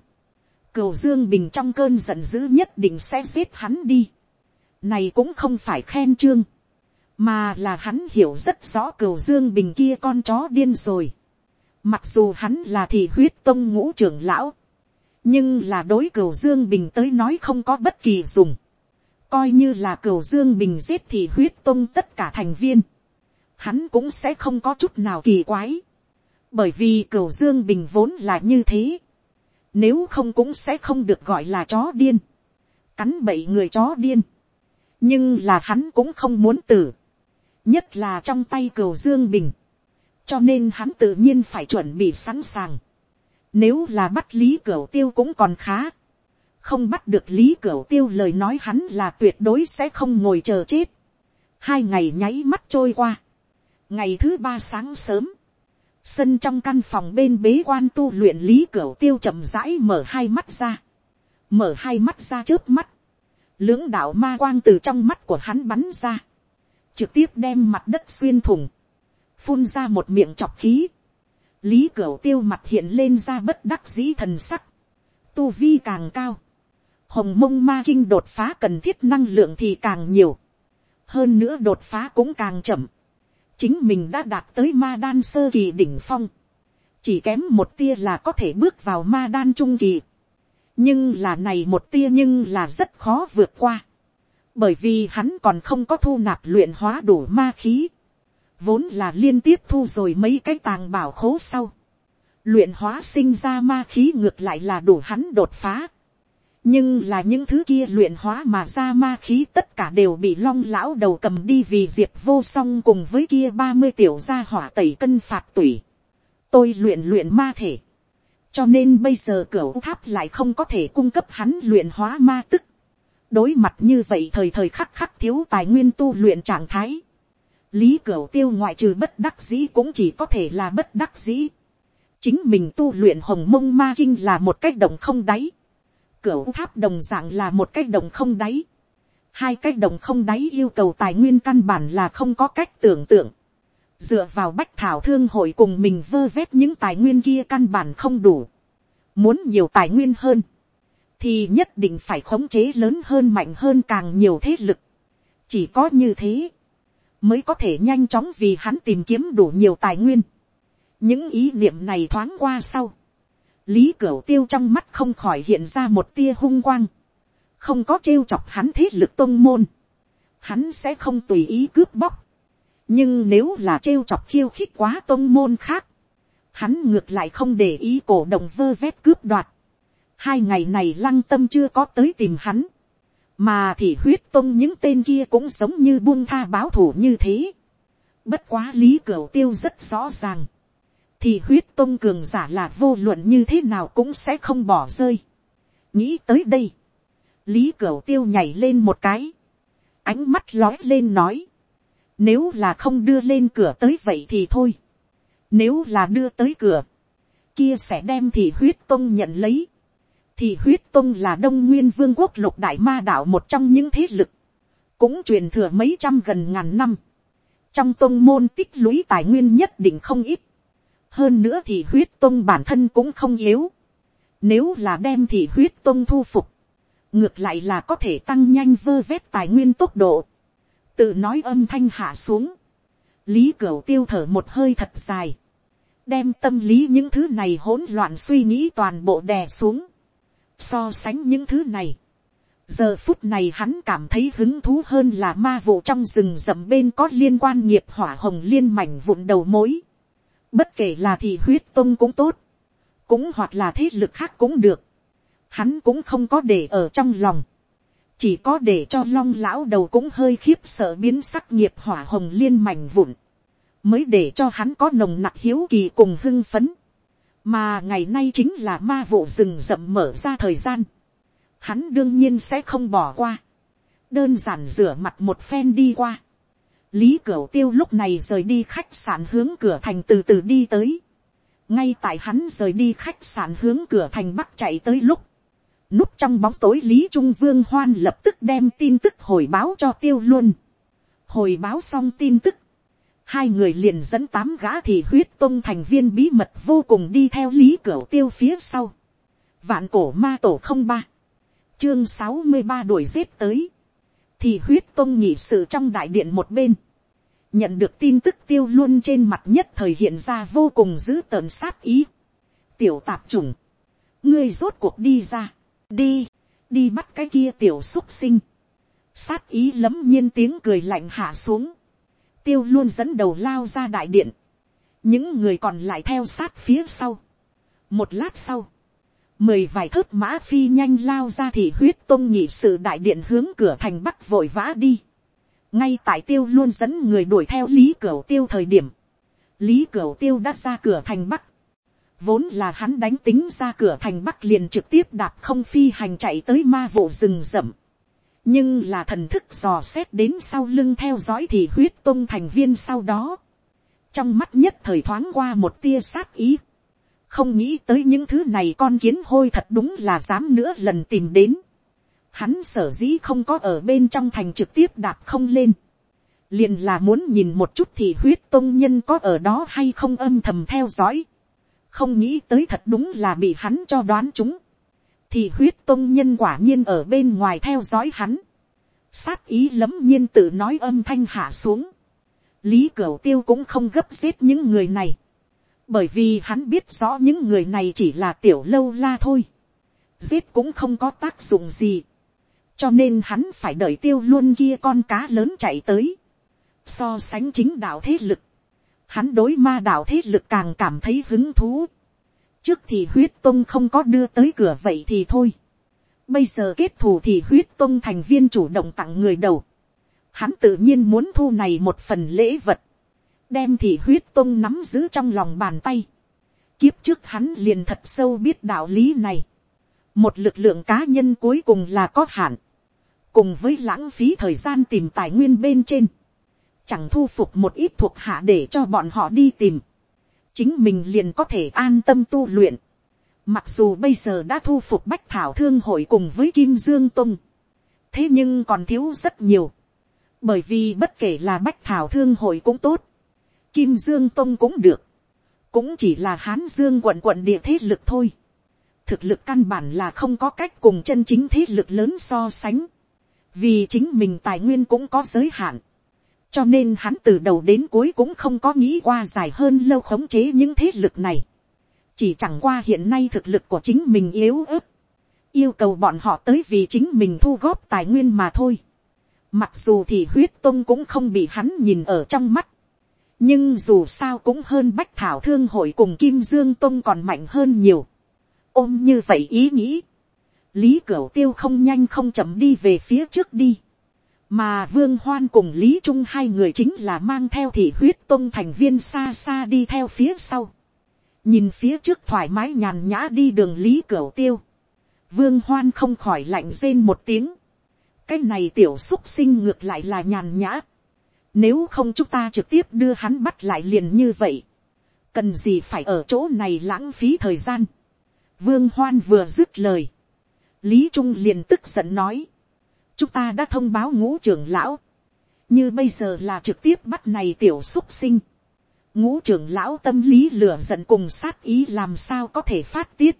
cửu dương bình trong cơn giận dữ nhất định sẽ giết hắn đi. Này cũng không phải khen trương, mà là hắn hiểu rất rõ cửu dương bình kia con chó điên rồi. Mặc dù hắn là thị huyết tông ngũ trưởng lão, nhưng là đối cửu dương bình tới nói không có bất kỳ dùng. Coi như là cửu dương bình giết thị huyết tông tất cả thành viên hắn cũng sẽ không có chút nào kỳ quái. Bởi vì cửu dương bình vốn là như thế. Nếu không cũng sẽ không được gọi là chó điên. Cắn bậy người chó điên. Nhưng là hắn cũng không muốn tử. Nhất là trong tay cửu dương bình. Cho nên hắn tự nhiên phải chuẩn bị sẵn sàng. Nếu là bắt lý cửu tiêu cũng còn khá. Không bắt được lý cửu tiêu lời nói hắn là tuyệt đối sẽ không ngồi chờ chết. Hai ngày nháy mắt trôi qua ngày thứ ba sáng sớm, sân trong căn phòng bên bế quan tu luyện lý cửa tiêu chậm rãi mở hai mắt ra, mở hai mắt ra trước mắt, lưỡng đạo ma quang từ trong mắt của hắn bắn ra, trực tiếp đem mặt đất xuyên thủng, phun ra một miệng chọc khí, lý cửa tiêu mặt hiện lên ra bất đắc dĩ thần sắc, tu vi càng cao, hồng mông ma kinh đột phá cần thiết năng lượng thì càng nhiều, hơn nữa đột phá cũng càng chậm, chính mình đã đạt tới ma đan sơ kỳ đỉnh phong, chỉ kém một tia là có thể bước vào ma đan trung kỳ, nhưng là này một tia nhưng là rất khó vượt qua, bởi vì hắn còn không có thu nạp luyện hóa đủ ma khí, vốn là liên tiếp thu rồi mấy cái tàng bảo khố sau, luyện hóa sinh ra ma khí ngược lại là đủ hắn đột phá, nhưng là những thứ kia luyện hóa mà ra ma khí tất cả đều bị long lão đầu cầm đi vì diệp vô song cùng với kia ba mươi tiểu gia hỏa tẩy cân phạt tủy. tôi luyện luyện ma thể. cho nên bây giờ cửa tháp lại không có thể cung cấp hắn luyện hóa ma tức. đối mặt như vậy thời thời khắc khắc thiếu tài nguyên tu luyện trạng thái. lý cửa tiêu ngoại trừ bất đắc dĩ cũng chỉ có thể là bất đắc dĩ. chính mình tu luyện hồng mông ma kinh là một cách động không đáy cửa tháp đồng dạng là một cái đồng không đáy. Hai cái đồng không đáy yêu cầu tài nguyên căn bản là không có cách tưởng tượng. dựa vào bách thảo thương hội cùng mình vơ vét những tài nguyên kia căn bản không đủ, muốn nhiều tài nguyên hơn, thì nhất định phải khống chế lớn hơn mạnh hơn càng nhiều thế lực, chỉ có như thế, mới có thể nhanh chóng vì hắn tìm kiếm đủ nhiều tài nguyên. những ý niệm này thoáng qua sau, lý cửu tiêu trong mắt không khỏi hiện ra một tia hung quang, không có trêu chọc hắn thế lực tôn môn, hắn sẽ không tùy ý cướp bóc, nhưng nếu là trêu chọc khiêu khích quá tôn môn khác, hắn ngược lại không để ý cổ động vơ vét cướp đoạt. hai ngày này lăng tâm chưa có tới tìm hắn, mà thì huyết tôn những tên kia cũng giống như buông tha báo thủ như thế. bất quá lý cửu tiêu rất rõ ràng, thì huyết tôn cường giả là vô luận như thế nào cũng sẽ không bỏ rơi. nghĩ tới đây, lý cửu tiêu nhảy lên một cái, ánh mắt lói lên nói, nếu là không đưa lên cửa tới vậy thì thôi. Nếu là đưa tới cửa, kia sẽ đem thì huyết tông nhận lấy. Thì huyết tông là đông nguyên vương quốc lục đại ma đạo một trong những thế lực. Cũng truyền thừa mấy trăm gần ngàn năm. Trong tông môn tích lũy tài nguyên nhất định không ít. Hơn nữa thì huyết tông bản thân cũng không yếu. Nếu là đem thì huyết tông thu phục. Ngược lại là có thể tăng nhanh vơ vét tài nguyên tốc độ. Tự nói âm thanh hạ xuống, lý cửu tiêu thở một hơi thật dài, đem tâm lý những thứ này hỗn loạn suy nghĩ toàn bộ đè xuống, so sánh những thứ này, giờ phút này hắn cảm thấy hứng thú hơn là ma vụ trong rừng rậm bên có liên quan nghiệp hỏa hồng liên mảnh vụn đầu mối, bất kể là thì huyết tông cũng tốt, cũng hoặc là thế lực khác cũng được, hắn cũng không có để ở trong lòng, chỉ có để cho long lão đầu cũng hơi khiếp sợ biến sắc nghiệp hỏa hồng liên mảnh vụn, mới để cho hắn có nồng nặc hiếu kỳ cùng hưng phấn, mà ngày nay chính là ma vụ rừng rậm mở ra thời gian, hắn đương nhiên sẽ không bỏ qua, đơn giản rửa mặt một phen đi qua, lý cửu tiêu lúc này rời đi khách sạn hướng cửa thành từ từ đi tới, ngay tại hắn rời đi khách sạn hướng cửa thành bắc chạy tới lúc, Núp trong bóng tối Lý Trung Vương Hoan lập tức đem tin tức hồi báo cho tiêu luôn. Hồi báo xong tin tức. Hai người liền dẫn tám gã thì huyết tông thành viên bí mật vô cùng đi theo Lý Cửu Tiêu phía sau. Vạn cổ ma tổ không ba Chương sáu mươi ba đuổi giết tới. Thì huyết tôn nhị sự trong đại điện một bên. Nhận được tin tức tiêu luôn trên mặt nhất thời hiện ra vô cùng dữ tợn sát ý. Tiểu tạp chủng. Ngươi rốt cuộc đi ra đi, đi bắt cái kia tiểu xúc sinh, sát ý lấm nhiên tiếng cười lạnh hạ xuống, tiêu luôn dẫn đầu lao ra đại điện, những người còn lại theo sát phía sau. một lát sau, mười vài thớt mã phi nhanh lao ra thì huyết tôn nhị sự đại điện hướng cửa thành bắc vội vã đi. ngay tại tiêu luôn dẫn người đuổi theo lý cửu tiêu thời điểm, lý cửu tiêu đã ra cửa thành bắc, Vốn là hắn đánh tính ra cửa thành Bắc liền trực tiếp đạp không phi hành chạy tới ma vụ rừng rậm. Nhưng là thần thức dò xét đến sau lưng theo dõi thì huyết tôn thành viên sau đó. Trong mắt nhất thời thoáng qua một tia sát ý. Không nghĩ tới những thứ này con kiến hôi thật đúng là dám nữa lần tìm đến. Hắn sở dĩ không có ở bên trong thành trực tiếp đạp không lên. Liền là muốn nhìn một chút thì huyết tôn nhân có ở đó hay không âm thầm theo dõi. Không nghĩ tới thật đúng là bị hắn cho đoán chúng, thì huyết tôn nhân quả nhiên ở bên ngoài theo dõi hắn, sát ý lấm nhiên tự nói âm thanh hạ xuống, lý cửu tiêu cũng không gấp giết những người này, bởi vì hắn biết rõ những người này chỉ là tiểu lâu la thôi, giết cũng không có tác dụng gì, cho nên hắn phải đợi tiêu luôn kia con cá lớn chạy tới, so sánh chính đạo thế lực, hắn đối ma đạo thế lực càng cảm thấy hứng thú. trước thì huyết tông không có đưa tới cửa vậy thì thôi. bây giờ kết thù thì huyết tông thành viên chủ động tặng người đầu. hắn tự nhiên muốn thu này một phần lễ vật đem thì huyết tông nắm giữ trong lòng bàn tay. kiếp trước hắn liền thật sâu biết đạo lý này. một lực lượng cá nhân cuối cùng là có hạn. cùng với lãng phí thời gian tìm tài nguyên bên trên chẳng thu phục một ít thuộc hạ để cho bọn họ đi tìm, chính mình liền có thể an tâm tu luyện. Mặc dù bây giờ đã thu phục bách thảo thương hội cùng với kim dương tông thế nhưng còn thiếu rất nhiều, bởi vì bất kể là bách thảo thương hội cũng tốt, kim dương tông cũng được, cũng chỉ là hán dương quận quận địa thế lực thôi. thực lực căn bản là không có cách cùng chân chính thế lực lớn so sánh, vì chính mình tài nguyên cũng có giới hạn, cho nên hắn từ đầu đến cuối cũng không có nghĩ qua dài hơn lâu khống chế những thế lực này, chỉ chẳng qua hiện nay thực lực của chính mình yếu ớt, yêu cầu bọn họ tới vì chính mình thu góp tài nguyên mà thôi. Mặc dù thì huyết tông cũng không bị hắn nhìn ở trong mắt. Nhưng dù sao cũng hơn bách thảo thương hội cùng kim dương tôn còn mạnh hơn nhiều. Ôm như vậy ý nghĩ. Lý Cửu tiêu không nhanh không chậm đi về phía trước đi. Mà Vương Hoan cùng Lý Trung hai người chính là mang theo thị huyết tôn thành viên xa xa đi theo phía sau. Nhìn phía trước thoải mái nhàn nhã đi đường Lý Cửu tiêu. Vương Hoan không khỏi lạnh rên một tiếng cái này tiểu xúc sinh ngược lại là nhàn nhã. Nếu không chúng ta trực tiếp đưa hắn bắt lại liền như vậy. Cần gì phải ở chỗ này lãng phí thời gian. Vương Hoan vừa dứt lời. Lý Trung liền tức giận nói. Chúng ta đã thông báo ngũ trưởng lão. Như bây giờ là trực tiếp bắt này tiểu xúc sinh. Ngũ trưởng lão tâm lý lửa giận cùng sát ý làm sao có thể phát tiết.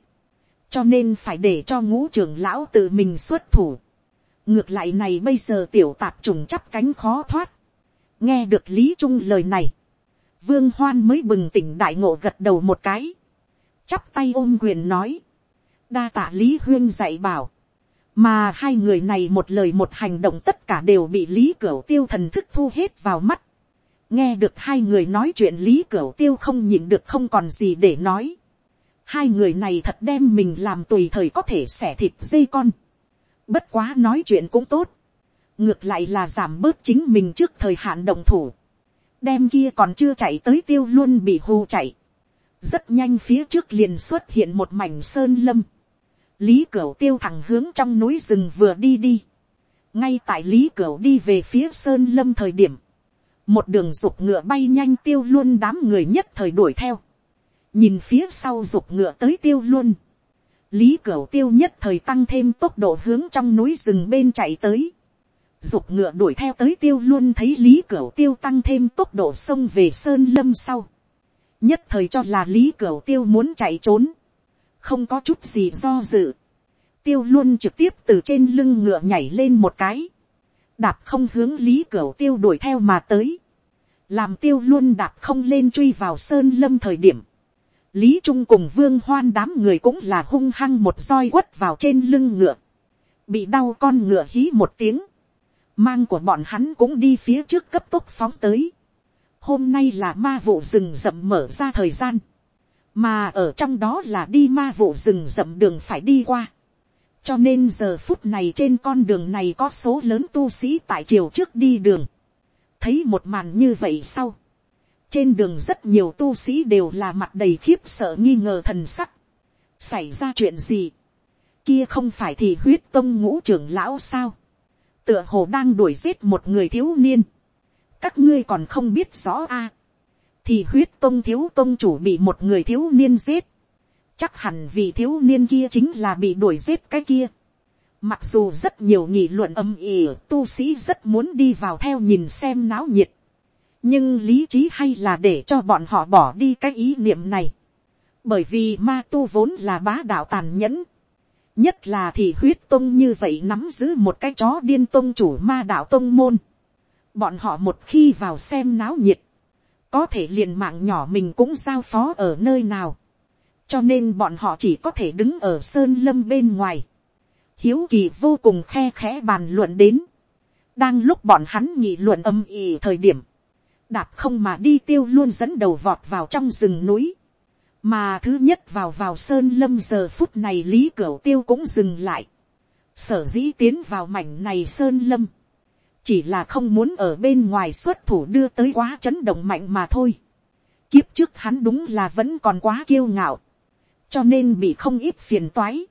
Cho nên phải để cho ngũ trưởng lão tự mình xuất thủ ngược lại này bây giờ tiểu tạp trùng chắp cánh khó thoát nghe được lý trung lời này, vương hoan mới bừng tỉnh đại ngộ gật đầu một cái, chắp tay ôm quyền nói, đa tạ lý huyên dạy bảo, mà hai người này một lời một hành động tất cả đều bị lý cửu tiêu thần thức thu hết vào mắt. nghe được hai người nói chuyện lý cửu tiêu không nhịn được không còn gì để nói. hai người này thật đem mình làm tùy thời có thể xẻ thịt dây con. Bất quá nói chuyện cũng tốt. Ngược lại là giảm bớt chính mình trước thời hạn đồng thủ. Đem kia còn chưa chạy tới tiêu luôn bị hù chạy. Rất nhanh phía trước liền xuất hiện một mảnh sơn lâm. Lý Cửu tiêu thẳng hướng trong núi rừng vừa đi đi. Ngay tại Lý Cửu đi về phía sơn lâm thời điểm. Một đường dục ngựa bay nhanh tiêu luôn đám người nhất thời đuổi theo. Nhìn phía sau dục ngựa tới tiêu luôn lý cửu tiêu nhất thời tăng thêm tốc độ hướng trong núi rừng bên chạy tới. Dục ngựa đuổi theo tới tiêu luôn thấy lý cửu tiêu tăng thêm tốc độ sông về sơn lâm sau. nhất thời cho là lý cửu tiêu muốn chạy trốn. không có chút gì do dự. tiêu luôn trực tiếp từ trên lưng ngựa nhảy lên một cái. đạp không hướng lý cửu tiêu đuổi theo mà tới. làm tiêu luôn đạp không lên truy vào sơn lâm thời điểm lý trung cùng vương hoan đám người cũng là hung hăng một roi quất vào trên lưng ngựa, bị đau con ngựa hí một tiếng, mang của bọn hắn cũng đi phía trước cấp tốc phóng tới. hôm nay là ma vụ rừng rậm mở ra thời gian, mà ở trong đó là đi ma vụ rừng rậm đường phải đi qua. cho nên giờ phút này trên con đường này có số lớn tu sĩ tại chiều trước đi đường. thấy một màn như vậy sau, trên đường rất nhiều tu sĩ đều là mặt đầy khiếp sợ nghi ngờ thần sắc. xảy ra chuyện gì. kia không phải thì huyết tông ngũ trưởng lão sao tựa hồ đang đuổi giết một người thiếu niên. các ngươi còn không biết rõ a. À, thì huyết tông thiếu tông chủ bị một người thiếu niên giết. chắc hẳn vì thiếu niên kia chính là bị đuổi giết cái kia. Mặc dù rất nhiều nghị luận âm ỉ, tu sĩ rất muốn đi vào theo nhìn xem náo nhiệt nhưng lý trí hay là để cho bọn họ bỏ đi cái ý niệm này. bởi vì ma tu vốn là bá đạo tàn nhẫn nhất là thì huyết tông như vậy nắm giữ một cái chó điên tông chủ ma đạo tông môn. bọn họ một khi vào xem náo nhiệt, có thể liền mạng nhỏ mình cũng giao phó ở nơi nào. cho nên bọn họ chỉ có thể đứng ở sơn lâm bên ngoài. hiếu kỳ vô cùng khe khẽ bàn luận đến. đang lúc bọn hắn nghị luận âm ỉ thời điểm, đạp không mà đi tiêu luôn dẫn đầu vọt vào trong rừng núi mà thứ nhất vào vào sơn lâm giờ phút này lý cửu tiêu cũng dừng lại. sở dĩ tiến vào mảnh này sơn lâm. chỉ là không muốn ở bên ngoài xuất thủ đưa tới quá chấn động mạnh mà thôi. kiếp trước hắn đúng là vẫn còn quá kiêu ngạo. cho nên bị không ít phiền toái.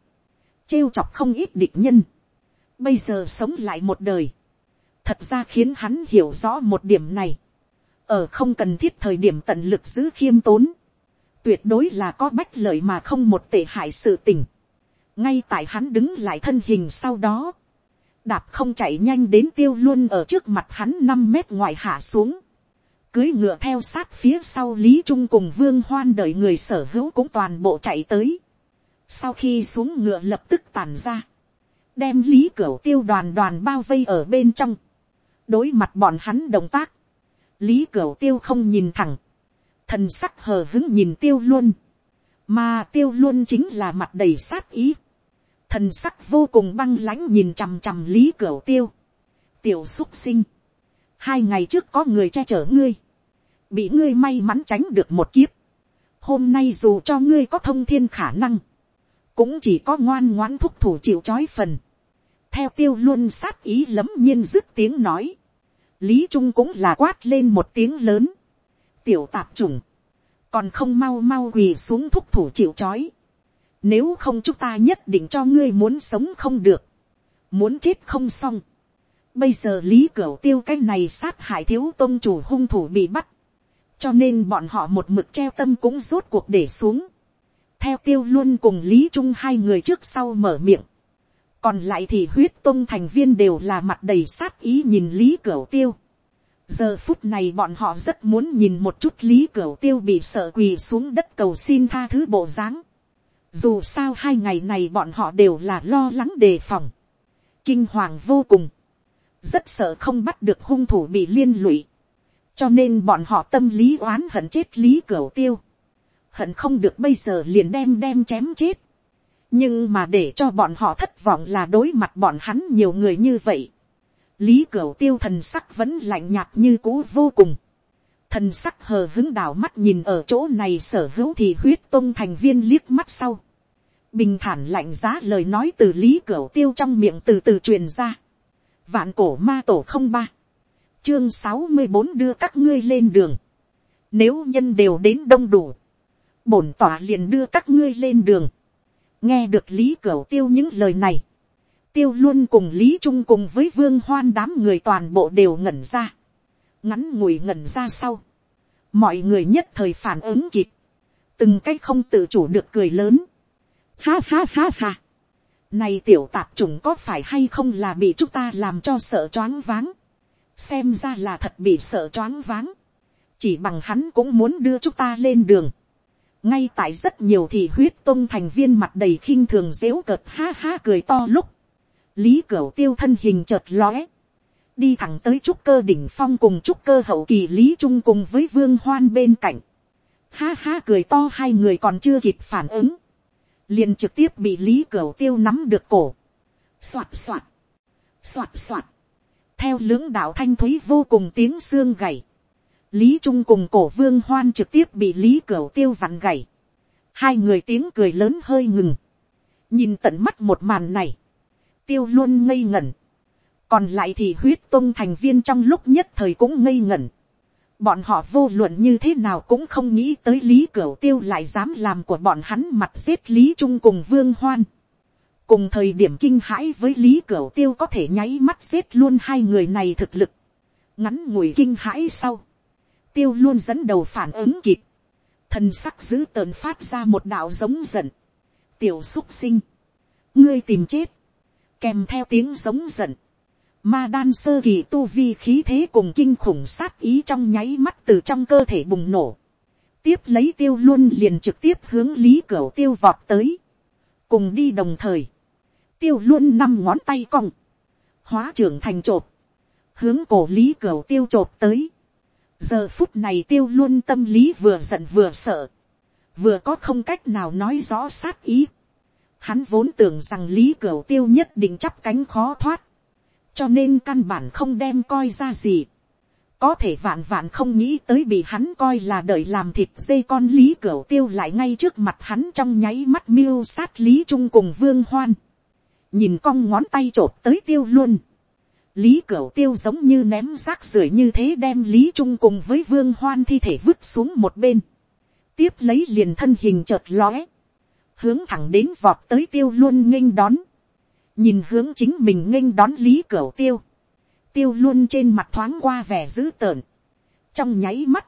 trêu chọc không ít địch nhân. bây giờ sống lại một đời. thật ra khiến hắn hiểu rõ một điểm này ở không cần thiết thời điểm tận lực giữ khiêm tốn, tuyệt đối là có bách lợi mà không một tệ hại sự tình. ngay tại hắn đứng lại thân hình sau đó, đạp không chạy nhanh đến tiêu luôn ở trước mặt hắn năm mét ngoài hạ xuống, cưới ngựa theo sát phía sau lý trung cùng vương hoan đợi người sở hữu cũng toàn bộ chạy tới. sau khi xuống ngựa lập tức tàn ra, đem lý cửa tiêu đoàn đoàn bao vây ở bên trong, đối mặt bọn hắn động tác, lý cửa tiêu không nhìn thẳng, thần sắc hờ hứng nhìn tiêu luôn, mà tiêu luôn chính là mặt đầy sát ý, thần sắc vô cùng băng lãnh nhìn chằm chằm lý cửa tiêu, tiểu xúc sinh, hai ngày trước có người che chở ngươi, bị ngươi may mắn tránh được một kiếp, hôm nay dù cho ngươi có thông thiên khả năng, cũng chỉ có ngoan ngoãn thúc thủ chịu c h ó i phần, theo tiêu luôn sát ý lấm nhiên dứt tiếng nói, lý trung cũng là quát lên một tiếng lớn, tiểu tạp trùng, còn không mau mau quỳ xuống thúc thủ chịu c h ó i nếu không chúng ta nhất định cho ngươi muốn sống không được, muốn chết không xong, Bây giờ lý cửa tiêu cái này sát hại thiếu tôn chủ hung thủ bị bắt. Cho nên bọn họ một mực treo tâm cũng rốt cuộc để xuống. Theo tiêu luôn cùng lý trung hai người trước sau mở miệng. Còn lại thì huyết tôn thành viên đều là mặt đầy sát ý nhìn lý cửa tiêu. Giờ phút này bọn họ rất muốn nhìn một chút lý cửu tiêu bị sợ quỳ xuống đất cầu xin tha thứ bộ dáng. Dù sao hai ngày này bọn họ đều là lo lắng đề phòng. Kinh hoàng vô cùng. Rất sợ không bắt được hung thủ bị liên lụy, cho nên bọn họ tâm lý oán hận chết lý cửu tiêu, hận không được bây giờ liền đem đem chém chết, nhưng mà để cho bọn họ thất vọng là đối mặt bọn hắn nhiều người như vậy, lý cửu tiêu thần sắc vẫn lạnh nhạt như cũ vô cùng, thần sắc hờ hứng đảo mắt nhìn ở chỗ này sở hữu thì huyết tôn thành viên liếc mắt sau, bình thản lạnh giá lời nói từ lý cửu tiêu trong miệng từ từ truyền ra, Vạn cổ ma tổ không ba. Chương sáu mươi bốn đưa các ngươi lên đường. Nếu nhân đều đến đông đủ. Bổn tỏa liền đưa các ngươi lên đường. Nghe được Lý Cửu Tiêu những lời này. Tiêu luôn cùng Lý Trung cùng với Vương Hoan đám người toàn bộ đều ngẩn ra. Ngắn ngủi ngẩn ra sau. Mọi người nhất thời phản ứng kịp. Từng cái không tự chủ được cười lớn. Ha ha ha ha này tiểu tạp chủng có phải hay không là bị chúng ta làm cho sợ choáng váng. Xem ra là thật bị sợ choáng váng. Chỉ bằng hắn cũng muốn đưa chúng ta lên đường. Ngay tại rất nhiều thị huyết tôn thành viên mặt đầy khinh thường dếu cợt ha ha cười to lúc. Lý Cửu tiêu thân hình chợt lóe. Đi thẳng tới trúc cơ đỉnh phong cùng trúc cơ hậu kỳ Lý Trung cùng với Vương Hoan bên cạnh. Ha ha cười to hai người còn chưa kịp phản ứng. Liền trực tiếp bị lý cửu tiêu nắm được cổ, soạt soạt, soạt soạt, theo lưỡng đạo thanh thúy vô cùng tiếng xương gầy, lý trung cùng cổ vương hoan trực tiếp bị lý cửu tiêu vặn gầy, hai người tiếng cười lớn hơi ngừng, nhìn tận mắt một màn này, tiêu luôn ngây ngẩn, còn lại thì huyết tôn thành viên trong lúc nhất thời cũng ngây ngẩn, Bọn họ vô luận như thế nào cũng không nghĩ tới Lý Cửu Tiêu lại dám làm của bọn hắn mặt giết Lý Trung cùng Vương Hoan. Cùng thời điểm kinh hãi với Lý Cửu Tiêu có thể nháy mắt giết luôn hai người này thực lực. Ngắn ngủi kinh hãi sau. Tiêu luôn dẫn đầu phản ứng kịp. Thần sắc giữ tờn phát ra một đạo giống giận. Tiểu xúc sinh. Ngươi tìm chết. Kèm theo tiếng giống giận Ma đan sơ kỳ tu vi khí thế cùng kinh khủng sát ý trong nháy mắt từ trong cơ thể bùng nổ. Tiếp lấy tiêu luôn liền trực tiếp hướng lý cửa tiêu vọt tới. Cùng đi đồng thời. Tiêu luôn năm ngón tay cong. Hóa trưởng thành trột. Hướng cổ lý cửa tiêu trột tới. Giờ phút này tiêu luôn tâm lý vừa giận vừa sợ. Vừa có không cách nào nói rõ sát ý. Hắn vốn tưởng rằng lý Cửu tiêu nhất định chắp cánh khó thoát cho nên căn bản không đem coi ra gì. có thể vạn vạn không nghĩ tới bị hắn coi là đợi làm thịt dây con lý cửu tiêu lại ngay trước mặt hắn trong nháy mắt miêu sát lý trung cùng vương hoan. nhìn cong ngón tay t tới tiêu luôn. lý cửu tiêu giống như ném rác rưởi như thế đem lý trung cùng với vương hoan thi thể vứt xuống một bên. tiếp lấy liền thân hình chợt lóe hướng thẳng đến vọt tới tiêu luôn nghênh đón. Nhìn hướng chính mình nghênh đón lý cửa tiêu, tiêu luôn trên mặt thoáng qua vẻ dữ tợn, trong nháy mắt,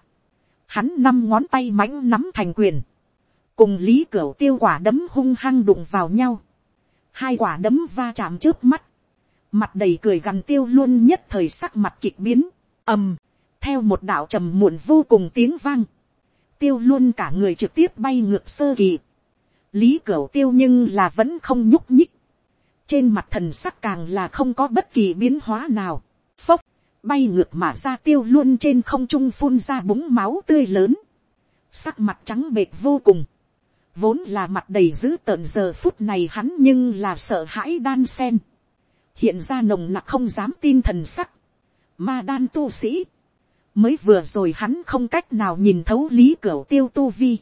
hắn năm ngón tay mãnh nắm thành quyền, cùng lý cửa tiêu quả đấm hung hăng đụng vào nhau, hai quả đấm va chạm trước mắt, mặt đầy cười gằn tiêu luôn nhất thời sắc mặt kịch biến, ầm, theo một đạo trầm muộn vô cùng tiếng vang, tiêu luôn cả người trực tiếp bay ngược sơ kỳ, lý cửu tiêu nhưng là vẫn không nhúc nhích, trên mặt thần sắc càng là không có bất kỳ biến hóa nào, phốc, bay ngược mà ra tiêu luôn trên không trung phun ra búng máu tươi lớn, sắc mặt trắng bệt vô cùng, vốn là mặt đầy dữ tợn giờ phút này hắn nhưng là sợ hãi đan sen, hiện ra nồng nặc không dám tin thần sắc, ma đan tu sĩ, mới vừa rồi hắn không cách nào nhìn thấu lý cửa tiêu tu vi,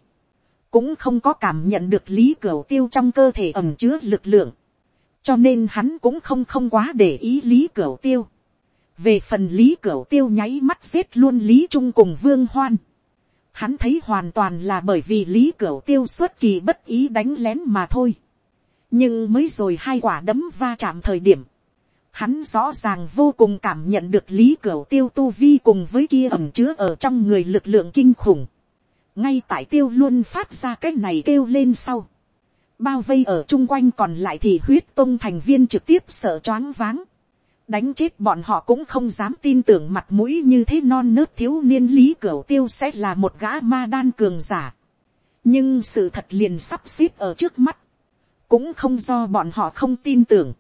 cũng không có cảm nhận được lý cửu tiêu trong cơ thể ẩm chứa lực lượng, cho nên hắn cũng không không quá để ý lý cửu tiêu. về phần lý cửu tiêu nháy mắt xếp luôn lý trung cùng vương hoan. hắn thấy hoàn toàn là bởi vì lý cửu tiêu xuất kỳ bất ý đánh lén mà thôi. nhưng mới rồi hai quả đấm va chạm thời điểm, hắn rõ ràng vô cùng cảm nhận được lý cửu tiêu tu vi cùng với kia ẩm chứa ở trong người lực lượng kinh khủng ngay tại tiêu luôn phát ra cái này kêu lên sau bao vây ở chung quanh còn lại thì huyết tôn thành viên trực tiếp sợ choáng váng. đánh chết bọn họ cũng không dám tin tưởng mặt mũi như thế non nớt thiếu niên lý cửu tiêu sẽ là một gã ma đan cường giả. nhưng sự thật liền sắp xếp ở trước mắt. cũng không do bọn họ không tin tưởng.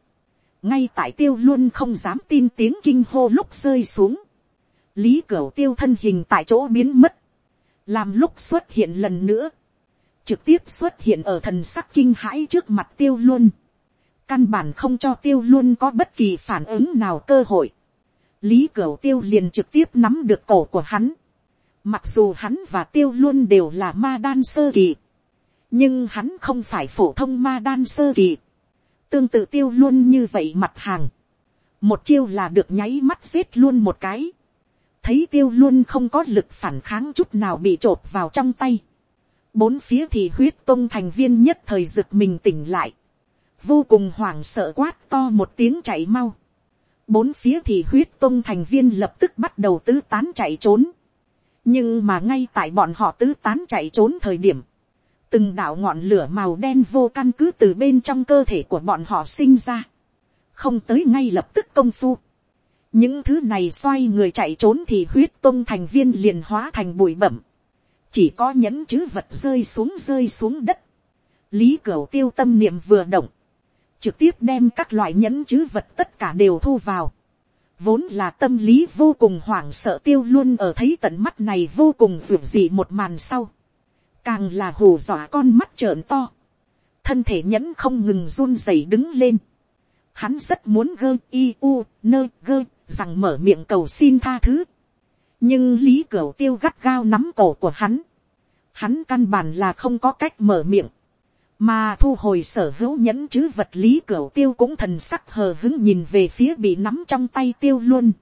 ngay tại tiêu luôn không dám tin tiếng kinh hô lúc rơi xuống. lý cửu tiêu thân hình tại chỗ biến mất làm lúc xuất hiện lần nữa. Trực tiếp xuất hiện ở thần sắc kinh hãi trước mặt tiêu luôn, căn bản không cho tiêu luôn có bất kỳ phản ứng nào cơ hội, lý cửu tiêu liền trực tiếp nắm được cổ của hắn, mặc dù hắn và tiêu luôn đều là ma đan sơ kỳ, nhưng hắn không phải phổ thông ma đan sơ kỳ, tương tự tiêu luôn như vậy mặt hàng, một chiêu là được nháy mắt xếp luôn một cái, thấy tiêu luôn không có lực phản kháng chút nào bị t vào trong tay, bốn phía thì huyết tông thành viên nhất thời rực mình tỉnh lại, vô cùng hoảng sợ quát to một tiếng chạy mau, bốn phía thì huyết tông thành viên lập tức bắt đầu tứ tán chạy trốn, nhưng mà ngay tại bọn họ tứ tán chạy trốn thời điểm, từng đạo ngọn lửa màu đen vô căn cứ từ bên trong cơ thể của bọn họ sinh ra, không tới ngay lập tức công phu những thứ này xoay người chạy trốn thì huyết tông thành viên liền hóa thành bụi bẩm, chỉ có nhẫn chữ vật rơi xuống rơi xuống đất. lý cửu tiêu tâm niệm vừa động, trực tiếp đem các loại nhẫn chữ vật tất cả đều thu vào. vốn là tâm lý vô cùng hoảng sợ tiêu luôn ở thấy tận mắt này vô cùng ruột dị một màn sau. càng là hù dọa con mắt trợn to. thân thể nhẫn không ngừng run rẩy đứng lên. hắn rất muốn gơ i u nơ gơ rằng mở miệng cầu xin tha thứ. Nhưng lý cửu tiêu gắt gao nắm cổ của hắn, hắn căn bản là không có cách mở miệng, mà thu hồi sở hữu nhẫn chứ vật lý cửu tiêu cũng thần sắc hờ hứng nhìn về phía bị nắm trong tay tiêu luôn,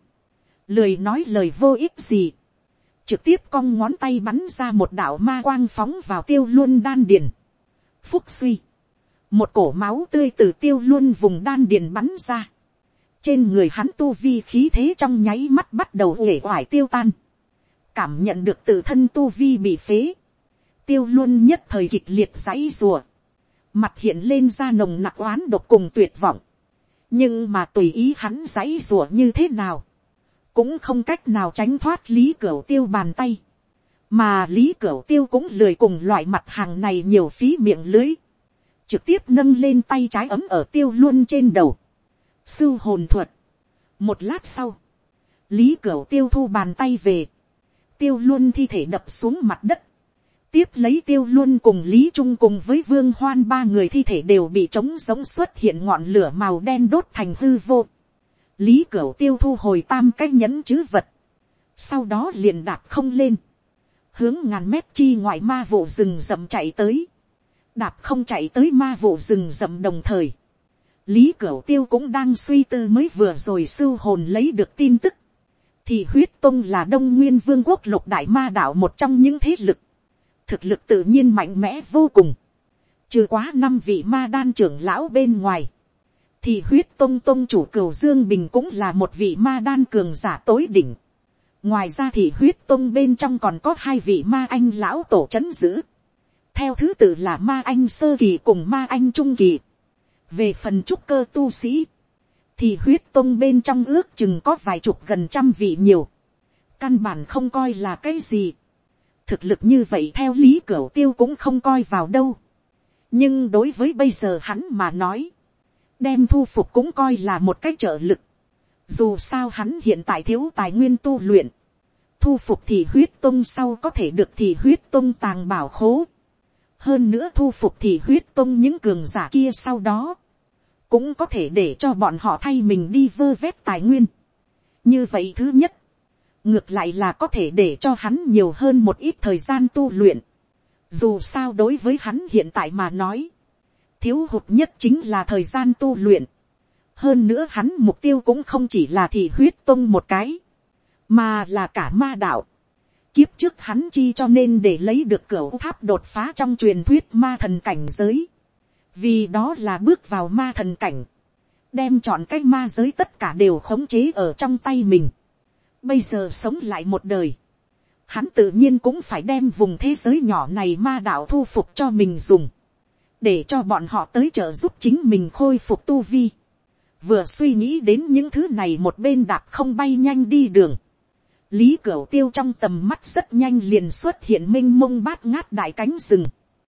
lười nói lời vô ích gì, trực tiếp cong ngón tay bắn ra một đạo ma quang phóng vào tiêu luôn đan điền, phúc suy, một cổ máu tươi từ tiêu luôn vùng đan điền bắn ra, trên người hắn tu vi khí thế trong nháy mắt bắt đầu uể oải tiêu tan, cảm nhận được tự thân tu vi bị phế, tiêu luôn nhất thời kịch liệt dãy rùa, mặt hiện lên ra nồng nặc oán độc cùng tuyệt vọng, nhưng mà tùy ý hắn dãy rùa như thế nào, cũng không cách nào tránh thoát lý cửa tiêu bàn tay, mà lý cửa tiêu cũng lười cùng loại mặt hàng này nhiều phí miệng lưới, trực tiếp nâng lên tay trái ấm ở tiêu luôn trên đầu, sưu hồn thuật. một lát sau, lý cửu tiêu thu bàn tay về, tiêu luôn thi thể đập xuống mặt đất, tiếp lấy tiêu luôn cùng lý trung cùng với vương hoan ba người thi thể đều bị trống giống xuất hiện ngọn lửa màu đen đốt thành hư vô. lý cửu tiêu thu hồi tam cái nhẫn chứ vật, sau đó liền đạp không lên, hướng ngàn mét chi ngoại ma vụ rừng rậm chạy tới, đạp không chạy tới ma vụ rừng rậm đồng thời, lý cửu tiêu cũng đang suy tư mới vừa rồi sưu hồn lấy được tin tức, thì huyết tông là đông nguyên vương quốc lục đại ma đạo một trong những thế lực, thực lực tự nhiên mạnh mẽ vô cùng, trừ quá năm vị ma đan trưởng lão bên ngoài, thì huyết tông tông chủ cửu dương bình cũng là một vị ma đan cường giả tối đỉnh. ngoài ra thì huyết tông bên trong còn có hai vị ma anh lão tổ chấn giữ, theo thứ tự là ma anh sơ kỳ cùng ma anh trung kỳ về phần trúc cơ tu sĩ, thì huyết tông bên trong ước chừng có vài chục gần trăm vị nhiều. căn bản không coi là cái gì. thực lực như vậy theo lý cửa tiêu cũng không coi vào đâu. nhưng đối với bây giờ hắn mà nói, đem thu phục cũng coi là một cái trợ lực. dù sao hắn hiện tại thiếu tài nguyên tu luyện, thu phục thì huyết tông sau có thể được thì huyết tông tàng bảo khố. hơn nữa thu phục thì huyết tông những cường giả kia sau đó, cũng có thể để cho bọn họ thay mình đi vơ vét tài nguyên. như vậy thứ nhất, ngược lại là có thể để cho hắn nhiều hơn một ít thời gian tu luyện. dù sao đối với hắn hiện tại mà nói, thiếu hụt nhất chính là thời gian tu luyện. hơn nữa hắn mục tiêu cũng không chỉ là thị huyết tông một cái, mà là cả ma đạo. kiếp trước hắn chi cho nên để lấy được cửa tháp đột phá trong truyền thuyết ma thần cảnh giới vì đó là bước vào ma thần cảnh, đem chọn cái ma giới tất cả đều khống chế ở trong tay mình. Bây giờ sống lại một đời, hắn tự nhiên cũng phải đem vùng thế giới nhỏ này ma đạo thu phục cho mình dùng, để cho bọn họ tới trợ giúp chính mình khôi phục tu vi. Vừa suy nghĩ đến những thứ này một bên đạp không bay nhanh đi đường. Lý Cửu Tiêu trong tầm mắt rất nhanh liền xuất hiện minh mông bát ngát đại cánh rừng